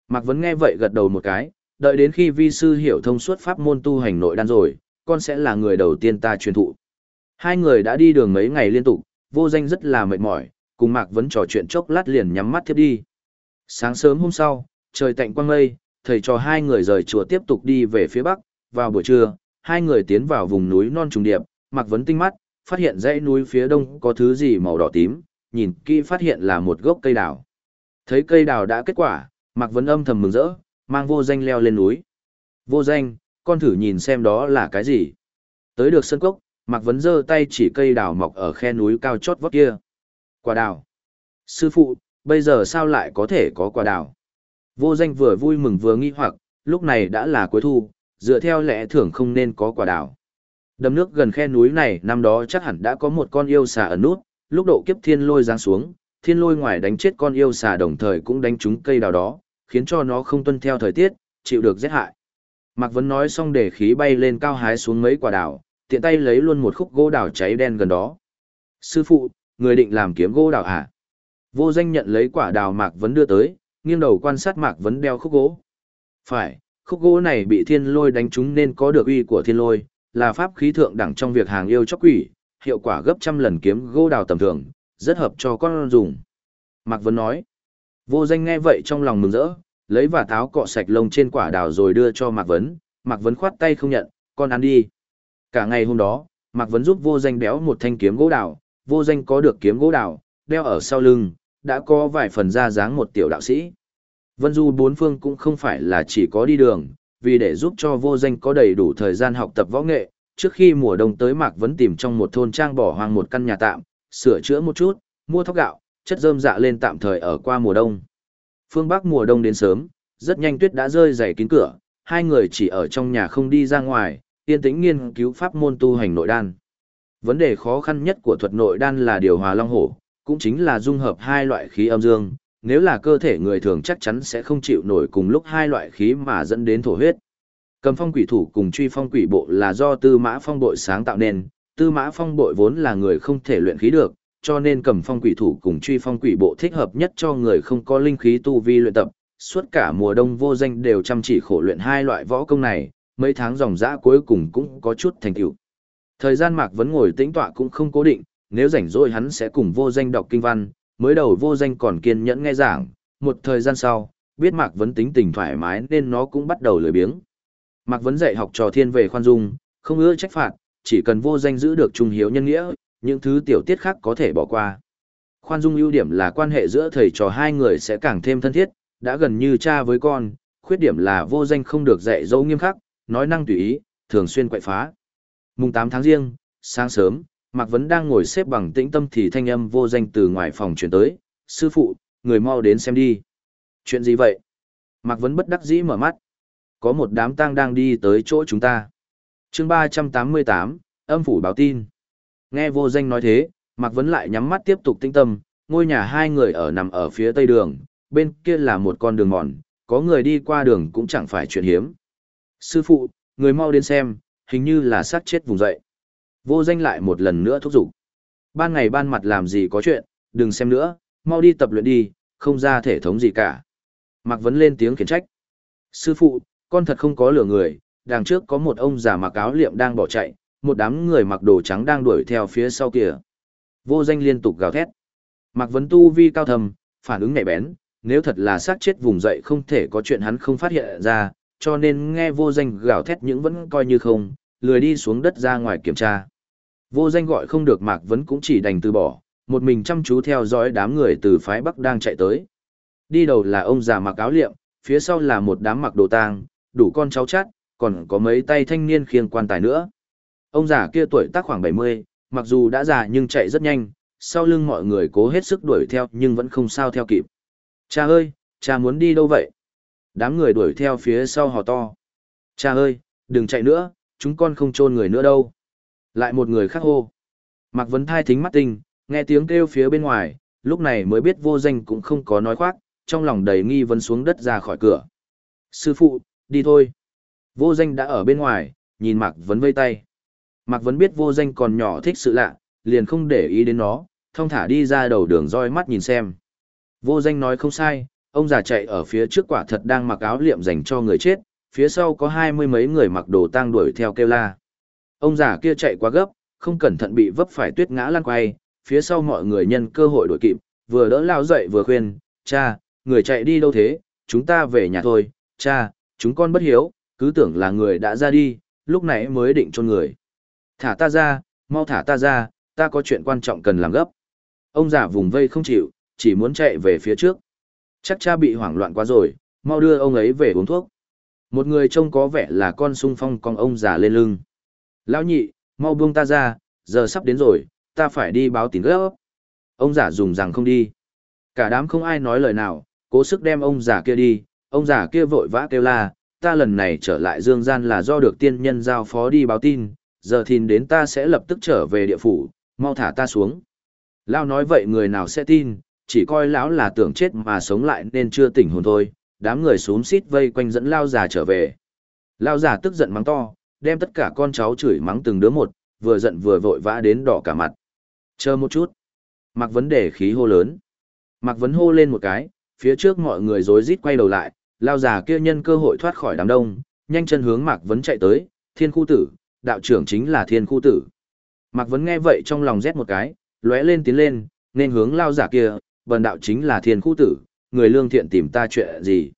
Mạc Vấn nghe vậy gật đầu một cái, đợi đến khi vi sư hiểu thông suốt pháp môn tu hành nội đan rồi, con sẽ là người đầu tiên ta truyền thụ. Hai người đã đi đường mấy ngày liên tục, vô danh rất là mệt mỏi, cùng Mạc Vấn trò chuyện chốc lát liền nhắm mắt thiếp đi. Sáng sớm hôm sau, trời tạnh quang mây, thầy cho hai người rời chùa tiếp tục đi về phía bắc, vào buổi trưa, hai người tiến vào vùng núi non trùng điệp, Mạc Vấn tinh mắt, phát hiện dãy núi phía đông có thứ gì màu đỏ tím, nhìn kỹ phát hiện là một gốc cây đào. Thấy cây đào đã kết quả, Mạc Vấn âm thầm mừng rỡ, mang vô danh leo lên núi. Vô danh, con thử nhìn xem đó là cái gì. Tới được sân cốc, Mạc Vấn giơ tay chỉ cây đào mọc ở khe núi cao chót vót kia. Quả đào. Sư phụ, bây giờ sao lại có thể có quả đào? Vô danh vừa vui mừng vừa nghi hoặc, lúc này đã là cuối thu, dựa theo lẽ thường không nên có quả đào. Đầm nước gần khe núi này năm đó chắc hẳn đã có một con yêu xà ẩn nút, lúc độ kiếp thiên lôi giáng xuống, thiên lôi ngoài đánh chết con yêu xà đồng thời cũng đánh trúng cây đào đó, khiến cho nó không tuân theo thời tiết, chịu được rét hại. Mạc Vấn nói xong để khí bay lên cao hái xuống mấy quả đào, tiện tay lấy luôn một khúc gỗ đào cháy đen gần đó. Sư phụ, người định làm kiếm gỗ đào à? Vô danh nhận lấy quả đào Mạc Vấn đưa tới, nghiêng đầu quan sát Mạc Vấn đeo khúc gỗ. Phải, khúc gỗ này bị thiên lôi đánh trúng nên có được uy của thiên lôi, là pháp khí thượng đẳng trong việc hàng yêu chóc quỷ, hiệu quả gấp trăm lần kiếm gỗ đào tầm thường, rất hợp cho con dùng. Mạc Vấn nói, vô danh nghe vậy trong lòng mừng rỡ, lấy và tháo cọ sạch lông trên quả đào rồi đưa cho Mạc Vấn, Mạc Vấn khoát tay không nhận, con ăn đi. Cả ngày hôm đó, Mạc Vấn giúp vô danh béo một thanh kiếm gỗ đào, vô danh có được kiếm gỗ đào, đeo ở sau lưng, đã có vài phần ra dáng một tiểu đạo sĩ. Vân Du bốn phương cũng không phải là chỉ có đi đường, vì để giúp cho vô danh có đầy đủ thời gian học tập võ nghệ, trước khi mùa đông tới Mạc Vấn tìm trong một thôn trang bỏ hoang một căn nhà tạm, sửa chữa một chút, mua thóc gạo, chất rơm dạ lên tạm thời ở qua mùa đông. Phương Bắc mùa đông đến sớm, rất nhanh tuyết đã rơi dày kín cửa, hai người chỉ ở trong nhà không đi ra ngoài, yên tĩnh nghiên cứu pháp môn tu hành nội đan. Vấn đề khó khăn nhất của thuật nội đan là điều hòa long hổ, cũng chính là dung hợp hai loại khí âm dương, nếu là cơ thể người thường chắc chắn sẽ không chịu nổi cùng lúc hai loại khí mà dẫn đến thổ huyết. Cầm phong quỷ thủ cùng truy phong quỷ bộ là do tư mã phong bội sáng tạo nên, tư mã phong bội vốn là người không thể luyện khí được, cho nên cầm phong quỷ thủ cùng truy phong quỷ bộ thích hợp nhất cho người không có linh khí tu vi luyện tập. Suốt cả mùa đông vô danh đều chăm chỉ khổ luyện hai loại võ công này, mấy tháng dòng dã cuối cùng cũng có chút thành tựu. Thời gian Mạc Vấn ngồi tĩnh tọa cũng không cố định, nếu rảnh rỗi hắn sẽ cùng vô danh đọc kinh văn, mới đầu vô danh còn kiên nhẫn nghe giảng, một thời gian sau, biết Mạc Vấn tính tình thoải mái nên nó cũng bắt đầu lười biếng. Mạc Vấn dạy học trò thiên về khoan dung, không ưa trách phạt, chỉ cần vô danh giữ được trung hiếu nhân nghĩa, những thứ tiểu tiết khác có thể bỏ qua. Khoan dung ưu điểm là quan hệ giữa thầy trò hai người sẽ càng thêm thân thiết, đã gần như cha với con, khuyết điểm là vô danh không được dạy dỗ nghiêm khắc, nói năng tùy ý, thường xuyên quậy phá. Mùng 8 tháng riêng, sáng sớm, Mạc Vấn đang ngồi xếp bằng tĩnh tâm thì thanh âm vô danh từ ngoài phòng chuyển tới, sư phụ, người mau đến xem đi. Chuyện gì vậy? Mạc Vấn bất đắc dĩ mở mắt. Có một đám tang đang đi tới chỗ chúng ta. chương 388, âm phủ báo tin. Nghe vô danh nói thế, Mạc Vấn lại nhắm mắt tiếp tục tĩnh tâm, ngôi nhà hai người ở nằm ở phía tây đường, bên kia là một con đường mòn, có người đi qua đường cũng chẳng phải chuyện hiếm. Sư phụ, người mau đến xem, hình như là sát chết vùng dậy. Vô danh lại một lần nữa thúc giục. Ban ngày ban mặt làm gì có chuyện, đừng xem nữa, mau đi tập luyện đi, không ra thể thống gì cả. Mạc Vấn lên tiếng khiển trách. Sư phụ, con thật không có lừa người, đằng trước có một ông già mặc áo liệm đang bỏ chạy, một đám người mặc đồ trắng đang đuổi theo phía sau kìa. Vô danh liên tục gào thét. Mạc Vấn tu vi cao thầm, phản ứng nhạy bén, nếu thật là xác chết vùng dậy không thể có chuyện hắn không phát hiện ra, cho nên nghe vô danh gào thét những vẫn coi như không, lười đi xuống đất ra ngoài kiểm tra. Vô danh gọi không được Mạc Vấn cũng chỉ đành từ bỏ, một mình chăm chú theo dõi đám người từ phái Bắc đang chạy tới. Đi đầu là ông già mặc áo liệm, phía sau là một đám mặc đồ tang, đủ con cháu chát, còn có mấy tay thanh niên khiêng quan tài nữa. Ông già kia tuổi tác khoảng 70, mặc dù đã già nhưng chạy rất nhanh, sau lưng mọi người cố hết sức đuổi theo nhưng vẫn không sao theo kịp. Cha ơi, cha muốn đi đâu vậy? Đám người đuổi theo phía sau hò to. Cha ơi, đừng chạy nữa, chúng con không chôn người nữa đâu. Lại một người khác hô. Mạc Vấn thai thính mắt tinh, nghe tiếng kêu phía bên ngoài, lúc này mới biết vô danh cũng không có nói khoác, trong lòng đầy nghi vấn xuống đất ra khỏi cửa. Sư phụ, đi thôi. Vô danh đã ở bên ngoài, nhìn Mạc Vấn vây tay. Mạc Vấn biết vô danh còn nhỏ thích sự lạ, liền không để ý đến nó, thông thả đi ra đầu đường roi mắt nhìn xem. Vô danh nói không sai, ông già chạy ở phía trước quả thật đang mặc áo liệm dành cho người chết, phía sau có hai mươi mấy người mặc đồ tang đuổi theo kêu la. Ông già kia chạy quá gấp, không cẩn thận bị vấp phải tuyết ngã lăn quay, phía sau mọi người nhân cơ hội đuổi kịp, vừa đỡ lao dậy vừa khuyên, cha, người chạy đi đâu thế, chúng ta về nhà thôi, cha, chúng con bất hiếu, cứ tưởng là người đã ra đi, lúc nãy mới định cho người. Thả ta ra, mau thả ta ra, ta có chuyện quan trọng cần làm gấp. Ông già vùng vây không chịu, chỉ muốn chạy về phía trước. Chắc cha bị hoảng loạn quá rồi, mau đưa ông ấy về uống thuốc. Một người trông có vẻ là con sung phong con ông già lên lưng. Lão nhị, mau buông ta ra, giờ sắp đến rồi, ta phải đi báo tín gấp. Ông già dùng rằng không đi. Cả đám không ai nói lời nào, cố sức đem ông già kia đi, ông già kia vội vã kêu la, ta lần này trở lại dương gian là do được tiên nhân giao phó đi báo tin, giờ thìn đến ta sẽ lập tức trở về địa phủ, mau thả ta xuống. Lao nói vậy người nào sẽ tin, chỉ coi lão là tưởng chết mà sống lại nên chưa tỉnh hồn thôi, đám người xuống xít vây quanh dẫn lao già trở về. Lao già tức giận mắng to, đem tất cả con cháu chửi mắng từng đứa một, vừa giận vừa vội vã đến đỏ cả mặt. Chờ một chút. Mạc Vấn đề khí hô lớn. Mạc Vấn hô lên một cái, phía trước mọi người rối rít quay đầu lại, lao già kia nhân cơ hội thoát khỏi đám đông, nhanh chân hướng Mạc Vấn chạy tới, thiên khu tử, đạo trưởng chính là thiên khu tử. Mạc Vấn nghe vậy trong lòng rét một cái, lóe lên tiến lên, nên hướng lao giả kia, bần đạo chính là thiên khu tử, người lương thiện tìm ta chuyện gì.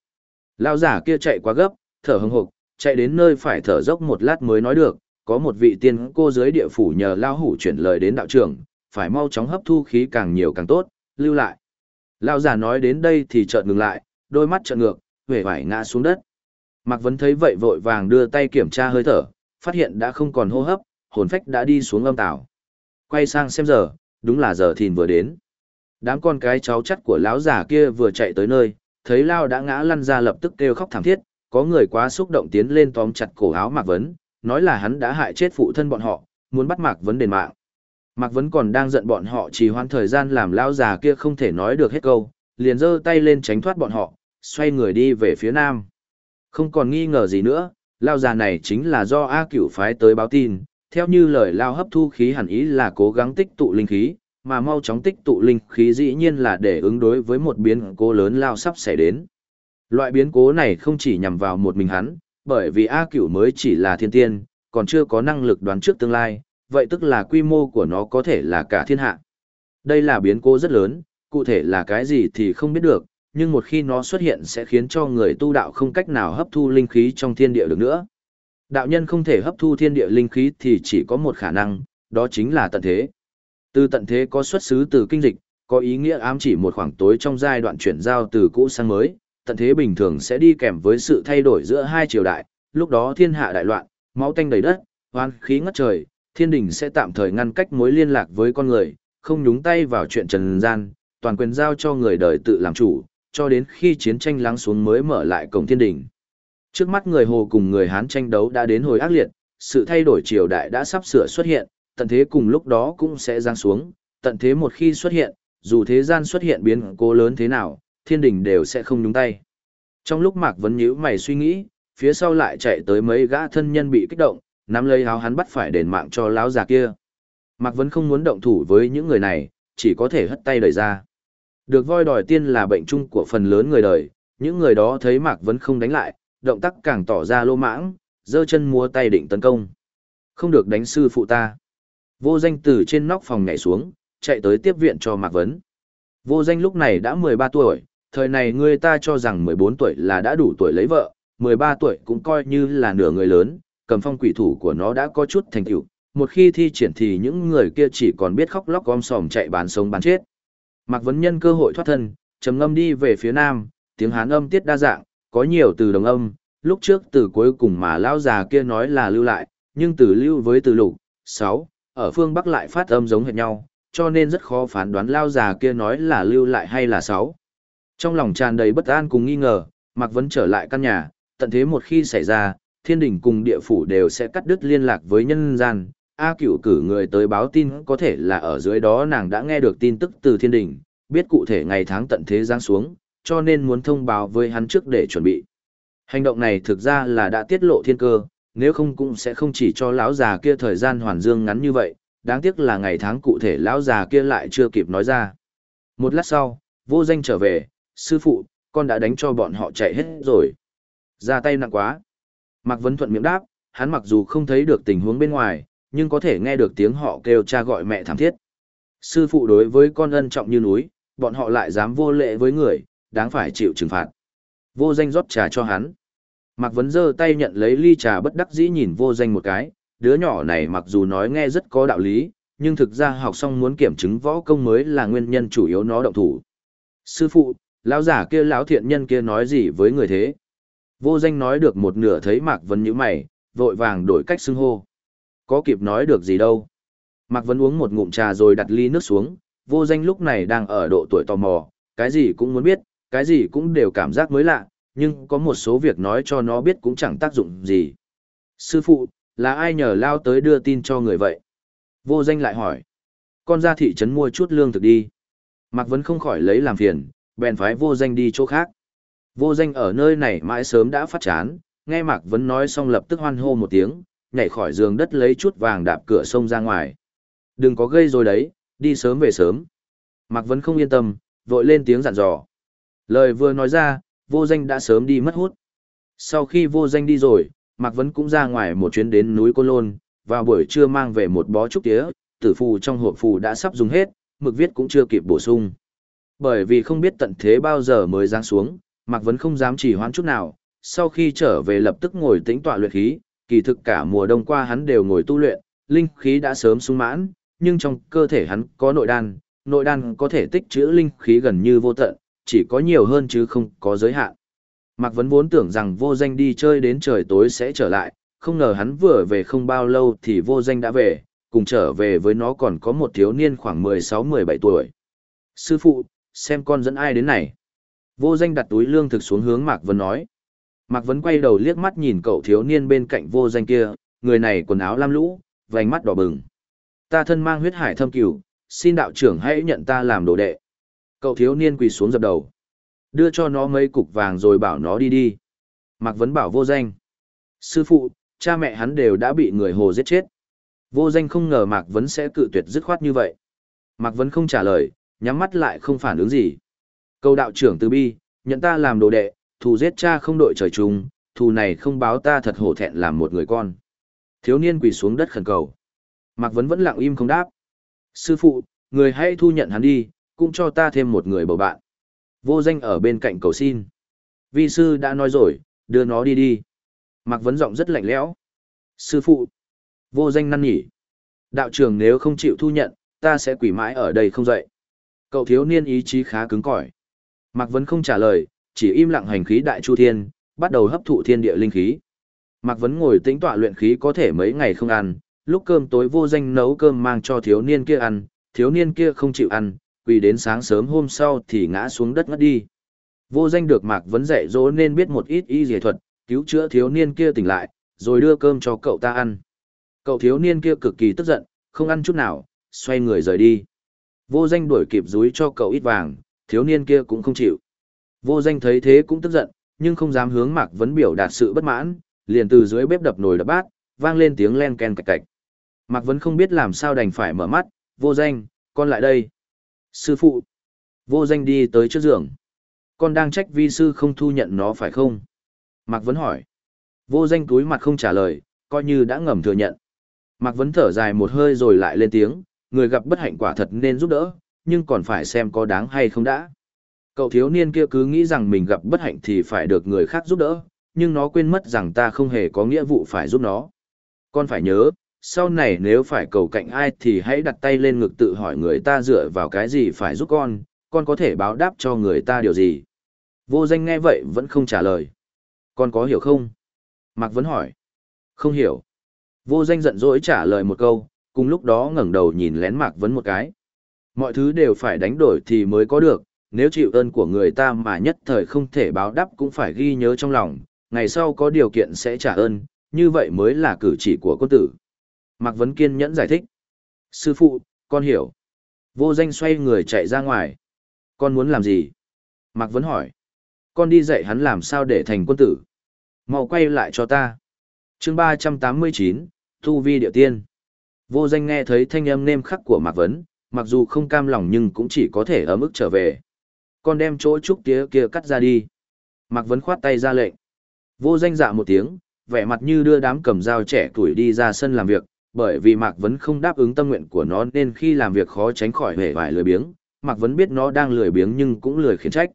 Lao giả kia chạy quá gấp, thở hưng hục, chạy đến nơi phải thở dốc một lát mới nói được, có một vị tiên cô dưới địa phủ nhờ lao hủ chuyển lời đến đạo trưởng, phải mau chóng hấp thu khí càng nhiều càng tốt, lưu lại. Lao giả nói đến đây thì chợt ngừng lại, đôi mắt trợn ngược, vẻ vải ngã xuống đất. Mạc Vấn thấy vậy vội vàng đưa tay kiểm tra hơi thở, phát hiện đã không còn hô hấp, hồn phách đã đi xuống âm tảo. Quay sang xem giờ, đúng là giờ thìn vừa đến. Đám con cái cháu chắt của lão già kia vừa chạy tới nơi, thấy Lao đã ngã lăn ra lập tức kêu khóc thảm thiết, có người quá xúc động tiến lên tóm chặt cổ áo Mạc Vấn, nói là hắn đã hại chết phụ thân bọn họ, muốn bắt Mạc Vấn đền mạng. Mạc Vấn còn đang giận bọn họ chỉ hoãn thời gian làm lão già kia không thể nói được hết câu, liền giơ tay lên tránh thoát bọn họ, xoay người đi về phía nam. Không còn nghi ngờ gì nữa, lão già này chính là do A Cửu phái tới báo tin, theo như lời lao hấp thu khí hẳn ý là cố gắng tích tụ linh khí, mà mau chóng tích tụ linh khí dĩ nhiên là để ứng đối với một biến cố lớn lao sắp xảy đến. Loại biến cố này không chỉ nhằm vào một mình hắn, bởi vì A Cửu mới chỉ là thiên tiên, còn chưa có năng lực đoán trước tương lai, vậy tức là quy mô của nó có thể là cả thiên hạ. Đây là biến cố rất lớn, cụ thể là cái gì thì không biết được, nhưng một khi nó xuất hiện sẽ khiến cho người tu đạo không cách nào hấp thu linh khí trong thiên địa được nữa. Đạo nhân không thể hấp thu thiên địa linh khí thì chỉ có một khả năng, đó chính là tận thế. Từ tận thế có xuất xứ từ kinh dịch, có ý nghĩa ám chỉ một khoảng tối trong giai đoạn chuyển giao từ cũ sang mới, tận thế bình thường sẽ đi kèm với sự thay đổi giữa hai triều đại, lúc đó thiên hạ đại loạn, máu tanh đầy đất, oan khí ngất trời, thiên đình sẽ tạm thời ngăn cách mối liên lạc với con người, không nhúng tay vào chuyện trần gian, toàn quyền giao cho người đời tự làm chủ, cho đến khi chiến tranh lắng xuống mới mở lại cổng thiên đình. Trước mắt người Hồ cùng người Hán tranh đấu đã đến hồi ác liệt, sự thay đổi triều đại đã sắp sửa xuất hiện, tận thế cùng lúc đó cũng sẽ giáng xuống, tận thế một khi xuất hiện, dù thế gian xuất hiện biến cố lớn thế nào, thiên đình đều sẽ không nhúng tay. Trong lúc Mạc Vấn nhíu mày suy nghĩ, phía sau lại chạy tới mấy gã thân nhân bị kích động, nắm lấy áo hắn bắt phải đền mạng cho lão già kia. Mạc Vấn không muốn động thủ với những người này, chỉ có thể hất tay đẩy ra. Được voi đòi tiên là bệnh chung của phần lớn người đời, những người đó thấy Mạc Vấn không đánh lại, động tác càng tỏ ra lô mãng, giơ chân múa tay định tấn công. Không được đánh sư phụ ta. Vô danh từ trên nóc phòng nhảy xuống, chạy tới tiếp viện cho Mạc Vấn. Vô danh lúc này đã 13 tuổi, thời này người ta cho rằng 14 tuổi là đã đủ tuổi lấy vợ, 13 tuổi cũng coi như là nửa người lớn, cầm phong quỷ thủ của nó đã có chút thành tựu. Một khi thi triển thì những người kia chỉ còn biết khóc lóc gom sòm chạy bán sống bán chết. Mạc Vấn nhân cơ hội thoát thân, trầm ngâm đi về phía nam, tiếng hán âm tiết đa dạng, có nhiều từ đồng âm, lúc trước từ cuối cùng mà lão già kia nói là lưu lại, nhưng từ lưu với từ lục, 6, ở phương Bắc lại phát âm giống hệt nhau, cho nên rất khó phán đoán lao già kia nói là lưu lại hay là sáu. Trong lòng tràn đầy bất an cùng nghi ngờ, Mạc Vấn trở lại căn nhà, tận thế một khi xảy ra, thiên đình cùng địa phủ đều sẽ cắt đứt liên lạc với nhân gian. A cửu cử người tới báo tin có thể là ở dưới đó nàng đã nghe được tin tức từ thiên đình, biết cụ thể ngày tháng tận thế giáng xuống, cho nên muốn thông báo với hắn trước để chuẩn bị. Hành động này thực ra là đã tiết lộ thiên cơ, nếu không cũng sẽ không chỉ cho lão già kia thời gian hoàn dương ngắn như vậy, đáng tiếc là ngày tháng cụ thể lão già kia lại chưa kịp nói ra. Một lát sau, vô danh trở về, sư phụ, con đã đánh cho bọn họ chạy hết rồi. Ra tay nặng quá. Mạc Vấn Thuận miệng đáp, hắn mặc dù không thấy được tình huống bên ngoài, nhưng có thể nghe được tiếng họ kêu cha gọi mẹ thảm thiết. Sư phụ đối với con ân trọng như núi, bọn họ lại dám vô lệ với người, đáng phải chịu trừng phạt. Vô danh rót trà cho hắn. Mạc Vấn giơ tay nhận lấy ly trà bất đắc dĩ nhìn vô danh một cái, đứa nhỏ này mặc dù nói nghe rất có đạo lý, nhưng thực ra học xong muốn kiểm chứng võ công mới là nguyên nhân chủ yếu nó động thủ. Sư phụ, lão giả kia lão thiện nhân kia nói gì với người thế? Vô danh nói được một nửa thấy Mạc Vấn nhíu mày, vội vàng đổi cách xưng hô. Có kịp nói được gì đâu. Mạc Vấn uống một ngụm trà rồi đặt ly nước xuống, vô danh lúc này đang ở độ tuổi tò mò, cái gì cũng muốn biết, cái gì cũng đều cảm giác mới lạ, nhưng có một số việc nói cho nó biết cũng chẳng tác dụng gì. Sư phụ, là ai nhờ lao tới đưa tin cho người vậy? Vô danh lại hỏi. Con ra thị trấn mua chút lương thực đi. Mạc Vấn không khỏi lấy làm phiền, bèn phái vô danh đi chỗ khác. Vô danh ở nơi này mãi sớm đã phát chán, nghe Mạc Vấn nói xong lập tức hoan hô một tiếng, nhảy khỏi giường đất lấy chút vàng đạp cửa sông ra ngoài. Đừng có gây rồi đấy, đi sớm về sớm. Mạc Vấn không yên tâm, vội lên tiếng dặn dò. Lời vừa nói ra, vô danh đã sớm đi mất hút. Sau khi vô danh đi rồi, Mạc Vấn cũng ra ngoài một chuyến đến núi Côn Lôn, vào buổi trưa mang về một bó trúc tía, tử phù trong hộp phù đã sắp dùng hết, mực viết cũng chưa kịp bổ sung. Bởi vì không biết tận thế bao giờ mới giáng xuống, Mạc Vấn không dám chỉ hoãn chút nào, sau khi trở về lập tức ngồi tĩnh tọa luyện khí, kỳ thực cả mùa đông qua hắn đều ngồi tu luyện, linh khí đã sớm sung mãn, nhưng trong cơ thể hắn có nội đan, nội đan có thể tích trữ linh khí gần như vô tận, chỉ có nhiều hơn chứ không có giới hạn. Mạc Vấn vốn tưởng rằng vô danh đi chơi đến trời tối sẽ trở lại, không ngờ hắn vừa về không bao lâu thì vô danh đã về, cùng trở về với nó còn có một thiếu niên khoảng 16-17 tuổi. Sư phụ, xem con dẫn ai đến này. Vô danh đặt túi lương thực xuống hướng Mạc Vấn nói. Mạc Vấn quay đầu liếc mắt nhìn cậu thiếu niên bên cạnh vô danh kia, người này quần áo lam lũ, vành mắt đỏ bừng. Ta thân mang huyết hải thâm cửu, xin đạo trưởng hãy nhận ta làm đồ đệ. Cậu thiếu niên quỳ xuống dập đầu. Đưa cho nó mấy cục vàng rồi bảo nó đi đi. Mạc Vấn bảo vô danh. Sư phụ, cha mẹ hắn đều đã bị người hồ giết chết. Vô danh không ngờ Mạc Vấn sẽ cự tuyệt dứt khoát như vậy. Mạc Vấn không trả lời, nhắm mắt lại không phản ứng gì. Câu đạo trưởng từ bi, nhận ta làm đồ đệ, thù giết cha không đội trời chung, thù này không báo ta thật hổ thẹn làm một người con. Thiếu niên quỳ xuống đất khẩn cầu. Mạc Vấn vẫn lặng im không đáp. Sư phụ, người hãy thu nhận hắn đi, cũng cho ta thêm một người bầu bạn. Vô danh ở bên cạnh cầu xin. Vi sư đã nói rồi, đưa nó đi đi. Mạc Vấn giọng rất lạnh lẽo. Sư phụ, vô danh năn nhỉ. Đạo trưởng nếu không chịu thu nhận, ta sẽ quỷ mãi ở đây không dậy. Cậu thiếu niên ý chí khá cứng cỏi. Mạc Vấn không trả lời, chỉ im lặng hành khí đại chu thiên, bắt đầu hấp thụ thiên địa linh khí. Mạc Vấn ngồi tĩnh tọa luyện khí có thể mấy ngày không ăn, lúc cơm tối vô danh nấu cơm mang cho thiếu niên kia ăn, thiếu niên kia không chịu ăn, quỳ đến sáng sớm hôm sau thì ngã xuống đất ngất đi. Vô danh được Mạc Vấn dạy dỗ nên biết một ít y dề thuật, cứu chữa thiếu niên kia tỉnh lại, rồi đưa cơm cho cậu ta ăn. Cậu thiếu niên kia cực kỳ tức giận, không ăn chút nào, xoay người rời đi. Vô danh đuổi kịp rúi cho cậu ít vàng, thiếu niên kia cũng không chịu. Vô danh thấy thế cũng tức giận, nhưng không dám hướng Mạc Vấn biểu đạt sự bất mãn, liền từ dưới bếp đập nồi đập bát, vang lên tiếng len ken cạch cạch. Mạc Vấn không biết làm sao đành phải mở mắt, vô danh, con lại đây. Sư phụ. Vô danh đi tới trước giường. Con đang trách vi sư không thu nhận nó phải không? Mạc Vấn hỏi. Vô danh túi mặt không trả lời, coi như đã ngầm thừa nhận. Mạc Vấn thở dài một hơi rồi lại lên tiếng, người gặp bất hạnh quả thật nên giúp đỡ, nhưng còn phải xem có đáng hay không đã. Cậu thiếu niên kia cứ nghĩ rằng mình gặp bất hạnh thì phải được người khác giúp đỡ, nhưng nó quên mất rằng ta không hề có nghĩa vụ phải giúp nó. Con phải nhớ, sau này nếu phải cầu cạnh ai thì hãy đặt tay lên ngực tự hỏi người ta dựa vào cái gì phải giúp con, con có thể báo đáp cho người ta điều gì. Vô danh nghe vậy vẫn không trả lời. Con có hiểu không? Mạc Vấn hỏi. Không hiểu. Vô danh giận dỗi trả lời một câu, cùng lúc đó ngẩng đầu nhìn lén Mạc Vấn một cái. Mọi thứ đều phải đánh đổi thì mới có được, nếu chịu ơn của người ta mà nhất thời không thể báo đáp cũng phải ghi nhớ trong lòng, ngày sau có điều kiện sẽ trả ơn, như vậy mới là cử chỉ của quân tử. Mạc Vấn kiên nhẫn giải thích. Sư phụ, con hiểu. Vô danh xoay người chạy ra ngoài. Con muốn làm gì? Mạc Vấn hỏi. Con đi dạy hắn làm sao để thành quân tử. mau quay lại cho ta. chương ba trăm tám mươi chín, Thu Vi Địa Tiên. Vô danh nghe thấy thanh âm nêm khắc của Mạc Vấn, mặc dù không cam lòng nhưng cũng chỉ có thể ở mức trở về. Con đem chỗ trúc tía kia cắt ra đi. Mạc Vấn khoát tay ra lệnh. Vô danh dạ một tiếng, vẻ mặt như đưa đám cầm dao trẻ tuổi đi ra sân làm việc, bởi vì Mạc Vấn không đáp ứng tâm nguyện của nó nên khi làm việc khó tránh khỏi hề vài lười biếng, Mạc Vấn biết nó đang lười biếng nhưng cũng lười khiển trách.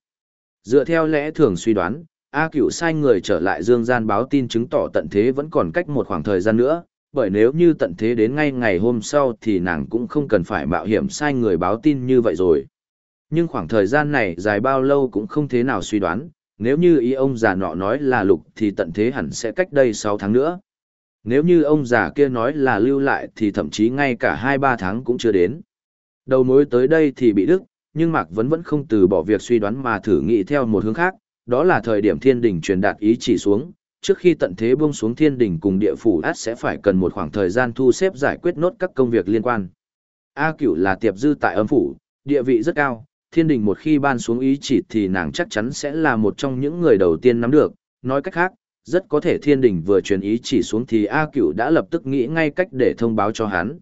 Dựa theo lẽ thường suy đoán, A Cựu sai người trở lại Dương Gian báo tin chứng tỏ tận thế vẫn còn cách một khoảng thời gian nữa, bởi nếu như tận thế đến ngay ngày hôm sau thì nàng cũng không cần phải mạo hiểm sai người báo tin như vậy rồi. Nhưng khoảng thời gian này dài bao lâu cũng không thế nào suy đoán, nếu như ý ông già nọ nói là lục thì tận thế hẳn sẽ cách đây 6 tháng nữa. Nếu như ông già kia nói là lưu lại thì thậm chí ngay cả 2-3 tháng cũng chưa đến. Đầu mối tới đây thì bị đứt, nhưng Mạc Vấn vẫn không từ bỏ việc suy đoán mà thử nghĩ theo một hướng khác, đó là thời điểm thiên đình truyền đạt ý chỉ xuống, trước khi tận thế buông xuống thiên đình cùng địa phủ át sẽ phải cần một khoảng thời gian thu xếp giải quyết nốt các công việc liên quan. A cửu là tiệp dư tại âm phủ, địa vị rất cao, thiên đình một khi ban xuống ý chỉ thì nàng chắc chắn sẽ là một trong những người đầu tiên nắm được, nói cách khác, rất có thể thiên đình vừa truyền ý chỉ xuống thì A cửu đã lập tức nghĩ ngay cách để thông báo cho hắn.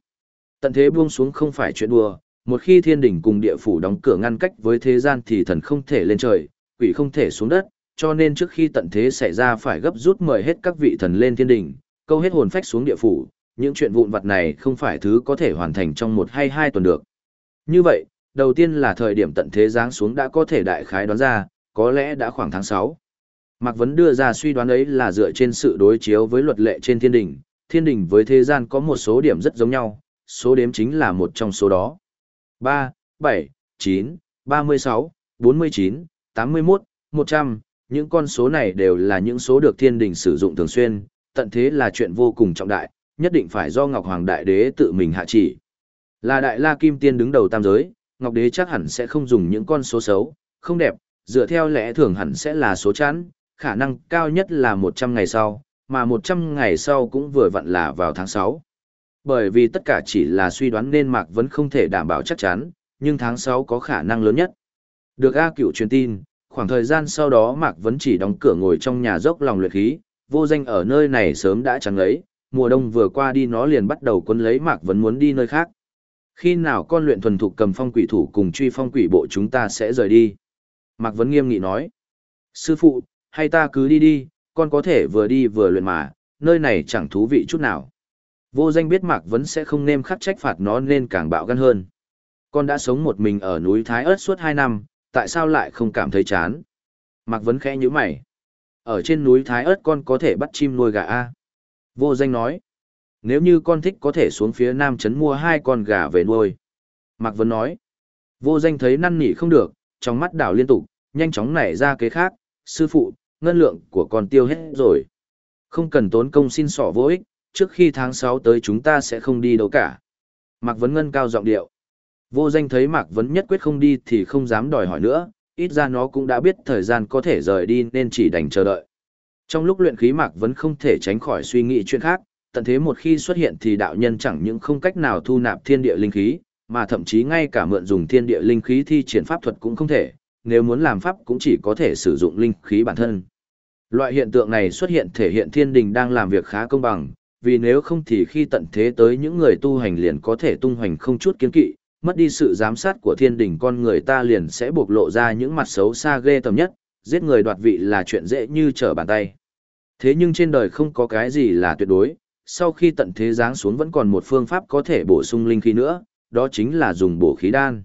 Tận thế buông xuống không phải chuyện đùa, một khi thiên đình cùng địa phủ đóng cửa ngăn cách với thế gian thì thần không thể lên trời, quỷ không thể xuống đất, cho nên trước khi tận thế xảy ra phải gấp rút mời hết các vị thần lên thiên đình, câu hết hồn phách xuống địa phủ, những chuyện vụn vặt này không phải thứ có thể hoàn thành trong một hay hai tuần được. Như vậy, đầu tiên là thời điểm tận thế giáng xuống đã có thể đại khái đoán ra, có lẽ đã khoảng tháng 6. Mạc Vấn đưa ra suy đoán ấy là dựa trên sự đối chiếu với luật lệ trên thiên đình, thiên đình với thế gian có một số điểm rất giống nhau, số đếm chính là một trong số đó. 3, 7, 9, 36, 49, 81, 100, những con số này đều là những số được thiên đình sử dụng thường xuyên, tận thế là chuyện vô cùng trọng đại, nhất định phải do Ngọc Hoàng Đại Đế tự mình hạ chỉ. Là Đại La Kim Tiên đứng đầu tam giới, Ngọc Đế chắc hẳn sẽ không dùng những con số xấu, không đẹp, dựa theo lẽ thường hẳn sẽ là số chẵn, khả năng cao nhất là 100 ngày sau, mà 100 ngày sau cũng vừa vặn là vào tháng 6. Bởi vì tất cả chỉ là suy đoán nên Mạc vẫn không thể đảm bảo chắc chắn, nhưng tháng 6 có khả năng lớn nhất. Được A cựu truyền tin, khoảng thời gian sau đó Mạc vẫn chỉ đóng cửa ngồi trong nhà dốc lòng luyện khí, vô danh ở nơi này sớm đã chẳng ấy, mùa đông vừa qua đi nó liền bắt đầu quấn lấy Mạc vẫn muốn đi nơi khác. Khi nào con luyện thuần thục cầm phong quỷ thủ cùng truy phong quỷ bộ chúng ta sẽ rời đi. Mạc vẫn nghiêm nghị nói. Sư phụ, hay ta cứ đi đi, con có thể vừa đi vừa luyện mà, nơi này chẳng thú vị chút nào. Vô danh biết Mạc Vấn sẽ không nêm khắc trách phạt nó nên càng bạo gan hơn. Con đã sống một mình ở núi Thái ớt suốt hai năm, tại sao lại không cảm thấy chán? Mạc Vấn khẽ như mày. Ở trên núi Thái ớt con có thể bắt chim nuôi gà A. Vô danh nói. nếu như con thích có thể xuống phía Nam Trấn mua hai con gà về nuôi. Mạc Vấn nói, vô danh thấy năn nỉ không được, trong mắt đảo liên tục, nhanh chóng nảy ra kế khác, sư phụ, ngân lượng của con tiêu hết rồi. Không cần tốn công xin sỏ vô ích, trước khi tháng 6 tới chúng ta sẽ không đi đâu cả. Mạc Vấn ngân cao giọng điệu. Vô danh thấy Mạc Vấn nhất quyết không đi thì không dám đòi hỏi nữa, ít ra nó cũng đã biết thời gian có thể rời đi nên chỉ đành chờ đợi. Trong lúc luyện khí Mạc Vấn không thể tránh khỏi suy nghĩ chuyện khác, tận thế một khi xuất hiện thì đạo nhân chẳng những không cách nào thu nạp thiên địa linh khí, mà thậm chí ngay cả mượn dùng thiên địa linh khí thi triển pháp thuật cũng không thể, nếu muốn làm pháp cũng chỉ có thể sử dụng linh khí bản thân. Loại hiện tượng này xuất hiện thể hiện thiên đình đang làm việc khá công bằng, vì nếu không thì khi tận thế tới những người tu hành liền có thể tung hoành không chút kiên kỵ, mất đi sự giám sát của thiên đình con người ta liền sẽ bộc lộ ra những mặt xấu xa ghê tầm nhất, giết người đoạt vị là chuyện dễ như trở bàn tay. Thế nhưng trên đời không có cái gì là tuyệt đối, sau khi tận thế giáng xuống vẫn còn một phương pháp có thể bổ sung linh khí nữa, đó chính là dùng bổ khí đan.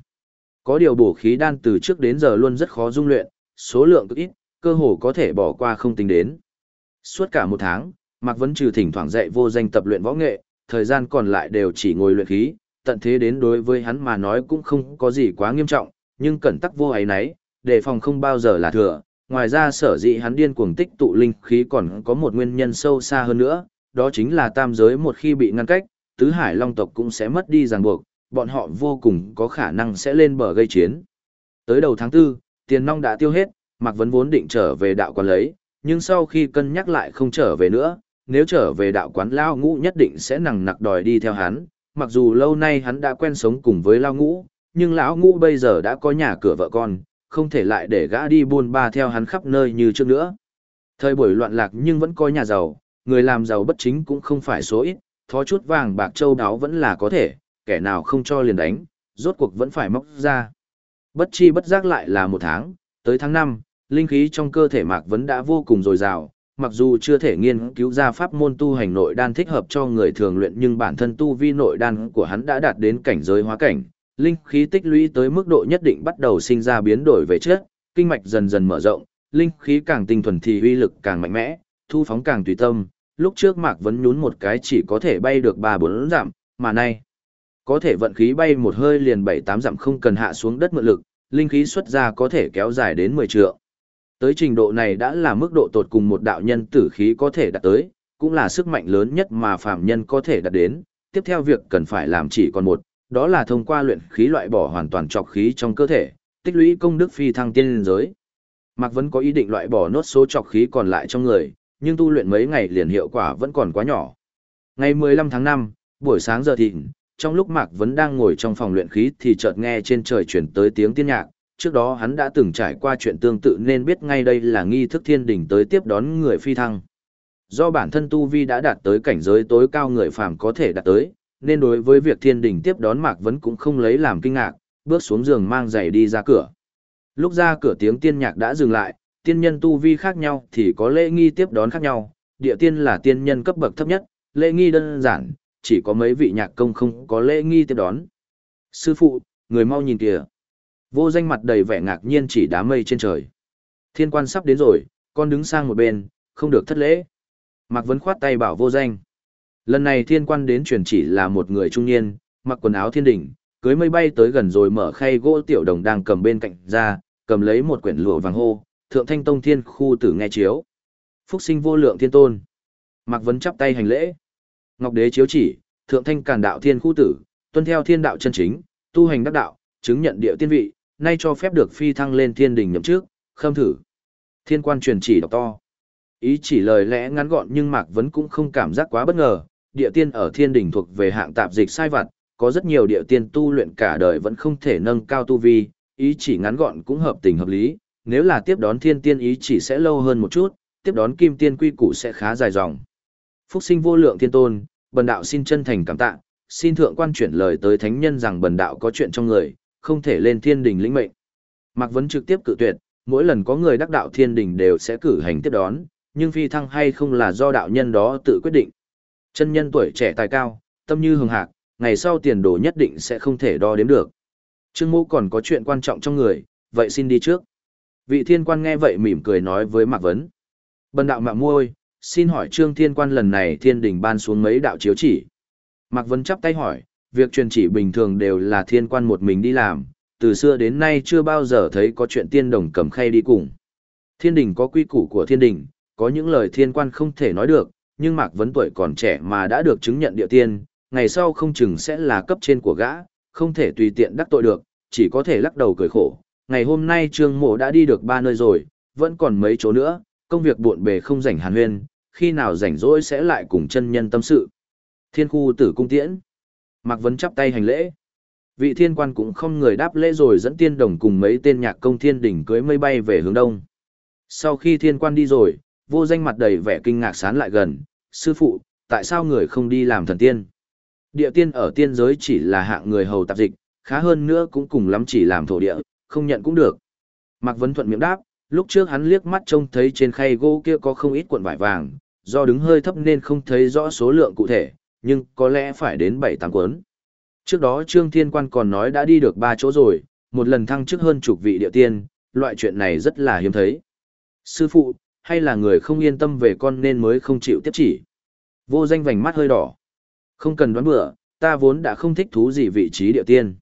Có điều bổ khí đan từ trước đến giờ luôn rất khó dung luyện, số lượng cực ít, cơ hồ có thể bỏ qua không tính đến. Suốt cả một tháng, Mạc Vấn trừ thỉnh thoảng dạy vô danh tập luyện võ nghệ, thời gian còn lại đều chỉ ngồi luyện khí, tận thế đến đối với hắn mà nói cũng không có gì quá nghiêm trọng, nhưng cẩn tắc vô ấy nấy, đề phòng không bao giờ là thừa. Ngoài ra sở dĩ hắn điên cuồng tích tụ linh khí còn có một nguyên nhân sâu xa hơn nữa, đó chính là tam giới một khi bị ngăn cách, tứ hải long tộc cũng sẽ mất đi ràng buộc, bọn họ vô cùng có khả năng sẽ lên bờ gây chiến. Tới đầu tháng 4, tiền nong đã tiêu hết, Mạc Vấn vốn định trở về đạo quán lấy, nhưng sau khi cân nhắc lại không trở về nữa, nếu trở về đạo quán Lao Ngũ nhất định sẽ nặng nặc đòi đi theo hắn, mặc dù lâu nay hắn đã quen sống cùng với Lao Ngũ, nhưng lão Ngũ bây giờ đã có nhà cửa vợ con, không thể lại để gã đi buôn ba theo hắn khắp nơi như trước nữa. Thời buổi loạn lạc nhưng vẫn có nhà giàu, người làm giàu bất chính cũng không phải số ít, thó chút vàng bạc châu đáo vẫn là có thể, kẻ nào không cho liền đánh, rốt cuộc vẫn phải móc ra. Bất chi bất giác lại là một tháng, tới tháng 5, linh khí trong cơ thể Mạc Vấn đã vô cùng dồi dào, mặc dù chưa thể nghiên cứu ra pháp môn tu hành nội đan thích hợp cho người thường luyện nhưng bản thân tu vi nội đan của hắn đã đạt đến cảnh giới hóa cảnh, linh khí tích lũy tới mức độ nhất định bắt đầu sinh ra biến đổi về chất, kinh mạch dần dần mở rộng, linh khí càng tinh thuần thì uy lực càng mạnh mẽ, thu phóng càng tùy tâm. Lúc trước Mạc Vấn nhún một cái chỉ có thể bay được 3-4 dặm, mà nay có thể vận khí bay một hơi liền 7-8 dặm không cần hạ xuống đất mượn lực, linh khí xuất ra có thể kéo dài đến 10 trượng. Tới trình độ này đã là mức độ tột cùng một đạo nhân tử khí có thể đạt tới, cũng là sức mạnh lớn nhất mà phàm nhân có thể đạt đến. Tiếp theo việc cần phải làm chỉ còn một, đó là thông qua luyện khí loại bỏ hoàn toàn trọc khí trong cơ thể, tích lũy công đức phi thăng tiên liên giới. Mạc vẫn có ý định loại bỏ nốt số trọc khí còn lại trong người, nhưng tu luyện mấy ngày liền hiệu quả vẫn còn quá nhỏ. Ngày 15 tháng 5, buổi sáng giờ thịnh, trong lúc Mạc Vấn đang ngồi trong phòng luyện khí thì chợt nghe trên trời chuyển tới tiếng tiên nhạc, trước đó hắn đã từng trải qua chuyện tương tự nên biết ngay đây là nghi thức thiên đình tới tiếp đón người phi thăng. Do bản thân Tu Vi đã đạt tới cảnh giới tối cao người phàm có thể đạt tới, nên đối với việc thiên đình tiếp đón Mạc Vấn cũng không lấy làm kinh ngạc, bước xuống giường mang giày đi ra cửa. Lúc ra cửa tiếng tiên nhạc đã dừng lại, tiên nhân Tu Vi khác nhau thì có lễ nghi tiếp đón khác nhau, địa tiên là tiên nhân cấp bậc thấp nhất, lễ nghi đơn giản, chỉ có mấy vị nhạc công không có lễ nghi tiếp đón. Sư phụ, người mau nhìn kìa. Vô danh mặt đầy vẻ ngạc nhiên chỉ đám mây trên trời. Thiên quan sắp đến rồi, con đứng sang một bên, không được thất lễ. Mạc Vấn khoát tay bảo vô danh. Lần này thiên quan đến truyền chỉ là một người trung niên, mặc quần áo thiên đỉnh, cưới mây bay tới gần rồi mở khay gỗ tiểu đồng đang cầm bên cạnh ra, cầm lấy một quyển lụa vàng hô, thượng thanh tông thiên khu tử nghe chiếu. Phúc sinh vô lượng thiên tôn. Mạc Vấn chắp tay hành lễ. Ngọc đế chiếu chỉ, thượng thanh càn đạo thiên khu tử, tuân theo thiên đạo chân chính, tu hành đắc đạo, chứng nhận địa tiên vị, nay cho phép được phi thăng lên thiên đình nhậm trước, khâm thử. Thiên quan truyền chỉ đọc to. Ý chỉ lời lẽ ngắn gọn nhưng Mạc Vấn cũng không cảm giác quá bất ngờ, địa tiên ở thiên đình thuộc về hạng tạp dịch sai vặt, có rất nhiều địa tiên tu luyện cả đời vẫn không thể nâng cao tu vi, ý chỉ ngắn gọn cũng hợp tình hợp lý, nếu là tiếp đón thiên tiên ý chỉ sẽ lâu hơn một chút, tiếp đón kim tiên quy củ sẽ khá dài dòng. Phúc sinh vô lượng thiên tôn, bần đạo xin chân thành cảm tạ, xin thượng quan chuyển lời tới thánh nhân rằng bần đạo có chuyện trong người, không thể lên thiên đình lĩnh mệnh. Mạc Vấn trực tiếp cự tuyệt, mỗi lần có người đắc đạo thiên đình đều sẽ cử hành tiếp đón, nhưng phi thăng hay không là do đạo nhân đó tự quyết định. Chân nhân tuổi trẻ tài cao, tâm như hường hạc, ngày sau tiền đồ nhất định sẽ không thể đo đếm được. Trương Mộ còn có chuyện quan trọng trong người, vậy xin đi trước. Vị thiên quan nghe vậy mỉm cười nói với Mạc Vấn. Bần đạo mạng muôi, xin hỏi Trương Thiên Quan lần này thiên đình ban xuống mấy đạo chiếu chỉ. Mạc Vấn chắp tay hỏi, việc truyền chỉ bình thường đều là thiên quan một mình đi làm, từ xưa đến nay chưa bao giờ thấy có chuyện tiên đồng cầm khay đi cùng. Thiên đình có quy củ của thiên đình, có những lời thiên quan không thể nói được, nhưng Mạc Vấn tuổi còn trẻ mà đã được chứng nhận địa tiên, ngày sau không chừng sẽ là cấp trên của gã, không thể tùy tiện đắc tội được, chỉ có thể lắc đầu cười khổ. Ngày hôm nay Trương Mộ đã đi được ba nơi rồi, vẫn còn mấy chỗ nữa, công việc buộn bề không rảnh hàn huyên, khi nào rảnh rỗi sẽ lại cùng chân nhân tâm sự. Thiên khu tử cung tiễn. Mạc Vấn chắp tay hành lễ. Vị thiên quan cũng không người đáp lễ rồi dẫn tiên đồng cùng mấy tên nhạc công thiên đỉnh cưới mây bay về hướng đông. Sau khi thiên quan đi rồi, vô danh mặt đầy vẻ kinh ngạc sán lại gần, sư phụ, tại sao người không đi làm thần tiên? Địa tiên ở tiên giới chỉ là hạng người hầu tạp dịch, khá hơn nữa cũng cùng lắm chỉ làm thổ địa, không nhận cũng được. Mạc Vấn thuận miệng đáp, lúc trước hắn liếc mắt trông thấy trên khay gỗ kia có không ít cuộn vải vàng, do đứng hơi thấp nên không thấy rõ số lượng cụ thể, nhưng có lẽ phải đến 7-8 cuốn. Trước đó Trương Thiên Quan còn nói đã đi được 3 chỗ rồi, một lần thăng chức hơn chục vị địa tiên, loại chuyện này rất là hiếm thấy. Sư phụ, hay là người không yên tâm về con nên mới không chịu tiếp chỉ? Vô danh vành mắt hơi đỏ. Không cần đoán bữa, ta vốn đã không thích thú gì vị trí địa tiên.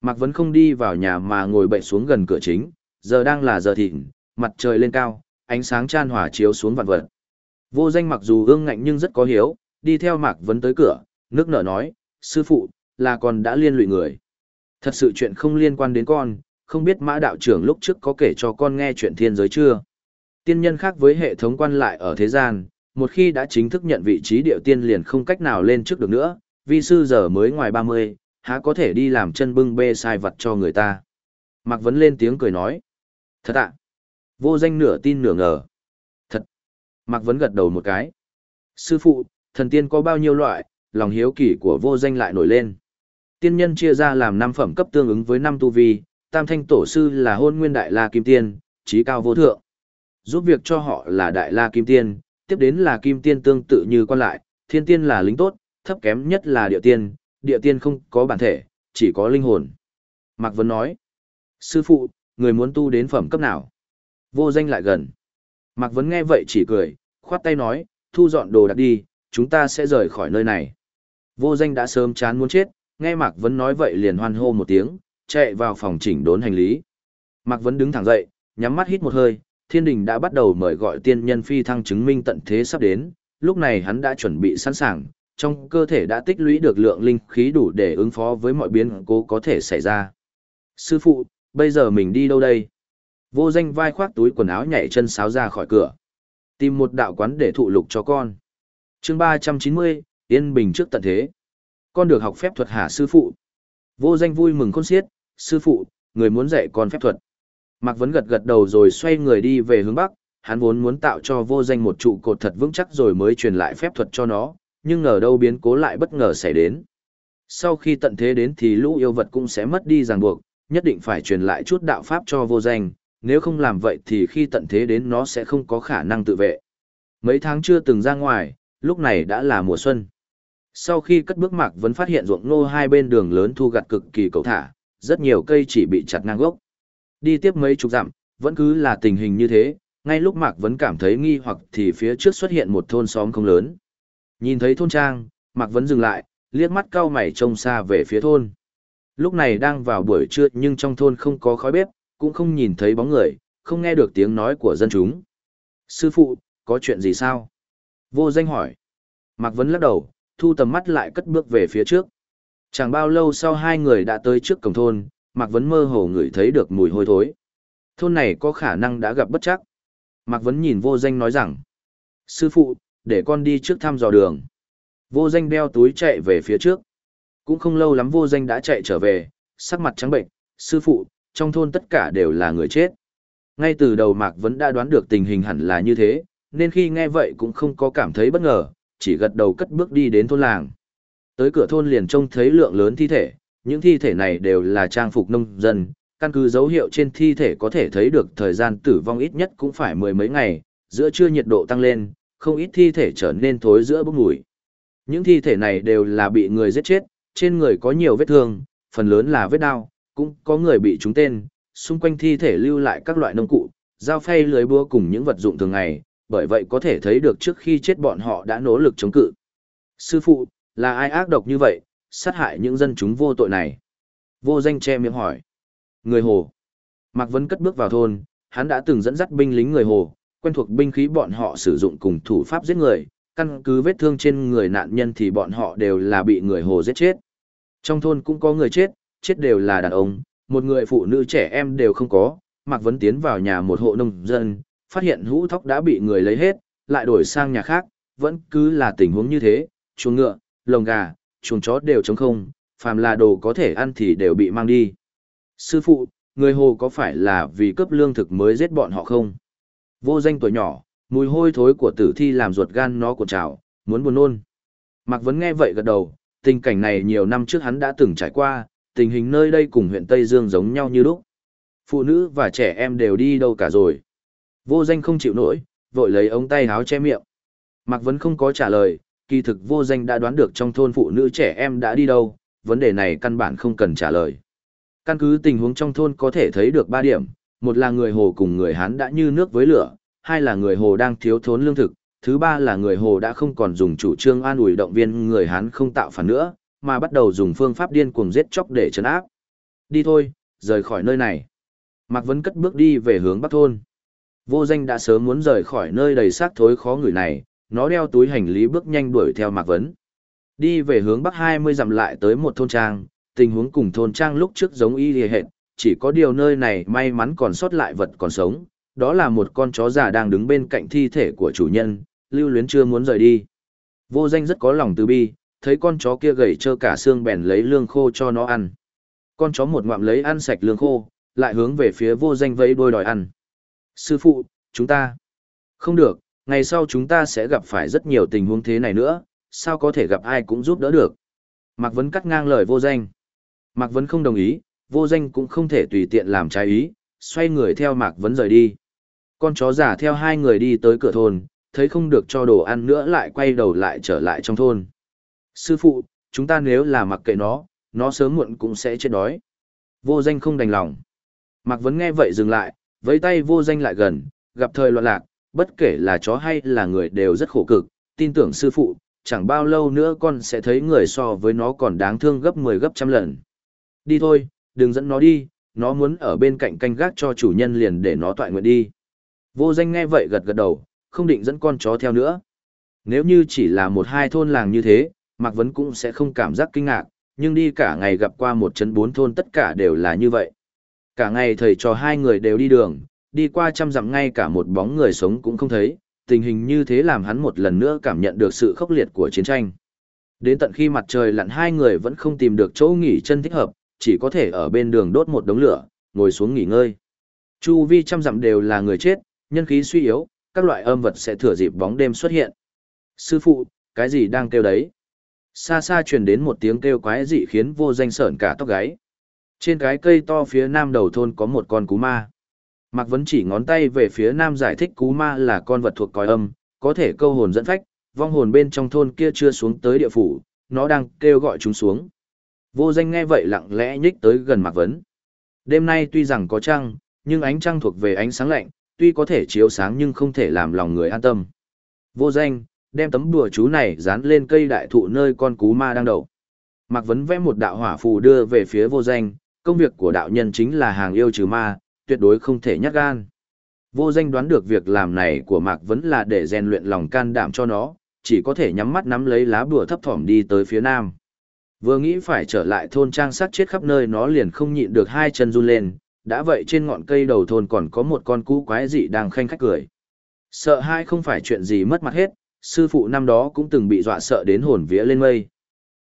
Mạc Vấn không đi vào nhà mà ngồi bệnh xuống gần cửa chính, giờ đang là giờ thịnh, mặt trời lên cao, ánh sáng chan hỏa chiếu xuống vạn vật. Vô danh mặc dù ương ngạnh nhưng rất có hiếu, đi theo Mạc Vấn tới cửa, nước nở nói, sư phụ, là con đã liên lụy người. Thật sự chuyện không liên quan đến con, không biết mã đạo trưởng lúc trước có kể cho con nghe chuyện thiên giới chưa. Tiên nhân khác với hệ thống quan lại ở thế gian, một khi đã chính thức nhận vị trí điệu tiên liền không cách nào lên trước được nữa, vi sư giờ mới ngoài 30, há có thể đi làm chân bưng bê sai vật cho người ta. Mạc Vấn lên tiếng cười nói. Thật ạ. Vô danh nửa tin nửa ngờ. Thật. Mạc Vấn gật đầu một cái. Sư phụ, thần tiên có bao nhiêu loại, lòng hiếu kỳ của vô danh lại nổi lên. Tiên nhân chia ra làm năm phẩm cấp tương ứng với năm tu vi, tam thanh tổ sư là hôn nguyên đại la kim tiên, trí cao vô thượng. Giúp việc cho họ là đại la kim tiên, tiếp đến là kim tiên tương tự như con lại, thiên tiên là lính tốt, thấp kém nhất là địa tiên, địa tiên không có bản thể, chỉ có linh hồn. Mạc Vân nói, sư phụ, người muốn tu đến phẩm cấp nào? Vô danh lại gần. Mạc Vấn nghe vậy chỉ cười, khoát tay nói, thu dọn đồ đặt đi, chúng ta sẽ rời khỏi nơi này. Vô danh đã sớm chán muốn chết, nghe Mạc Vấn nói vậy liền hoan hô một tiếng, chạy vào phòng chỉnh đốn hành lý. Mạc Vấn đứng thẳng dậy, nhắm mắt hít một hơi, thiên đình đã bắt đầu mời gọi tiên nhân phi thăng chứng minh tận thế sắp đến, lúc này hắn đã chuẩn bị sẵn sàng, trong cơ thể đã tích lũy được lượng linh khí đủ để ứng phó với mọi biến cố có thể xảy ra. Sư phụ, bây giờ mình đi đâu đây? Vô danh vai khoác túi quần áo nhảy chân sáo ra khỏi cửa. Tìm một đạo quán để thụ lục cho con. chương 390, Yên Bình trước tận thế. Con được học phép thuật hả sư phụ? Vô danh vui mừng khôn xiết, sư phụ, người muốn dạy con phép thuật. Mạc Vấn gật gật đầu rồi xoay người đi về hướng Bắc, hắn vốn muốn tạo cho vô danh một trụ cột thật vững chắc rồi mới truyền lại phép thuật cho nó, nhưng ngờ đâu biến cố lại bất ngờ xảy đến. Sau khi tận thế đến thì lũ yêu vật cũng sẽ mất đi ràng buộc, nhất định phải truyền lại chút đạo pháp cho vô danh, nếu không làm vậy thì khi tận thế đến nó sẽ không có khả năng tự vệ. Mấy tháng chưa từng ra ngoài, lúc này đã là mùa xuân. Sau khi cất bước mạc vẫn phát hiện ruộng ngô hai bên đường lớn thu gặt cực kỳ cầu thả, rất nhiều cây chỉ bị chặt ngang gốc. Đi tiếp mấy chục dặm, vẫn cứ là tình hình như thế, ngay lúc Mạc Vấn cảm thấy nghi hoặc thì phía trước xuất hiện một thôn xóm không lớn. Nhìn thấy thôn trang, Mạc Vấn dừng lại, liếc mắt cau mày trông xa về phía thôn. Lúc này đang vào buổi trưa nhưng trong thôn không có khói bếp, cũng không nhìn thấy bóng người, không nghe được tiếng nói của dân chúng. Sư phụ, có chuyện gì sao? Vô danh hỏi. Mạc Vấn lắc đầu, thu tầm mắt lại cất bước về phía trước. Chẳng bao lâu sau hai người đã tới trước cổng thôn, Mạc Vấn mơ hồ ngửi thấy được mùi hôi thối. Thôn này có khả năng đã gặp bất chắc. Mạc Vấn nhìn vô danh nói rằng, Sư phụ, để con đi trước thăm dò đường. Vô danh đeo túi chạy về phía trước. Cũng không lâu lắm vô danh đã chạy trở về, sắc mặt trắng bệnh, sư phụ, trong thôn tất cả đều là người chết. Ngay từ đầu Mạc Vấn đã đoán được tình hình hẳn là như thế, nên khi nghe vậy cũng không có cảm thấy bất ngờ, chỉ gật đầu cất bước đi đến thôn làng. Tới cửa thôn liền trông thấy lượng lớn thi thể, những thi thể này đều là trang phục nông dân, căn cứ dấu hiệu trên thi thể có thể thấy được thời gian tử vong ít nhất cũng phải mười mấy ngày, giữa trưa nhiệt độ tăng lên, không ít thi thể trở nên thối giữa bốc mùi. Những thi thể này đều là bị người giết chết, trên người có nhiều vết thương, phần lớn là vết đau, cũng có người bị trúng tên, xung quanh thi thể lưu lại các loại nông cụ, dao phay lưới búa cùng những vật dụng thường ngày, bởi vậy có thể thấy được trước khi chết bọn họ đã nỗ lực chống cự. Sư phụ, là ai ác độc như vậy, sát hại những dân chúng vô tội này. Vô danh che miệng hỏi. Người Hồ. Mạc Vấn cất bước vào thôn, hắn đã từng dẫn dắt binh lính người Hồ, quen thuộc binh khí bọn họ sử dụng cùng thủ pháp giết người, căn cứ vết thương trên người nạn nhân thì bọn họ đều là bị người Hồ giết chết. Trong thôn cũng có người chết, chết đều là đàn ông, một người phụ nữ trẻ em đều không có. Mạc Vấn tiến vào nhà một hộ nông dân, phát hiện hũ thóc đã bị người lấy hết, lại đổi sang nhà khác, vẫn cứ là tình huống như thế, chuồng ngựa, lồng gà, chuồng chó đều trống không, phàm là đồ có thể ăn thì đều bị mang đi. Sư phụ, người hồ có phải là vì cấp lương thực mới giết bọn họ không? Vô danh tuổi nhỏ, mùi hôi thối của tử thi làm ruột gan nó cuộn trào, muốn buồn nôn. Mạc Vấn nghe vậy gật đầu, tình cảnh này nhiều năm trước hắn đã từng trải qua, tình hình nơi đây cùng huyện Tây Dương giống nhau như lúc. Phụ nữ và trẻ em đều đi đâu cả rồi. Vô danh không chịu nổi, vội lấy ống tay háo che miệng. Mạc Vấn không có trả lời, kỳ thực vô danh đã đoán được trong thôn phụ nữ trẻ em đã đi đâu, vấn đề này căn bản không cần trả lời. Căn cứ tình huống trong thôn có thể thấy được ba điểm, một là người Hồ cùng người Hán đã như nước với lửa, hai là người Hồ đang thiếu thốn lương thực, thứ ba là người Hồ đã không còn dùng chủ trương an ủi động viên người Hán không tạo phản nữa, mà bắt đầu dùng phương pháp điên cuồng giết chóc để trấn áp. Đi thôi, rời khỏi nơi này. Mạc Vấn cất bước đi về hướng Bắc thôn. Vô danh đã sớm muốn rời khỏi nơi đầy xác thối khó người này, nó đeo túi hành lý bước nhanh đuổi theo Mạc Vấn. Đi về hướng Bắc 20 dặm lại tới một thôn trang, tình huống cùng thôn trang lúc trước giống y hề hệt, chỉ có điều nơi này may mắn còn sót lại vật còn sống, đó là một con chó già đang đứng bên cạnh thi thể của chủ nhân, lưu luyến chưa muốn rời đi. Vô danh rất có lòng từ bi, thấy con chó kia gầy trơ cả xương bèn lấy lương khô cho nó ăn. Con chó một ngoạm lấy ăn sạch lương khô, lại hướng về phía vô danh vẫy đôi đòi ăn. Sư phụ, chúng ta. Không được, ngày sau chúng ta sẽ gặp phải rất nhiều tình huống thế này nữa, sao có thể gặp ai cũng giúp đỡ được. Mạc Vấn cắt ngang lời vô danh. Mạc Vấn không đồng ý, vô danh cũng không thể tùy tiện làm trái ý, xoay người theo Mạc Vấn rời đi. Con chó giả theo hai người đi tới cửa thôn, thấy không được cho đồ ăn nữa lại quay đầu lại trở lại trong thôn. Sư phụ, chúng ta nếu là mặc kệ nó, nó sớm muộn cũng sẽ chết đói. Vô danh không đành lòng. Mạc Vấn nghe vậy dừng lại, với tay vô danh lại gần, gặp thời loạn lạc, bất kể là chó hay là người đều rất khổ cực, tin tưởng sư phụ, chẳng bao lâu nữa con sẽ thấy người so với nó còn đáng thương gấp 10 gấp trăm lần. Đi thôi, đừng dẫn nó đi, nó muốn ở bên cạnh canh gác cho chủ nhân liền để nó tọa nguyện đi. Vô danh nghe vậy gật gật đầu, không định dẫn con chó theo nữa. Nếu như chỉ là một hai thôn làng như thế, Mạc Vấn cũng sẽ không cảm giác kinh ngạc, nhưng đi cả ngày gặp qua một chấn bốn thôn tất cả đều là như vậy. Cả ngày thầy trò hai người đều đi đường, đi qua trăm dặm ngay cả một bóng người sống cũng không thấy, tình hình như thế làm hắn một lần nữa cảm nhận được sự khốc liệt của chiến tranh. Đến tận khi mặt trời lặn hai người vẫn không tìm được chỗ nghỉ chân thích hợp, chỉ có thể ở bên đường đốt một đống lửa, ngồi xuống nghỉ ngơi. Chu vi trăm dặm đều là người chết, nhân khí suy yếu, các loại âm vật sẽ thừa dịp bóng đêm xuất hiện. Sư phụ, cái gì đang kêu đấy? Xa xa truyền đến một tiếng kêu quái dị khiến vô danh sởn cả tóc gáy. Trên cái cây to phía nam đầu thôn có một con cú ma. Mạc Vấn chỉ ngón tay về phía nam giải thích cú ma là con vật thuộc còi âm, có thể câu hồn dẫn phách, vong hồn bên trong thôn kia chưa xuống tới địa phủ, nó đang kêu gọi chúng xuống. Vô danh nghe vậy lặng lẽ nhích tới gần Mạc Vấn. Đêm nay tuy rằng có trăng, nhưng ánh trăng thuộc về ánh sáng lạnh, tuy có thể chiếu sáng nhưng không thể làm lòng người an tâm. Vô danh, đem tấm đùa chú này dán lên cây đại thụ nơi con cú ma đang đậu. Mạc Vấn vẽ một đạo hỏa phù đưa về phía vô danh, công việc của đạo nhân chính là hàng yêu trừ ma, tuyệt đối không thể nhát gan. Vô danh đoán được việc làm này của Mạc Vấn là để rèn luyện lòng can đảm cho nó, chỉ có thể nhắm mắt nắm lấy lá bùa thấp thỏm đi tới phía nam. Vừa nghĩ phải trở lại thôn trang sát chết khắp nơi nó liền không nhịn được hai chân run lên, đã vậy trên ngọn cây đầu thôn còn có một con cú quái dị đang khanh khách cười. Sợ hai không phải chuyện gì mất mặt hết, sư phụ năm đó cũng từng bị dọa sợ đến hồn vía lên mây.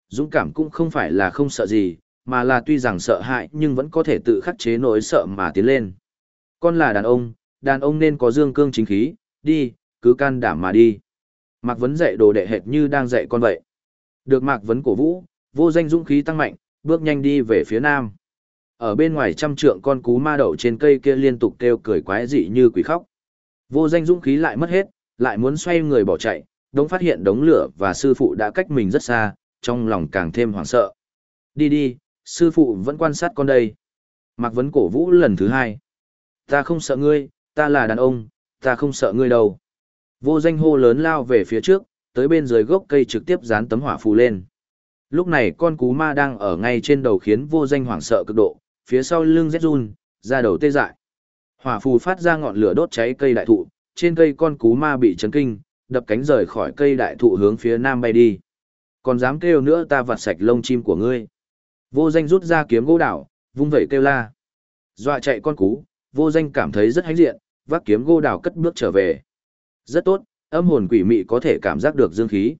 Dũng cảm cũng không phải là không sợ gì, mà là tuy rằng sợ hãi nhưng vẫn có thể tự khắc chế nỗi sợ mà tiến lên. Con là đàn ông, đàn ông nên có dương cương chính khí, đi, cứ can đảm mà đi. Mạc Vấn dạy đồ đệ hệt như đang dạy con vậy. Được Mạc Vấn cổ vũ, vô danh dũng khí tăng mạnh, bước nhanh đi về phía nam. Ở bên ngoài trăm trượng con cú ma đậu trên cây kia liên tục kêu cười quái dị như quỷ khóc. Vô danh dũng khí lại mất hết, lại muốn xoay người bỏ chạy, đống phát hiện đống lửa và sư phụ đã cách mình rất xa, trong lòng càng thêm hoảng sợ. Đi đi, sư phụ vẫn quan sát con đây. Mạc Vấn cổ vũ lần thứ hai. Ta không sợ ngươi, ta là đàn ông, ta không sợ ngươi đâu. Vô danh hô lớn lao về phía trước, tới bên dưới gốc cây trực tiếp dán tấm hỏa phù lên. Lúc này con cú ma đang ở ngay trên đầu khiến vô danh hoảng sợ cực độ, phía sau lưng rét run, ra đầu tê dại. Hỏa phù phát ra ngọn lửa đốt cháy cây đại thụ, trên cây con cú ma bị chấn kinh, đập cánh rời khỏi cây đại thụ hướng phía nam bay đi. Còn dám kêu nữa ta vặt sạch lông chim của ngươi. Vô danh rút ra kiếm gỗ đảo, vung vẩy kêu la. Dọa chạy con cú, vô danh cảm thấy rất hãnh diện, vác kiếm gỗ đảo cất bước trở về. Rất tốt, âm hồn quỷ mị có thể cảm giác được dương khí.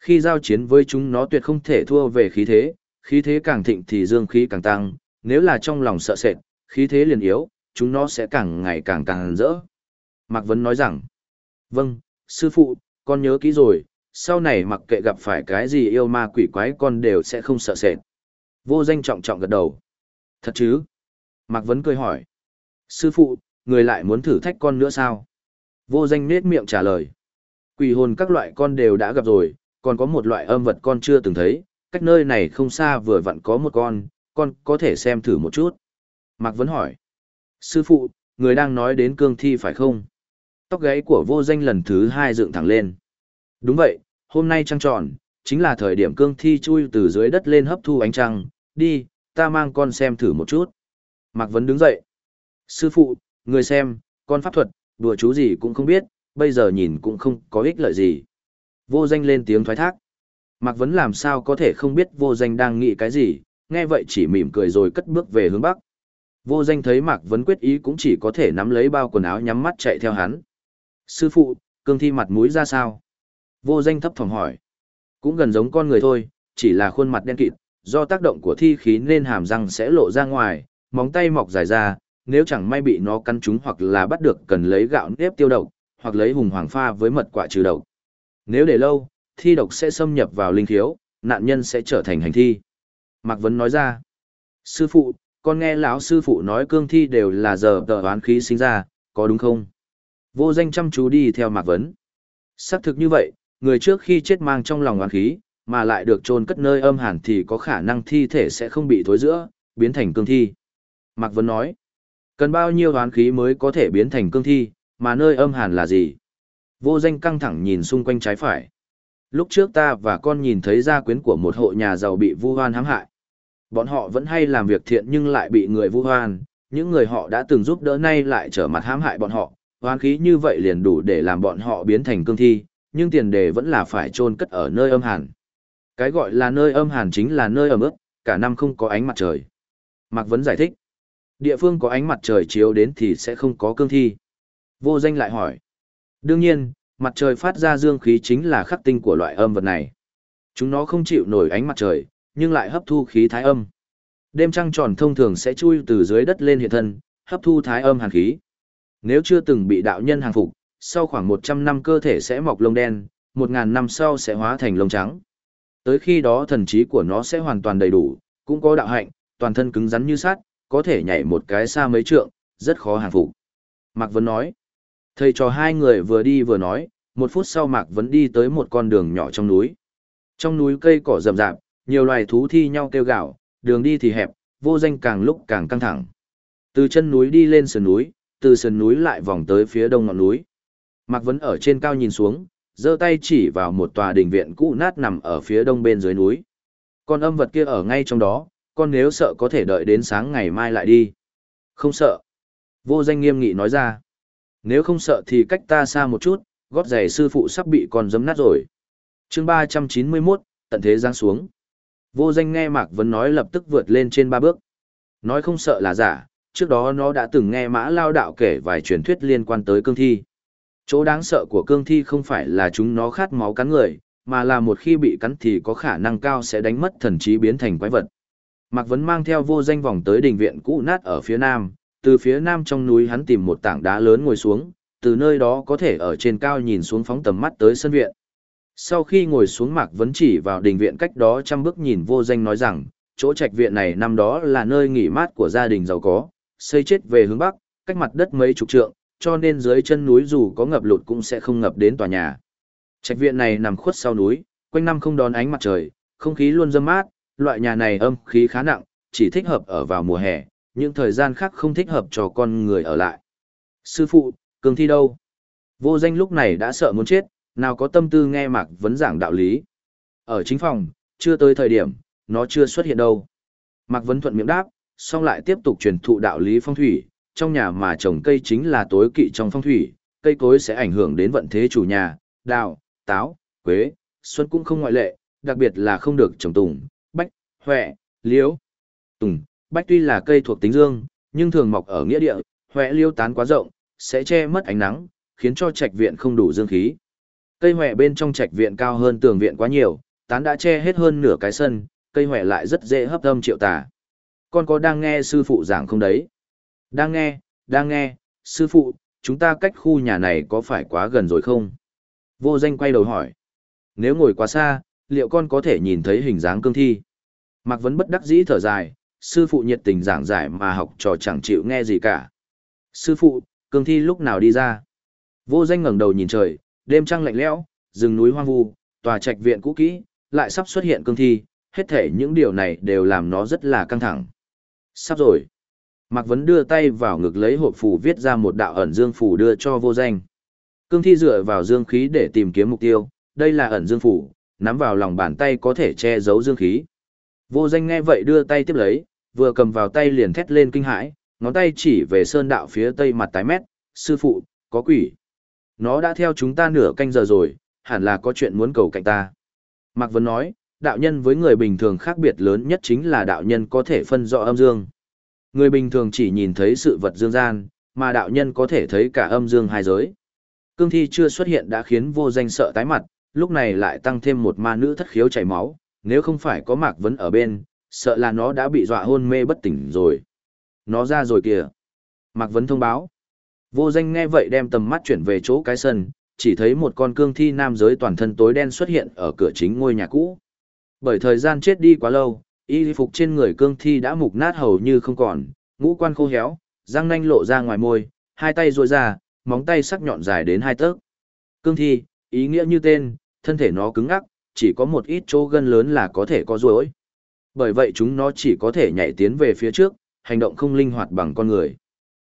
Khi giao chiến với chúng nó tuyệt không thể thua về khí thế, khí thế càng thịnh thì dương khí càng tăng, nếu là trong lòng sợ sệt, khí thế liền yếu, chúng nó sẽ càng ngày càng càng rỡ. Mạc Vấn nói rằng, vâng, sư phụ, con nhớ kỹ rồi, sau này mặc kệ gặp phải cái gì yêu ma quỷ quái con đều sẽ không sợ sệt. Vô danh trọng trọng gật đầu. Thật chứ? Mạc Vấn cười hỏi. Sư phụ, người lại muốn thử thách con nữa sao? Vô danh nết miệng trả lời. Quỷ hồn các loại con đều đã gặp rồi, còn có một loại âm vật con chưa từng thấy, cách nơi này không xa vừa vặn có một con, con có thể xem thử một chút. Mạc Vấn hỏi. Sư phụ, người đang nói đến cương thi phải không? Tóc gáy của vô danh lần thứ hai dựng thẳng lên. Đúng vậy, hôm nay trăng tròn, chính là thời điểm cương thi chui từ dưới đất lên hấp thu ánh trăng. Đi, ta mang con xem thử một chút. Mạc Vấn đứng dậy. Sư phụ, người xem, con pháp thuật, đùa chú gì cũng không biết, bây giờ nhìn cũng không có ích lợi gì. Vô danh lên tiếng thoái thác. Mạc Vấn làm sao có thể không biết vô danh đang nghĩ cái gì, nghe vậy chỉ mỉm cười rồi cất bước về hướng bắc. Vô danh thấy Mạc Vấn quyết ý cũng chỉ có thể nắm lấy bao quần áo nhắm mắt chạy theo hắn. Sư phụ, cương thi mặt mũi ra sao? Vô danh thấp thỏm hỏi. Cũng gần giống con người thôi, chỉ là khuôn mặt đen kịt, do tác động của thi khí nên hàm răng sẽ lộ ra ngoài, móng tay mọc dài ra, nếu chẳng may bị nó cắn trúng hoặc là bắt được cần lấy gạo nếp tiêu độc, hoặc lấy hùng hoàng pha với mật quả trừ độc. Nếu để lâu, thi độc sẽ xâm nhập vào linh thiếu, nạn nhân sẽ trở thành hành thi. Mạc Vấn nói ra, sư phụ, con nghe lão sư phụ nói cương thi đều là giờ tờ oán khí sinh ra, có đúng không? Vô danh chăm chú đi theo Mạc Vấn. Xác thực như vậy, người trước khi chết mang trong lòng oán khí, mà lại được chôn cất nơi âm hàn thì có khả năng thi thể sẽ không bị thối giữa, biến thành cương thi. Mạc Vấn nói, cần bao nhiêu oán khí mới có thể biến thành cương thi, mà nơi âm hàn là gì? Vô danh căng thẳng nhìn xung quanh trái phải. Lúc trước ta và con nhìn thấy gia quyến của một hộ nhà giàu bị vu hoan hãm hại. Bọn họ vẫn hay làm việc thiện nhưng lại bị người vu hoan, những người họ đã từng giúp đỡ nay lại trở mặt hãm hại bọn họ, hoán khí như vậy liền đủ để làm bọn họ biến thành cương thi, nhưng tiền đề vẫn là phải chôn cất ở nơi âm hàn. Cái gọi là nơi âm hàn chính là nơi ẩm ướt, cả năm không có ánh mặt trời. Mạc Vấn giải thích, địa phương có ánh mặt trời chiếu đến thì sẽ không có cương thi. Vô danh lại hỏi, đương nhiên, mặt trời phát ra dương khí chính là khắc tinh của loại âm vật này. Chúng nó không chịu nổi ánh mặt trời, nhưng lại hấp thu khí thái âm. Đêm trăng tròn thông thường sẽ chui từ dưới đất lên hiện thân, hấp thu thái âm hàn khí. Nếu chưa từng bị đạo nhân hàng phục, sau khoảng 100 năm cơ thể sẽ mọc lông đen, 1.000 năm sau sẽ hóa thành lông trắng. Tới khi đó thần trí của nó sẽ hoàn toàn đầy đủ, cũng có đạo hạnh, toàn thân cứng rắn như sắt, có thể nhảy một cái xa mấy trượng, rất khó hàng phục. Mạc Vân nói, thầy trò hai người vừa đi vừa nói, một phút sau Mạc Vân đi tới một con đường nhỏ trong núi. Trong núi cây cỏ rậm rạp, nhiều loài thú thi nhau kêu gạo, đường đi thì hẹp, vô danh càng lúc càng căng thẳng. Từ chân núi đi lên sườn núi, từ sườn núi lại vòng tới phía đông ngọn núi. Mạc Vấn ở trên cao nhìn xuống, giơ tay chỉ vào một tòa đình viện cũ nát nằm ở phía đông bên dưới núi. Con âm vật kia ở ngay trong đó, con nếu sợ có thể đợi đến sáng ngày mai lại đi. Không sợ. Vô danh nghiêm nghị nói ra. Nếu không sợ thì cách ta xa một chút, gót giày sư phụ sắp bị con dấm nát rồi. chương 391, tận thế giáng xuống. Vô danh nghe Mạc Vấn nói lập tức vượt lên trên ba bước. Nói không sợ là giả, trước đó nó đã từng nghe mã lao đạo kể vài truyền thuyết liên quan tới cương thi. Chỗ đáng sợ của cương thi không phải là chúng nó khát máu cắn người, mà là một khi bị cắn thì có khả năng cao sẽ đánh mất thần trí biến thành quái vật. Mạc Vấn mang theo vô danh vòng tới đình viện cũ nát ở phía nam, từ phía nam trong núi hắn tìm một tảng đá lớn ngồi xuống, từ nơi đó có thể ở trên cao nhìn xuống phóng tầm mắt tới sân viện. Sau khi ngồi xuống Mạc Vấn chỉ vào đình viện cách đó trăm bước nhìn vô danh nói rằng, chỗ trạch viện này năm đó là nơi nghỉ mát của gia đình giàu có, xây chết về hướng bắc, cách mặt đất mấy chục trượng, cho nên dưới chân núi dù có ngập lụt cũng sẽ không ngập đến tòa nhà. Trạch viện này nằm khuất sau núi, quanh năm không đón ánh mặt trời, không khí luôn dâm mát, loại nhà này âm khí khá nặng, chỉ thích hợp ở vào mùa hè, những thời gian khác không thích hợp cho con người ở lại. Sư phụ, cường thi đâu? Vô danh lúc này đã sợ muốn chết, nào có tâm tư nghe Mạc Vấn giảng đạo lý. Ở chính phòng, chưa tới thời điểm, nó chưa xuất hiện đâu. Mạc Vấn thuận miệng đáp, song lại tiếp tục truyền thụ đạo lý phong thủy, trong nhà mà trồng cây chính là tối kỵ trong phong thủy, cây cối sẽ ảnh hưởng đến vận thế chủ nhà, đào, táo, quế, xuân cũng không ngoại lệ, đặc biệt là không được trồng tùng, bách, huệ, liễu. Tùng, bách tuy là cây thuộc tính dương, nhưng thường mọc ở nghĩa địa, huệ liễu tán quá rộng, sẽ che mất ánh nắng, khiến cho trạch viện không đủ dương khí. Cây huệ bên trong trạch viện cao hơn tường viện quá nhiều, tán đã che hết hơn nửa cái sân, cây huệ lại rất dễ hấp âm triệu tà. Con có đang nghe sư phụ giảng không đấy? Đang nghe, đang nghe, sư phụ, chúng ta cách khu nhà này có phải quá gần rồi không? Vô danh quay đầu hỏi. Nếu ngồi quá xa, liệu con có thể nhìn thấy hình dáng cương thi? Mạc Vấn bất đắc dĩ thở dài, sư phụ nhiệt tình giảng giải mà học trò chẳng chịu nghe gì cả. Sư phụ, cương thi lúc nào đi ra? Vô danh ngẩng đầu nhìn trời, đêm trăng lạnh lẽo, rừng núi hoang vu, tòa trạch viện cũ kỹ, lại sắp xuất hiện cương thi, hết thể những điều này đều làm nó rất là căng thẳng. Sắp rồi. Mạc Vấn đưa tay vào ngực lấy hộp phù viết ra một đạo ẩn dương phù đưa cho vô danh. Cương thi dựa vào dương khí để tìm kiếm mục tiêu, đây là ẩn dương phù, nắm vào lòng bàn tay có thể che giấu dương khí. Vô danh nghe vậy đưa tay tiếp lấy, vừa cầm vào tay liền thét lên kinh hãi, ngón tay chỉ về sơn đạo phía tây mặt tái mét, sư phụ, có quỷ. Nó đã theo chúng ta nửa canh giờ rồi, hẳn là có chuyện muốn cầu cạnh ta. Mạc Vấn nói, đạo nhân với người bình thường khác biệt lớn nhất chính là đạo nhân có thể phân rõ âm dương. Người bình thường chỉ nhìn thấy sự vật dương gian, mà đạo nhân có thể thấy cả âm dương hai giới. Cương thi chưa xuất hiện đã khiến vô danh sợ tái mặt, lúc này lại tăng thêm một ma nữ thất khiếu chảy máu, nếu không phải có Mạc Vấn ở bên, sợ là nó đã bị dọa hôn mê bất tỉnh rồi. Nó ra rồi kìa. Mạc Vấn thông báo. Vô danh nghe vậy đem tầm mắt chuyển về chỗ cái sân, chỉ thấy một con cương thi nam giới toàn thân tối đen xuất hiện ở cửa chính ngôi nhà cũ. Bởi thời gian chết đi quá lâu, y phục trên người cương thi đã mục nát hầu như không còn, ngũ quan khô héo, răng nanh lộ ra ngoài môi, hai tay ruôi ra, móng tay sắc nhọn dài đến hai tấc. Cương thi, ý nghĩa như tên, thân thể nó cứng ngắc, chỉ có một ít chỗ gân lớn là có thể có ruối. Bởi vậy chúng nó chỉ có thể nhảy tiến về phía trước, hành động không linh hoạt bằng con người.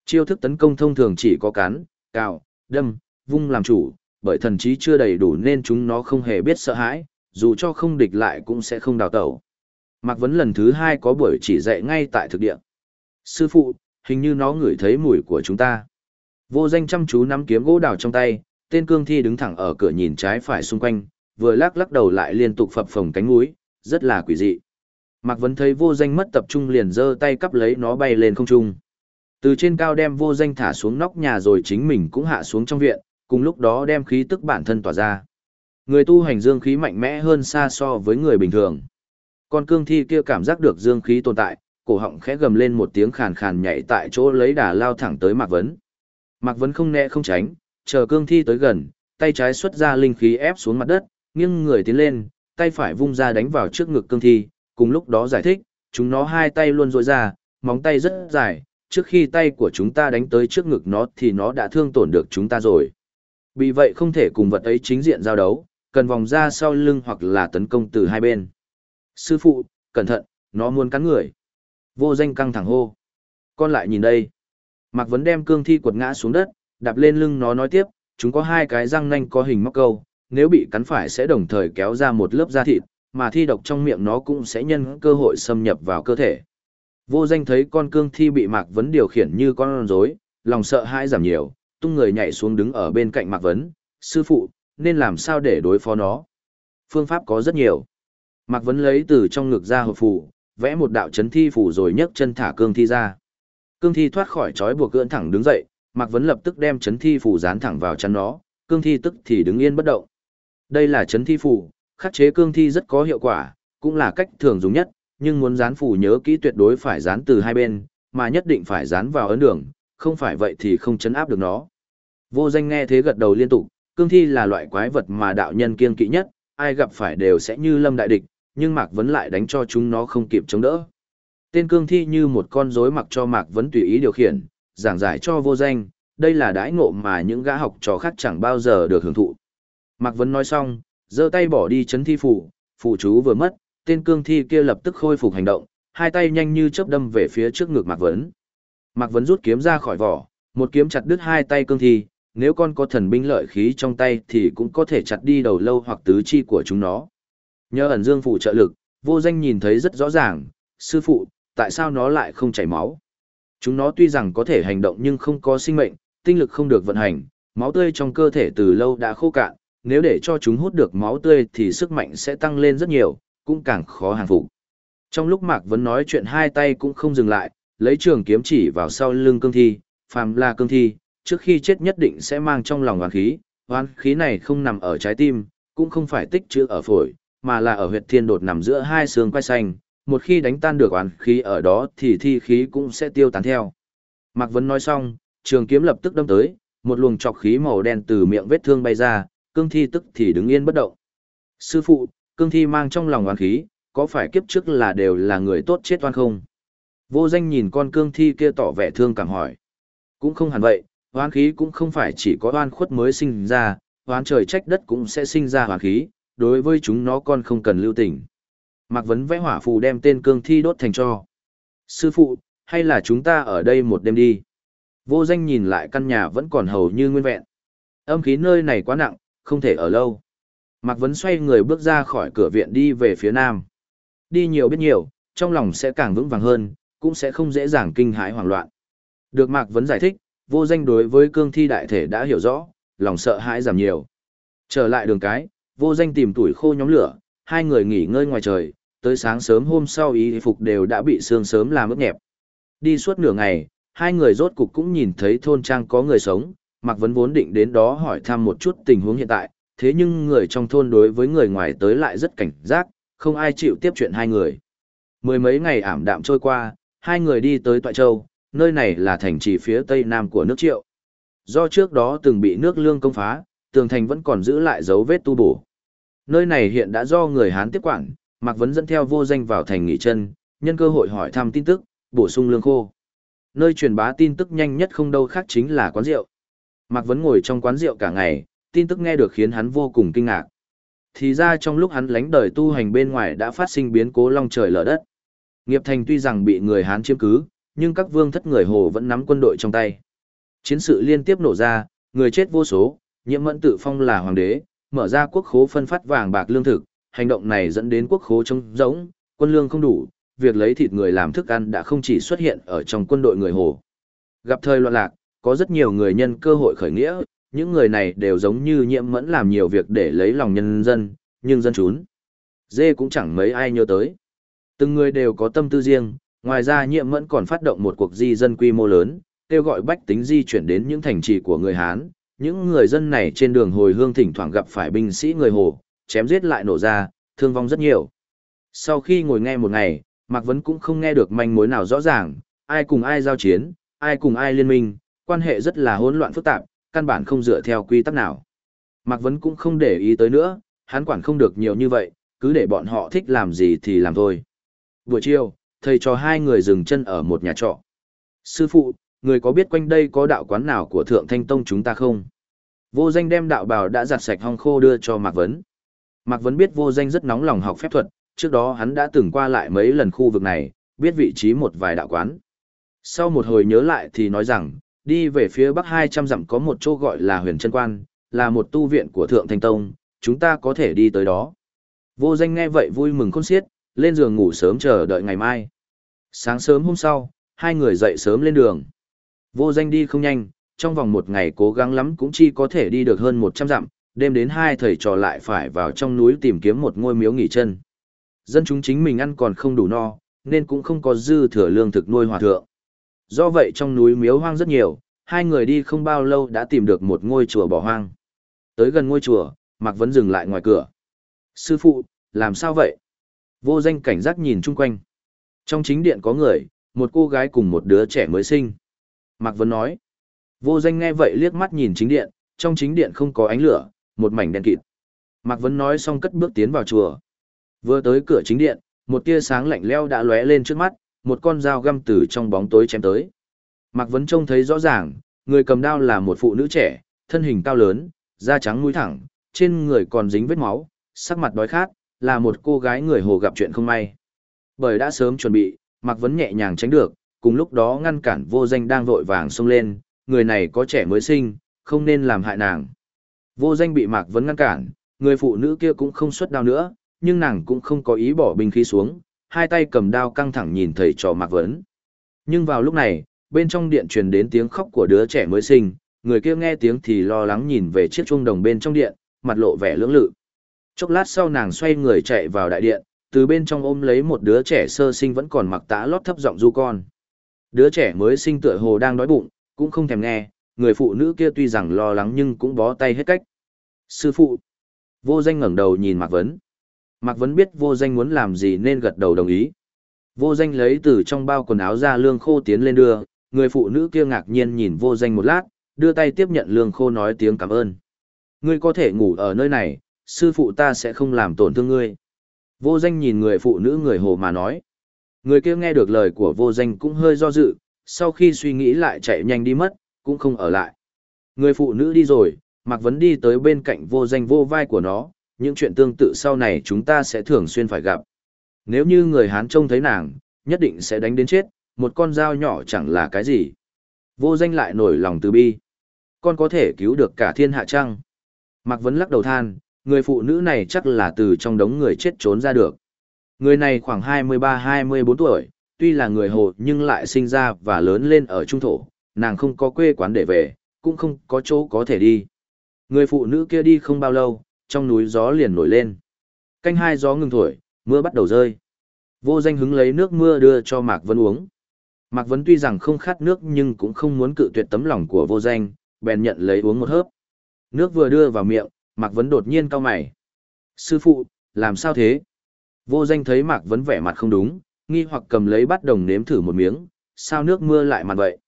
Chiêu thức tấn công thông thường chỉ có cắn, cào, đâm, vung làm chủ, bởi thần trí chưa đầy đủ nên chúng nó không hề biết sợ hãi, dù cho không địch lại cũng sẽ không đào tẩu. Mạc Vấn lần thứ hai có buổi chỉ dạy ngay tại thực địa. Sư phụ, hình như nó ngửi thấy mùi của chúng ta. Vô danh chăm chú nắm kiếm gỗ đào trong tay, tên cương thi đứng thẳng ở cửa nhìn trái phải xung quanh, vừa lắc lắc đầu lại liên tục phập phồng cánh mũi, rất là quỷ dị. Mạc Vấn thấy vô danh mất tập trung liền giơ tay cắp lấy nó bay lên không trung. Từ trên cao đem vô danh thả xuống nóc nhà rồi chính mình cũng hạ xuống trong viện, cùng lúc đó đem khí tức bản thân tỏa ra. Người tu hành dương khí mạnh mẽ hơn xa so với người bình thường. Con cương thi kia cảm giác được dương khí tồn tại, cổ họng khẽ gầm lên một tiếng khàn khàn nhảy tại chỗ lấy đà lao thẳng tới Mạc Vấn. Mạc Vấn không né không tránh, chờ cương thi tới gần, tay trái xuất ra linh khí ép xuống mặt đất, nghiêng người tiến lên, tay phải vung ra đánh vào trước ngực cương thi, cùng lúc đó giải thích, chúng nó hai tay luôn rỗi ra, móng tay rất dài, trước khi tay của chúng ta đánh tới trước ngực nó thì nó đã thương tổn được chúng ta rồi. Vì vậy không thể cùng vật ấy chính diện giao đấu, cần vòng ra sau lưng hoặc là tấn công từ hai bên. Sư phụ, cẩn thận, nó muốn cắn người. Vô danh căng thẳng hô. Con lại nhìn đây. Mạc Vấn đem cương thi quật ngã xuống đất, đạp lên lưng nó nói tiếp, chúng có hai cái răng nanh có hình móc câu, nếu bị cắn phải sẽ đồng thời kéo ra một lớp da thịt, mà thi độc trong miệng nó cũng sẽ nhân cơ hội xâm nhập vào cơ thể. Vô danh thấy con cương thi bị Mạc Vấn điều khiển như con rối, lòng sợ hãi giảm nhiều, tung người nhảy xuống đứng ở bên cạnh Mạc Vấn, sư phụ, nên làm sao để đối phó nó. Phương pháp có rất nhiều. Mạc Vấn lấy từ trong ngực ra hộp phù, vẽ một đạo chấn thi phù rồi nhấc chân thả cương thi ra. Cương thi thoát khỏi trói buộc cưỡn thẳng đứng dậy, Mạc Vấn lập tức đem chấn thi phù dán thẳng vào chân nó, cương thi tức thì đứng yên bất động. Đây là chấn thi phù, khắc chế cương thi rất có hiệu quả, cũng là cách thường dùng nhất, nhưng muốn dán phù nhớ kỹ tuyệt đối phải dán từ hai bên, mà nhất định phải dán vào ấn đường, không phải vậy thì không chấn áp được nó. Vô danh nghe thế gật đầu liên tục, cương thi là loại quái vật mà đạo nhân kiên kỵ nhất, ai gặp phải đều sẽ như lâm đại địch, nhưng Mạc Vấn lại đánh cho chúng nó không kịp chống đỡ. Tên cương thi như một con rối mặc cho Mạc Vấn tùy ý điều khiển, giảng giải cho vô danh, đây là đãi ngộ mà những gã học trò khác chẳng bao giờ được hưởng thụ. Mạc Vấn nói xong, giơ tay bỏ đi chấn thi phủ, phụ chú vừa mất, tên cương thi kia lập tức khôi phục hành động, hai tay nhanh như chớp đâm về phía trước ngực Mạc Vấn. Mạc Vấn rút kiếm ra khỏi vỏ, một kiếm chặt đứt hai tay cương thi, nếu con có thần binh lợi khí trong tay thì cũng có thể chặt đi đầu lâu hoặc tứ chi của chúng nó. Nhờ ẩn dương phụ trợ lực, vô danh nhìn thấy rất rõ ràng, sư phụ, tại sao nó lại không chảy máu? Chúng nó tuy rằng có thể hành động nhưng không có sinh mệnh, tinh lực không được vận hành, máu tươi trong cơ thể từ lâu đã khô cạn, nếu để cho chúng hút được máu tươi thì sức mạnh sẽ tăng lên rất nhiều, cũng càng khó hàng phục. Trong lúc Mạc Vấn nói chuyện hai tay cũng không dừng lại, lấy trường kiếm chỉ vào sau lưng cương thi, phàm là cương thi, trước khi chết nhất định sẽ mang trong lòng oán khí, oán khí này không nằm ở trái tim, cũng không phải tích trữ ở phổi, mà là ở huyệt thiên đột nằm giữa hai xương quai xanh, một khi đánh tan được oán khí ở đó thì thi khí cũng sẽ tiêu tán theo. Mạc Vân nói xong, trường kiếm lập tức đâm tới, một luồng trọc khí màu đen từ miệng vết thương bay ra, cương thi tức thì đứng yên bất động. Sư phụ, cương thi mang trong lòng oán khí, có phải kiếp trước là đều là người tốt chết oan không? Vô danh nhìn con cương thi kia tỏ vẻ thương cảm hỏi. Cũng không hẳn vậy, Hoán khí cũng không phải chỉ có oan khuất mới sinh ra, hoán trời trách đất cũng sẽ sinh ra hoán khí, đối với chúng nó con không cần lưu tình. Mạc Vấn vẽ hỏa phù đem tên cương thi đốt thành cho. Sư phụ, hay là chúng ta ở đây một đêm đi? Vô danh nhìn lại căn nhà vẫn còn hầu như nguyên vẹn. Âm khí nơi này quá nặng, không thể ở lâu. Mạc Vấn xoay người bước ra khỏi cửa viện đi về phía nam. Đi nhiều biết nhiều, trong lòng sẽ càng vững vàng hơn, cũng sẽ không dễ dàng kinh hãi hoảng loạn. Được Mạc Vấn giải thích, vô danh đối với cương thi đại thể đã hiểu rõ, lòng sợ hãi giảm nhiều. Trở lại đường cái, vô danh tìm tuổi khô nhóm lửa, hai người nghỉ ngơi ngoài trời, tới sáng sớm hôm sau y phục đều đã bị sương sớm làm ướt nhẹp. Đi suốt nửa ngày, hai người rốt cục cũng nhìn thấy thôn trang có người sống, Mạc Vấn vốn định đến đó hỏi thăm một chút tình huống hiện tại, thế nhưng người trong thôn đối với người ngoài tới lại rất cảnh giác, không ai chịu tiếp chuyện hai người. Mười mấy ngày ảm đạm trôi qua, hai người đi tới Toại Châu, nơi này là thành trì phía tây nam của nước Triệu. Do trước đó từng bị nước lương công phá, tường thành vẫn còn giữ lại dấu vết tu bổ. Nơi này hiện đã do người Hán tiếp quản, Mạc Vấn dẫn theo vô danh vào thành nghỉ chân, nhân cơ hội hỏi thăm tin tức, bổ sung lương khô. Nơi truyền bá tin tức nhanh nhất không đâu khác chính là quán rượu. Mạc Vấn ngồi trong quán rượu cả ngày, tin tức nghe được khiến hắn vô cùng kinh ngạc. Thì ra trong lúc hắn lánh đời tu hành bên ngoài đã phát sinh biến cố long trời lở đất. Nghiệp thành tuy rằng bị người Hán chiếm cứ, nhưng các vương thất người Hồ vẫn nắm quân đội trong tay. Chiến sự liên tiếp nổ ra, người chết vô số, nhiễm mẫn tự phong là hoàng đế, mở ra quốc khố phân phát vàng bạc lương thực, hành động này dẫn đến quốc khố trống rỗng, quân lương không đủ, việc lấy thịt người làm thức ăn đã không chỉ xuất hiện ở trong quân đội người Hồ. Gặp thời loạn lạc, có rất nhiều người nhân cơ hội khởi nghĩa, những người này đều giống như nhiễm mẫn làm nhiều việc để lấy lòng nhân dân, nhưng dân chúng. Dê cũng chẳng mấy ai nhớ tới. Từng người đều có tâm tư riêng, ngoài ra nhiệm mẫn còn phát động một cuộc di dân quy mô lớn, kêu gọi bách tính di chuyển đến những thành trì của người Hán. Những người dân này trên đường hồi hương thỉnh thoảng gặp phải binh sĩ người Hồ, chém giết lại nổ ra, thương vong rất nhiều. Sau khi ngồi nghe một ngày, Mạc Vấn cũng không nghe được manh mối nào rõ ràng, ai cùng ai giao chiến, ai cùng ai liên minh, quan hệ rất là hỗn loạn phức tạp, căn bản không dựa theo quy tắc nào. Mạc Vấn cũng không để ý tới nữa, hắn quản không được nhiều như vậy, cứ để bọn họ thích làm gì thì làm thôi. Buổi chiều, thầy cho hai người dừng chân ở một nhà trọ. Sư phụ, người có biết quanh đây có đạo quán nào của Thượng Thanh Tông chúng ta không? Vô danh đem đạo bào đã giặt sạch hong khô đưa cho Mạc Vấn. Mạc Vấn biết vô danh rất nóng lòng học phép thuật, trước đó hắn đã từng qua lại mấy lần khu vực này, biết vị trí một vài đạo quán. Sau một hồi nhớ lại thì nói rằng, đi về phía bắc 200 dặm có một chỗ gọi là huyền chân quan, là một tu viện của Thượng Thanh Tông, chúng ta có thể đi tới đó. Vô danh nghe vậy vui mừng khôn xiết, lên giường ngủ sớm chờ đợi ngày mai. Sáng sớm hôm sau, hai người dậy sớm lên đường. Vô danh đi không nhanh, trong vòng một ngày cố gắng lắm cũng chỉ có thể đi được hơn 100 dặm, đêm đến hai thầy trò lại phải vào trong núi tìm kiếm một ngôi miếu nghỉ chân. Dân chúng chính mình ăn còn không đủ no, nên cũng không có dư thừa lương thực nuôi hòa thượng. Do vậy trong núi miếu hoang rất nhiều, hai người đi không bao lâu đã tìm được một ngôi chùa bỏ hoang. Tới gần ngôi chùa, Mạc Vấn dừng lại ngoài cửa. Sư phụ, làm sao vậy? Vô danh cảnh giác nhìn chung quanh. Trong chính điện có người, một cô gái cùng một đứa trẻ mới sinh. Mạc Vân nói. Vô danh nghe vậy liếc mắt nhìn chính điện, trong chính điện không có ánh lửa, một mảnh đen kịt. Mạc Vân nói xong cất bước tiến vào chùa. Vừa tới cửa chính điện, một tia sáng lạnh leo đã lóe lên trước mắt, một con dao găm từ trong bóng tối chém tới. Mạc Vân trông thấy rõ ràng, người cầm đao là một phụ nữ trẻ, thân hình cao lớn, da trắng mũi thẳng, trên người còn dính vết máu, sắc mặt đói khát, là một cô gái người hồ gặp chuyện không may. Bởi đã sớm chuẩn bị, Mạc Vấn nhẹ nhàng tránh được, cùng lúc đó ngăn cản vô danh đang vội vàng xông lên, người này có trẻ mới sinh, không nên làm hại nàng. Vô danh bị Mạc Vấn ngăn cản, người phụ nữ kia cũng không xuất đao nữa, nhưng nàng cũng không có ý bỏ binh khí xuống, hai tay cầm đao căng thẳng nhìn thầy trò Mạc Vấn. Nhưng vào lúc này, bên trong điện truyền đến tiếng khóc của đứa trẻ mới sinh, người kia nghe tiếng thì lo lắng nhìn về chiếc chuông đồng bên trong điện, mặt lộ vẻ lưỡng lự. Chốc lát sau nàng xoay người chạy vào đại điện, từ bên trong ôm lấy một đứa trẻ sơ sinh vẫn còn mặc tã lót thấp giọng du con. Đứa trẻ mới sinh tựa hồ đang đói bụng, cũng không thèm nghe, người phụ nữ kia tuy rằng lo lắng nhưng cũng bó tay hết cách. Sư phụ. Vô danh ngẩng đầu nhìn Mạc Vấn. Mạc Vấn biết vô danh muốn làm gì nên gật đầu đồng ý. Vô danh lấy từ trong bao quần áo ra lương khô tiến lên đưa, người phụ nữ kia ngạc nhiên nhìn vô danh một lát, đưa tay tiếp nhận lương khô nói tiếng cảm ơn. Ngươi có thể ngủ ở nơi này, sư phụ ta sẽ không làm tổn thương ngươi. Vô danh nhìn người phụ nữ người hồ mà nói. Người kia nghe được lời của vô danh cũng hơi do dự, sau khi suy nghĩ lại chạy nhanh đi mất, cũng không ở lại. Người phụ nữ đi rồi, Mạc Vấn đi tới bên cạnh vô danh vô vai của nó, những chuyện tương tự sau này chúng ta sẽ thường xuyên phải gặp. Nếu như người Hán trông thấy nàng, nhất định sẽ đánh đến chết, một con dao nhỏ chẳng là cái gì. Vô danh lại nổi lòng từ bi. Con có thể cứu được cả thiên hạ trăng. Mạc Vấn lắc đầu than, người phụ nữ này chắc là từ trong đống người chết trốn ra được. Người này khoảng 23-24 tuổi, tuy là người hồ nhưng lại sinh ra và lớn lên ở trung thổ, nàng không có quê quán để về, cũng không có chỗ có thể đi. Người phụ nữ kia đi không bao lâu, trong núi gió liền nổi lên. Canh hai gió ngừng thổi, mưa bắt đầu rơi. Vô danh hứng lấy nước mưa đưa cho Mạc Vân uống. Mạc Vân tuy rằng không khát nước nhưng cũng không muốn cự tuyệt tấm lòng của vô danh, bèn nhận lấy uống một hớp. Nước vừa đưa vào miệng, Mạc Vấn đột nhiên cao mày. Sư phụ, làm sao thế? Vô danh thấy Mạc Vấn vẻ mặt không đúng, nghi hoặc cầm lấy bát đồng nếm thử một miếng, sao nước mưa lại mặn vậy?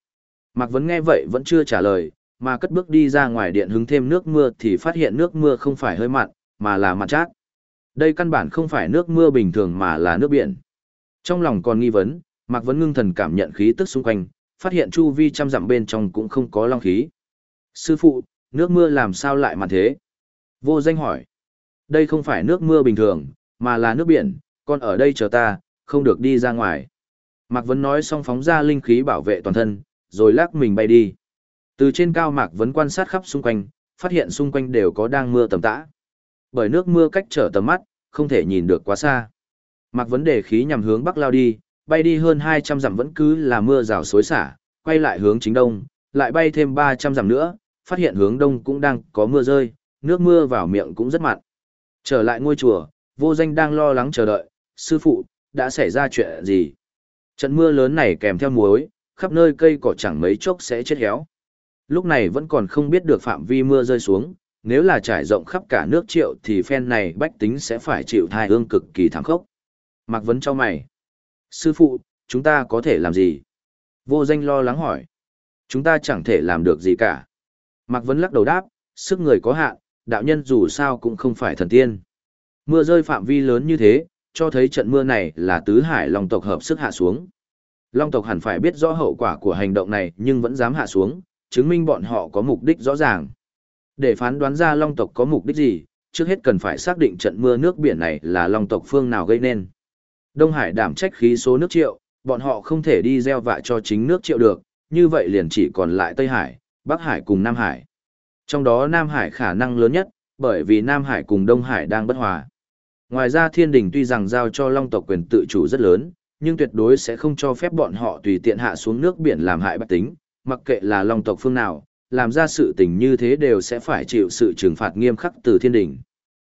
Mạc Vấn nghe vậy vẫn chưa trả lời, mà cất bước đi ra ngoài điện hứng thêm nước mưa thì phát hiện nước mưa không phải hơi mặn, mà là mặn chát. Đây căn bản không phải nước mưa bình thường mà là nước biển. Trong lòng còn nghi vấn, Mạc Vấn ngưng thần cảm nhận khí tức xung quanh, phát hiện chu vi trăm dặm bên trong cũng không có long khí. Sư phụ, nước mưa làm sao lại mặn thế? Vô danh hỏi. Đây không phải nước mưa bình thường, mà là nước biển, con ở đây chờ ta, không được đi ra ngoài. Mạc Vấn nói xong phóng ra linh khí bảo vệ toàn thân, rồi lắc mình bay đi. Từ trên cao Mạc Vấn quan sát khắp xung quanh, phát hiện xung quanh đều có đang mưa tầm tã. Bởi nước mưa cách trở tầm mắt, không thể nhìn được quá xa. Mạc Vấn đề khí nhằm hướng bắc lao đi, bay đi hơn 200 dặm vẫn cứ là mưa rào xối xả, quay lại hướng chính đông, lại bay thêm 300 dặm nữa, phát hiện hướng đông cũng đang có mưa rơi, nước mưa vào miệng cũng rất mặn. Trở lại ngôi chùa, vô danh đang lo lắng chờ đợi, sư phụ, đã xảy ra chuyện gì? Trận mưa lớn này kèm theo muối, khắp nơi cây cỏ chẳng mấy chốc sẽ chết héo. Lúc này vẫn còn không biết được phạm vi mưa rơi xuống, nếu là trải rộng khắp cả nước triệu thì phen này bách tính sẽ phải chịu thai ương cực kỳ thảm khốc. Mạc Vấn cho mày. Sư phụ, chúng ta có thể làm gì? Vô danh lo lắng hỏi. Chúng ta chẳng thể làm được gì cả. Mạc Vấn lắc đầu đáp, sức người có hạn, đạo nhân dù sao cũng không phải thần tiên. Mưa rơi phạm vi lớn như thế, cho thấy trận mưa này là tứ hải long tộc hợp sức hạ xuống. Long tộc hẳn phải biết rõ hậu quả của hành động này nhưng vẫn dám hạ xuống, chứng minh bọn họ có mục đích rõ ràng. Để phán đoán ra long tộc có mục đích gì, trước hết cần phải xác định trận mưa nước biển này là long tộc phương nào gây nên. Đông Hải đảm trách khí số nước triệu, bọn họ không thể đi gieo vạ cho chính nước triệu được, như vậy liền chỉ còn lại Tây Hải, Bắc Hải cùng Nam Hải. Trong đó Nam Hải khả năng lớn nhất, bởi vì Nam Hải cùng Đông Hải đang bất hòa. Ngoài ra thiên đình tuy rằng giao cho long tộc quyền tự chủ rất lớn, nhưng tuyệt đối sẽ không cho phép bọn họ tùy tiện hạ xuống nước biển làm hại bách tính, mặc kệ là long tộc phương nào, làm ra sự tình như thế đều sẽ phải chịu sự trừng phạt nghiêm khắc từ thiên đình.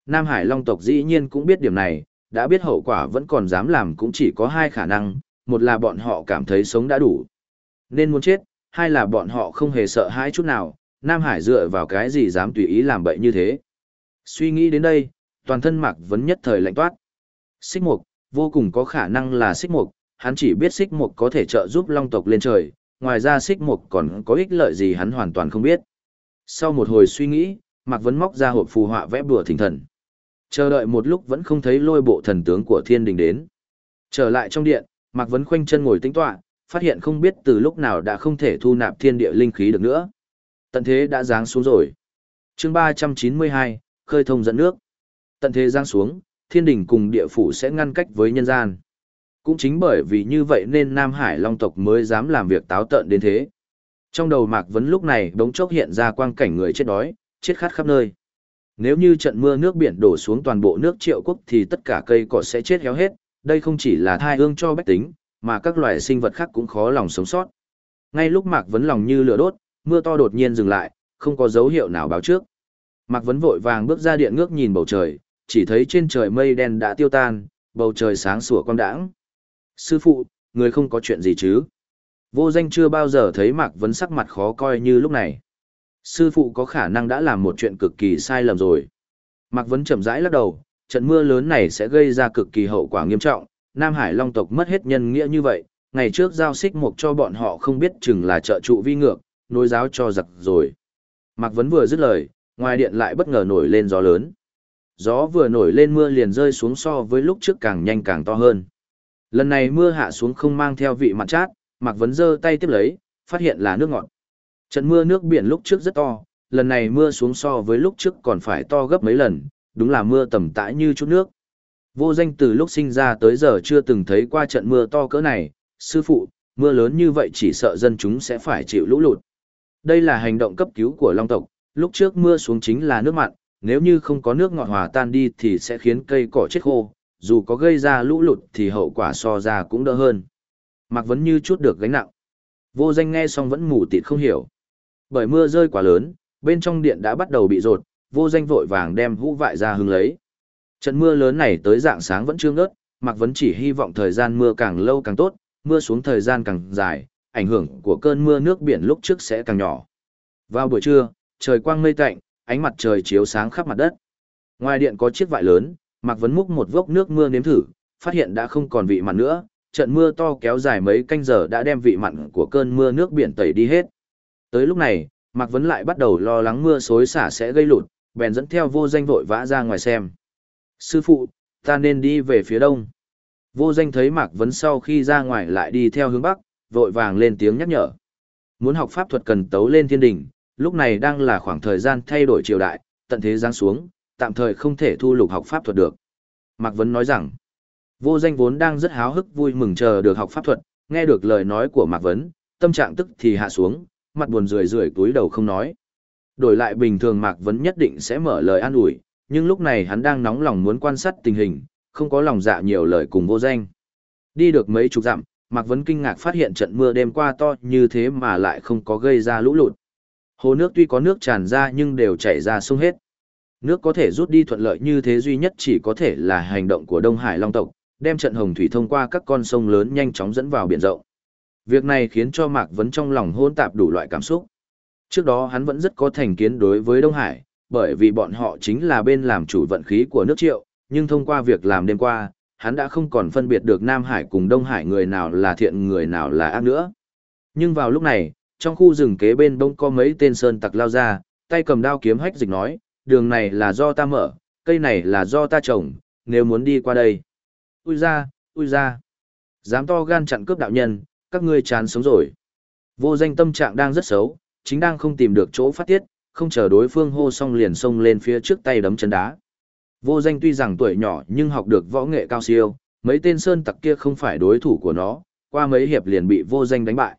Nam Hải long tộc dĩ nhiên cũng biết điểm này, đã biết hậu quả vẫn còn dám làm cũng chỉ có hai khả năng, một là bọn họ cảm thấy sống đã đủ, nên muốn chết, hai là bọn họ không hề sợ hãi chút nào, Nam Hải dựa vào cái gì dám tùy ý làm bậy như thế. Suy nghĩ đến đây, toàn thân Mạc Vấn nhất thời lạnh toát. Xích mục, vô cùng có khả năng là xích mục, hắn chỉ biết xích mục có thể trợ giúp long tộc lên trời, ngoài ra xích mục còn có ích lợi gì hắn hoàn toàn không biết. Sau một hồi suy nghĩ, Mạc Vấn móc ra hộp phù họa vẽ bùa thỉnh thần. Chờ đợi một lúc vẫn không thấy lôi bộ thần tướng của thiên đình đến. Trở lại trong điện, Mạc Vấn khoanh chân ngồi tĩnh tọa, phát hiện không biết từ lúc nào đã không thể thu nạp thiên địa linh khí được nữa. Tận thế đã giáng xuống rồi. chương 392, khơi thông dẫn nước. Tận thế giáng xuống, thiên đình cùng địa phủ sẽ ngăn cách với nhân gian. Cũng chính bởi vì như vậy nên Nam Hải Long tộc mới dám làm việc táo tợn đến thế. Trong đầu Mạc Vấn lúc này đống chốc hiện ra quang cảnh người chết đói, chết khát khắp nơi. Nếu như trận mưa nước biển đổ xuống toàn bộ nước triệu quốc thì tất cả cây cỏ sẽ chết héo hết, đây không chỉ là thai ương cho bách tính, mà các loài sinh vật khác cũng khó lòng sống sót. Ngay lúc Mạc Vấn lòng như lửa đốt, mưa to đột nhiên dừng lại, không có dấu hiệu nào báo trước. Mạc Vấn vội vàng bước ra điện ngước nhìn bầu trời, chỉ thấy trên trời mây đen đã tiêu tan, bầu trời sáng sủa quang đãng. Sư phụ, người không có chuyện gì chứ? Vô danh chưa bao giờ thấy Mạc Vấn sắc mặt khó coi như lúc này. Sư phụ có khả năng đã làm một chuyện cực kỳ sai lầm rồi. Mạc Vấn chậm rãi lắc đầu, trận mưa lớn này sẽ gây ra cực kỳ hậu quả nghiêm trọng, Nam Hải Long tộc mất hết nhân nghĩa như vậy, ngày trước giao xích mục cho bọn họ không biết chừng là trợ trụ vi ngược, nối giáo cho giặc rồi. Mạc Vấn vừa dứt lời, ngoài điện lại bất ngờ nổi lên gió lớn. Gió vừa nổi lên mưa liền rơi xuống so với lúc trước càng nhanh càng to hơn. Lần này mưa hạ xuống không mang theo vị mặn chát, Mạc Vấn giơ tay tiếp lấy, phát hiện là nước ngọt. Trận mưa nước biển lúc trước rất to, lần này mưa xuống so với lúc trước còn phải to gấp mấy lần, đúng là mưa tầm tãi như chút nước. Vô danh từ lúc sinh ra tới giờ chưa từng thấy qua trận mưa to cỡ này, sư phụ, mưa lớn như vậy chỉ sợ dân chúng sẽ phải chịu lũ lụt. Đây là hành động cấp cứu của Long tộc, lúc trước mưa xuống chính là nước mặn, nếu như không có nước ngọt hòa tan đi thì sẽ khiến cây cỏ chết khô, dù có gây ra lũ lụt thì hậu quả so ra cũng đỡ hơn. Mạc Vấn như chút được gánh nặng. Vô danh nghe xong vẫn mù tịt không hiểu. Bởi mưa rơi quá lớn, bên trong điện đã bắt đầu bị rột, vô danh vội vàng đem hũ vại ra hứng lấy. Trận mưa lớn này tới dạng sáng vẫn chưa ngớt, Mạc Vấn chỉ hy vọng thời gian mưa càng lâu càng tốt, mưa xuống thời gian càng dài, ảnh hưởng của cơn mưa nước biển lúc trước sẽ càng nhỏ. Vào buổi trưa, trời quang mây tạnh, ánh mặt trời chiếu sáng khắp mặt đất. Ngoài điện có chiếc vại lớn, Mạc Vấn múc một vốc nước mưa nếm thử, phát hiện đã không còn vị mặn nữa, trận mưa to kéo dài mấy canh giờ đã đem vị mặn của cơn mưa nước biển tẩy đi hết. Tới lúc này, Mạc Vấn lại bắt đầu lo lắng mưa xối xả sẽ gây lụt, bèn dẫn theo vô danh vội vã ra ngoài xem. Sư phụ, ta nên đi về phía đông. Vô danh thấy Mạc Vấn sau khi ra ngoài lại đi theo hướng bắc, vội vàng lên tiếng nhắc nhở. Muốn học pháp thuật cần tấu lên thiên đỉnh, lúc này đang là khoảng thời gian thay đổi triều đại, tận thế giáng xuống, tạm thời không thể thu lục học pháp thuật được. Mạc Vấn nói rằng, vô danh vốn đang rất háo hức vui mừng chờ được học pháp thuật, nghe được lời nói của Mạc Vấn, tâm trạng tức thì hạ xuống, mặt buồn rười rượi túi đầu không nói. Đổi lại bình thường Mạc Vấn nhất định sẽ mở lời an ủi, nhưng lúc này hắn đang nóng lòng muốn quan sát tình hình, không có lòng dạ nhiều lời cùng vô danh. Đi được mấy chục dặm, Mạc Vấn kinh ngạc phát hiện trận mưa đêm qua to như thế mà lại không có gây ra lũ lụt. Hồ nước tuy có nước tràn ra nhưng đều chảy ra sông hết. Nước có thể rút đi thuận lợi như thế duy nhất chỉ có thể là hành động của Đông Hải Long tộc, đem trận hồng thủy thông qua các con sông lớn nhanh chóng dẫn vào biển rộng. Việc này khiến cho Mạc Vấn trong lòng hôn tạp đủ loại cảm xúc. Trước đó hắn vẫn rất có thành kiến đối với Đông Hải, bởi vì bọn họ chính là bên làm chủ vận khí của nước triệu, nhưng thông qua việc làm đêm qua, hắn đã không còn phân biệt được Nam Hải cùng Đông Hải người nào là thiện người nào là ác nữa. Nhưng vào lúc này, trong khu rừng kế bên bông có mấy tên sơn tặc lao ra, tay cầm đao kiếm hách dịch nói, đường này là do ta mở, cây này là do ta trồng, nếu muốn đi qua đây. Ui ra, ui ra. Dám to gan chặn cướp đạo nhân, các ngươi chán sống rồi. Vô danh tâm trạng đang rất xấu, chính đang không tìm được chỗ phát tiết, không chờ đối phương hô xong liền xông lên phía trước tay đấm chân đá. Vô danh tuy rằng tuổi nhỏ nhưng học được võ nghệ cao siêu, mấy tên sơn tặc kia không phải đối thủ của nó, qua mấy hiệp liền bị vô danh đánh bại.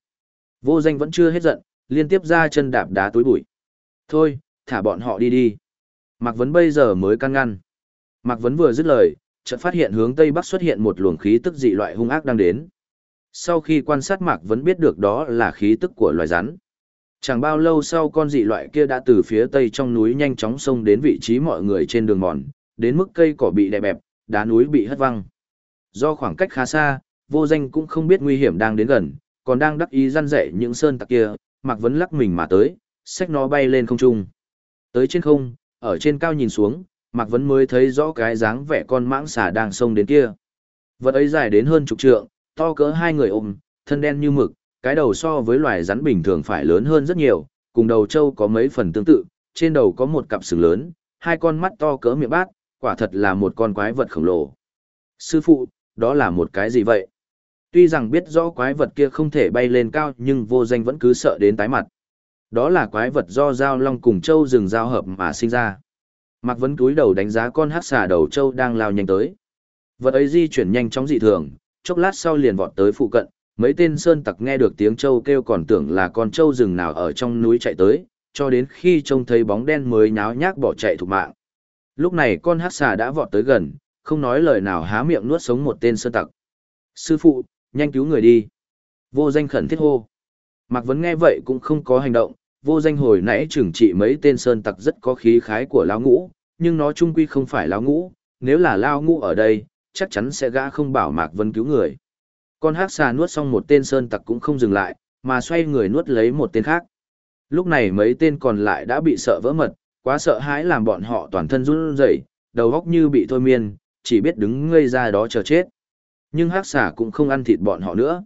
Vô danh vẫn chưa hết giận, liên tiếp ra chân đạp đá túi bụi. Thôi, thả bọn họ đi đi. Mạc Vấn bây giờ mới can ngăn. Mạc Vấn vừa dứt lời, chợt phát hiện hướng tây bắc xuất hiện một luồng khí tức dị loại hung ác đang đến. Sau khi quan sát Mạc Vấn biết được đó là khí tức của loài rắn. Chẳng bao lâu sau con dị loại kia đã từ phía tây trong núi nhanh chóng xông đến vị trí mọi người trên đường mòn, đến mức cây cỏ bị đè bẹp, đá núi bị hất văng. Do khoảng cách khá xa, vô danh cũng không biết nguy hiểm đang đến gần, còn đang đắc ý răn rẻ những sơn tặc kia, Mạc Vấn lắc mình mà tới, xách nó bay lên không trung. Tới trên không, ở trên cao nhìn xuống, Mạc Vấn mới thấy rõ cái dáng vẻ con mãng xà đang xông đến kia. Vật ấy dài đến hơn chục trượng, to cỡ hai người ôm, thân đen như mực, cái đầu so với loài rắn bình thường phải lớn hơn rất nhiều, cùng đầu trâu có mấy phần tương tự, trên đầu có một cặp sừng lớn, hai con mắt to cỡ miệng bát, quả thật là một con quái vật khổng lồ. Sư phụ, đó là một cái gì vậy? Tuy rằng biết rõ quái vật kia không thể bay lên cao nhưng vô danh vẫn cứ sợ đến tái mặt. Đó là quái vật do giao long cùng châu rừng giao hợp mà sinh ra. Mạc Vấn cúi đầu đánh giá con hắc xà đầu châu đang lao nhanh tới. Vật ấy di chuyển nhanh chóng dị thường, chốc lát sau liền vọt tới phụ cận, mấy tên sơn tặc nghe được tiếng châu kêu còn tưởng là con châu rừng nào ở trong núi chạy tới, cho đến khi trông thấy bóng đen mới nháo nhác bỏ chạy thục mạng. Lúc này con hắc xà đã vọt tới gần, không nói lời nào há miệng nuốt sống một tên sơn tặc. Sư phụ, nhanh cứu người đi. Vô danh khẩn thiết hô. Mạc Vấn nghe vậy cũng không có hành động, vô danh hồi nãy trừng trị mấy tên sơn tặc rất có khí khái của lão ngũ, nhưng nó trung quy không phải lão ngũ, nếu là lão ngũ ở đây, chắc chắn sẽ gã không bảo Mạc Vấn cứu người. Con hắc xà nuốt xong một tên sơn tặc cũng không dừng lại, mà xoay người nuốt lấy một tên khác. Lúc này mấy tên còn lại đã bị sợ vỡ mật, quá sợ hãi làm bọn họ toàn thân run rẩy, đầu óc như bị thôi miên, chỉ biết đứng ngây ra đó chờ chết. Nhưng hắc xà cũng không ăn thịt bọn họ nữa.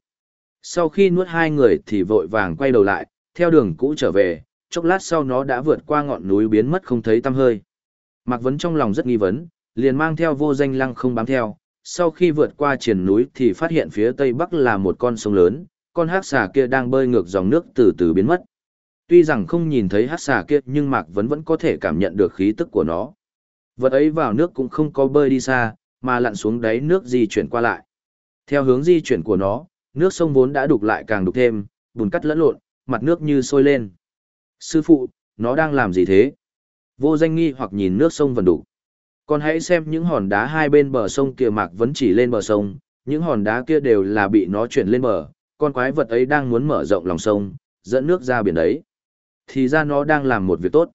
Sau khi nuốt hai người thì vội vàng quay đầu lại, theo đường cũ trở về, chốc lát sau nó đã vượt qua ngọn núi biến mất không thấy tăm hơi. Mạc Vấn trong lòng rất nghi vấn, liền mang theo vô danh lăng không bám theo. Sau khi vượt qua triển núi thì phát hiện phía tây bắc là một con sông lớn, con hắc xà kia đang bơi ngược dòng nước từ từ biến mất. Tuy rằng không nhìn thấy hắc xà kia nhưng Mạc Vấn vẫn có thể cảm nhận được khí tức của nó. Vật ấy vào nước cũng không có bơi đi xa, mà lặn xuống đáy nước di chuyển qua lại. Theo hướng di chuyển của nó, nước sông vốn đã đục lại càng đục thêm, bùn cắt lẫn lộn, mặt nước như sôi lên. Sư phụ, nó đang làm gì thế? Vô danh nghi hoặc nhìn nước sông vần đục. Còn hãy xem những hòn đá hai bên bờ sông kia Mạc vẫn chỉ lên bờ sông, những hòn đá kia đều là bị nó chuyển lên bờ, con quái vật ấy đang muốn mở rộng lòng sông, dẫn nước ra biển đấy. Thì ra nó đang làm một việc tốt.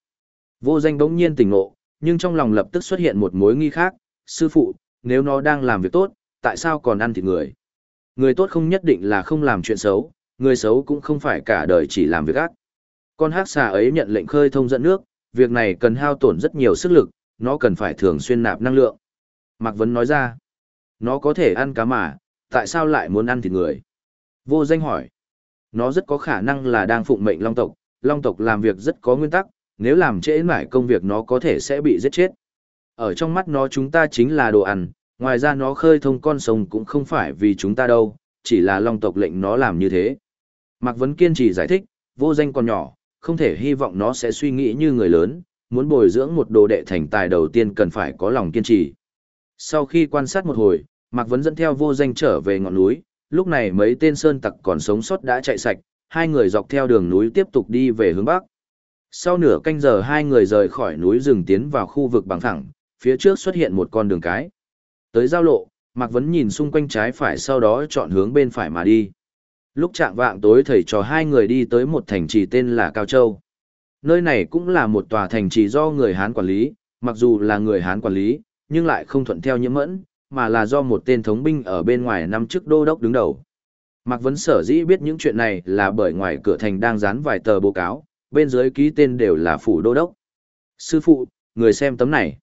Vô danh bỗng nhiên tỉnh ngộ, nhưng trong lòng lập tức xuất hiện một mối nghi khác. Sư phụ, nếu nó đang làm việc tốt, tại sao còn ăn thịt người? Người tốt không nhất định là không làm chuyện xấu, người xấu cũng không phải cả đời chỉ làm việc ác. Con hắc xà ấy nhận lệnh khơi thông dẫn nước, việc này cần hao tổn rất nhiều sức lực, nó cần phải thường xuyên nạp năng lượng. Mạc Vấn nói ra, nó có thể ăn cá mà, tại sao lại muốn ăn thịt người? Vô danh hỏi, nó rất có khả năng là đang phụng mệnh long tộc, long tộc làm việc rất có nguyên tắc, nếu làm trễ mãi công việc nó có thể sẽ bị giết chết. Ở trong mắt nó chúng ta chính là đồ ăn, ngoài ra nó khơi thông con sông cũng không phải vì chúng ta đâu, chỉ là long tộc lệnh nó làm như thế. Mạc Vấn kiên trì giải thích, vô danh còn nhỏ, không thể hy vọng nó sẽ suy nghĩ như người lớn, muốn bồi dưỡng một đồ đệ thành tài đầu tiên cần phải có lòng kiên trì. Sau khi quan sát một hồi, Mạc Vấn dẫn theo vô danh trở về ngọn núi, lúc này mấy tên sơn tặc còn sống sót đã chạy sạch, hai người dọc theo đường núi tiếp tục đi về hướng bắc. Sau nửa canh giờ hai người rời khỏi núi rừng tiến vào khu vực bằng thẳng, phía trước xuất hiện một con đường cái. Tới giao lộ, Mạc Vấn nhìn xung quanh trái phải sau đó chọn hướng bên phải mà đi. Lúc chạm vạng tối thầy trò hai người đi tới một thành trì tên là Cao Châu. Nơi này cũng là một tòa thành trì do người Hán quản lý, mặc dù là người Hán quản lý, nhưng lại không thuận theo nhiễm mẫn, mà là do một tên thống binh ở bên ngoài năm chức đô đốc đứng đầu. Mạc Vấn sở dĩ biết những chuyện này là bởi ngoài cửa thành đang dán vài tờ báo cáo, bên dưới ký tên đều là phủ đô đốc. Sư phụ, người xem tấm này.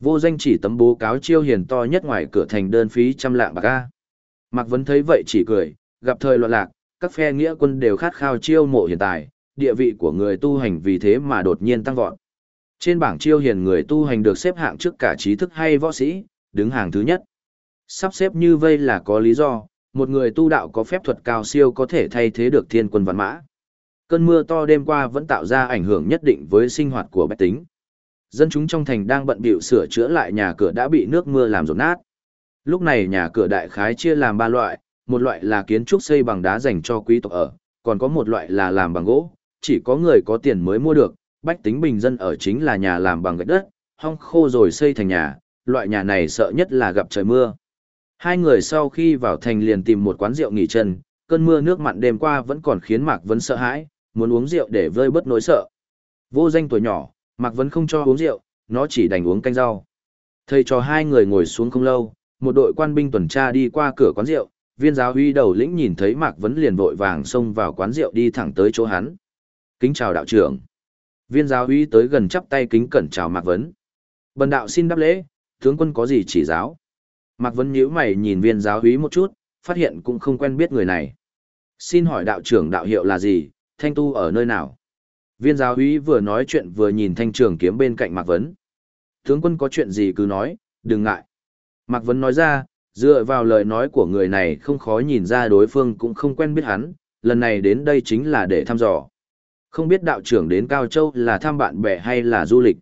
Vô danh chỉ tấm bố cáo chiêu hiền to nhất ngoài cửa thành đơn phí trăm lạng bạc a. Mạc Vấn thấy vậy chỉ cười, gặp thời loạn lạc, các phe nghĩa quân đều khát khao chiêu mộ hiện tại, địa vị của người tu hành vì thế mà đột nhiên tăng vọt. Trên bảng chiêu hiền người tu hành được xếp hạng trước cả trí thức hay võ sĩ, đứng hàng thứ nhất. Sắp xếp như vây là có lý do, một người tu đạo có phép thuật cao siêu có thể thay thế được thiên quân văn mã. Cơn mưa to đêm qua vẫn tạo ra ảnh hưởng nhất định với sinh hoạt của bách tính. Dân chúng trong thành đang bận bịu sửa chữa lại nhà cửa đã bị nước mưa làm rột nát. Lúc này nhà cửa đại khái chia làm ba loại, một loại là kiến trúc xây bằng đá dành cho quý tộc ở, còn có một loại là làm bằng gỗ, chỉ có người có tiền mới mua được, bách tính bình dân ở chính là nhà làm bằng gạch đất, hong khô rồi xây thành nhà, loại nhà này sợ nhất là gặp trời mưa. Hai người sau khi vào thành liền tìm một quán rượu nghỉ chân, cơn mưa nước mặn đêm qua vẫn còn khiến Mạc Vấn sợ hãi, muốn uống rượu để vơi bớt nỗi sợ. Vô danh tuổi nhỏ, Mạc Vấn không cho uống rượu, nó chỉ đành uống canh rau. Thầy cho hai người ngồi xuống không lâu, một đội quan binh tuần tra đi qua cửa quán rượu, viên giáo huy đầu lĩnh nhìn thấy Mạc Vấn liền vội vàng xông vào quán rượu đi thẳng tới chỗ hắn. Kính chào đạo trưởng. Viên giáo huy tới gần chắp tay kính cẩn chào Mạc Vấn. Bần đạo xin đáp lễ, tướng quân có gì chỉ giáo? Mạc Vân nhíu mày nhìn viên giáo húy một chút, phát hiện cũng không quen biết người này. Xin hỏi đạo trưởng đạo hiệu là gì, thanh tu ở nơi nào? Viên giáo húy vừa nói chuyện vừa nhìn thanh trường kiếm bên cạnh Mạc Vấn. Tướng quân có chuyện gì cứ nói, đừng ngại. Mạc Vấn nói ra, dựa vào lời nói của người này không khó nhìn ra đối phương cũng không quen biết hắn, lần này đến đây chính là để thăm dò. Không biết đạo trưởng đến Cao Châu là thăm bạn bè hay là du lịch.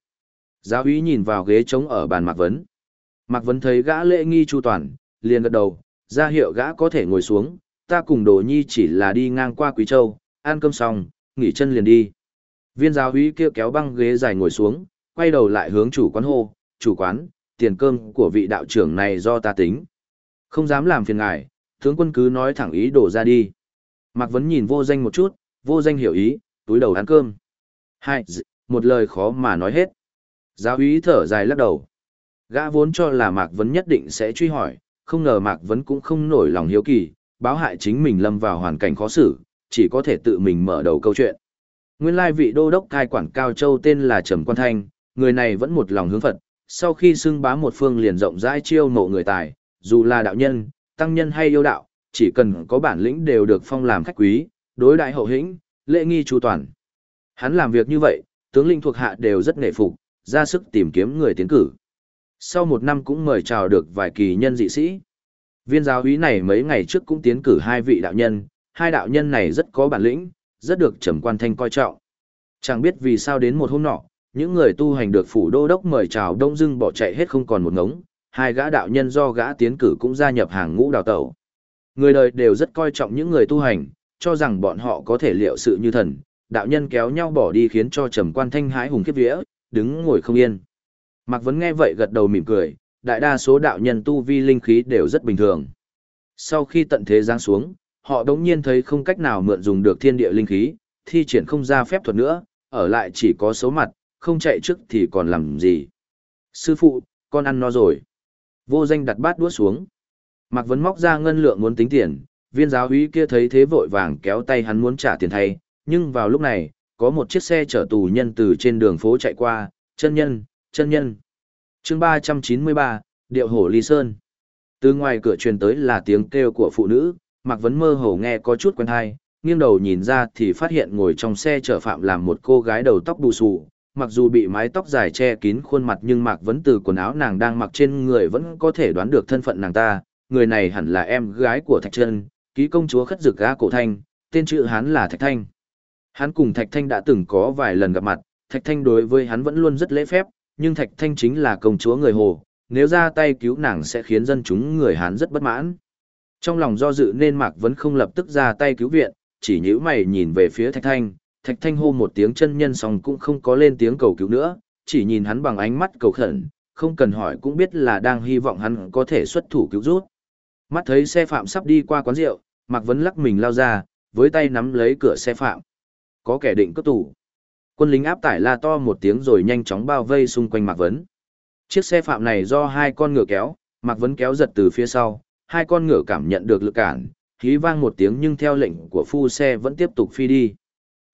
Giáo úy nhìn vào ghế trống ở bàn Mạc Vấn. Mạc Vấn thấy gã lễ nghi chu toàn, liền gật đầu, ra hiệu gã có thể ngồi xuống, ta cùng đồ nhi chỉ là đi ngang qua Quý Châu, ăn cơm xong, nghỉ chân liền đi. Viên giáo úy kia kéo băng ghế dài ngồi xuống, quay đầu lại hướng chủ quán hô, chủ quán, tiền cơm của vị đạo trưởng này do ta tính. Không dám làm phiền ngài, tướng quân cứ nói thẳng ý đổ ra đi. Mạc Vấn nhìn vô danh một chút, vô danh hiểu ý, túi đầu ăn cơm. Hai, một lời khó mà nói hết. Giáo úy thở dài lắc đầu. Gã vốn cho là Mạc Vấn nhất định sẽ truy hỏi, không ngờ Mạc Vấn cũng không nổi lòng hiếu kỳ, báo hại chính mình lâm vào hoàn cảnh khó xử, chỉ có thể tự mình mở đầu câu chuyện. Nguyên lai vị đô đốc cai quản Cao Châu tên là Trầm Quan Thanh, người này vẫn một lòng hướng Phật, sau khi xưng bá một phương liền rộng rãi chiêu mộ người tài, dù là đạo nhân, tăng nhân hay yêu đạo, chỉ cần có bản lĩnh đều được phong làm khách quý, đối đại hậu hĩnh, lễ nghi chu toàn. Hắn làm việc như vậy, tướng lĩnh thuộc hạ đều rất nể phục, ra sức tìm kiếm người tiến cử. Sau một năm cũng mời chào được vài kỳ nhân dị sĩ. Viên giáo úy này mấy ngày trước cũng tiến cử hai vị đạo nhân, hai đạo nhân này rất có bản lĩnh, rất được trầm quan thanh coi trọng. Chẳng biết vì sao đến một hôm nọ, những người tu hành được phủ đô đốc mời chào đông dưng bỏ chạy hết không còn một ngống, hai gã đạo nhân do gã tiến cử cũng gia nhập hàng ngũ đào tẩu. Người đời đều rất coi trọng những người tu hành, cho rằng bọn họ có thể liệu sự như thần, đạo nhân kéo nhau bỏ đi khiến cho trầm quan thanh hãi hùng kiếp vía, đứng ngồi không yên. Mạc Vấn nghe vậy gật đầu mỉm cười, đại đa số đạo nhân tu vi linh khí đều rất bình thường. Sau khi tận thế giáng xuống, họ đống nhiên thấy không cách nào mượn dùng được thiên địa linh khí, thi triển không ra phép thuật nữa, ở lại chỉ có số mặt, không chạy trước thì còn làm gì. Sư phụ, con ăn no rồi. Vô danh đặt bát đũa xuống. Mạc Vấn móc ra ngân lượng muốn tính tiền, viên giáo úy kia thấy thế vội vàng kéo tay hắn muốn trả tiền thay, nhưng vào lúc này, có một chiếc xe chở tù nhân từ trên đường phố chạy qua, chân nhân, chân nhân. chương 393, Điệu Hổ Ly Sơn. Từ ngoài cửa truyền tới là tiếng kêu của phụ nữ, Mạc Vấn mơ hồ nghe có chút quen hay, nghiêng đầu nhìn ra thì phát hiện ngồi trong xe chở phạm làm một cô gái đầu tóc bù xù, mặc dù bị mái tóc dài che kín khuôn mặt nhưng Mạc Vấn từ quần áo nàng đang mặc trên người vẫn có thể đoán được thân phận nàng ta, người này hẳn là em gái của Thạch Trân, ký công chúa khất dực gã cổ thanh, tên chữ hắn là Thạch Thanh. Hắn cùng Thạch Thanh đã từng có vài lần gặp mặt, Thạch Thanh đối với hắn vẫn luôn rất lễ phép, nhưng Thạch Thanh chính là công chúa người Hồ, nếu ra tay cứu nàng sẽ khiến dân chúng người Hán rất bất mãn. Trong lòng do dự nên Mạc Vấn không lập tức ra tay cứu viện, chỉ nhíu mày nhìn về phía Thạch Thanh, Thạch Thanh hô một tiếng chân nhân xong cũng không có lên tiếng cầu cứu nữa, chỉ nhìn hắn bằng ánh mắt cầu khẩn, không cần hỏi cũng biết là đang hy vọng hắn có thể xuất thủ cứu rút. Mắt thấy xe phạm sắp đi qua quán rượu, Mạc Vấn lắc mình lao ra, với tay nắm lấy cửa xe phạm. Có kẻ định cướp tủ. Quân lính áp tải la to một tiếng rồi nhanh chóng bao vây xung quanh Mạc Vấn. Chiếc xe phạm này do hai con ngựa kéo, Mạc Vấn kéo giật từ phía sau, hai con ngựa cảm nhận được lực cản, khí vang một tiếng nhưng theo lệnh của phu xe vẫn tiếp tục phi đi.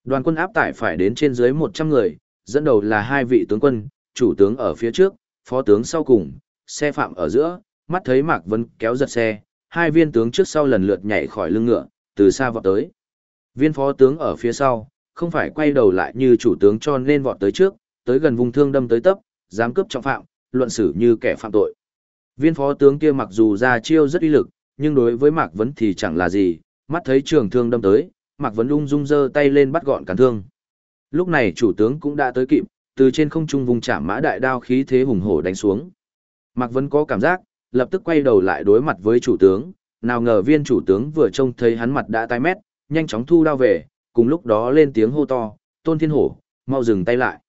Đoàn quân áp tải phải đến trên dưới 100 người, dẫn đầu là hai vị tướng quân, chủ tướng ở phía trước, phó tướng sau cùng, xe phạm ở giữa, mắt thấy Mạc Vân kéo giật xe, hai viên tướng trước sau lần lượt nhảy khỏi lưng ngựa, từ xa vọt tới. Viên phó tướng ở phía sau, không phải quay đầu lại như chủ tướng cho nên vọt tới trước, tới gần vùng thương đâm tới tấp, dám cướp trọng phạm, luận xử như kẻ phạm tội. Viên phó tướng kia mặc dù ra chiêu rất uy lực, nhưng đối với Mạc Vấn thì chẳng là gì, mắt thấy trường thương đâm tới, Mạc Vấn ung dung giơ tay lên bắt gọn cản thương. Lúc này chủ tướng cũng đã tới kịp, từ trên không trung vùng chạm mã đại đao khí thế hùng hổ đánh xuống. Mạc Vấn có cảm giác, lập tức quay đầu lại đối mặt với chủ tướng, nào ngờ viên chủ tướng vừa trông thấy hắn mặt đã tái mét, nhanh chóng thu đao về, cùng lúc đó lên tiếng hô to, tôn thiên hổ, mau dừng tay lại.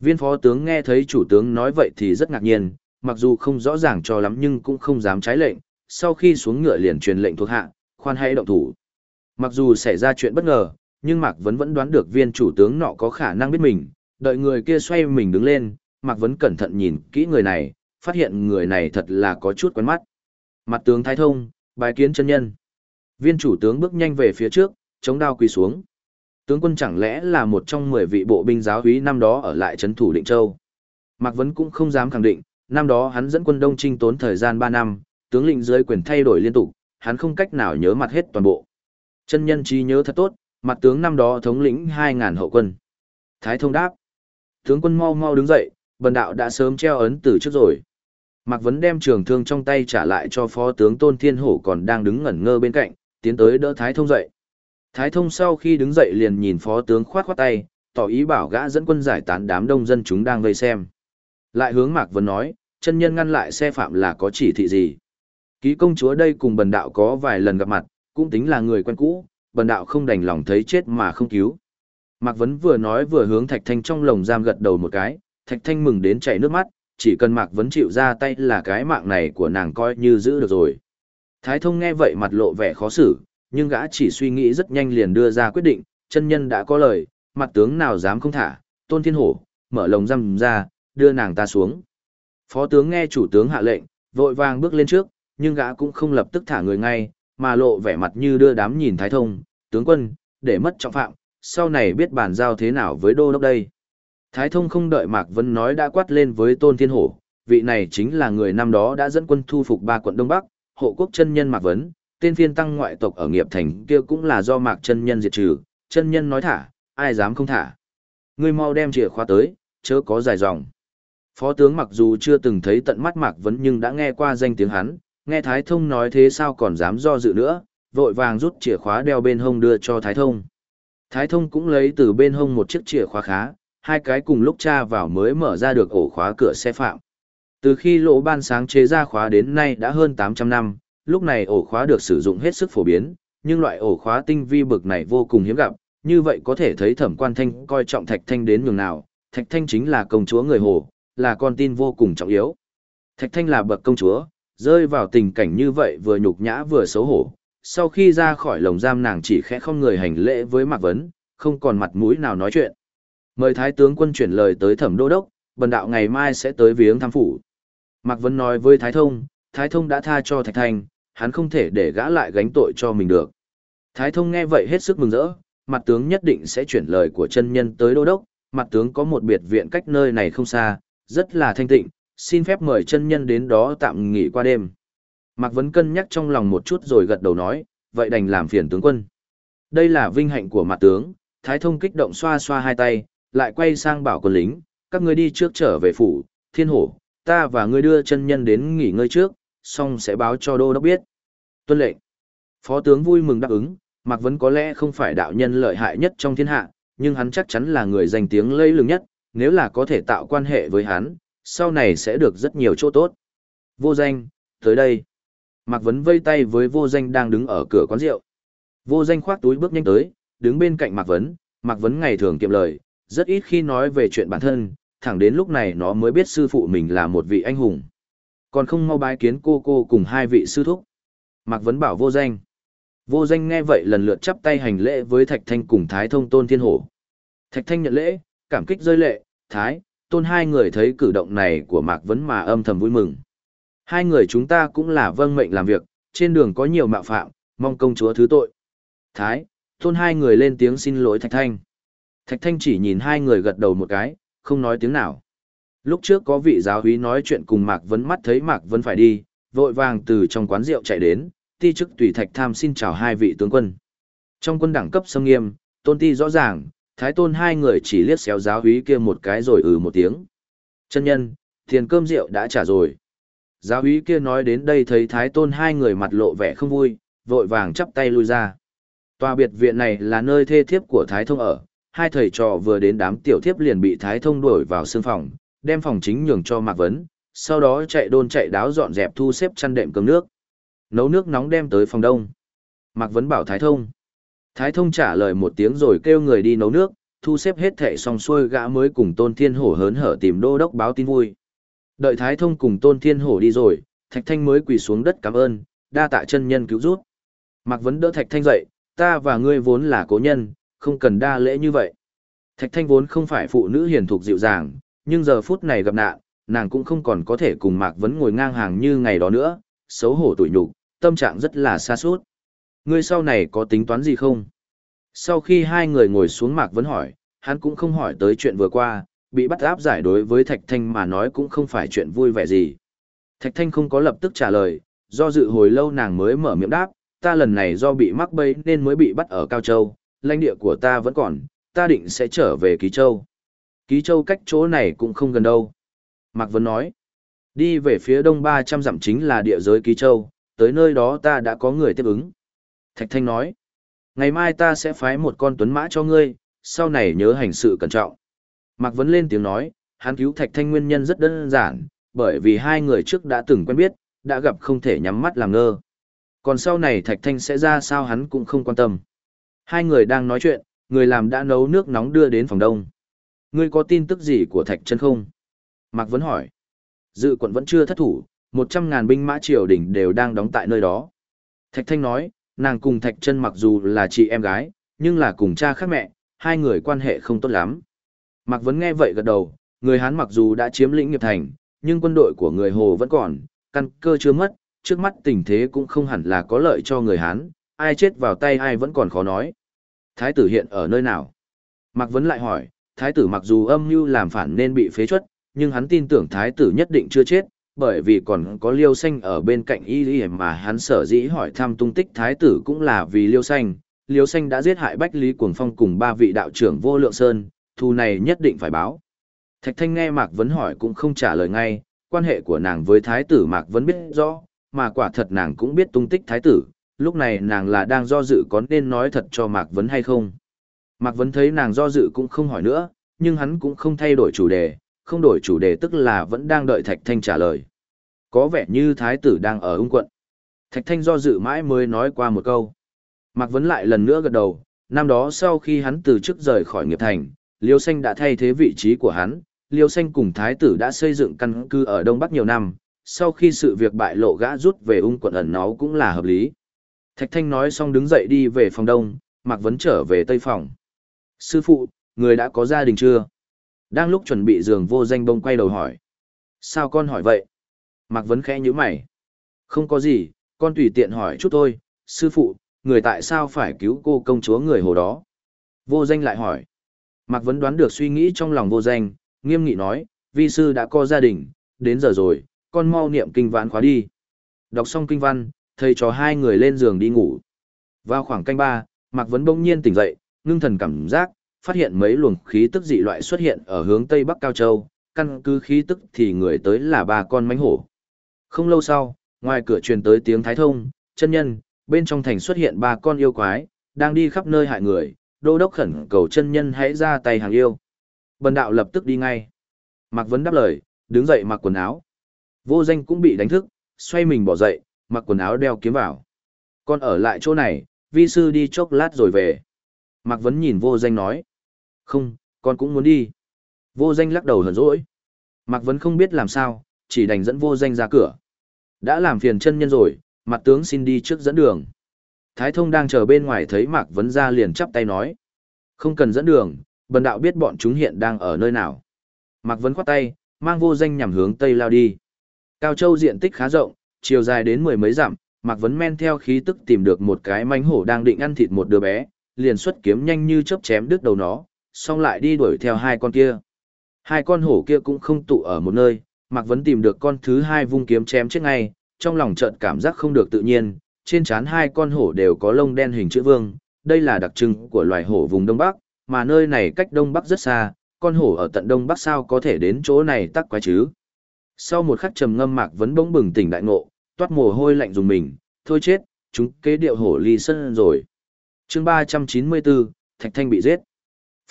Viên phó tướng nghe thấy chủ tướng nói vậy thì rất ngạc nhiên, mặc dù không rõ ràng cho lắm nhưng cũng không dám trái lệnh, sau khi xuống ngựa liền truyền lệnh thuộc hạ, khoan hãy động thủ. Mặc dù xảy ra chuyện bất ngờ, nhưng Mạc Vấn vẫn đoán được viên chủ tướng nọ có khả năng biết mình, đợi người kia xoay mình đứng lên, Mạc Vấn cẩn thận nhìn kỹ người này, phát hiện người này thật là có chút quen mắt. Mặt tướng Thái Thông, bài kiến chân nhân. Viên chủ tướng bước nhanh về phía trước, chống đao quỳ xuống. Tướng quân chẳng lẽ là một trong 10 vị bộ binh giáo úy năm đó ở lại trấn thủ Định Châu. Mạc Vấn cũng không dám khẳng định, năm đó hắn dẫn quân Đông Trinh tốn thời gian ba năm, tướng lĩnh dưới quyền thay đổi liên tục, hắn không cách nào nhớ mặt hết toàn bộ. Chân nhân trí nhớ thật tốt, mặt tướng năm đó thống lĩnh hai ngàn hậu quân. Thái thông đáp. Tướng quân mau mau đứng dậy, bần đạo đã sớm treo ấn từ trước rồi. Mạc Vấn đem trường thương trong tay trả lại cho phó tướng Tôn Thiên Hổ còn đang đứng ngẩn ngơ bên cạnh, tiến tới đỡ Thái thông dậy. Thái thông sau khi đứng dậy liền nhìn phó tướng khoát khoát tay, tỏ ý bảo gã dẫn quân giải tán đám đông dân chúng đang vây xem. Lại hướng Mạc Vân nói, chân nhân ngăn lại xe phạm là có chỉ thị gì. Ký công chúa đây cùng bần đạo có vài lần gặp mặt, cũng tính là người quen cũ, bần đạo không đành lòng thấy chết mà không cứu. Mạc Vấn vừa nói vừa hướng Thạch Thanh trong lồng giam gật đầu một cái, Thạch Thanh mừng đến chảy nước mắt, chỉ cần Mạc Vấn chịu ra tay là cái mạng này của nàng coi như giữ được rồi. Thái thông nghe vậy mặt lộ vẻ khó xử, nhưng gã chỉ suy nghĩ rất nhanh liền đưa ra quyết định, chân nhân đã có lời, mặt tướng nào dám không thả, tôn thiên hổ, mở lồng răm ra, đưa nàng ta xuống. Phó tướng nghe chủ tướng hạ lệnh, vội vàng bước lên trước, nhưng gã cũng không lập tức thả người ngay, mà lộ vẻ mặt như đưa đám nhìn thái thông, tướng quân, để mất trọng phạm, sau này biết bàn giao thế nào với đô đốc đây. Thái thông không đợi Mạc Vân nói đã quát lên với tôn thiên hổ, vị này chính là người năm đó đã dẫn quân thu phục ba quận Đông Bắc, hộ quốc chân nhân Mạc Vấn, tên phiên tăng ngoại tộc ở nghiệp thành kia cũng là do Mạc chân nhân diệt trừ, chân nhân nói thả, ai dám không thả. Ngươi mau đem chìa khóa tới, chớ có dài dòng. Phó tướng mặc dù chưa từng thấy tận mắt Mạc Vấn nhưng đã nghe qua danh tiếng hắn, nghe Thái Thông nói thế sao còn dám do dự nữa, vội vàng rút chìa khóa đeo bên hông đưa cho Thái Thông. Thái Thông cũng lấy từ bên hông một chiếc chìa khóa khá, hai cái cùng lúc tra vào mới mở ra được ổ khóa cửa xe phạm. Từ khi lỗ ban sáng chế ra khóa đến nay đã hơn 800 năm, lúc này ổ khóa được sử dụng hết sức phổ biến, nhưng loại ổ khóa tinh vi bực này vô cùng hiếm gặp, như vậy có thể thấy thẩm quan thanh coi trọng Thạch Thanh đến nhường nào, Thạch Thanh chính là công chúa người Hồ, là con tin vô cùng trọng yếu. Thạch Thanh là bậc công chúa, rơi vào tình cảnh như vậy vừa nhục nhã vừa xấu hổ. Sau khi ra khỏi lồng giam nàng chỉ khẽ không người hành lễ với Mạc Vấn, không còn mặt mũi nào nói chuyện. Mời Thái tướng quân chuyển lời tới thẩm đô đốc, bần đạo ngày mai sẽ tới viếng thăm phủ. Mạc Vấn nói với Thái Thông, Thái Thông đã tha cho Thạch Thanh, hắn không thể để gã lại gánh tội cho mình được. Thái Thông nghe vậy hết sức mừng rỡ, mặt tướng nhất định sẽ chuyển lời của chân nhân tới đô đốc, mặt tướng có một biệt viện cách nơi này không xa, rất là thanh tịnh, xin phép mời chân nhân đến đó tạm nghỉ qua đêm. Mạc Vấn cân nhắc trong lòng một chút rồi gật đầu nói, vậy đành làm phiền tướng quân. Đây là vinh hạnh của mặt tướng, Thái Thông kích động xoa xoa hai tay, lại quay sang bảo quân lính, các ngươi đi trước trở về phủ, thiên hổ, ta và ngươi đưa chân nhân đến nghỉ ngơi trước, song sẽ báo cho đô đốc biết. Tuân lệnh. Phó tướng vui mừng đáp ứng, Mạc Vấn có lẽ không phải đạo nhân lợi hại nhất trong thiên hạ, nhưng hắn chắc chắn là người danh tiếng lây lừng nhất, nếu là có thể tạo quan hệ với hắn, sau này sẽ được rất nhiều chỗ tốt. Vô danh, tới đây. Mạc Vấn vây tay với vô danh đang đứng ở cửa quán rượu. Vô danh khoác túi bước nhanh tới, đứng bên cạnh Mạc Vấn, Mạc Vấn ngày thường kiệm lời, rất ít khi nói về chuyện bản thân, thẳng đến lúc này nó mới biết sư phụ mình là một vị anh hùng. Còn không mau bái kiến cô cô cùng hai vị sư thúc. Mạc Vấn bảo vô danh. Vô danh nghe vậy lần lượt chắp tay hành lễ với Thạch Thanh cùng Thái Thông Tôn Thiên Hổ. Thạch Thanh nhận lễ, cảm kích rơi lệ, Thái, Tôn hai người thấy cử động này của Mạc Vấn mà âm thầm vui mừng. Hai người chúng ta cũng là vâng mệnh làm việc, trên đường có nhiều mạo phạm, mong công chúa thứ tội. Thái, Tôn hai người lên tiếng xin lỗi Thạch Thanh. Thạch Thanh chỉ nhìn hai người gật đầu một cái, không nói tiếng nào. Lúc trước có vị giáo úy nói chuyện cùng Mạc Vấn mắt thấy Mạc Vấn phải đi, vội vàng từ trong quán rượu chạy đến, ti chức tùy thạch tham xin chào hai vị tướng quân. Trong quân đẳng cấp sâm nghiêm, tôn ti rõ ràng, thái tôn hai người chỉ liếc xéo giáo úy kia một cái rồi ừ một tiếng. Chân nhân, tiền cơm rượu đã trả rồi. Giáo úy kia nói đến đây thấy thái tôn hai người mặt lộ vẻ không vui, vội vàng chắp tay lui ra. Tòa biệt viện này là nơi thê thiếp của thái thông ở, hai thầy trò vừa đến đám tiểu thiếp liền bị thái thông đuổi vào sương phòng, đem phòng chính nhường cho Mạc Vấn, sau đó chạy đôn chạy đáo dọn dẹp thu xếp chăn đệm cơm nước. Nấu nước nóng đem tới phòng đông. Mạc Vấn bảo Thái Thông. Thái Thông trả lời một tiếng rồi kêu người đi nấu nước, thu xếp hết thệ xong xuôi gã mới cùng Tôn Thiên Hổ hớn hở tìm đô đốc báo tin vui. Đợi Thái Thông cùng Tôn Thiên Hổ đi rồi, Thạch Thanh mới quỳ xuống đất cảm ơn, đa tạ chân nhân cứu rút. Mạc Vấn đỡ Thạch Thanh dậy, ta và ngươi vốn là cố nhân, không cần đa lễ như vậy. Thạch Thanh vốn không phải phụ nữ hiền thục dịu dàng, nhưng giờ phút này gặp nạn, nàng cũng không còn có thể cùng Mạc Vấn ngồi ngang hàng như ngày đó nữa, xấu hổ tủi nhục, tâm trạng rất là xa suốt. Ngươi sau này có tính toán gì không? Sau khi hai người ngồi xuống Mạc Vấn hỏi, hắn cũng không hỏi tới chuyện vừa qua, bị bắt áp giải đối với Thạch Thanh mà nói cũng không phải chuyện vui vẻ gì. Thạch Thanh không có lập tức trả lời, do dự hồi lâu nàng mới mở miệng đáp, ta lần này do bị mắc bẫy nên mới bị bắt ở Cao Châu, lãnh địa của ta vẫn còn, ta định sẽ trở về Ký Châu. Ký Châu cách chỗ này cũng không gần đâu. Mạc Vấn nói, đi về phía đông 300 dặm chính là địa giới Ký Châu, tới nơi đó ta đã có người tiếp ứng. Thạch Thanh nói, ngày mai ta sẽ phái một con tuấn mã cho ngươi, sau này nhớ hành sự cẩn trọng. Mạc Vấn lên tiếng nói, hắn cứu Thạch Thanh nguyên nhân rất đơn giản, bởi vì hai người trước đã từng quen biết, đã gặp không thể nhắm mắt làm ngơ. Còn sau này Thạch Thanh sẽ ra sao hắn cũng không quan tâm. Hai người đang nói chuyện, người làm đã nấu nước nóng đưa đến phòng đông. Ngươi có tin tức gì của Thạch Trân không? Mạc Vấn hỏi. Dự quận vẫn chưa thất thủ, một trăm ngàn binh mã triều đình đều đang đóng tại nơi đó. Thạch Thanh nói, nàng cùng Thạch Trân mặc dù là chị em gái, nhưng là cùng cha khác mẹ, hai người quan hệ không tốt lắm. Mạc Vấn nghe vậy gật đầu, người Hán mặc dù đã chiếm lĩnh nghiệp thành, nhưng quân đội của người Hồ vẫn còn, căn cơ chưa mất, trước mắt tình thế cũng không hẳn là có lợi cho người Hán, ai chết vào tay ai vẫn còn khó nói. Thái tử hiện ở nơi nào? Mạc Vấn lại hỏi, thái tử mặc dù âm mưu làm phản nên bị phế chuất, nhưng hắn tin tưởng thái tử nhất định chưa chết, bởi vì còn có liêu xanh ở bên cạnh y lý mà hắn sở dĩ hỏi thăm tung tích thái tử cũng là vì liêu xanh. Liêu xanh đã giết hại Bách Lý Cuồng Phong cùng ba vị đạo trưởng vô lượng sơn, thù này nhất định phải báo. Thạch Thanh nghe Mạc Vấn hỏi cũng không trả lời ngay, quan hệ của nàng với thái tử Mạc Vấn biết rõ, mà quả thật nàng cũng biết tung tích thái tử, lúc này nàng là đang do dự có nên nói thật cho Mạc Vấn hay không. Mạc Vấn thấy nàng do dự cũng không hỏi nữa, nhưng hắn cũng không thay đổi chủ đề, không đổi chủ đề tức là vẫn đang đợi Thạch Thanh trả lời. Có vẻ như thái tử đang ở ung quận. Thạch Thanh do dự mãi mới nói qua một câu. Mạc Vấn lại lần nữa gật đầu, năm đó sau khi hắn từ chức rời khỏi nghiệp thành, Liêu Xanh đã thay thế vị trí của hắn, Liêu Xanh cùng thái tử đã xây dựng căn cứ ở Đông Bắc nhiều năm, sau khi sự việc bại lộ gã rút về ung quận ẩn náu cũng là hợp lý. Thạch Thanh nói xong đứng dậy đi về phòng đông, Mạc Vấn trở về tây phòng. Sư phụ, người đã có gia đình chưa? Đang lúc chuẩn bị giường vô danh bông quay đầu hỏi. Sao con hỏi vậy? Mạc Vấn khẽ như mày. Không có gì, con tùy tiện hỏi chút thôi. Sư phụ, người tại sao phải cứu cô công chúa người hồ đó? Vô danh lại hỏi. Mạc Vấn đoán được suy nghĩ trong lòng vô danh, nghiêm nghị nói, vi sư đã có gia đình, đến giờ rồi, con mau niệm kinh vãn khóa đi. Đọc xong kinh văn, thầy cho hai người lên giường đi ngủ. Vào khoảng canh ba, Mạc Vấn bỗng nhiên tỉnh dậy, ngưng thần cảm giác, phát hiện mấy luồng khí tức dị loại xuất hiện ở hướng tây bắc Cao Châu, căn cứ khí tức thì người tới là ba con mánh hổ. Không lâu sau, ngoài cửa truyền tới tiếng thái thông, chân nhân, bên trong thành xuất hiện ba con yêu quái, đang đi khắp nơi hại người, đô đốc khẩn cầu chân nhân hãy ra tay hàng yêu. Bần đạo lập tức đi ngay. Mạc Vấn đáp lời, đứng dậy mặc quần áo. Vô danh cũng bị đánh thức, xoay mình bỏ dậy, mặc quần áo đeo kiếm vào. Con ở lại chỗ này, vi sư đi chốc lát rồi về. Mạc Vấn nhìn vô danh nói. Không, con cũng muốn đi. Vô danh lắc đầu hờn rỗi. Mạc Vấn không biết làm sao, chỉ đành dẫn vô danh ra cửa. Đã làm phiền chân nhân rồi, mặt tướng xin đi trước dẫn đường. Thái thông đang chờ bên ngoài thấy Mạc Vấn ra liền chắp tay nói. Không cần dẫn đường, bần đạo biết bọn chúng hiện đang ở nơi nào. Mạc Vấn khoát tay, mang vô danh nhằm hướng tây lao đi. Cao Châu diện tích khá rộng, chiều dài đến mười mấy dặm, Mạc Vấn men theo khí tức tìm được một cái manh hổ đang định ăn thịt một đứa bé, liền xuất kiếm nhanh như chớp chém đứt đầu nó, xong lại đi đuổi theo hai con kia. Hai con hổ kia cũng không tụ ở một nơi, Mạc Vấn tìm được con thứ hai vung kiếm chém chết ngay, trong lòng chợt cảm giác không được tự nhiên, trên trán hai con hổ đều có lông đen hình chữ vương, đây là đặc trưng của loài hổ vùng Đông Bắc, mà nơi này cách Đông Bắc rất xa, con hổ ở tận Đông Bắc sao có thể đến chỗ này tắc quái chứ. Sau một khắc trầm ngâm Mạc Vấn bỗng bừng tỉnh đại ngộ, toát mồ hôi lạnh dùng mình, thôi chết, chúng kế điệu hổ ly sân rồi chương 394, Thạch Thanh bị giết.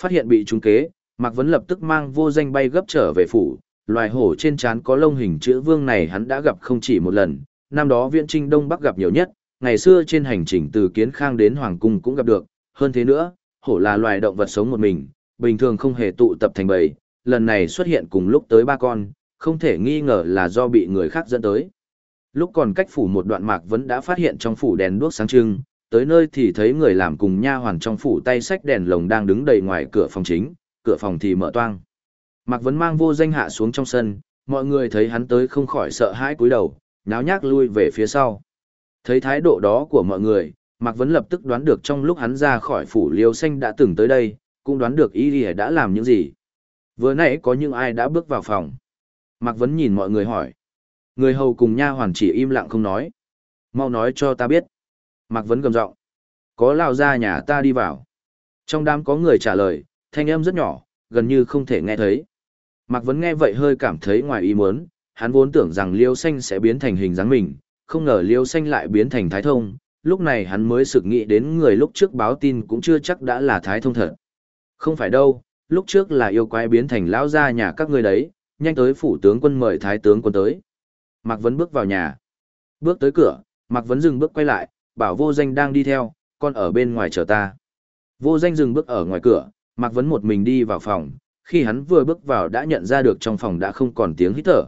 Phát hiện bị trúng kế, Mạc Vấn lập tức mang vô danh bay gấp trở về phủ, loài hổ trên trán có lông hình chữ vương này hắn đã gặp không chỉ một lần, năm đó viện trinh Đông Bắc gặp nhiều nhất, ngày xưa trên hành trình từ Kiến Khang đến Hoàng Cung cũng gặp được, hơn thế nữa, hổ là loài động vật sống một mình, bình thường không hề tụ tập thành bầy, lần này xuất hiện cùng lúc tới ba con, không thể nghi ngờ là do bị người khác dẫn tới. Lúc còn cách phủ một đoạn Mạc Vấn đã phát hiện trong phủ đèn đuốc sáng trưng, tới nơi thì thấy người làm cùng nha hoàn trong phủ tay sách đèn lồng đang đứng đầy ngoài cửa phòng chính, cửa phòng thì mở toang. Mạc Vấn mang vô danh hạ xuống trong sân, mọi người thấy hắn tới không khỏi sợ hãi cúi đầu, náo nhác lui về phía sau. Thấy thái độ đó của mọi người, Mạc Vấn lập tức đoán được trong lúc hắn ra khỏi phủ liêu xanh đã từng tới đây, cũng đoán được ý ý đã làm những gì. Vừa nãy có những ai đã bước vào phòng. Mạc Vấn nhìn mọi người hỏi. Người hầu cùng nha hoàn chỉ im lặng không nói. Mau nói cho ta biết. Mạc Vấn gầm giọng Có lao ra nhà ta đi vào. Trong đám có người trả lời, thanh âm rất nhỏ, gần như không thể nghe thấy. Mạc Vấn nghe vậy hơi cảm thấy ngoài ý muốn, hắn vốn tưởng rằng liêu xanh sẽ biến thành hình dáng mình, không ngờ liêu xanh lại biến thành thái thông, lúc này hắn mới sực nghĩ đến người lúc trước báo tin cũng chưa chắc đã là thái thông thật. Không phải đâu, lúc trước là yêu quái biến thành lão gia nhà các ngươi đấy, nhanh tới phủ tướng quân mời thái tướng quân tới. Mạc Vấn bước vào nhà. Bước tới cửa, Mạc Vấn dừng bước quay lại, bảo vô danh đang đi theo, con ở bên ngoài chờ ta. Vô danh dừng bước ở ngoài cửa, Mạc Vấn một mình đi vào phòng, khi hắn vừa bước vào đã nhận ra được trong phòng đã không còn tiếng hít thở.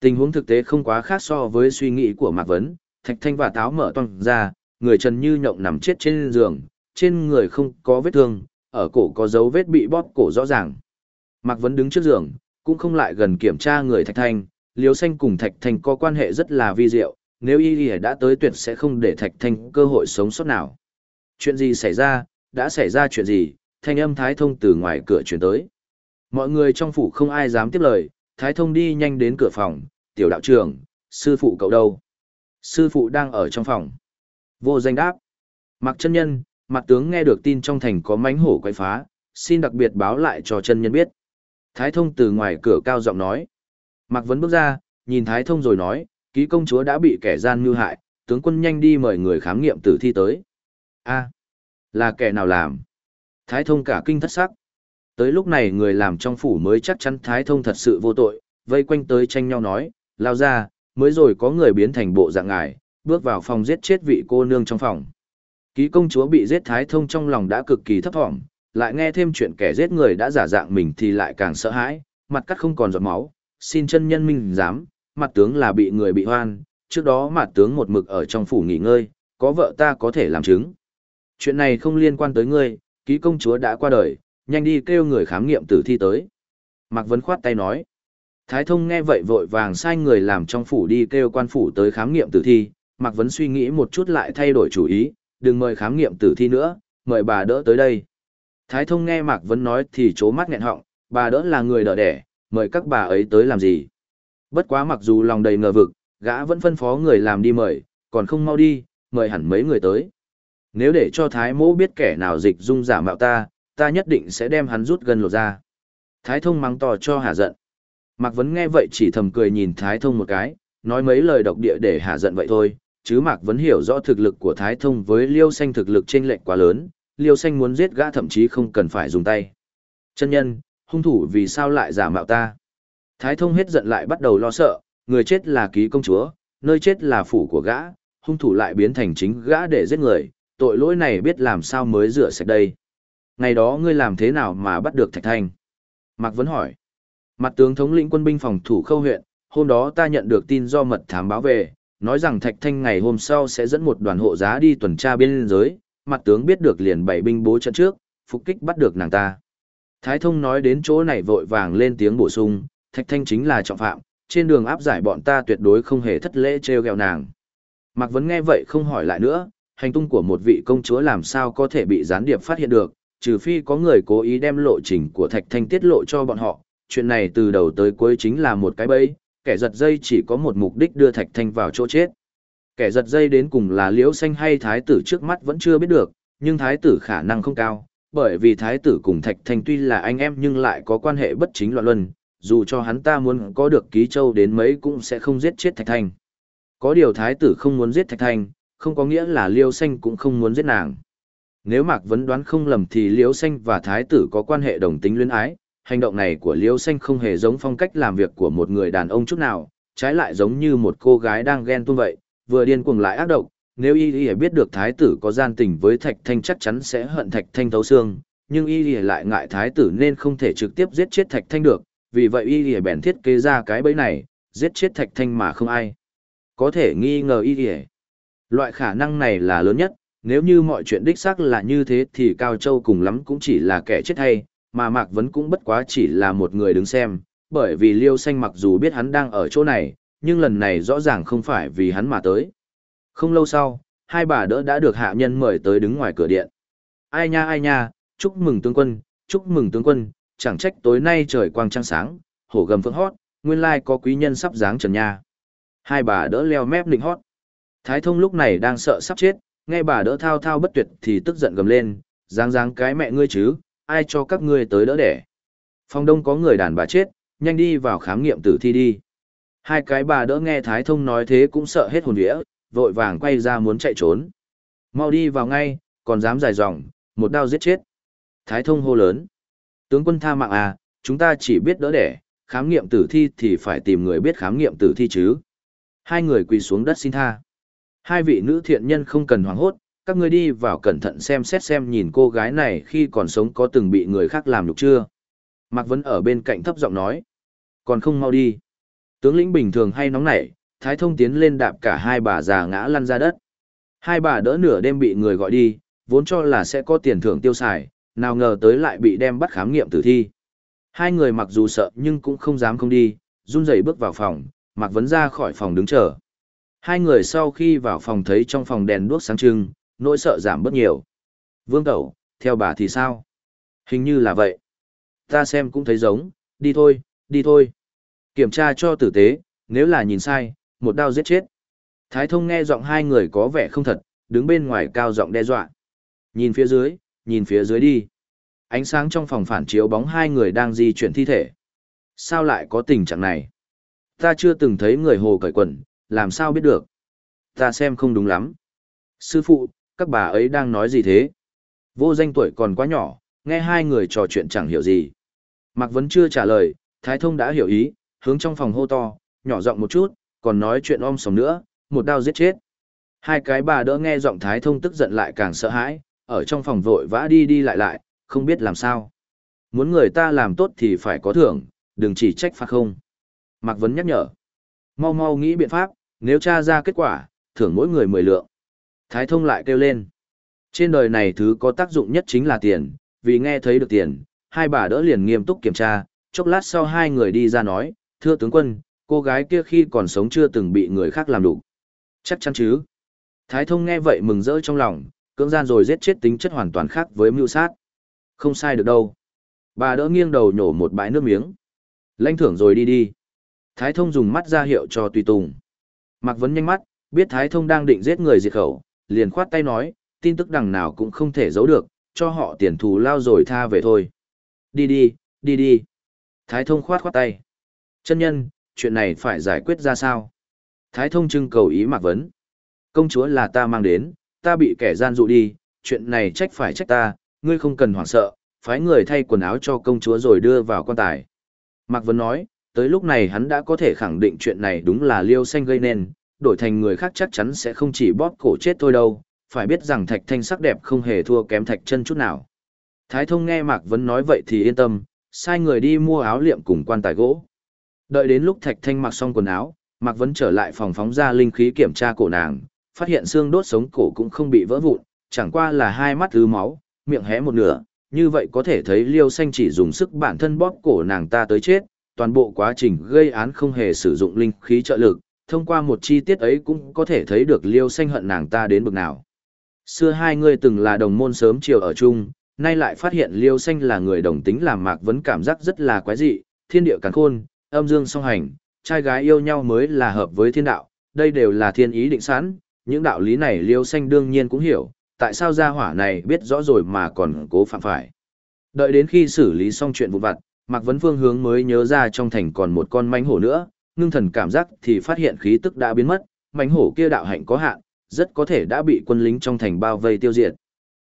Tình huống thực tế không quá khác so với suy nghĩ của Mạc Vấn, Thạch Thanh và Táo mở toang ra, người trần như nhộng nằm chết trên giường, trên người không có vết thương, ở cổ có dấu vết bị bóp cổ rõ ràng. Mạc Vấn đứng trước giường, cũng không lại gần kiểm tra người Thạch Thanh, liếu Xanh cùng Thạch Thanh có quan hệ rất là vi diệu, nếu y y đã tới tuyệt sẽ không để Thạch Thanh cơ hội sống sót nào. Chuyện gì xảy ra, đã xảy ra chuyện gì, thanh âm Thái Thông từ ngoài cửa chuyển tới. Mọi người trong phủ không ai dám tiếp lời, Thái Thông đi nhanh đến cửa phòng, tiểu đạo trưởng, sư phụ cậu đâu? Sư phụ đang ở trong phòng. Vô danh đáp. Mặc chân nhân, mặt tướng nghe được tin trong thành có mánh hổ quay phá, xin đặc biệt báo lại cho chân nhân biết. Thái thông từ ngoài cửa cao giọng nói. Mặc Vấn bước ra, nhìn Thái thông rồi nói, ký công chúa đã bị kẻ gian mưu hại, tướng quân nhanh đi mời người khám nghiệm tử thi tới. a là kẻ nào làm? Thái thông cả kinh thất sắc. Tới lúc này người làm trong phủ mới chắc chắn Thái thông thật sự vô tội, vây quanh tới tranh nhau nói, lao ra, mới rồi có người biến thành bộ dạng ngài, bước vào phòng giết chết vị cô nương trong phòng. Ký công chúa bị giết Thái thông trong lòng đã cực kỳ thấp thỏm, lại nghe thêm chuyện kẻ giết người đã giả dạng mình thì lại càng sợ hãi, mặt cắt không còn giọt máu, xin chân nhân minh dám, mặt tướng là bị người bị hoan, trước đó mặt tướng một mực ở trong phủ nghỉ ngơi, có vợ ta có thể làm chứng. Chuyện này không liên quan tới ngươi, ký công chúa đã qua đời, nhanh đi kêu người khám nghiệm tử thi tới. Mạc Vấn khoát tay nói. Thái thông nghe vậy vội vàng sai người làm trong phủ đi kêu quan phủ tới khám nghiệm tử thi, Mạc Vấn suy nghĩ một chút lại thay đổi chủ ý, đừng mời khám nghiệm tử thi nữa, mời bà đỡ tới đây. Thái thông nghe Mạc Vấn nói thì chố mắt nghẹn họng, bà đỡ là người đỡ đẻ, mời các bà ấy tới làm gì. Bất quá mặc dù lòng đầy ngờ vực, gã vẫn phân phó người làm đi mời, còn không mau đi, mời hẳn mấy người tới. Nếu để cho Thái mỗ biết kẻ nào dịch dung giả mạo ta, ta nhất định sẽ đem hắn rút gần lột ra. Thái thông mắng to cho hà giận. Mạc Vấn nghe vậy chỉ thầm cười nhìn Thái thông một cái, nói mấy lời độc địa để hà giận vậy thôi, chứ Mạc Vấn hiểu rõ thực lực của Thái thông với Liêu Xanh thực lực chênh lệch quá lớn, liêu xanh muốn giết gã thậm chí không cần phải dùng tay. Chân nhân, hung thủ vì sao lại giả mạo ta? Thái thông hết giận lại bắt đầu lo sợ, người chết là ký công chúa, nơi chết là phủ của gã, hung thủ lại biến thành chính gã để giết người, tội lỗi này biết làm sao mới rửa sạch đây. Ngày đó ngươi làm thế nào mà bắt được Thạch Thanh? Mạc Vấn hỏi. Mặt tướng thống lĩnh quân binh phòng thủ khâu huyện, hôm đó ta nhận được tin do mật thám báo về, nói rằng Thạch Thanh ngày hôm sau sẽ dẫn một đoàn hộ giá đi tuần tra biên giới, mặt tướng biết được liền bảy binh bố trận trước, phục kích bắt được nàng ta. Thái thông nói đến chỗ này vội vàng lên tiếng bổ sung, thạch thanh chính là trọng phạm, trên đường áp giải bọn ta tuyệt đối không hề thất lễ treo gẹo nàng. Mạc Vấn nghe vậy không hỏi lại nữa, hành tung của một vị công chúa làm sao có thể bị gián điệp phát hiện được, trừ phi có người cố ý đem lộ trình của thạch thanh tiết lộ cho bọn họ, chuyện này từ đầu tới cuối chính là một cái bẫy, kẻ giật dây chỉ có một mục đích đưa thạch thanh vào chỗ chết. Kẻ giật dây đến cùng là liễu xanh hay thái tử trước mắt vẫn chưa biết được, nhưng thái tử khả năng không cao, bởi vì thái tử cùng thạch thanh tuy là anh em nhưng lại có quan hệ bất chính loạn luân, dù cho hắn ta muốn có được ký châu đến mấy cũng sẽ không giết chết thạch thanh. Có điều thái tử không muốn giết thạch thanh, không có nghĩa là Liêu xanh cũng không muốn giết nàng. Nếu Mạc Vấn đoán không lầm thì Liêu Xanh và Thái tử có quan hệ đồng tính luyến ái, hành động này của Liêu Xanh không hề giống phong cách làm việc của một người đàn ông chút nào, trái lại giống như một cô gái đang ghen tuông vậy, vừa điên cuồng lại ác độc, nếu y y biết được thái tử có gian tình với thạch thanh chắc chắn sẽ hận thạch thanh thấu xương, nhưng y y lại ngại thái tử nên không thể trực tiếp giết chết thạch thanh được, vì vậy y y bèn thiết kế ra cái bẫy này, giết chết thạch thanh mà không ai. Có thể nghi ngờ y y. Loại khả năng này là lớn nhất, nếu như mọi chuyện đích xác là như thế thì Cao Châu cùng lắm cũng chỉ là kẻ chết hay, mà Mạc Vấn cũng bất quá chỉ là một người đứng xem, bởi vì Liêu Xanh mặc dù biết hắn đang ở chỗ này, nhưng lần này rõ ràng không phải vì hắn mà tới. Không lâu sau, hai bà đỡ đã được hạ nhân mời tới đứng ngoài cửa điện. Ai nha ai nha, chúc mừng tướng quân, chúc mừng tướng quân, chẳng trách tối nay trời quang trăng sáng, hổ gầm phượng hót, nguyên lai có quý nhân sắp dáng trần nha. Hai bà đỡ leo mép định hót. Thái thông lúc này đang sợ sắp chết, nghe bà đỡ thao thao bất tuyệt thì tức giận gầm lên, dáng dáng cái mẹ ngươi chứ, ai cho các ngươi tới đỡ đẻ. Phòng đông có người đàn bà chết, nhanh đi vào khám nghiệm tử thi đi. Hai cái bà đỡ nghe Thái Thông nói thế cũng sợ hết hồn vía, vội vàng quay ra muốn chạy trốn. Mau đi vào ngay, còn dám dài dòng, một đao giết chết. Thái Thông hô lớn. Tướng quân tha mạng à, chúng ta chỉ biết đỡ đẻ, khám nghiệm tử thi thì phải tìm người biết khám nghiệm tử thi chứ. Hai người quỳ xuống đất xin tha. Hai vị nữ thiện nhân không cần hoảng hốt, các ngươi đi vào cẩn thận xem xét xem nhìn cô gái này khi còn sống có từng bị người khác làm nhục chưa. Mạc Vấn ở bên cạnh thấp giọng nói. Còn không mau đi. Tướng lĩnh bình thường hay nóng nảy, Thái Thông tiến lên đạp cả hai bà già ngã lăn ra đất. Hai bà đỡ nửa đêm bị người gọi đi, vốn cho là sẽ có tiền thưởng tiêu xài, nào ngờ tới lại bị đem bắt khám nghiệm tử thi. Hai người mặc dù sợ nhưng cũng không dám không đi, run rẩy bước vào phòng, Mạc Vấn ra khỏi phòng đứng chờ. Hai người sau khi vào phòng thấy trong phòng đèn đuốc sáng trưng, nỗi sợ giảm bớt nhiều. Vương Tẩu, theo bà thì sao? Hình như là vậy. Ta xem cũng thấy giống, đi thôi, đi thôi. Kiểm tra cho tử tế, nếu là nhìn sai, một đao giết chết. Thái thông nghe giọng hai người có vẻ không thật, đứng bên ngoài cao giọng đe dọa. Nhìn phía dưới, nhìn phía dưới đi. Ánh sáng trong phòng phản chiếu bóng hai người đang di chuyển thi thể. Sao lại có tình trạng này? Ta chưa từng thấy người hồ cởi quần, làm sao biết được? Ta xem không đúng lắm. Sư phụ, các bà ấy đang nói gì thế? Vô danh tuổi còn quá nhỏ, nghe hai người trò chuyện chẳng hiểu gì. Mạc Vấn chưa trả lời, Thái Thông đã hiểu ý, hướng trong phòng hô to, nhỏ giọng một chút, còn nói chuyện om sòm nữa, một đao giết chết. Hai cái bà đỡ nghe giọng Thái Thông tức giận lại càng sợ hãi, ở trong phòng vội vã đi đi lại lại, không biết làm sao. Muốn người ta làm tốt thì phải có thưởng, đừng chỉ trách phạt không. Mạc Vấn nhắc nhở. Mau mau nghĩ biện pháp, nếu tra ra kết quả, thưởng mỗi người 10 lượng. Thái Thông lại kêu lên. Trên đời này thứ có tác dụng nhất chính là tiền, vì nghe thấy được tiền, hai bà đỡ liền nghiêm túc kiểm tra, chốc lát sau hai người đi ra nói, thưa tướng quân, cô gái kia khi còn sống chưa từng bị người khác làm đủ. Chắc chắn chứ. Thái thông nghe vậy mừng rỡ trong lòng, cưỡng gian rồi giết chết tính chất hoàn toàn khác với mưu sát. Không sai được đâu. Bà đỡ nghiêng đầu nhổ một bãi nước miếng. Lãnh thưởng rồi đi đi. Thái thông dùng mắt ra hiệu cho tùy tùng. Mạc Vấn nhanh mắt, biết Thái thông đang định giết người diệt khẩu, liền khoát tay nói, tin tức đằng nào cũng không thể giấu được, cho họ tiền thù lao rồi tha về thôi. Đi đi, đi đi. Thái thông khoát khoát tay. Chân nhân, chuyện này phải giải quyết ra sao? Thái thông trưng cầu ý Mạc Vấn. Công chúa là ta mang đến, ta bị kẻ gian dụ đi, chuyện này trách phải trách ta, ngươi không cần hoảng sợ, phái người thay quần áo cho công chúa rồi đưa vào quan tài. Mạc Vân nói, tới lúc này hắn đã có thể khẳng định chuyện này đúng là liêu xanh gây nên, đổi thành người khác chắc chắn sẽ không chỉ bóp cổ chết thôi đâu, phải biết rằng thạch thanh sắc đẹp không hề thua kém thạch chân chút nào. Thái thông nghe Mạc Vân nói vậy thì yên tâm, sai người đi mua áo liệm cùng quan tài gỗ. Đợi đến lúc thạch thanh mặc xong quần áo, Mạc Vân trở lại phòng phóng ra linh khí kiểm tra cổ nàng, phát hiện xương đốt sống cổ cũng không bị vỡ vụn, chẳng qua là hai mắt thứ máu, miệng hé một nửa, như vậy có thể thấy liêu xanh chỉ dùng sức bản thân bóp cổ nàng ta tới chết, toàn bộ quá trình gây án không hề sử dụng linh khí trợ lực, thông qua một chi tiết ấy cũng có thể thấy được liêu xanh hận nàng ta đến bực nào. Xưa hai người từng là đồng môn sớm chiều ở chung, nay lại phát hiện liêu xanh là người đồng tính làm mạc vẫn cảm giác rất là quái dị, thiên địa càng khôn, âm dương song hành, trai gái yêu nhau mới là hợp với thiên đạo, đây đều là thiên ý định sẵn, những đạo lý này liêu xanh đương nhiên cũng hiểu, tại sao gia hỏa này biết rõ rồi mà còn cố phạm phải. Đợi đến khi xử lý xong chuyện vụ vặt, Mạc Vấn Phương hướng mới nhớ ra trong thành còn một con mánh hổ nữa, ngưng thần cảm giác thì phát hiện khí tức đã biến mất, mánh hổ kia đạo hạnh có hạn, rất có thể đã bị quân lính trong thành bao vây tiêu diệt.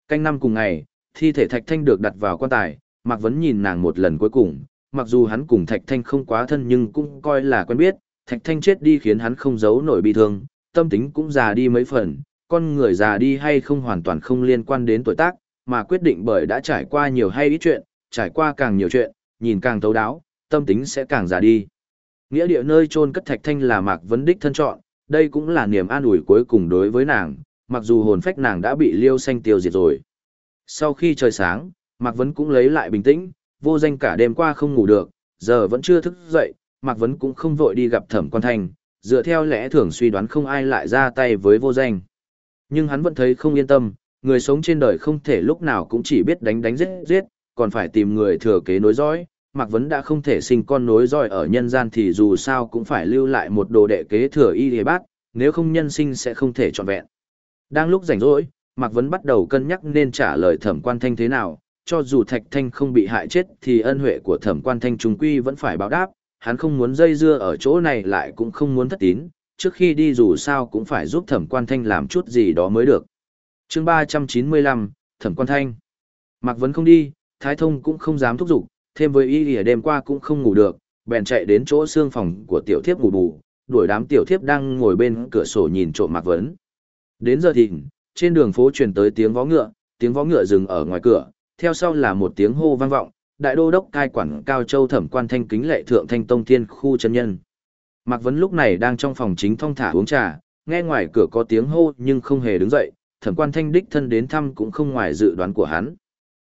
Canh năm cùng ngày, thi thể Thạch Thanh được đặt vào quan tài, Mạc Vấn nhìn nàng một lần cuối cùng, mặc dù hắn cùng Thạch Thanh không quá thân nhưng cũng coi là quen biết, Thạch Thanh chết đi khiến hắn không giấu nổi bi thương, tâm tính cũng già đi mấy phần, con người già đi hay không hoàn toàn không liên quan đến tuổi tác, mà quyết định bởi đã trải qua nhiều hay ít chuyện, trải qua càng nhiều chuyện, nhìn càng thấu đáo, tâm tính sẽ càng già đi. Nghĩa địa nơi chôn cất Thạch Thanh là Mạc Vấn đích thân chọn, đây cũng là niềm an ủi cuối cùng đối với nàng, mặc dù hồn phách nàng đã bị liêu xanh tiêu diệt rồi. Sau khi trời sáng, Mạc Vấn cũng lấy lại bình tĩnh, vô danh cả đêm qua không ngủ được, giờ vẫn chưa thức dậy, Mạc Vấn cũng không vội đi gặp thẩm quan thanh dựa theo lẽ thường suy đoán không ai lại ra tay với vô danh. Nhưng hắn vẫn thấy không yên tâm, người sống trên đời không thể lúc nào cũng chỉ biết đánh đánh giết giết, còn phải tìm người thừa kế nối dõi. Mạc Vấn đã không thể sinh con nối dõi ở nhân gian thì dù sao cũng phải lưu lại một đồ đệ kế thừa y hề bát, nếu không nhân sinh sẽ không thể trọn vẹn. Đang lúc rảnh rỗi, Mạc Vấn bắt đầu cân nhắc nên trả lời thẩm quan thanh thế nào, cho dù Thạch Thanh không bị hại chết thì ân huệ của thẩm quan thanh trung quy vẫn phải báo đáp, hắn không muốn dây dưa ở chỗ này lại cũng không muốn thất tín, trước khi đi dù sao cũng phải giúp thẩm quan thanh làm chút gì đó mới được. chương 395, thẩm quan thanh. Mạc Vấn không đi, Thái Thông cũng không dám thúc giục, thêm với y ở đêm qua cũng không ngủ được, bèn chạy đến chỗ xương phòng của tiểu thiếp ngủ bù, đuổi đám tiểu thiếp đang ngồi bên cửa sổ nhìn trộm Mạc Vấn. Đến giờ thịnh, trên đường phố truyền tới tiếng vó ngựa, tiếng vó ngựa dừng ở ngoài cửa, theo sau là một tiếng hô vang vọng, đại đô đốc cai quản Cao Châu Thẩm Quan Thanh kính lệ thượng thanh tông thiên khu chân nhân. Mạc Vấn lúc này đang trong phòng chính thong thả uống trà, nghe ngoài cửa có tiếng hô nhưng không hề đứng dậy, thẩm quan thanh đích thân đến thăm cũng không ngoài dự đoán của hắn.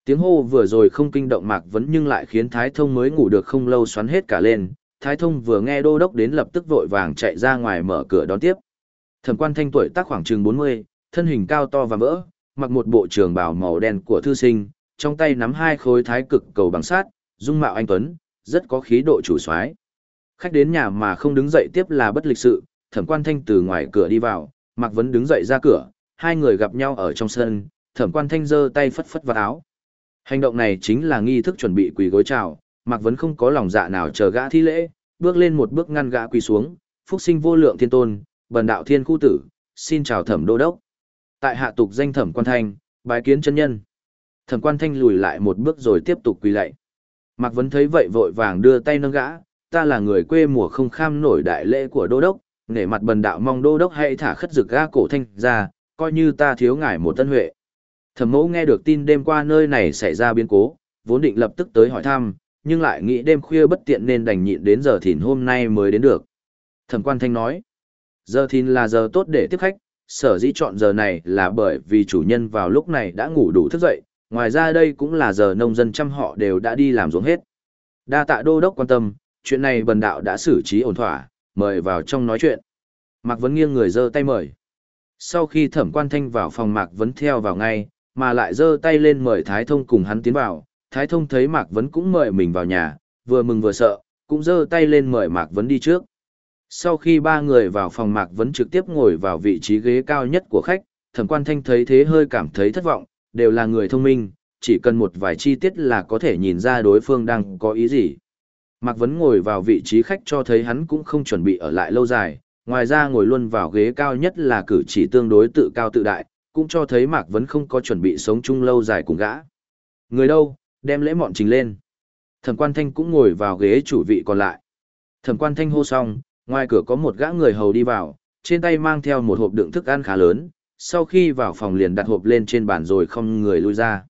Tiếng hô vừa rồi không kinh động Mạc Vấn nhưng lại khiến Thái Thông mới ngủ được không lâu xoắn hết cả lên. Thái Thông vừa nghe đô đốc đến lập tức vội vàng chạy ra ngoài mở cửa đón tiếp. Thẩm quan thanh tuổi tác khoảng chừng 40, thân hình cao to và vỡ, mặc một bộ trường bào màu đen của thư sinh, trong tay nắm hai khối thái cực cầu bằng sát, dung mạo anh tuấn, rất có khí độ chủ soái. Khách đến nhà mà không đứng dậy tiếp là bất lịch sự, Thẩm Quan Thanh từ ngoài cửa đi vào, Mạc Vấn đứng dậy ra cửa, hai người gặp nhau ở trong sân, Thẩm Quan Thanh giơ tay phất phất vào áo. Hành động này chính là nghi thức chuẩn bị quỳ gối chào, Mạc Vấn không có lòng dạ nào chờ gã thi lễ, bước lên một bước ngăn gã quỳ xuống, phúc sinh vô lượng thiên tôn, bần đạo thiên khu tử, xin chào thẩm đô đốc. Tại hạ tục danh thẩm quan thanh, bái kiến chân nhân. Thẩm quan thanh lùi lại một bước rồi tiếp tục quỳ lạy. Mạc Vấn thấy vậy vội vàng đưa tay nâng gã, ta là người quê mùa không kham nổi đại lễ của đô đốc, nể mặt bần đạo mong đô đốc hãy thả khất rực gã cổ thanh ra, coi như ta thiếu ngài một tân huệ. Thẩm mẫu nghe được tin đêm qua nơi này xảy ra biến cố, vốn định lập tức tới hỏi thăm, nhưng lại nghĩ đêm khuya bất tiện nên đành nhịn đến giờ thìn hôm nay mới đến được. Thẩm quan thanh nói, giờ thìn là giờ tốt để tiếp khách, sở dĩ chọn giờ này là bởi vì chủ nhân vào lúc này đã ngủ đủ thức dậy, ngoài ra đây cũng là giờ nông dân trăm họ đều đã đi làm ruộng hết. Đa tạ đô đốc quan tâm, chuyện này bần đạo đã xử trí ổn thỏa, mời vào trong nói chuyện. Mạc Vấn nghiêng người giơ tay mời. Sau khi thẩm quan thanh vào phòng Mạc Vấn theo vào ngay, mà lại giơ tay lên mời Thái Thông cùng hắn tiến vào. Thái Thông thấy Mạc Vấn cũng mời mình vào nhà, vừa mừng vừa sợ, cũng giơ tay lên mời Mạc Vấn đi trước. Sau khi ba người vào phòng Mạc Vấn trực tiếp ngồi vào vị trí ghế cao nhất của khách, thẩm quan thanh thấy thế hơi cảm thấy thất vọng, đều là người thông minh, chỉ cần một vài chi tiết là có thể nhìn ra đối phương đang có ý gì. Mạc Vấn ngồi vào vị trí khách cho thấy hắn cũng không chuẩn bị ở lại lâu dài, ngoài ra ngồi luôn vào ghế cao nhất là cử chỉ tương đối tự cao tự đại, cũng cho thấy Mạc Vấn không có chuẩn bị sống chung lâu dài cùng gã. Người đâu, đem lễ mọn trình lên. Thẩm quan thanh cũng ngồi vào ghế chủ vị còn lại. Thẩm quan thanh hô xong, ngoài cửa có một gã người hầu đi vào, trên tay mang theo một hộp đựng thức ăn khá lớn, sau khi vào phòng liền đặt hộp lên trên bàn rồi không người lui ra.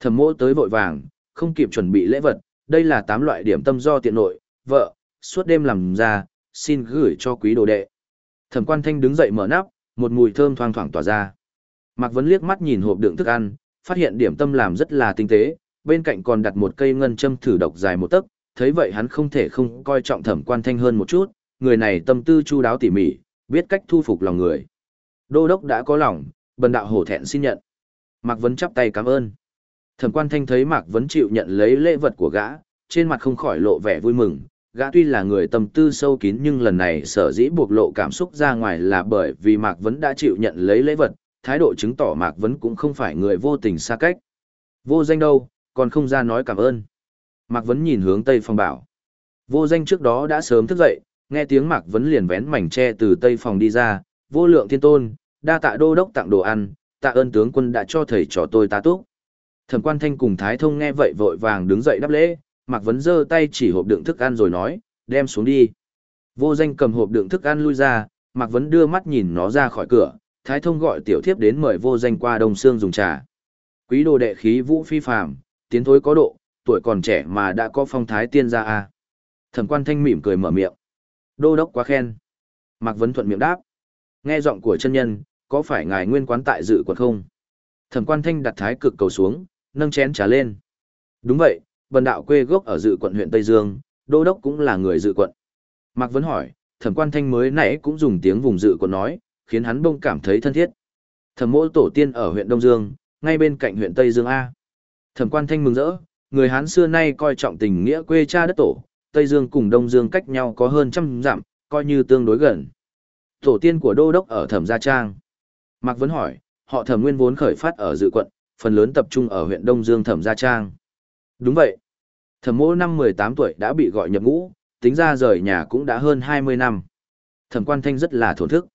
Thẩm mỗ tới vội vàng, không kịp chuẩn bị lễ vật, đây là tám loại điểm tâm do tiện nội, vợ, suốt đêm làm ra, xin gửi cho quý đồ đệ. Thẩm quan thanh đứng dậy mở nắp, một mùi thơm thoang thoảng tỏa ra. Mạc Vấn liếc mắt nhìn hộp đựng thức ăn, phát hiện điểm tâm làm rất là tinh tế, bên cạnh còn đặt một cây ngân châm thử độc dài một tấc, thấy vậy hắn không thể không coi trọng thẩm quan thanh hơn một chút, người này tâm tư chu đáo tỉ mỉ, biết cách thu phục lòng người. Đô đốc đã có lòng, bần đạo hổ thẹn xin nhận. Mạc Vấn chắp tay cảm ơn. Thẩm quan thanh thấy Mạc Vấn chịu nhận lấy lễ vật của gã, trên mặt không khỏi lộ vẻ vui mừng. Gã tuy là người tâm tư sâu kín nhưng lần này sở dĩ buộc lộ cảm xúc ra ngoài là bởi vì Mạc Vấn đã chịu nhận lấy lễ vật, thái độ chứng tỏ Mạc Vấn cũng không phải người vô tình xa cách. Vô danh đâu, còn không ra nói cảm ơn. Mạc Vấn nhìn hướng Tây Phòng bảo. Vô danh trước đó đã sớm thức dậy, nghe tiếng Mạc Vấn liền vén mảnh tre từ Tây Phòng đi ra, vô lượng thiên tôn, đa tạ đô đốc tặng đồ ăn, tạ ơn tướng quân đã cho thầy trò tôi tá túc. Thẩm quan thanh cùng Thái Thông nghe vậy vội vàng đứng dậy đáp lễ, Mạc Vấn giơ tay chỉ hộp đựng thức ăn rồi nói, đem xuống đi. Vô danh cầm hộp đựng thức ăn lui ra, Mạc Vấn đưa mắt nhìn nó ra khỏi cửa, Thái Thông gọi tiểu thiếp đến mời vô danh qua Đông Sương dùng trà. Quý đồ đệ khí vũ phi phàm, tiến thối có độ, tuổi còn trẻ mà đã có phong thái tiên gia a. Thẩm Quan Thanh mỉm cười mở miệng. Đô đốc quá khen. Mạc Vấn thuận miệng đáp. Nghe giọng của chân nhân, có phải ngài nguyên quán tại dự quận không? Thẩm Quan Thanh đặt thái cực cầu xuống, nâng chén trà lên. Đúng vậy, bần đạo quê gốc ở dự quận huyện Tây Dương, đô đốc cũng là người dự quận. Mạc Vấn hỏi, Thẩm Quan Thanh mới nãy cũng dùng tiếng vùng dự quận nói, khiến hắn bông cảm thấy thân thiết. Thẩm mỗ tổ tiên ở huyện Đông Dương, ngay bên cạnh huyện Tây Dương A. Thẩm quan thanh mừng rỡ, người Hán xưa nay coi trọng tình nghĩa quê cha đất tổ, Tây Dương cùng Đông Dương cách nhau có hơn trăm dặm, coi như tương đối gần. Tổ tiên của đô đốc ở Thẩm Gia Trang. Mạc Vấn hỏi, họ Thẩm Nguyên vốn khởi phát ở dự quận, phần lớn tập trung ở huyện Đông Dương Thẩm Gia Trang. Đúng vậy. Thẩm mỗ năm 18 tuổi đã bị gọi nhập ngũ, tính ra rời nhà cũng đã hơn 20 năm. Thẩm quan thanh rất là thổn thức.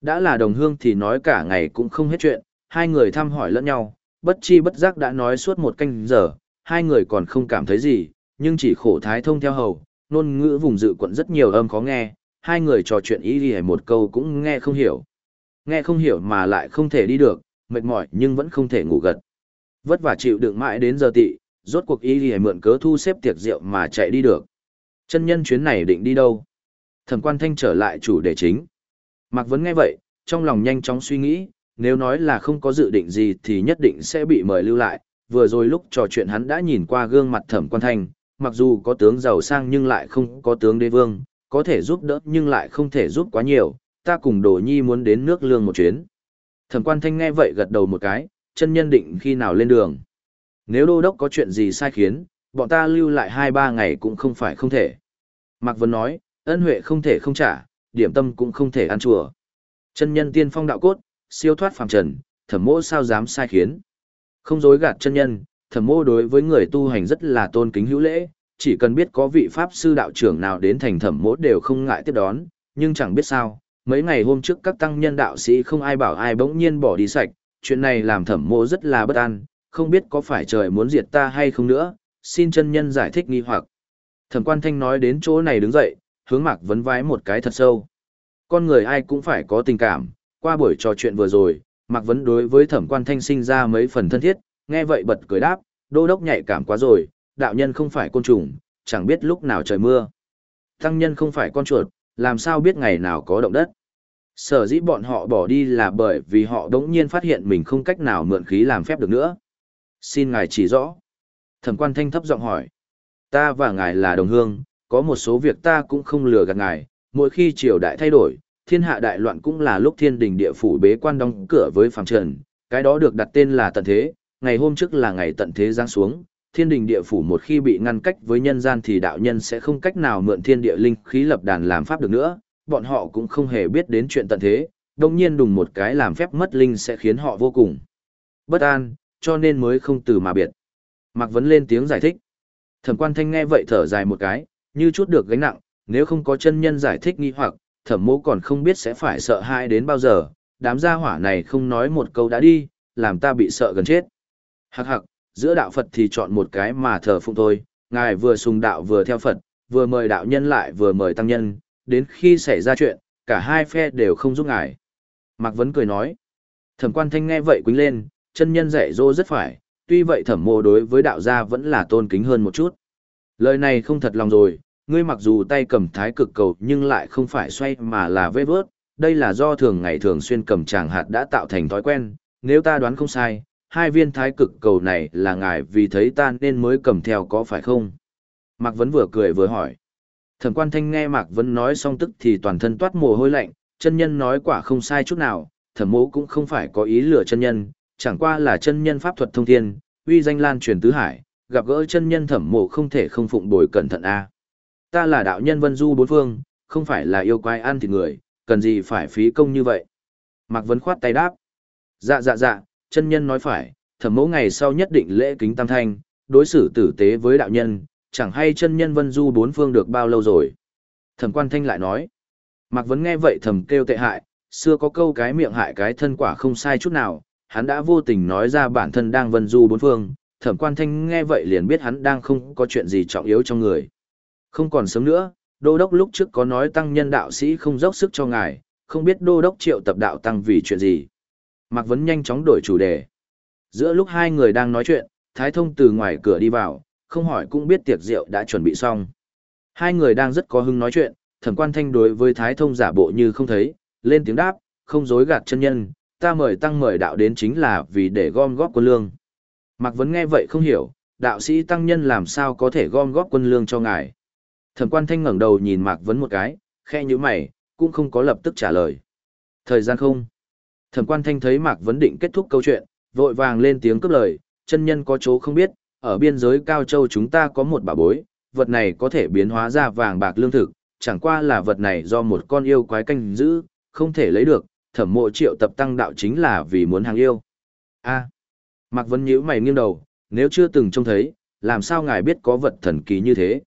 Đã là đồng hương thì nói cả ngày cũng không hết chuyện, hai người thăm hỏi lẫn nhau, bất chi bất giác đã nói suốt một canh giờ, hai người còn không cảm thấy gì, nhưng chỉ khổ thái thông theo hầu, ngôn ngữ vùng dự quận rất nhiều âm khó nghe, hai người trò chuyện ý gì một câu cũng nghe không hiểu. Nghe không hiểu mà lại không thể đi được, mệt mỏi nhưng vẫn không thể ngủ gật. Vất vả chịu đựng mãi đến giờ tị, rốt cuộc ý gì mượn cớ thu xếp tiệc rượu mà chạy đi được. Chân nhân chuyến này định đi đâu? Thẩm quan thanh trở lại chủ đề chính. Mạc Vấn nghe vậy, trong lòng nhanh chóng suy nghĩ, nếu nói là không có dự định gì thì nhất định sẽ bị mời lưu lại. Vừa rồi lúc trò chuyện hắn đã nhìn qua gương mặt thẩm quan thanh, mặc dù có tướng giàu sang nhưng lại không có tướng đế vương, có thể giúp đỡ nhưng lại không thể giúp quá nhiều, ta cùng đồ nhi muốn đến nước lương một chuyến. Thẩm quan thanh nghe vậy gật đầu một cái, chân nhân định khi nào lên đường. Nếu đô đốc có chuyện gì sai khiến, bọn ta lưu lại hai ba ngày cũng không phải không thể. Mạc Vân nói, ân huệ không thể không trả, điểm tâm cũng không thể ăn chùa. Chân nhân tiên phong đạo cốt, siêu thoát phàm trần, thẩm mô sao dám sai khiến. Không dối gạt chân nhân, thẩm mô đối với người tu hành rất là tôn kính hữu lễ, chỉ cần biết có vị pháp sư đạo trưởng nào đến thành thẩm mỗ đều không ngại tiếp đón, nhưng chẳng biết sao, mấy ngày hôm trước các tăng nhân đạo sĩ không ai bảo ai bỗng nhiên bỏ đi sạch, chuyện này làm thẩm mỗ rất là bất an, không biết có phải trời muốn diệt ta hay không nữa, xin chân nhân giải thích nghi hoặc. Thẩm quan thanh nói đến chỗ này đứng dậy, hướng mạc vấn vái một cái thật sâu. Con người ai cũng phải có tình cảm, qua buổi trò chuyện vừa rồi, mạc vấn đối với thẩm quan thanh sinh ra mấy phần thân thiết, nghe vậy bật cười đáp, đô đốc nhạy cảm quá rồi, đạo nhân không phải côn trùng, chẳng biết lúc nào trời mưa. Tăng nhân không phải con chuột, làm sao biết ngày nào có động đất. Sở dĩ bọn họ bỏ đi là bởi vì họ đống nhiên phát hiện mình không cách nào mượn khí làm phép được nữa. Xin ngài chỉ rõ. Thẩm quan thanh thấp giọng hỏi. Ta và ngài là đồng hương, có một số việc ta cũng không lừa gạt ngài, mỗi khi triều đại thay đổi, thiên hạ đại loạn cũng là lúc thiên đình địa phủ bế quan đóng cửa với phàm trần, cái đó được đặt tên là tận thế, ngày hôm trước là ngày tận thế giáng xuống, thiên đình địa phủ một khi bị ngăn cách với nhân gian thì đạo nhân sẽ không cách nào mượn thiên địa linh khí lập đàn làm pháp được nữa, bọn họ cũng không hề biết đến chuyện tận thế, đồng nhiên đùng một cái làm phép mất linh sẽ khiến họ vô cùng bất an, cho nên mới không từ mà biệt. Mạc Vấn lên tiếng giải thích. Thẩm quan thanh nghe vậy thở dài một cái, như chút được gánh nặng, nếu không có chân nhân giải thích nghi hoặc, thẩm mô còn không biết sẽ phải sợ hãi đến bao giờ, đám gia hỏa này không nói một câu đã đi, làm ta bị sợ gần chết. Hạc Hạc giữa đạo Phật thì chọn một cái mà thờ phụng thôi, ngài vừa sùng đạo vừa theo Phật, vừa mời đạo nhân lại vừa mời tăng nhân, đến khi xảy ra chuyện, cả hai phe đều không giúp ngài. Mạc Vấn cười nói. Thẩm quan thanh nghe vậy quính lên, chân nhân dạy dỗ rất phải, tuy vậy thẩm mô đối với đạo gia vẫn là tôn kính hơn một chút. Lời này không thật lòng rồi, ngươi mặc dù tay cầm thái cực cầu nhưng lại không phải xoay mà là vết vớt, đây là do thường ngày thường xuyên cầm tràng hạt đã tạo thành thói quen, nếu ta đoán không sai, hai viên thái cực cầu này là ngài vì thấy ta nên mới cầm theo có phải không? Mạc Vấn vừa cười vừa hỏi. Thẩm quan thanh nghe Mạc Vấn nói xong tức thì toàn thân toát mồ hôi lạnh, chân nhân nói quả không sai chút nào, thẩm mộ cũng không phải có ý lừa chân nhân, chẳng qua là chân nhân pháp thuật thông thiên, uy danh lan truyền tứ hải, gặp gỡ chân nhân thẩm mộ không thể không phụng bồi cẩn thận a. Ta là đạo nhân vân du bốn phương, không phải là yêu quái ăn thịt người, cần gì phải phí công như vậy. Mạc Vấn khoát tay đáp. Dạ dạ dạ, chân nhân nói phải, thẩm mẫu ngày sau nhất định lễ kính tam thanh, đối xử tử tế với đạo nhân, chẳng hay chân nhân vân du bốn phương được bao lâu rồi. Thẩm quan thanh lại nói. Mạc Vấn nghe vậy thầm kêu tệ hại, xưa có câu cái miệng hại cái thân quả không sai chút nào, hắn đã vô tình nói ra bản thân đang vân du bốn phương, thẩm quan thanh nghe vậy liền biết hắn đang không có chuyện gì trọng yếu trong người. Không còn sớm nữa, đô đốc lúc trước có nói tăng nhân đạo sĩ không dốc sức cho ngài, không biết đô đốc triệu tập đạo tăng vì chuyện gì. Mạc Vấn nhanh chóng đổi chủ đề. Giữa lúc hai người đang nói chuyện, Thái Thông từ ngoài cửa đi vào, không hỏi cũng biết tiệc rượu đã chuẩn bị xong. Hai người đang rất có hứng nói chuyện, thẩm quan thanh đối với Thái Thông giả bộ như không thấy, lên tiếng đáp, không dối gạt chân nhân, ta mời tăng mời đạo đến chính là vì để gom góp quân lương. Mạc Vấn nghe vậy không hiểu, đạo sĩ tăng nhân làm sao có thể gom góp quân lương cho ngài. Thẩm quan thanh ngẩng đầu nhìn Mạc Vấn một cái, khe như mày, cũng không có lập tức trả lời. Thời gian không. Thẩm quan thanh thấy Mạc Vấn định kết thúc câu chuyện, vội vàng lên tiếng cướp lời, chân nhân có chỗ không biết, ở biên giới Cao Châu chúng ta có một bảo bối, vật này có thể biến hóa ra vàng bạc lương thực, chẳng qua là vật này do một con yêu quái canh giữ, không thể lấy được, thẩm mộ triệu tập tăng đạo chính là vì muốn hàng yêu. a Mạc Vấn nhíu mày nghiêng đầu, nếu chưa từng trông thấy, làm sao ngài biết có vật thần kỳ như thế?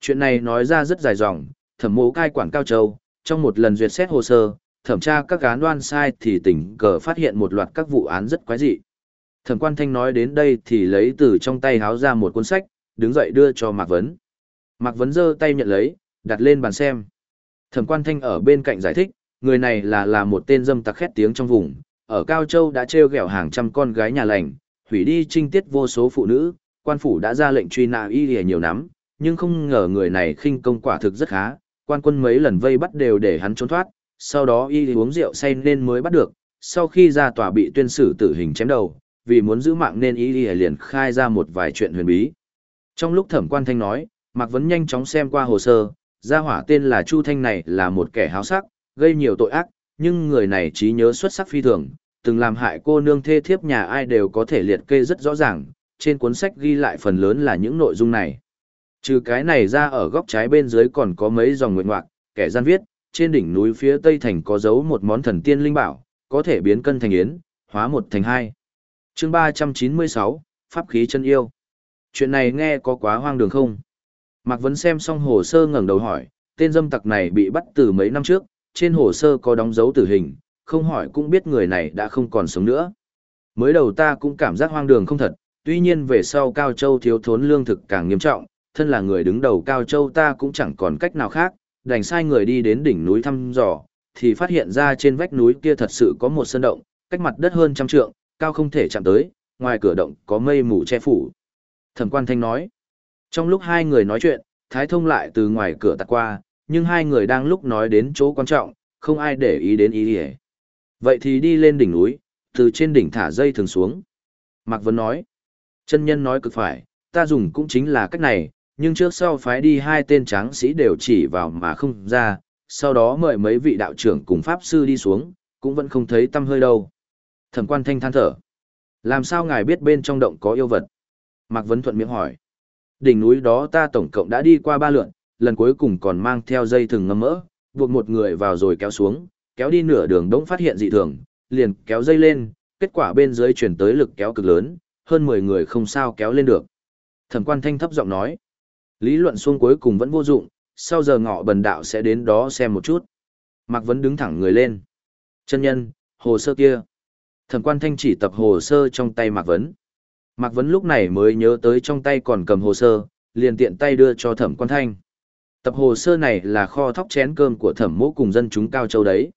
Chuyện này nói ra rất dài dòng, thẩm mộ cai quản Cao Châu, trong một lần duyệt xét hồ sơ, thẩm tra các án đoan sai thì tình cờ phát hiện một loạt các vụ án rất quái dị. Thẩm quan thanh nói đến đây thì lấy từ trong tay háo ra một cuốn sách, đứng dậy đưa cho Mạc Vấn. Mạc Vấn giơ tay nhận lấy, đặt lên bàn xem. Thẩm quan thanh ở bên cạnh giải thích, người này là là một tên dâm tặc khét tiếng trong vùng, ở Cao Châu đã treo gẹo hàng trăm con gái nhà lành, hủy đi trinh tiết vô số phụ nữ, quan phủ đã ra lệnh truy nã y lìa nhiều lắm, nhưng không ngờ người này khinh công quả thực rất khá, quan quân mấy lần vây bắt đều để hắn trốn thoát, sau đó y uống rượu say nên mới bắt được, sau khi ra tòa bị tuyên xử tử hình chém đầu, vì muốn giữ mạng nên y liền khai ra một vài chuyện huyền bí. Trong lúc thẩm quan thanh nói, Mạc Vấn nhanh chóng xem qua hồ sơ, gia hỏa tên là Chu Thanh này là một kẻ háo sắc, gây nhiều tội ác, nhưng người này trí nhớ xuất sắc phi thường, từng làm hại cô nương thê thiếp nhà ai đều có thể liệt kê rất rõ ràng, trên cuốn sách ghi lại phần lớn là những nội dung này. Trừ cái này ra ở góc trái bên dưới còn có mấy dòng nguyện ngoạc, kẻ gian viết, trên đỉnh núi phía tây thành có dấu một món thần tiên linh bảo, có thể biến cân thành yến, hóa một thành hai. chương 396, Pháp khí chân yêu. Chuyện này nghe có quá hoang đường không? Mạc Vấn xem xong hồ sơ ngẩng đầu hỏi, tên dâm tặc này bị bắt từ mấy năm trước, trên hồ sơ có đóng dấu tử hình, không hỏi cũng biết người này đã không còn sống nữa. Mới đầu ta cũng cảm giác hoang đường không thật, tuy nhiên về sau Cao Châu thiếu thốn lương thực càng nghiêm trọng, thân là người đứng đầu Cao Châu ta cũng chẳng còn cách nào khác, đành sai người đi đến đỉnh núi thăm dò, thì phát hiện ra trên vách núi kia thật sự có một sơn động, cách mặt đất hơn trăm trượng, cao không thể chạm tới, ngoài cửa động có mây mù che phủ. Thẩm quan thanh nói, trong lúc hai người nói chuyện, Thái Thông lại từ ngoài cửa tạt qua, nhưng hai người đang lúc nói đến chỗ quan trọng, không ai để ý đến ý gì Vậy thì đi lên đỉnh núi, từ trên đỉnh thả dây thường xuống. Mạc Vân nói, chân nhân nói cực phải, ta dùng cũng chính là cách này, nhưng trước sau phái đi hai tên tráng sĩ đều chỉ vào mà không ra, sau đó mời mấy vị đạo trưởng cùng pháp sư đi xuống, cũng vẫn không thấy tâm hơi đâu. Thẩm quan thanh than thở. Làm sao ngài biết bên trong động có yêu vật? Mạc Vấn Thuận miệng hỏi. Đỉnh núi đó ta tổng cộng đã đi qua ba lượn, lần cuối cùng còn mang theo dây thừng ngâm mỡ, buộc một người vào rồi kéo xuống, kéo đi nửa đường đống phát hiện dị thường, liền kéo dây lên, kết quả bên dưới chuyển tới lực kéo cực lớn, hơn 10 người không sao kéo lên được. Thẩm quan thanh thấp giọng nói. Lý luận xuông cuối cùng vẫn vô dụng, sau giờ ngọ bần đạo sẽ đến đó xem một chút. Mạc Vấn đứng thẳng người lên. Chân nhân, hồ sơ kia. Thẩm quan thanh chỉ tập hồ sơ trong tay Mạc Vấn. Mạc Vấn lúc này mới nhớ tới trong tay còn cầm hồ sơ, liền tiện tay đưa cho thẩm quan thanh. Tập hồ sơ này là kho thóc chén cơm của thẩm mỗ cùng dân chúng Cao Châu đấy.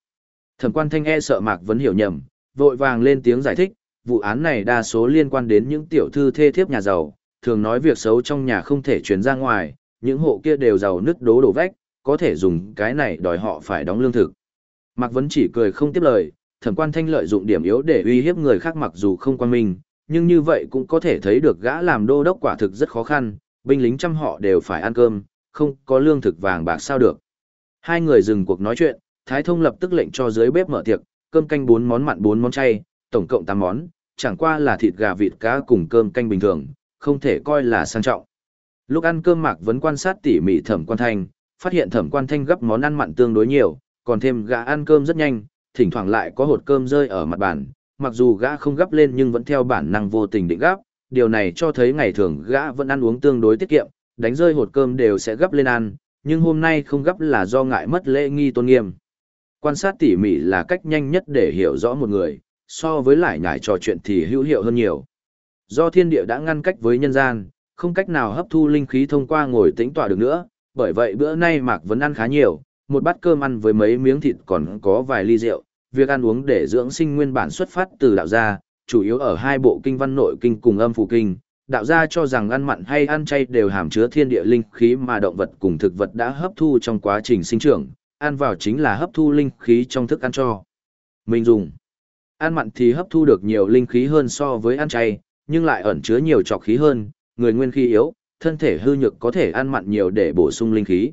Thẩm quan thanh e sợ Mạc Vấn hiểu nhầm, vội vàng lên tiếng giải thích, vụ án này đa số liên quan đến những tiểu thư thê thiếp nhà giàu, thường nói việc xấu trong nhà không thể chuyển ra ngoài, những hộ kia đều giàu nứt đố đổ vách, có thể dùng cái này đòi họ phải đóng lương thực. Mạc Vấn chỉ cười không tiếp lời, thẩm quan thanh lợi dụng điểm yếu để uy hiếp người khác mặc dù không quan minh, nhưng như vậy cũng có thể thấy được gã làm đô đốc quả thực rất khó khăn, binh lính trăm họ đều phải ăn cơm, không có lương thực vàng bạc sao được. Hai người dừng cuộc nói chuyện, Thái Thông lập tức lệnh cho dưới bếp mở tiệc, cơm canh bốn món mặn bốn món chay, tổng cộng 8 món, chẳng qua là thịt gà vịt cá cùng cơm canh bình thường, không thể coi là sang trọng. Lúc ăn cơm Mạc Vấn quan sát tỉ mỉ Thẩm Quan Thanh, phát hiện Thẩm Quan Thanh gấp món ăn mặn tương đối nhiều, còn thêm gã ăn cơm rất nhanh, thỉnh thoảng lại có hột cơm rơi ở mặt bàn, mặc dù gã không gấp lên nhưng vẫn theo bản năng vô tình định gấp, điều này cho thấy ngày thường gã vẫn ăn uống tương đối tiết kiệm, đánh rơi hột cơm đều sẽ gấp lên ăn, nhưng hôm nay không gấp là do ngại mất lễ nghi tôn nghiêm. Quan sát tỉ mỉ là cách nhanh nhất để hiểu rõ một người, so với lại nhải trò chuyện thì hữu hiệu hơn nhiều. Do thiên địa đã ngăn cách với nhân gian, không cách nào hấp thu linh khí thông qua ngồi tĩnh tọa được nữa, bởi vậy bữa nay Mạc vẫn ăn khá nhiều, một bát cơm ăn với mấy miếng thịt còn có vài ly rượu, việc ăn uống để dưỡng sinh nguyên bản xuất phát từ đạo gia, chủ yếu ở hai bộ kinh văn nội kinh cùng âm phù kinh. Đạo gia cho rằng ăn mặn hay ăn chay đều hàm chứa thiên địa linh khí mà động vật cùng thực vật đã hấp thu trong quá trình sinh trưởng, ăn vào chính là hấp thu linh khí trong thức ăn cho. Mình dùng. Ăn mặn thì hấp thu được nhiều linh khí hơn so với ăn chay, nhưng lại ẩn chứa nhiều trọc khí hơn, người nguyên khí yếu, thân thể hư nhược có thể ăn mặn nhiều để bổ sung linh khí.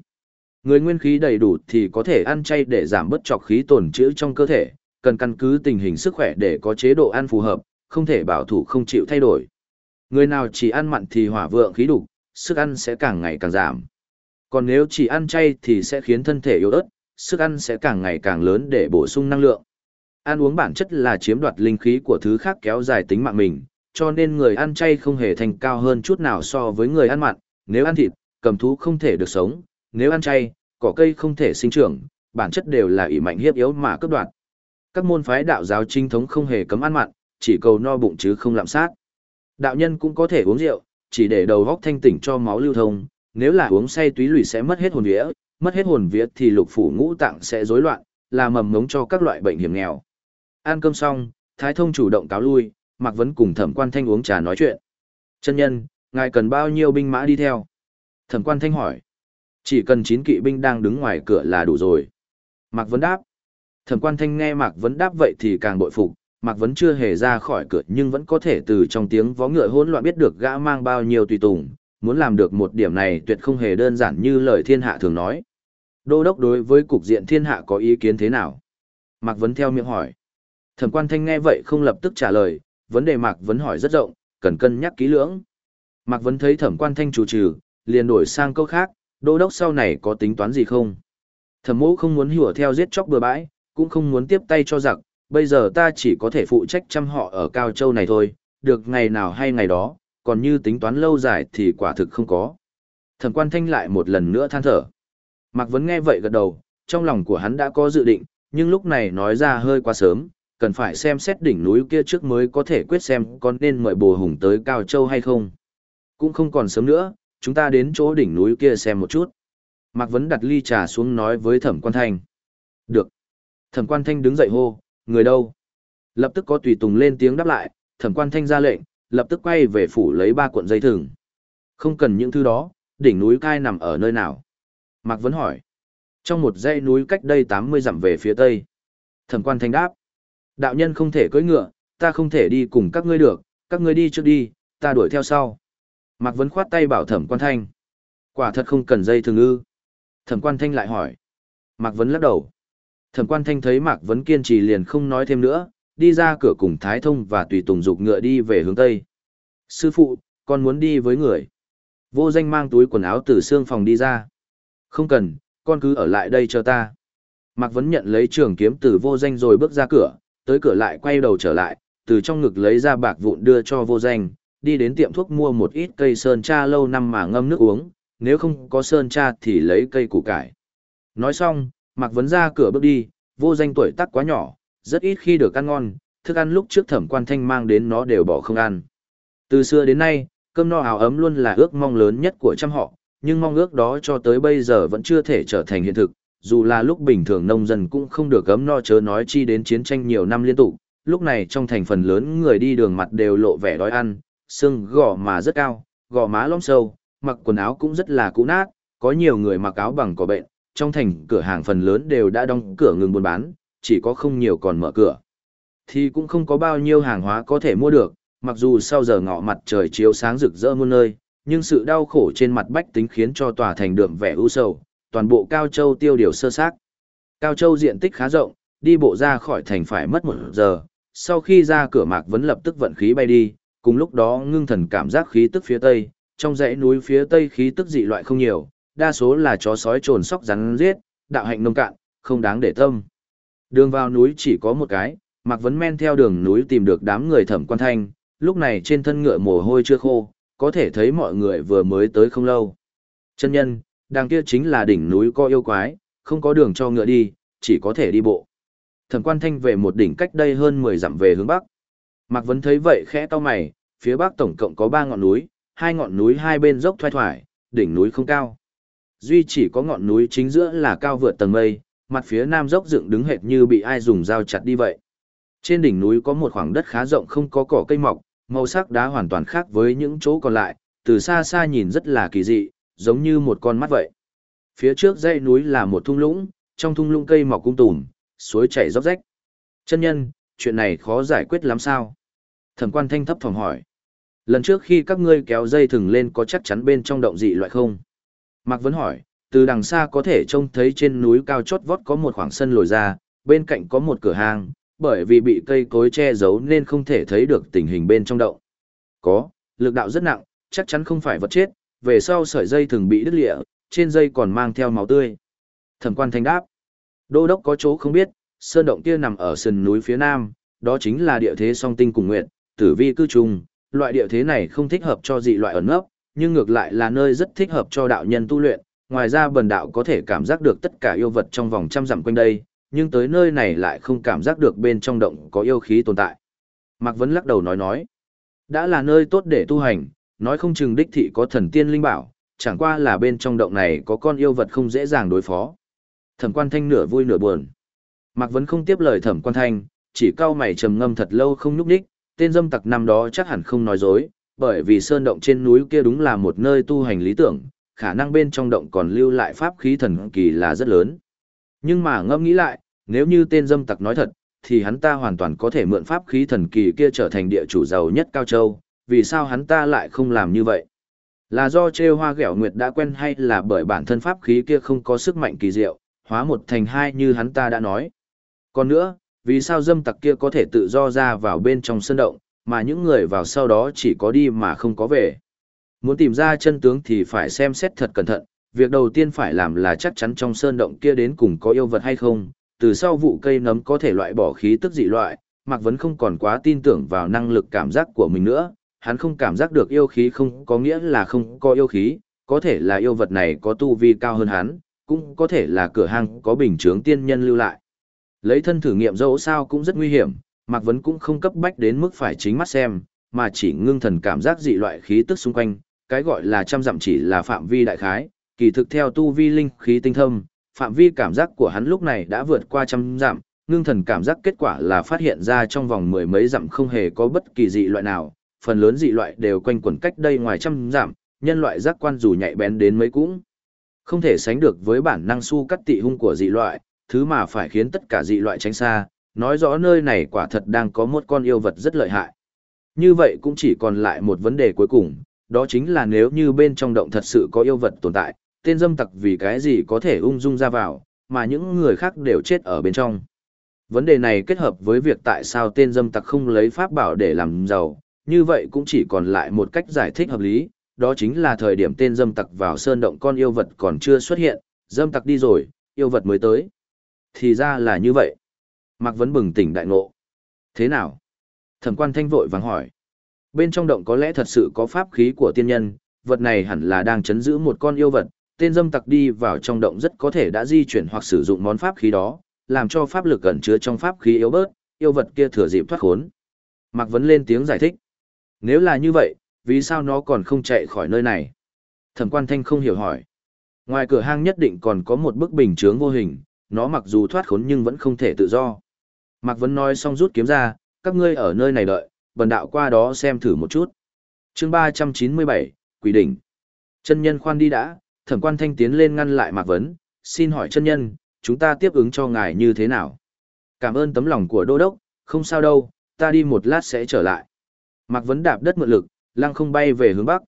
Người nguyên khí đầy đủ thì có thể ăn chay để giảm bớt trọc khí tồn trữ trong cơ thể, cần căn cứ tình hình sức khỏe để có chế độ ăn phù hợp, không thể bảo thủ không chịu thay đổi. Người nào chỉ ăn mặn thì hỏa vượng khí đủ, sức ăn sẽ càng ngày càng giảm. Còn nếu chỉ ăn chay thì sẽ khiến thân thể yếu ớt, sức ăn sẽ càng ngày càng lớn để bổ sung năng lượng. Ăn uống bản chất là chiếm đoạt linh khí của thứ khác kéo dài tính mạng mình, cho nên người ăn chay không hề thành cao hơn chút nào so với người ăn mặn, nếu ăn thịt, cầm thú không thể được sống, nếu ăn chay, cỏ cây không thể sinh trưởng, bản chất đều là ỷ mạnh hiếp yếu mà cướp đoạt. Các môn phái đạo giáo chính thống không hề cấm ăn mặn, chỉ cầu no bụng chứ không lạm sát. Đạo nhân cũng có thể uống rượu, chỉ để đầu góc thanh tỉnh cho máu lưu thông, nếu là uống say túy lụy sẽ mất hết hồn vía, mất hết hồn vía thì lục phủ ngũ tạng sẽ rối loạn, là mầm ngống cho các loại bệnh hiểm nghèo. Ăn cơm xong, Thái Thông chủ động cáo lui, Mạc Vấn cùng Thẩm Quan Thanh uống trà nói chuyện. Chân nhân, ngài cần bao nhiêu binh mã đi theo? Thẩm Quan Thanh hỏi. Chỉ cần 9 kỵ binh đang đứng ngoài cửa là đủ rồi. Mạc Vấn đáp. Thẩm quan thanh nghe Mạc Vấn đáp vậy thì càng bội phục, Mạc Vấn chưa hề ra khỏi cửa nhưng vẫn có thể từ trong tiếng vó ngựa hỗn loạn biết được gã mang bao nhiêu tùy tùng, muốn làm được một điểm này tuyệt không hề đơn giản như lời thiên hạ thường nói. Đô đốc đối với cục diện thiên hạ có ý kiến thế nào? Mạc Vấn theo miệng hỏi. Thẩm quan thanh nghe vậy không lập tức trả lời, vấn đề Mạc Vấn hỏi rất rộng, cần cân nhắc kỹ lưỡng. Mạc Vấn thấy thẩm quan thanh chủ trừ, liền đổi sang câu khác, đô đốc sau này có tính toán gì không? Thẩm mẫu không muốn hùa theo giết chóc bừa bãi, cũng không muốn tiếp tay cho giặc, bây giờ ta chỉ có thể phụ trách chăm họ ở Cao Châu này thôi, được ngày nào hay ngày đó, còn như tính toán lâu dài thì quả thực không có. Thẩm quan thanh lại một lần nữa than thở. Mạc Vấn nghe vậy gật đầu, trong lòng của hắn đã có dự định, nhưng lúc này nói ra hơi quá sớm, cần phải xem xét đỉnh núi kia trước mới có thể quyết xem con nên mời bồ hùng tới Cao Châu hay không. Cũng không còn sớm nữa, chúng ta đến chỗ đỉnh núi kia xem một chút. Mạc Vấn đặt ly trà xuống nói với thẩm quan thanh. Được. Thẩm quan thanh đứng dậy hô, người đâu? Lập tức có tùy tùng lên tiếng đáp lại, thẩm quan thanh ra lệnh, lập tức quay về phủ lấy ba cuộn dây thừng. Không cần những thứ đó, đỉnh núi cai nằm ở nơi nào? Mạc Vấn hỏi. Trong một dãy núi cách đây 80 dặm về phía tây. Thẩm quan thanh đáp. Đạo nhân không thể cưỡi ngựa, ta không thể đi cùng các ngươi được, các ngươi đi trước đi, ta đuổi theo sau. Mạc Vấn khoát tay bảo thẩm quan thanh. Quả thật không cần dây thường ư. Thẩm quan thanh lại hỏi. Mạc Vấn lắc đầu. Thẩm quan thanh thấy Mạc Vấn kiên trì liền không nói thêm nữa, đi ra cửa cùng Thái Thông và tùy tùng dục ngựa đi về hướng Tây. Sư phụ, con muốn đi với người. Vô danh mang túi quần áo từ xương phòng đi ra. Không cần, con cứ ở lại đây chờ ta. Mạc Vấn nhận lấy trường kiếm từ vô danh rồi bước ra cửa, tới cửa lại quay đầu trở lại, từ trong ngực lấy ra bạc vụn đưa cho vô danh, đi đến tiệm thuốc mua một ít cây sơn cha lâu năm mà ngâm nước uống, nếu không có sơn cha thì lấy cây củ cải. Nói xong, Mạc Vấn ra cửa bước đi, vô danh tuổi tác quá nhỏ, rất ít khi được ăn ngon, thức ăn lúc trước thẩm quan thanh mang đến nó đều bỏ không ăn. Từ xưa đến nay, cơm no áo ấm luôn là ước mong lớn nhất của trăm họ, nhưng mong ước đó cho tới bây giờ vẫn chưa thể trở thành hiện thực, dù là lúc bình thường nông dân cũng không được gấm no chớ nói chi đến chiến tranh nhiều năm liên tục, lúc này trong thành phần lớn người đi đường mặt đều lộ vẻ đói ăn, xương gò mà rất cao, gò má lõm sâu, mặc quần áo cũng rất là cũ nát, có nhiều người mặc áo bằng cỏ bệnh, trong thành cửa hàng phần lớn đều đã đóng cửa ngừng buôn bán, chỉ có không nhiều còn mở cửa. Thì cũng không có bao nhiêu hàng hóa có thể mua được, mặc dù sau giờ ngọ mặt trời chiếu sáng rực rỡ muôn nơi, nhưng sự đau khổ trên mặt bách tính khiến cho tòa thành đượm vẻ u sầu, toàn bộ Cao Châu tiêu điều sơ xác. Cao Châu diện tích khá rộng, đi bộ ra khỏi thành phải mất một giờ, sau khi ra cửa Mạc Vấn lập tức vận khí bay đi, cùng lúc đó ngưng thần cảm giác khí tức phía tây, trong dãy núi phía tây khí tức dị loại không nhiều, đa số là chó sói trồn sóc rắn giết, đạo hạnh nông cạn, không đáng để tâm. Đường vào núi chỉ có một cái, Mạc Vấn men theo đường núi tìm được đám người thẩm quan thanh, lúc này trên thân ngựa mồ hôi chưa khô, có thể thấy mọi người vừa mới tới không lâu. Chân nhân, đằng kia chính là đỉnh núi có yêu quái, không có đường cho ngựa đi, chỉ có thể đi bộ. Thẩm quan thanh về một đỉnh cách đây hơn 10 dặm về hướng bắc. Mạc Vấn thấy vậy khẽ to mày, phía bắc tổng cộng có 3 ngọn núi, hai ngọn núi hai bên dốc thoai thoải, đỉnh núi không cao. Duy chỉ có ngọn núi chính giữa là cao vượt tầng mây, mặt phía nam dốc dựng đứng hệt như bị ai dùng dao chặt đi vậy. Trên đỉnh núi có một khoảng đất khá rộng không có cỏ cây mọc, màu sắc đá hoàn toàn khác với những chỗ còn lại, từ xa xa nhìn rất là kỳ dị, giống như một con mắt vậy. Phía trước dãy núi là một thung lũng, trong thung lũng cây mọc cung tùm, suối chảy róc rách. Chân nhân, chuyện này khó giải quyết lắm sao? Thẩm quan thanh thấp phòng hỏi. Lần trước khi các ngươi kéo dây thừng lên có chắc chắn bên trong động dị loại không? Mạc Vấn hỏi, từ đằng xa có thể trông thấy trên núi cao chót vót có một khoảng sân lồi ra, bên cạnh có một cửa hàng, bởi vì bị cây cối che giấu nên không thể thấy được tình hình bên trong động. Có, lực đạo rất nặng, chắc chắn không phải vật chết, về sau sợi dây thường bị đứt lịa, trên dây còn mang theo máu tươi. Thẩm quan thanh đáp, đô đốc có chỗ không biết, sơn động kia nằm ở sườn núi phía nam, đó chính là địa thế song tinh cùng nguyện, tử vi cư trùng, loại địa thế này không thích hợp cho dị loại ẩn nấp, nhưng ngược lại là nơi rất thích hợp cho đạo nhân tu luyện, ngoài ra bần đạo có thể cảm giác được tất cả yêu vật trong vòng trăm dặm quanh đây, nhưng tới nơi này lại không cảm giác được bên trong động có yêu khí tồn tại. Mạc Vấn lắc đầu nói nói, đã là nơi tốt để tu hành, nói không chừng đích thị có thần tiên linh bảo, chẳng qua là bên trong động này có con yêu vật không dễ dàng đối phó. Thẩm quan thanh nửa vui nửa buồn. Mạc Vấn không tiếp lời thẩm quan thanh, chỉ cau mày trầm ngâm thật lâu không nhúc đích, tên dâm tặc năm đó chắc hẳn không nói dối, bởi vì sơn động trên núi kia đúng là một nơi tu hành lý tưởng, khả năng bên trong động còn lưu lại pháp khí thần kỳ là rất lớn. Nhưng mà ngẫm nghĩ lại, nếu như tên dâm tặc nói thật, thì hắn ta hoàn toàn có thể mượn pháp khí thần kỳ kia trở thành địa chủ giàu nhất Cao Châu, vì sao hắn ta lại không làm như vậy? Là do trêu hoa ghẹo nguyệt đã quen hay là bởi bản thân pháp khí kia không có sức mạnh kỳ diệu, hóa một thành hai như hắn ta đã nói. Còn nữa, vì sao dâm tặc kia có thể tự do ra vào bên trong sân động, mà những người vào sau đó chỉ có đi mà không có về. Muốn tìm ra chân tướng thì phải xem xét thật cẩn thận, việc đầu tiên phải làm là chắc chắn trong sơn động kia đến cùng có yêu vật hay không, từ sau vụ cây nấm có thể loại bỏ khí tức dị loại, Mạc Vấn không còn quá tin tưởng vào năng lực cảm giác của mình nữa, hắn không cảm giác được yêu khí không có nghĩa là không có yêu khí, có thể là yêu vật này có tu vi cao hơn hắn, cũng có thể là cửa hàng có bình chướng tiên nhân lưu lại. Lấy thân thử nghiệm dẫu sao cũng rất nguy hiểm, Mạc Vấn cũng không cấp bách đến mức phải chính mắt xem, mà chỉ ngưng thần cảm giác dị loại khí tức xung quanh, cái gọi là trăm dặm chỉ là phạm vi đại khái, kỳ thực theo tu vi linh khí tinh thâm, phạm vi cảm giác của hắn lúc này đã vượt qua trăm dặm, ngưng thần cảm giác kết quả là phát hiện ra trong vòng mười mấy dặm không hề có bất kỳ dị loại nào, phần lớn dị loại đều quanh quẩn cách đây ngoài trăm dặm, nhân loại giác quan dù nhạy bén đến mấy cũng không thể sánh được với bản năng su cắt tị hung của dị loại, thứ mà phải khiến tất cả dị loại tránh xa, nói rõ nơi này quả thật đang có một con yêu vật rất lợi hại. Như vậy cũng chỉ còn lại một vấn đề cuối cùng, đó chính là nếu như bên trong động thật sự có yêu vật tồn tại, tên dâm tặc vì cái gì có thể ung dung ra vào, mà những người khác đều chết ở bên trong. Vấn đề này kết hợp với việc tại sao tên dâm tặc không lấy pháp bảo để làm giàu, như vậy cũng chỉ còn lại một cách giải thích hợp lý, đó chính là thời điểm tên dâm tặc vào sơn động con yêu vật còn chưa xuất hiện, dâm tặc đi rồi, yêu vật mới tới. Thì ra là như vậy. Mạc Vấn bừng tỉnh đại ngộ. Thế nào? Thẩm quan thanh vội vàng hỏi. Bên trong động có lẽ thật sự có pháp khí của tiên nhân, vật này hẳn là đang chấn giữ một con yêu vật, tên dâm tặc đi vào trong động rất có thể đã di chuyển hoặc sử dụng món pháp khí đó, làm cho pháp lực gần chứa trong pháp khí yếu bớt, yêu vật kia thừa dịp thoát khốn. Mạc Vấn lên tiếng giải thích. Nếu là như vậy, vì sao nó còn không chạy khỏi nơi này? Thẩm quan thanh không hiểu hỏi. Ngoài cửa hang nhất định còn có một bức bình chướng vô hình, nó mặc dù thoát khốn nhưng vẫn không thể tự do. Mạc Vấn nói xong rút kiếm ra, các ngươi ở nơi này đợi, bần đạo qua đó xem thử một chút. chương 397, Quỷ đỉnh. Chân nhân khoan đi đã, thẩm quan thanh tiến lên ngăn lại Mạc Vấn, xin hỏi chân nhân, chúng ta tiếp ứng cho ngài như thế nào? Cảm ơn tấm lòng của đô đốc, không sao đâu, ta đi một lát sẽ trở lại. Mạc Vấn đạp đất mượn lực, lăng không bay về hướng bắc.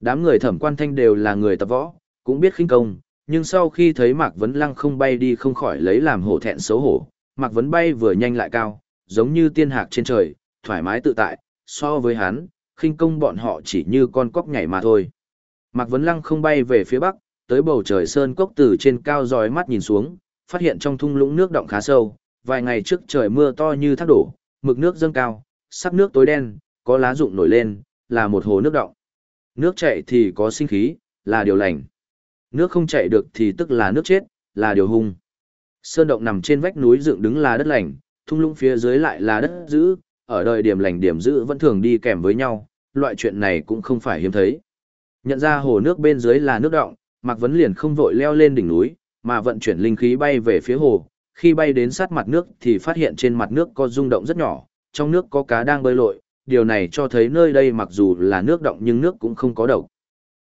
Đám người thẩm quan thanh đều là người tập võ, cũng biết khinh công, nhưng sau khi thấy Mạc Vấn lăng không bay đi không khỏi lấy làm hổ thẹn xấu hổ. Mạc Vấn bay vừa nhanh lại cao, giống như tiên hạc trên trời, thoải mái tự tại, so với hắn, khinh công bọn họ chỉ như con cóc nhảy mà thôi. Mạc Vấn lăng không bay về phía bắc, tới bầu trời sơn cốc từ trên cao dòi mắt nhìn xuống, phát hiện trong thung lũng nước động khá sâu, vài ngày trước trời mưa to như thác đổ, mực nước dâng cao, sắc nước tối đen, có lá rụng nổi lên, là một hồ nước động. Nước chảy thì có sinh khí, là điều lành. Nước không chảy được thì tức là nước chết, là điều hung. Sơn động nằm trên vách núi dựng đứng là đất lành, thung lũng phía dưới lại là đất giữ, ở đời điểm lành điểm giữ vẫn thường đi kèm với nhau, loại chuyện này cũng không phải hiếm thấy. Nhận ra hồ nước bên dưới là nước động, Mạc Vấn liền không vội leo lên đỉnh núi, mà vận chuyển linh khí bay về phía hồ. Khi bay đến sát mặt nước thì phát hiện trên mặt nước có rung động rất nhỏ, trong nước có cá đang bơi lội, điều này cho thấy nơi đây mặc dù là nước động nhưng nước cũng không có độc.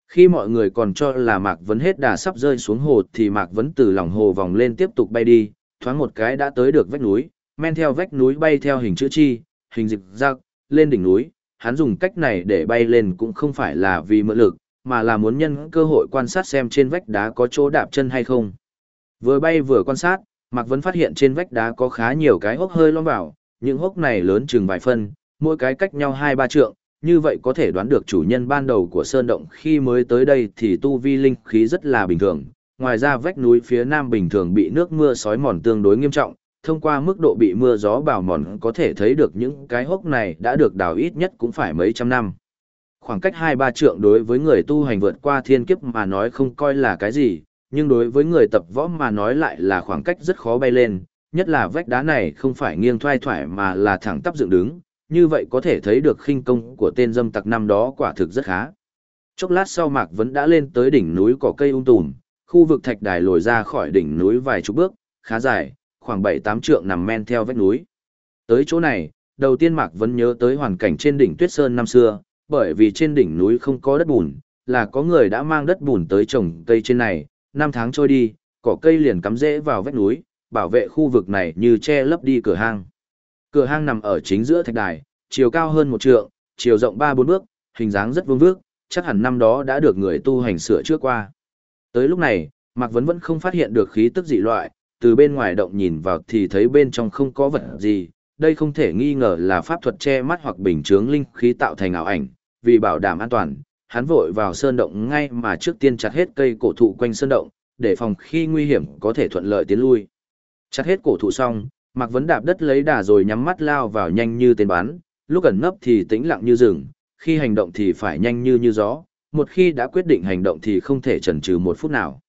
Khi mọi người còn cho là Mạc Vấn hết đà sắp rơi xuống hồ thì Mạc Vấn từ lòng hồ vòng lên tiếp tục bay đi, thoáng một cái đã tới được vách núi, men theo vách núi bay theo hình chữ chi, hình dịch rác, lên đỉnh núi. Hắn dùng cách này để bay lên cũng không phải là vì mượn lực, mà là muốn nhân cơ hội quan sát xem trên vách đá có chỗ đạp chân hay không. Vừa bay vừa quan sát, Mạc Vấn phát hiện trên vách đá có khá nhiều cái hốc hơi lõm vào, những hốc này lớn chừng vài phân, mỗi cái cách nhau hai ba trượng, như vậy có thể đoán được chủ nhân ban đầu của sơn động khi mới tới đây thì tu vi linh khí rất là bình thường. Ngoài ra vách núi phía nam bình thường bị nước mưa sói mòn tương đối nghiêm trọng, thông qua mức độ bị mưa gió bào mòn có thể thấy được những cái hốc này đã được đào ít nhất cũng phải mấy trăm năm. Khoảng cách hai ba trượng đối với người tu hành vượt qua thiên kiếp mà nói không coi là cái gì, nhưng đối với người tập võ mà nói lại là khoảng cách rất khó bay lên, nhất là vách đá này không phải nghiêng thoai thoải mà là thẳng tắp dựng đứng, như vậy có thể thấy được khinh công của tên dâm tặc năm đó quả thực rất khá. Chốc lát sau Mạc Vấn đã lên tới đỉnh núi cỏ cây um tùm, khu vực thạch đài lồi ra khỏi đỉnh núi vài chục bước, khá dài, khoảng 7-8 trượng nằm men theo vách núi. Tới chỗ này, đầu tiên Mạc Vấn nhớ tới hoàn cảnh trên đỉnh Tuyết Sơn năm xưa, bởi vì trên đỉnh núi không có đất bùn, là có người đã mang đất bùn tới trồng cây trên này, năm tháng trôi đi, cỏ cây liền cắm rễ vào vách núi, bảo vệ khu vực này như che lấp đi cửa hang. Cửa hang nằm ở chính giữa thạch đài, chiều cao hơn một trượng, chiều rộng ba bốn bước, hình dáng rất vương vước, chắc hẳn năm đó đã được người tu hành sửa trước qua. Tới lúc này, Mạc Vấn vẫn không phát hiện được khí tức dị loại, từ bên ngoài động nhìn vào thì thấy bên trong không có vật gì, đây không thể nghi ngờ là pháp thuật che mắt hoặc bình chướng linh khí tạo thành ảo ảnh, vì bảo đảm an toàn, hắn vội vào sơn động ngay mà trước tiên chặt hết cây cổ thụ quanh sơn động, để phòng khi nguy hiểm có thể thuận lợi tiến lui. Chặt hết cổ thụ xong, Mạc Vấn đạp đất lấy đà rồi nhắm mắt lao vào nhanh như tên bắn, lúc ẩn nấp thì tĩnh lặng như rừng, khi hành động thì phải nhanh như như gió, một khi đã quyết định hành động thì không thể chần chừ một phút nào.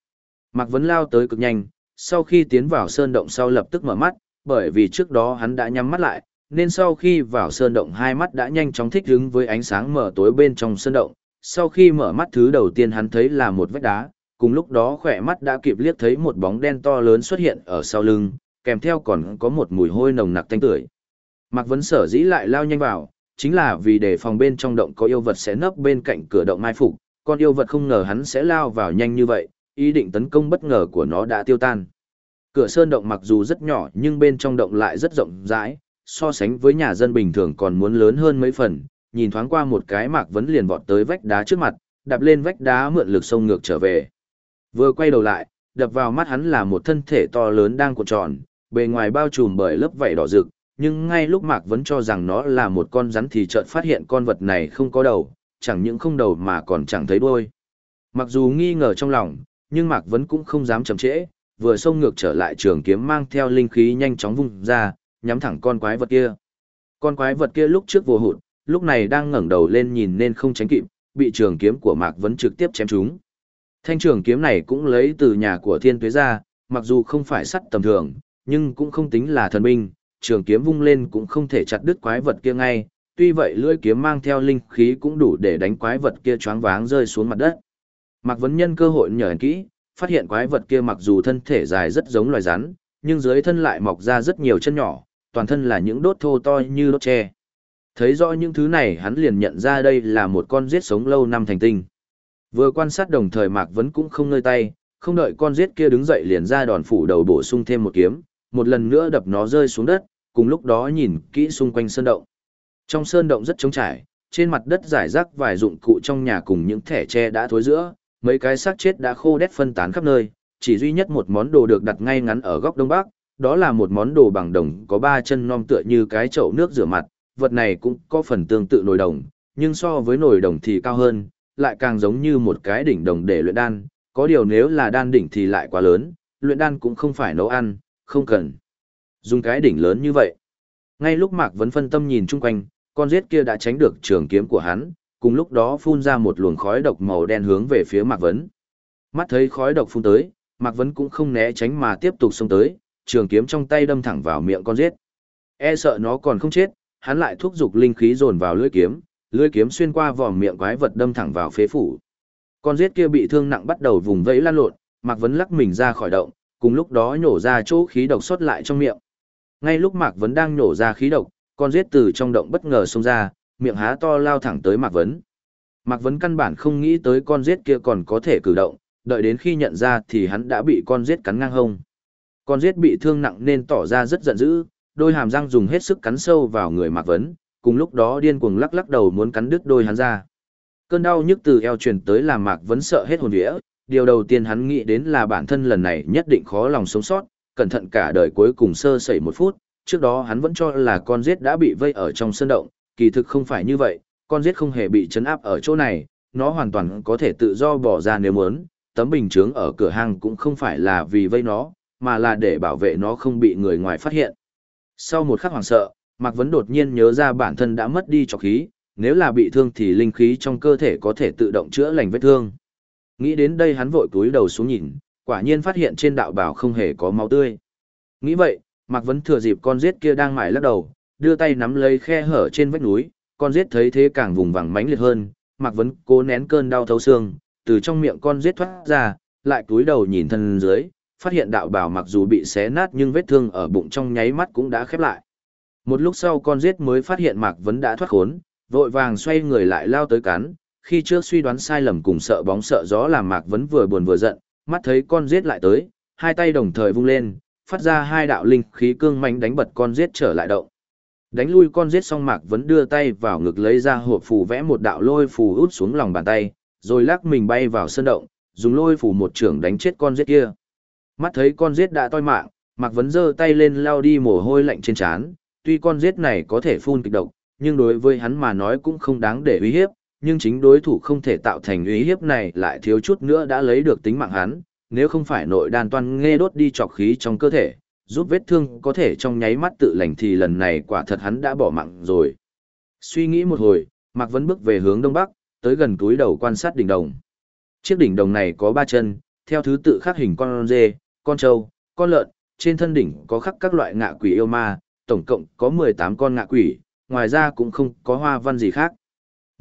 Mạc Vấn lao tới cực nhanh, sau khi tiến vào sơn động sau lập tức mở mắt, bởi vì trước đó hắn đã nhắm mắt lại, nên sau khi vào sơn động hai mắt đã nhanh chóng thích ứng với ánh sáng mở tối bên trong sơn động. Sau khi mở mắt thứ đầu tiên hắn thấy là một vách đá, cùng lúc đó khỏe mắt đã kịp liếc thấy một bóng đen to lớn xuất hiện ở sau lưng, kèm theo còn có một mùi hôi nồng nặc tanh tưởi. Mạc Vấn sở dĩ lại lao nhanh vào, chính là vì để phòng bên trong động có yêu vật sẽ nấp bên cạnh cửa động mai phục, con yêu vật không ngờ hắn sẽ lao vào nhanh như vậy, ý định tấn công bất ngờ của nó đã tiêu tan. Cửa sơn động mặc dù rất nhỏ nhưng bên trong động lại rất rộng rãi, so sánh với nhà dân bình thường còn muốn lớn hơn mấy phần, nhìn thoáng qua một cái Mạc Vấn liền vọt tới vách đá trước mặt, đạp lên vách đá mượn lực sông ngược trở về. Vừa quay đầu lại, đập vào mắt hắn là một thân thể to lớn đang cuộn tròn, bề ngoài bao trùm bởi lớp vảy đỏ rực, nhưng ngay lúc Mạc Vấn cho rằng nó là một con rắn thì chợt phát hiện con vật này không có đầu, chẳng những không đầu mà còn chẳng thấy đuôi. Mặc dù nghi ngờ trong lòng, nhưng Mạc Vấn cũng không dám chậm trễ, vừa xông ngược trở lại trường kiếm mang theo linh khí nhanh chóng vung ra, nhắm thẳng con quái vật kia. Con quái vật kia lúc trước vô hụt, lúc này đang ngẩng đầu lên nhìn nên không tránh kịp, bị trường kiếm của Mạc Vấn trực tiếp chém trúng. Thanh trường kiếm này cũng lấy từ nhà của thiên tuế ra, mặc dù không phải sắt tầm thường, nhưng cũng không tính là thần binh, trường kiếm vung lên cũng không thể chặt đứt quái vật kia ngay, tuy vậy lưỡi kiếm mang theo linh khí cũng đủ để đánh quái vật kia choáng váng rơi xuống mặt đất. Mạc Vấn nhân cơ hội nhờ kỹ, phát hiện quái vật kia mặc dù thân thể dài rất giống loài rắn, nhưng dưới thân lại mọc ra rất nhiều chân nhỏ, toàn thân là những đốt thô to như đốt tre. Thấy rõ những thứ này hắn liền nhận ra đây là một con giết sống lâu năm thành tinh. Vừa quan sát đồng thời Mạc Vấn cũng không nơi tay, không đợi con giết kia đứng dậy liền ra đòn phủ đầu bổ sung thêm một kiếm, một lần nữa đập nó rơi xuống đất, cùng lúc đó nhìn kỹ xung quanh sơn động. Trong sơn động rất trống trải, trên mặt đất rải rác vài dụng cụ trong nhà cùng những thẻ tre đã thối giữa, mấy cái xác chết đã khô đét phân tán khắp nơi, chỉ duy nhất một món đồ được đặt ngay ngắn ở góc đông bắc, đó là một món đồ bằng đồng có ba chân non tựa như cái chậu nước rửa mặt, vật này cũng có phần tương tự nồi đồng, nhưng so với nồi đồng thì cao hơn, lại càng giống như một cái đỉnh đồng để luyện đan, có điều nếu là đan đỉnh thì lại quá lớn, luyện đan cũng không phải nấu ăn, không cần dùng cái đỉnh lớn như vậy. Ngay lúc Mạc Vấn phân tâm nhìn chung quanh, con giết kia đã tránh được trường kiếm của hắn, cùng lúc đó phun ra một luồng khói độc màu đen hướng về phía Mạc Vấn. Mắt thấy khói độc phun tới, Mạc Vấn cũng không né tránh mà tiếp tục xông tới, trường kiếm trong tay đâm thẳng vào miệng con giết. E sợ nó còn không chết, hắn lại thúc giục linh khí dồn vào lưỡi kiếm, lưỡi kiếm xuyên qua vòm miệng quái vật đâm thẳng vào phế phủ. Con giết kia bị thương nặng bắt đầu vùng vẫy lan lộn, Mạc Vấn lắc mình ra khỏi động, cùng lúc đó nhổ ra chỗ khí độc xuất lại trong miệng. Ngay lúc Mạc Vấn đang nhổ ra khí độc, con giết từ trong động bất ngờ xông ra, miệng há to lao thẳng tới Mạc Vấn. Mạc Vấn căn bản không nghĩ tới con giết kia còn có thể cử động, đợi đến khi nhận ra thì hắn đã bị con giết cắn ngang hông. Con giết bị thương nặng nên tỏ ra rất giận dữ, đôi hàm răng dùng hết sức cắn sâu vào người Mạc Vấn, cùng lúc đó điên cuồng lắc lắc đầu muốn cắn đứt đôi hắn ra. Cơn đau nhức từ eo truyền tới làm Mạc Vấn sợ hết hồn vía, điều đầu tiên hắn nghĩ đến là bản thân lần này nhất định khó lòng sống sót, cẩn thận cả đời cuối cùng sơ sẩy một phút, trước đó hắn vẫn cho là con giết đã bị vây ở trong sân động, kỳ thực không phải như vậy, con giết không hề bị chấn áp ở chỗ này, nó hoàn toàn có thể tự do bỏ ra nếu muốn, tấm bình chướng ở cửa hàng cũng không phải là vì vây nó, mà là để bảo vệ nó không bị người ngoài phát hiện. Sau một khắc hoảng sợ, Mạc Vấn đột nhiên nhớ ra bản thân đã mất đi trọc khí, nếu là bị thương thì linh khí trong cơ thể có thể tự động chữa lành vết thương. Nghĩ đến đây hắn vội cúi đầu xuống nhìn, quả nhiên phát hiện trên đạo bảo không hề có máu tươi. Nghĩ vậy, Mạc Vấn thừa dịp con giết kia đang mải lắc đầu, đưa tay nắm lấy khe hở trên vách núi, con giết thấy thế càng vùng vằng mãnh liệt hơn, Mạc Vấn cố nén cơn đau thấu xương, từ trong miệng con giết thoát ra, lại cúi đầu nhìn thân dưới, phát hiện đạo bảo mặc dù bị xé nát nhưng vết thương ở bụng trong nháy mắt cũng đã khép lại. Một lúc sau con giết mới phát hiện Mạc Vấn đã thoát khốn, vội vàng xoay người lại lao tới cắn, khi trước suy đoán sai lầm cùng sợ bóng sợ gió làm Mạc Vấn vừa buồn vừa giận, mắt thấy con giết lại tới, hai tay đồng thời vung lên, phát ra hai đạo linh khí cương mạnh đánh bật con giết trở lại động. Đánh lui con giết xong Mạc Vấn đưa tay vào ngực lấy ra hộp phù vẽ một đạo lôi phù út xuống lòng bàn tay, rồi lắc mình bay vào sân động, dùng lôi phù một trưởng đánh chết con giết kia. Mắt thấy con giết đã toi mạng, Mạc Vấn giơ tay lên lao đi mồ hôi lạnh trên trán, tuy con giết này có thể phun kịch độc, nhưng đối với hắn mà nói cũng không đáng để uy hiếp, nhưng chính đối thủ không thể tạo thành uy hiếp này lại thiếu chút nữa đã lấy được tính mạng hắn, nếu không phải nội đan toan nghe đốt đi trọc khí trong cơ thể, giúp vết thương có thể trong nháy mắt tự lành thì lần này quả thật hắn đã bỏ mạng rồi. Suy nghĩ một hồi, Mạc Vấn bước về hướng đông bắc, tới gần túi đầu quan sát đỉnh đồng. Chiếc đỉnh đồng này có ba chân, theo thứ tự khắc hình con dê, con trâu, con lợn, trên thân đỉnh có khắc các loại ngạ quỷ yêu ma, tổng cộng có 18 con ngạ quỷ, ngoài ra cũng không có hoa văn gì khác.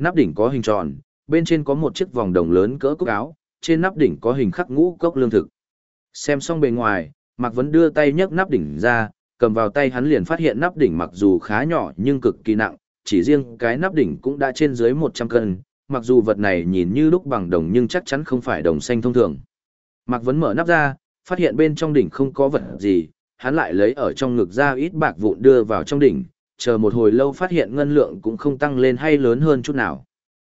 Nắp đỉnh có hình tròn, bên trên có một chiếc vòng đồng lớn cỡ cúc áo, trên nắp đỉnh có hình khắc ngũ cốc lương thực. Xem xong bề ngoài, Mạc Vấn đưa tay nhấc nắp đỉnh ra, cầm vào tay hắn liền phát hiện nắp đỉnh mặc dù khá nhỏ nhưng cực kỳ nặng, chỉ riêng cái nắp đỉnh cũng đã trên dưới 100 cân, mặc dù vật này nhìn như lúc bằng đồng nhưng chắc chắn không phải đồng xanh thông thường. Mạc Vấn mở nắp ra, phát hiện bên trong đỉnh không có vật gì, hắn lại lấy ở trong ngực ra ít bạc vụn đưa vào trong đỉnh, chờ một hồi lâu phát hiện ngân lượng cũng không tăng lên hay lớn hơn chút nào.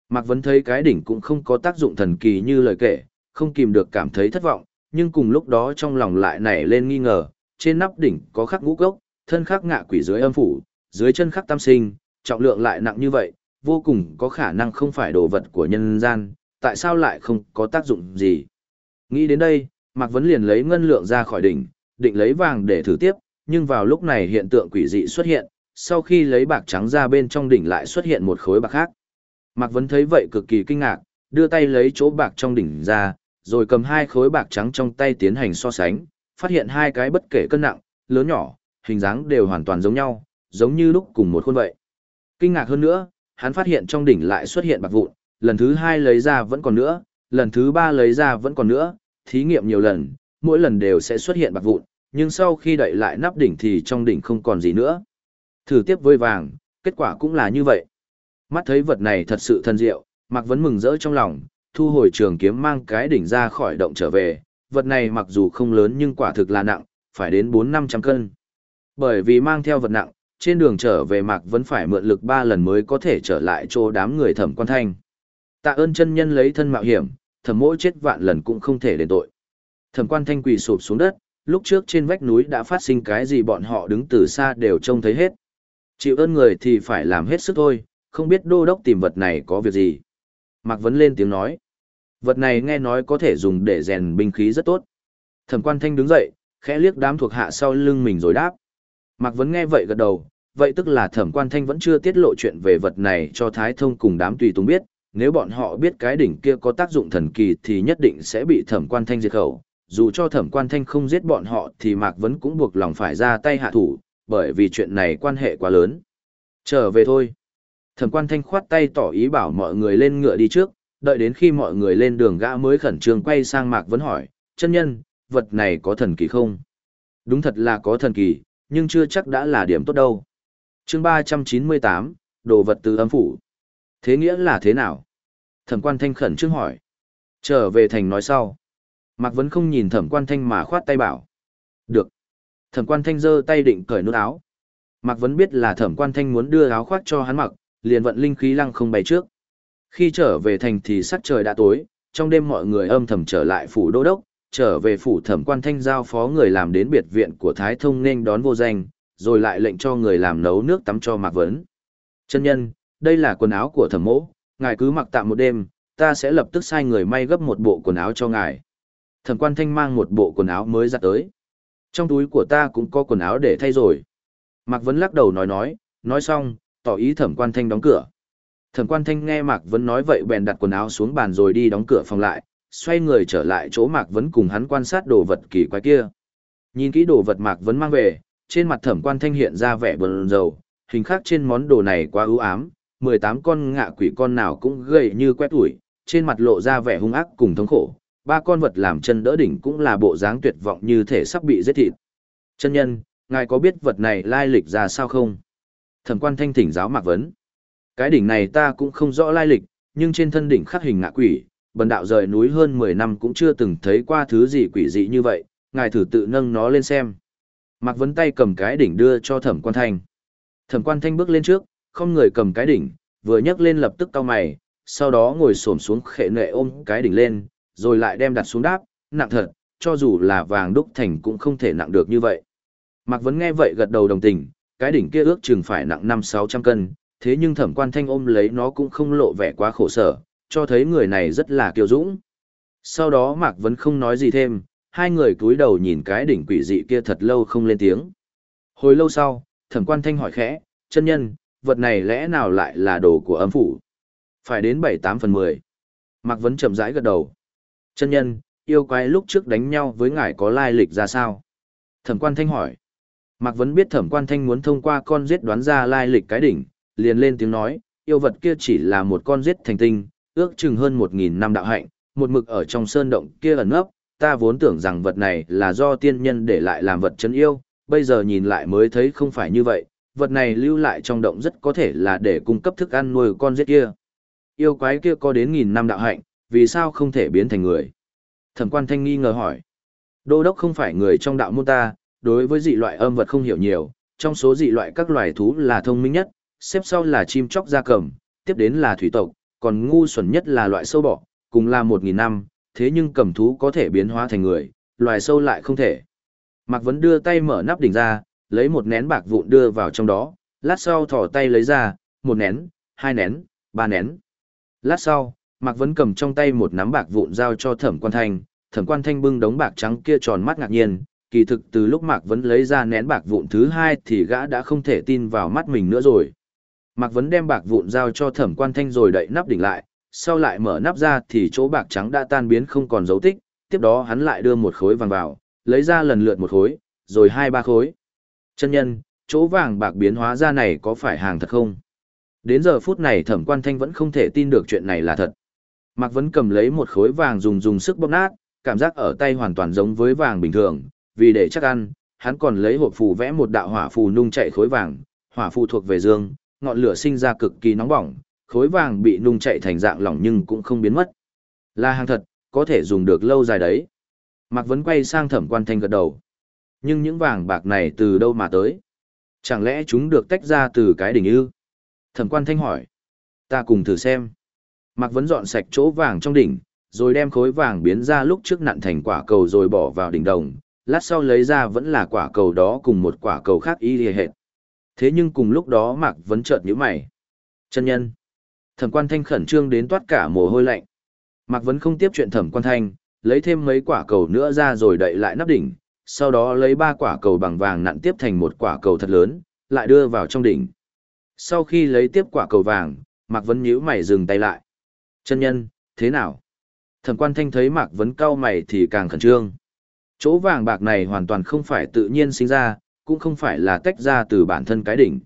Mạc Vấn thấy cái đỉnh cũng không có tác dụng thần kỳ như lời kể, không kìm được cảm thấy thất vọng, nhưng cùng lúc đó trong lòng lại nảy lên nghi ngờ, trên nắp đỉnh có khắc ngũ cốc, thân khắc ngạ quỷ dưới âm phủ, dưới chân khắc tam sinh, trọng lượng lại nặng như vậy, vô cùng có khả năng không phải đồ vật của nhân gian, tại sao lại không có tác dụng gì. Nghĩ đến đây, Mạc Vấn liền lấy ngân lượng ra khỏi đỉnh, định lấy vàng để thử tiếp, nhưng vào lúc này hiện tượng quỷ dị xuất hiện, sau khi lấy bạc trắng ra bên trong đỉnh lại xuất hiện một khối bạc khác. Mạc Vấn thấy vậy cực kỳ kinh ngạc, đưa tay lấy chỗ bạc trong đỉnh ra, rồi cầm hai khối bạc trắng trong tay tiến hành so sánh, phát hiện hai cái bất kể cân nặng, lớn nhỏ, hình dáng đều hoàn toàn giống nhau, giống như lúc cùng một khuôn vậy. Kinh ngạc hơn nữa, hắn phát hiện trong đỉnh lại xuất hiện bạc vụn, lần thứ hai lấy ra vẫn còn nữa, lần thứ ba lấy ra vẫn còn nữa, thí nghiệm nhiều lần, mỗi lần đều sẽ xuất hiện bạc vụn, nhưng sau khi đậy lại nắp đỉnh thì trong đỉnh không còn gì nữa. Thử tiếp với vàng, kết quả cũng là như vậy. Mắt thấy vật này thật sự thân diệu, Mạc Vấn mừng rỡ trong lòng, thu hồi trường kiếm mang cái đỉnh ra khỏi động trở về, vật này mặc dù không lớn nhưng quả thực là nặng, phải đến 4-500 cân. Bởi vì mang theo vật nặng, trên đường trở về Mạc Vấn phải mượn lực 3 lần mới có thể trở lại chỗ đám người thẩm quan thanh. Tạ ơn chân nhân lấy thân mạo hiểm, thẩm mỗi chết vạn lần cũng không thể đền tội. Thẩm quan thanh quỳ sụp xuống đất, lúc trước trên vách núi đã phát sinh cái gì bọn họ đứng từ xa đều trông thấy hết. Chịu ơn người thì phải làm hết sức thôi, không biết đô đốc tìm vật này có việc gì. Mạc Vấn lên tiếng nói. Vật này nghe nói có thể dùng để rèn binh khí rất tốt. Thẩm quan thanh đứng dậy, khẽ liếc đám thuộc hạ sau lưng mình rồi đáp. Mạc Vấn nghe vậy gật đầu, vậy tức là thẩm quan thanh vẫn chưa tiết lộ chuyện về vật này cho Thái Thông cùng đám tùy tùng biết, nếu bọn họ biết cái đỉnh kia có tác dụng thần kỳ thì nhất định sẽ bị thẩm quan thanh diệt khẩu. Dù cho thẩm quan thanh không giết bọn họ thì Mạc Vấn cũng buộc lòng phải ra tay hạ thủ, bởi vì chuyện này quan hệ quá lớn. Trở về thôi. Thẩm quan thanh khoát tay tỏ ý bảo mọi người lên ngựa đi trước, đợi đến khi mọi người lên đường gã mới khẩn trương quay sang Mạc Vấn hỏi, chân nhân, vật này có thần kỳ không? Đúng thật là có thần kỳ, nhưng chưa chắc đã là điểm tốt đâu. chương 398, đồ vật từ âm phủ. Thế nghĩa là thế nào? Thẩm quan thanh khẩn trương hỏi. Trở về thành nói sau. Mạc Vấn không nhìn thẩm quan thanh mà khoát tay bảo. Được. Thẩm quan thanh giơ tay định cởi nút áo. Mạc Vấn biết là thẩm quan thanh muốn đưa áo khoác cho hắn mặc, liền vận linh khí lăng không bay trước. Khi trở về thành thì sắc trời đã tối, trong đêm mọi người âm thầm trở lại phủ đô đốc, trở về phủ thẩm quan thanh giao phó người làm đến biệt viện của Thái Thông nên đón vô danh, rồi lại lệnh cho người làm nấu nước tắm cho Mạc Vấn. Chân nhân, đây là quần áo của thẩm mỗ, ngài cứ mặc tạm một đêm, ta sẽ lập tức sai người may gấp một bộ quần áo cho ngài. Thẩm quan thanh mang một bộ quần áo mới ra tới. Trong túi của ta cũng có quần áo để thay rồi. Mạc Vấn lắc đầu nói nói, nói xong, tỏ ý thẩm quan thanh đóng cửa. Thẩm quan thanh nghe Mạc Vấn nói vậy bèn đặt quần áo xuống bàn rồi đi đóng cửa phòng lại, xoay người trở lại chỗ Mạc Vấn cùng hắn quan sát đồ vật kỳ quái kia. Nhìn kỹ đồ vật Mạc Vấn mang về, trên mặt thẩm quan thanh hiện ra vẻ bờn dầu, hình khác trên món đồ này quá ưu ám, 18 con ngạ quỷ con nào cũng gầy như quét ủi, trên mặt lộ ra vẻ hung ác cùng thống khổ, ba con vật làm chân đỡ đỉnh cũng là bộ dáng tuyệt vọng như thể sắp bị giết thịt. Chân nhân, ngài có biết vật này lai lịch ra sao không? Thẩm quan thanh thỉnh giáo Mạc Vấn. Cái đỉnh này ta cũng không rõ lai lịch, nhưng trên thân đỉnh khắc hình ngạ quỷ, bần đạo rời núi hơn 10 năm cũng chưa từng thấy qua thứ gì quỷ dị như vậy, ngài thử tự nâng nó lên xem. Mạc Vấn tay cầm cái đỉnh đưa cho thẩm quan thanh. Thẩm quan thanh bước lên trước, không người cầm cái đỉnh, vừa nhấc lên lập tức cau mày, sau đó ngồi xổm xuống khệ nệ ôm cái đỉnh lên, rồi lại đem đặt xuống đáp, nặng thật, cho dù là vàng đúc thành cũng không thể nặng được như vậy. Mạc Vấn nghe vậy gật đầu đồng tình, cái đỉnh kia ước chừng phải nặng 5-600 cân, thế nhưng thẩm quan thanh ôm lấy nó cũng không lộ vẻ quá khổ sở, cho thấy người này rất là kiêu dũng. Sau đó Mạc Vấn không nói gì thêm, hai người cúi đầu nhìn cái đỉnh quỷ dị kia thật lâu không lên tiếng. Hồi lâu sau, thẩm quan thanh hỏi khẽ, chân nhân, vật này lẽ nào lại là đồ của âm phủ? Phải đến 7-8 phần 10. Mạc Vấn chậm rãi gật đầu. Chân nhân, yêu quái lúc trước đánh nhau với ngài có lai lịch ra sao? Thẩm quan thanh hỏi. Mạc Vấn biết thẩm quan thanh muốn thông qua con giết đoán ra lai lịch cái đỉnh, liền lên tiếng nói, yêu vật kia chỉ là một con giết thành tinh, ước chừng hơn 1.000 năm đạo hạnh, một mực ở trong sơn động kia ẩn ấp, ta vốn tưởng rằng vật này là do tiên nhân để lại làm vật chân yêu, bây giờ nhìn lại mới thấy không phải như vậy, vật này lưu lại trong động rất có thể là để cung cấp thức ăn nuôi con giết kia. Yêu quái kia có đến nghìn năm đạo hạnh, vì sao không thể biến thành người? Thẩm quan thanh nghi ngờ hỏi. Đô đốc không phải người trong đạo môn ta, đối với dị loại âm vật không hiểu nhiều, trong số dị loại các loài thú là thông minh nhất, xếp sau là chim chóc gia cầm, tiếp đến là thủy tộc, còn ngu xuẩn nhất là loại sâu bọ, cùng là một nghìn năm, thế nhưng cầm thú có thể biến hóa thành người, loài sâu lại không thể. Mạc Vấn đưa tay mở nắp đỉnh ra, lấy một nén bạc vụn đưa vào trong đó, lát sau thỏ tay lấy ra, một nén, hai nén, ba nén. Lát sau, Mạc Vấn cầm trong tay một nắm bạc vụn giao cho thẩm quan thanh, thẩm quan thanh bưng đống bạc trắng kia tròn mắt ngạc nhiên, kỳ thực từ lúc Mạc Vấn lấy ra nén bạc vụn thứ hai thì gã đã không thể tin vào mắt mình nữa rồi. Mạc Vấn đem bạc vụn giao cho thẩm quan thanh rồi đậy nắp đỉnh lại, sau lại mở nắp ra thì chỗ bạc trắng đã tan biến không còn dấu tích, tiếp đó hắn lại đưa một khối vàng vào, lấy ra lần lượt một khối, rồi hai ba khối. Chân nhân, chỗ vàng bạc biến hóa ra này có phải hàng thật không? Đến giờ phút này thẩm quan thanh vẫn không thể tin được chuyện này là thật. Mạc Vấn cầm lấy một khối vàng dùng dùng sức bóp nát, cảm giác ở tay hoàn toàn giống với vàng bình thường, vì để chắc ăn, hắn còn lấy hộp phù vẽ một đạo hỏa phù nung chạy khối vàng, hỏa phù thuộc về dương, ngọn lửa sinh ra cực kỳ nóng bỏng, khối vàng bị nung chạy thành dạng lỏng nhưng cũng không biến mất. Là hàng thật, có thể dùng được lâu dài đấy. Mạc Vấn quay sang thẩm quan thanh gật đầu. Nhưng những vàng bạc này từ đâu mà tới? Chẳng lẽ chúng được tách ra từ cái đỉnh ư? Thẩm quan thanh hỏi. Ta cùng thử xem. Mạc Vấn dọn sạch chỗ vàng trong đỉnh, rồi đem khối vàng biến ra lúc trước nặn thành quả cầu rồi bỏ vào đỉnh đồng. Lát sau lấy ra vẫn là quả cầu đó cùng một quả cầu khác y lìa hệt. Thế nhưng cùng lúc đó Mạc Vấn chợt nhíu mày. Chân nhân. Thẩm quan thanh khẩn trương đến toát cả mồ hôi lạnh. Mạc Vấn không tiếp chuyện thẩm quan thanh, lấy thêm mấy quả cầu nữa ra rồi đậy lại nắp đỉnh, sau đó lấy ba quả cầu bằng vàng nặn tiếp thành một quả cầu thật lớn, lại đưa vào trong đỉnh. Sau khi lấy tiếp quả cầu vàng, Mạc Vấn nhíu mày dừng tay lại. Chân nhân, thế nào? Thẩm quan thanh thấy Mạc Vấn cao mày thì càng khẩn trương. Chỗ vàng bạc này hoàn toàn không phải tự nhiên sinh ra, cũng không phải là tách ra từ bản thân cái đỉnh.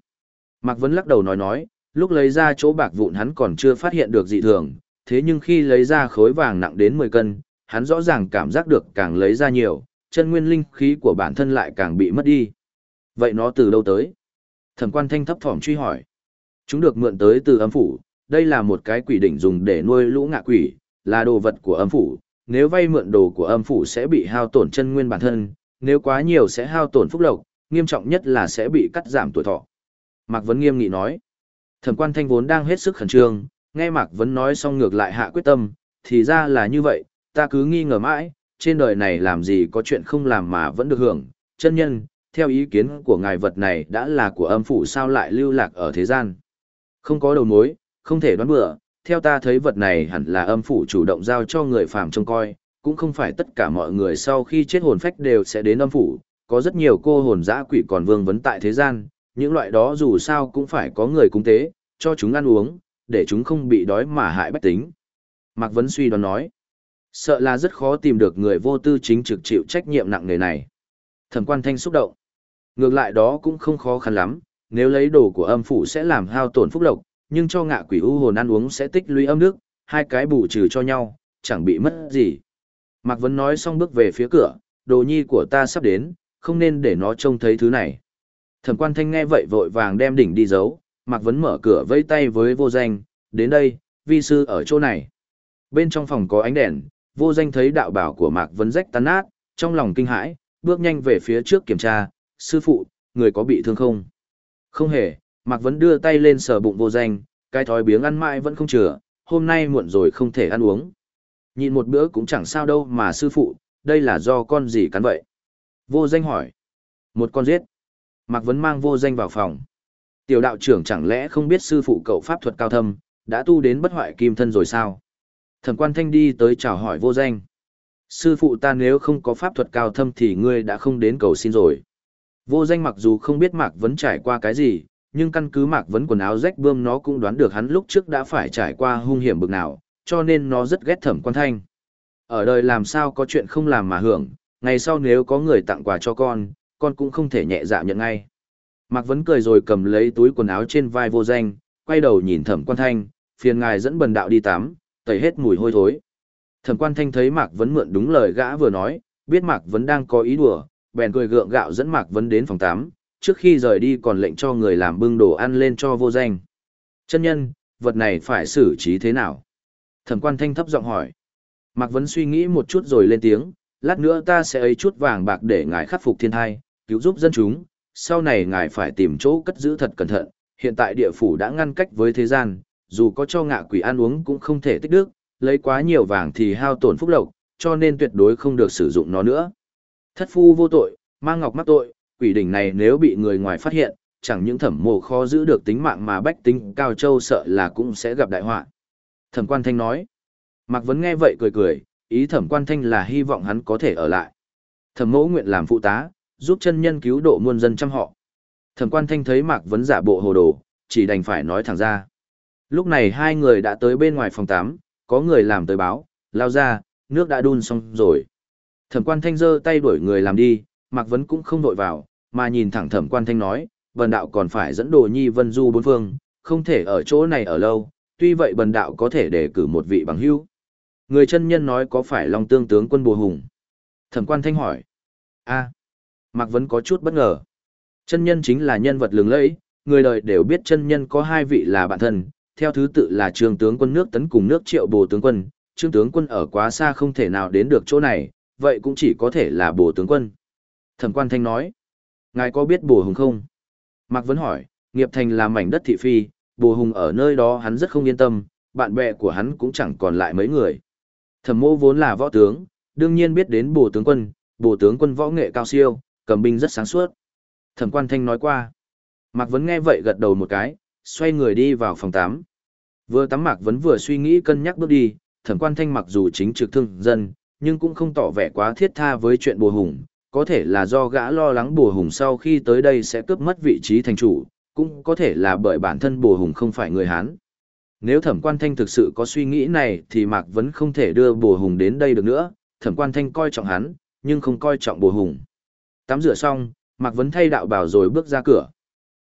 Mạc Vấn lắc đầu nói nói, lúc lấy ra chỗ bạc vụn hắn còn chưa phát hiện được dị thường, thế nhưng khi lấy ra khối vàng nặng đến 10 cân, hắn rõ ràng cảm giác được càng lấy ra nhiều, chân nguyên linh khí của bản thân lại càng bị mất đi. Vậy nó từ đâu tới? Thẩm quan thanh thấp thỏm truy hỏi. Chúng được mượn tới từ âm phủ, đây là một cái quỷ đỉnh dùng để nuôi lũ ngạ quỷ, là đồ vật của âm phủ. Nếu vay mượn đồ của âm phủ sẽ bị hao tổn chân nguyên bản thân, nếu quá nhiều sẽ hao tổn phúc lộc, nghiêm trọng nhất là sẽ bị cắt giảm tuổi thọ. Mạc Vấn nghiêm nghị nói. Thẩm quan thanh vốn đang hết sức khẩn trương, nghe Mạc Vấn nói xong ngược lại hạ quyết tâm, thì ra là như vậy, ta cứ nghi ngờ mãi, trên đời này làm gì có chuyện không làm mà vẫn được hưởng, chân nhân, theo ý kiến của ngài vật này đã là của âm phủ sao lại lưu lạc ở thế gian. Không có đầu mối, không thể đoán bừa, theo ta thấy vật này hẳn là âm phủ chủ động giao cho người phàm trông coi, cũng không phải tất cả mọi người sau khi chết hồn phách đều sẽ đến âm phủ, có rất nhiều cô hồn dã quỷ còn vương vấn tại thế gian, những loại đó dù sao cũng phải có người cung tế, cho chúng ăn uống, để chúng không bị đói mà hại bách tính. Mạc Vấn suy đoán nói, sợ là rất khó tìm được người vô tư chính trực chịu trách nhiệm nặng nề này. Thẩm quan thanh xúc động. Ngược lại đó cũng không khó khăn lắm, nếu lấy đồ của âm phủ sẽ làm hao tổn phúc lộc, nhưng cho ngạ quỷ u hồn ăn uống sẽ tích lũy âm nước, hai cái bù trừ cho nhau, chẳng bị mất gì. Mạc Vấn nói xong bước về phía cửa, đồ nhi của ta sắp đến, không nên để nó trông thấy thứ này. Thẩm quan thanh nghe vậy vội vàng đem đỉnh đi giấu, Mạc Vấn mở cửa vây tay với vô danh, đến đây, vi sư ở chỗ này. Bên trong phòng có ánh đèn, vô danh thấy đạo bảo của Mạc Vấn rách tan nát, trong lòng kinh hãi, bước nhanh về phía trước kiểm tra, sư phụ, người có bị thương không? Không hề, Mạc Vấn đưa tay lên sờ bụng vô danh, cái thói biếng ăn mãi vẫn không chừa. hôm nay muộn rồi không thể ăn uống. Nhịn một bữa cũng chẳng sao đâu mà sư phụ, đây là do con gì cắn vậy? Vô danh hỏi. Một con giết. Mạc Vấn mang vô danh vào phòng. Tiểu đạo trưởng chẳng lẽ không biết sư phụ cậu pháp thuật cao thâm, đã tu đến bất hoại kim thân rồi sao? Thẩm quan thanh đi tới chào hỏi vô danh. Sư phụ ta nếu không có pháp thuật cao thâm thì ngươi đã không đến cầu xin rồi. Vô danh mặc dù không biết Mạc Vấn trải qua cái gì, nhưng căn cứ Mạc Vấn quần áo rách bươm nó cũng đoán được hắn lúc trước đã phải trải qua hung hiểm bực nào, cho nên nó rất ghét thẩm quan thanh. Ở đời làm sao có chuyện không làm mà hưởng, ngày sau nếu có người tặng quà cho con, con cũng không thể nhẹ dạ nhận ngay. Mạc Vấn cười rồi cầm lấy túi quần áo trên vai vô danh, quay đầu nhìn thẩm quan thanh, phiền ngài dẫn bần đạo đi tắm, tẩy hết mùi hôi thối. Thẩm quan thanh thấy Mạc Vấn mượn đúng lời gã vừa nói, biết Mạc Vấn đang có ý đùa, bèn cười gượng gạo dẫn Mạc Vấn đến phòng tắm, trước khi rời đi còn lệnh cho người làm bưng đồ ăn lên cho vô danh. Chân nhân, vật này phải xử trí thế nào? Thẩm quan thanh thấp giọng hỏi. Mạc Vấn suy nghĩ một chút rồi lên tiếng, lát nữa ta sẽ ấy chút vàng bạc để ngài khắc phục thiên thai, cứu giúp dân chúng, sau này ngài phải tìm chỗ cất giữ thật cẩn thận, hiện tại địa phủ đã ngăn cách với thế gian, dù có cho ngạ quỷ ăn uống cũng không thể tích đức, lấy quá nhiều vàng thì hao tổn phúc lộc, cho nên tuyệt đối không được sử dụng nó nữa. Thất phu vô tội, mang ngọc mắc tội, quỷ đỉnh này nếu bị người ngoài phát hiện, chẳng những thẩm mộ khó giữ được tính mạng mà bách tính cao châu sợ là cũng sẽ gặp đại họa. Thẩm quan thanh nói. Mạc Vấn nghe vậy cười cười, ý thẩm quan thanh là hy vọng hắn có thể ở lại. Thẩm mẫu nguyện làm phụ tá, giúp chân nhân cứu độ muôn dân trăm họ. Thẩm quan thanh thấy Mạc Vấn giả bộ hồ đồ, chỉ đành phải nói thẳng ra. Lúc này hai người đã tới bên ngoài phòng tắm, có người làm tới báo, lao ra, nước đã đun xong rồi. Thẩm quan thanh giơ tay đuổi người làm đi, Mạc Vấn cũng không đội vào, mà nhìn thẳng thẩm quan thanh nói, bần đạo còn phải dẫn đồ nhi vân du bốn phương, không thể ở chỗ này ở lâu, tuy vậy bần đạo có thể đề cử một vị bằng hữu. Người chân nhân nói có phải Long Tương tướng quân Bùa Hùng? Thẩm quan thanh hỏi. a Mạc Vấn có chút bất ngờ. Chân nhân chính là nhân vật lừng lẫy, người đời đều biết chân nhân có hai vị là bạn thân, theo thứ tự là trương tướng quân nước tấn cùng nước triệu bồ tướng quân, trương tướng quân ở quá xa không thể nào đến được chỗ này, vậy cũng chỉ có thể là bồ tướng quân. Thẩm quan thanh nói, ngài có biết bùa hùng không? Mạc Vấn hỏi, nghiệp thành là mảnh đất thị phi, bùa hùng ở nơi đó hắn rất không yên tâm, bạn bè của hắn cũng chẳng còn lại mấy người. Thẩm mô vốn là võ tướng, đương nhiên biết đến bùa tướng quân, bùa tướng quân võ nghệ cao siêu, cầm binh rất sáng suốt. Thẩm quan thanh nói qua. Mạc Vấn nghe vậy gật đầu một cái, xoay người đi vào phòng tắm. Vừa tắm Mạc Vấn vừa suy nghĩ cân nhắc bước đi, thẩm quan thanh mặc dù chính trực thương dân, nhưng cũng không tỏ vẻ quá thiết tha với chuyện bùa hùng, có thể là do gã lo lắng bùa hùng sau khi tới đây sẽ cướp mất vị trí thành chủ, cũng có thể là bởi bản thân bùa hùng không phải người Hán. Nếu thẩm quan thanh thực sự có suy nghĩ này thì Mạc Vấn không thể đưa bùa hùng đến đây được nữa, thẩm quan thanh coi trọng hắn, nhưng không coi trọng bùa hùng. Tắm rửa xong, Mạc Vấn thay đạo bảo rồi bước ra cửa.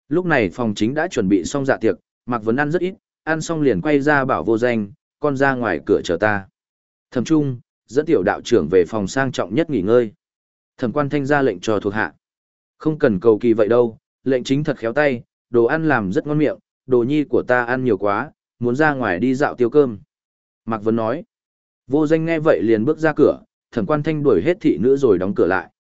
Lúc này phòng chính đã chuẩn bị xong dạ tiệc, Mạc Vấn ăn rất ít, ăn xong liền quay ra bảo vô danh, con ra ngoài cửa chờ ta. Thẩm Trung, dẫn tiểu đạo trưởng về phòng sang trọng nhất nghỉ ngơi. Thẩm quan thanh ra lệnh cho thuộc hạ. Không cần cầu kỳ vậy đâu, lệnh chính thật khéo tay, đồ ăn làm rất ngon miệng, đồ nhi của ta ăn nhiều quá, muốn ra ngoài đi dạo tiêu cơm. Mạc Vấn nói. Vô danh nghe vậy liền bước ra cửa, thẩm quan thanh đuổi hết thị nữ rồi đóng cửa lại.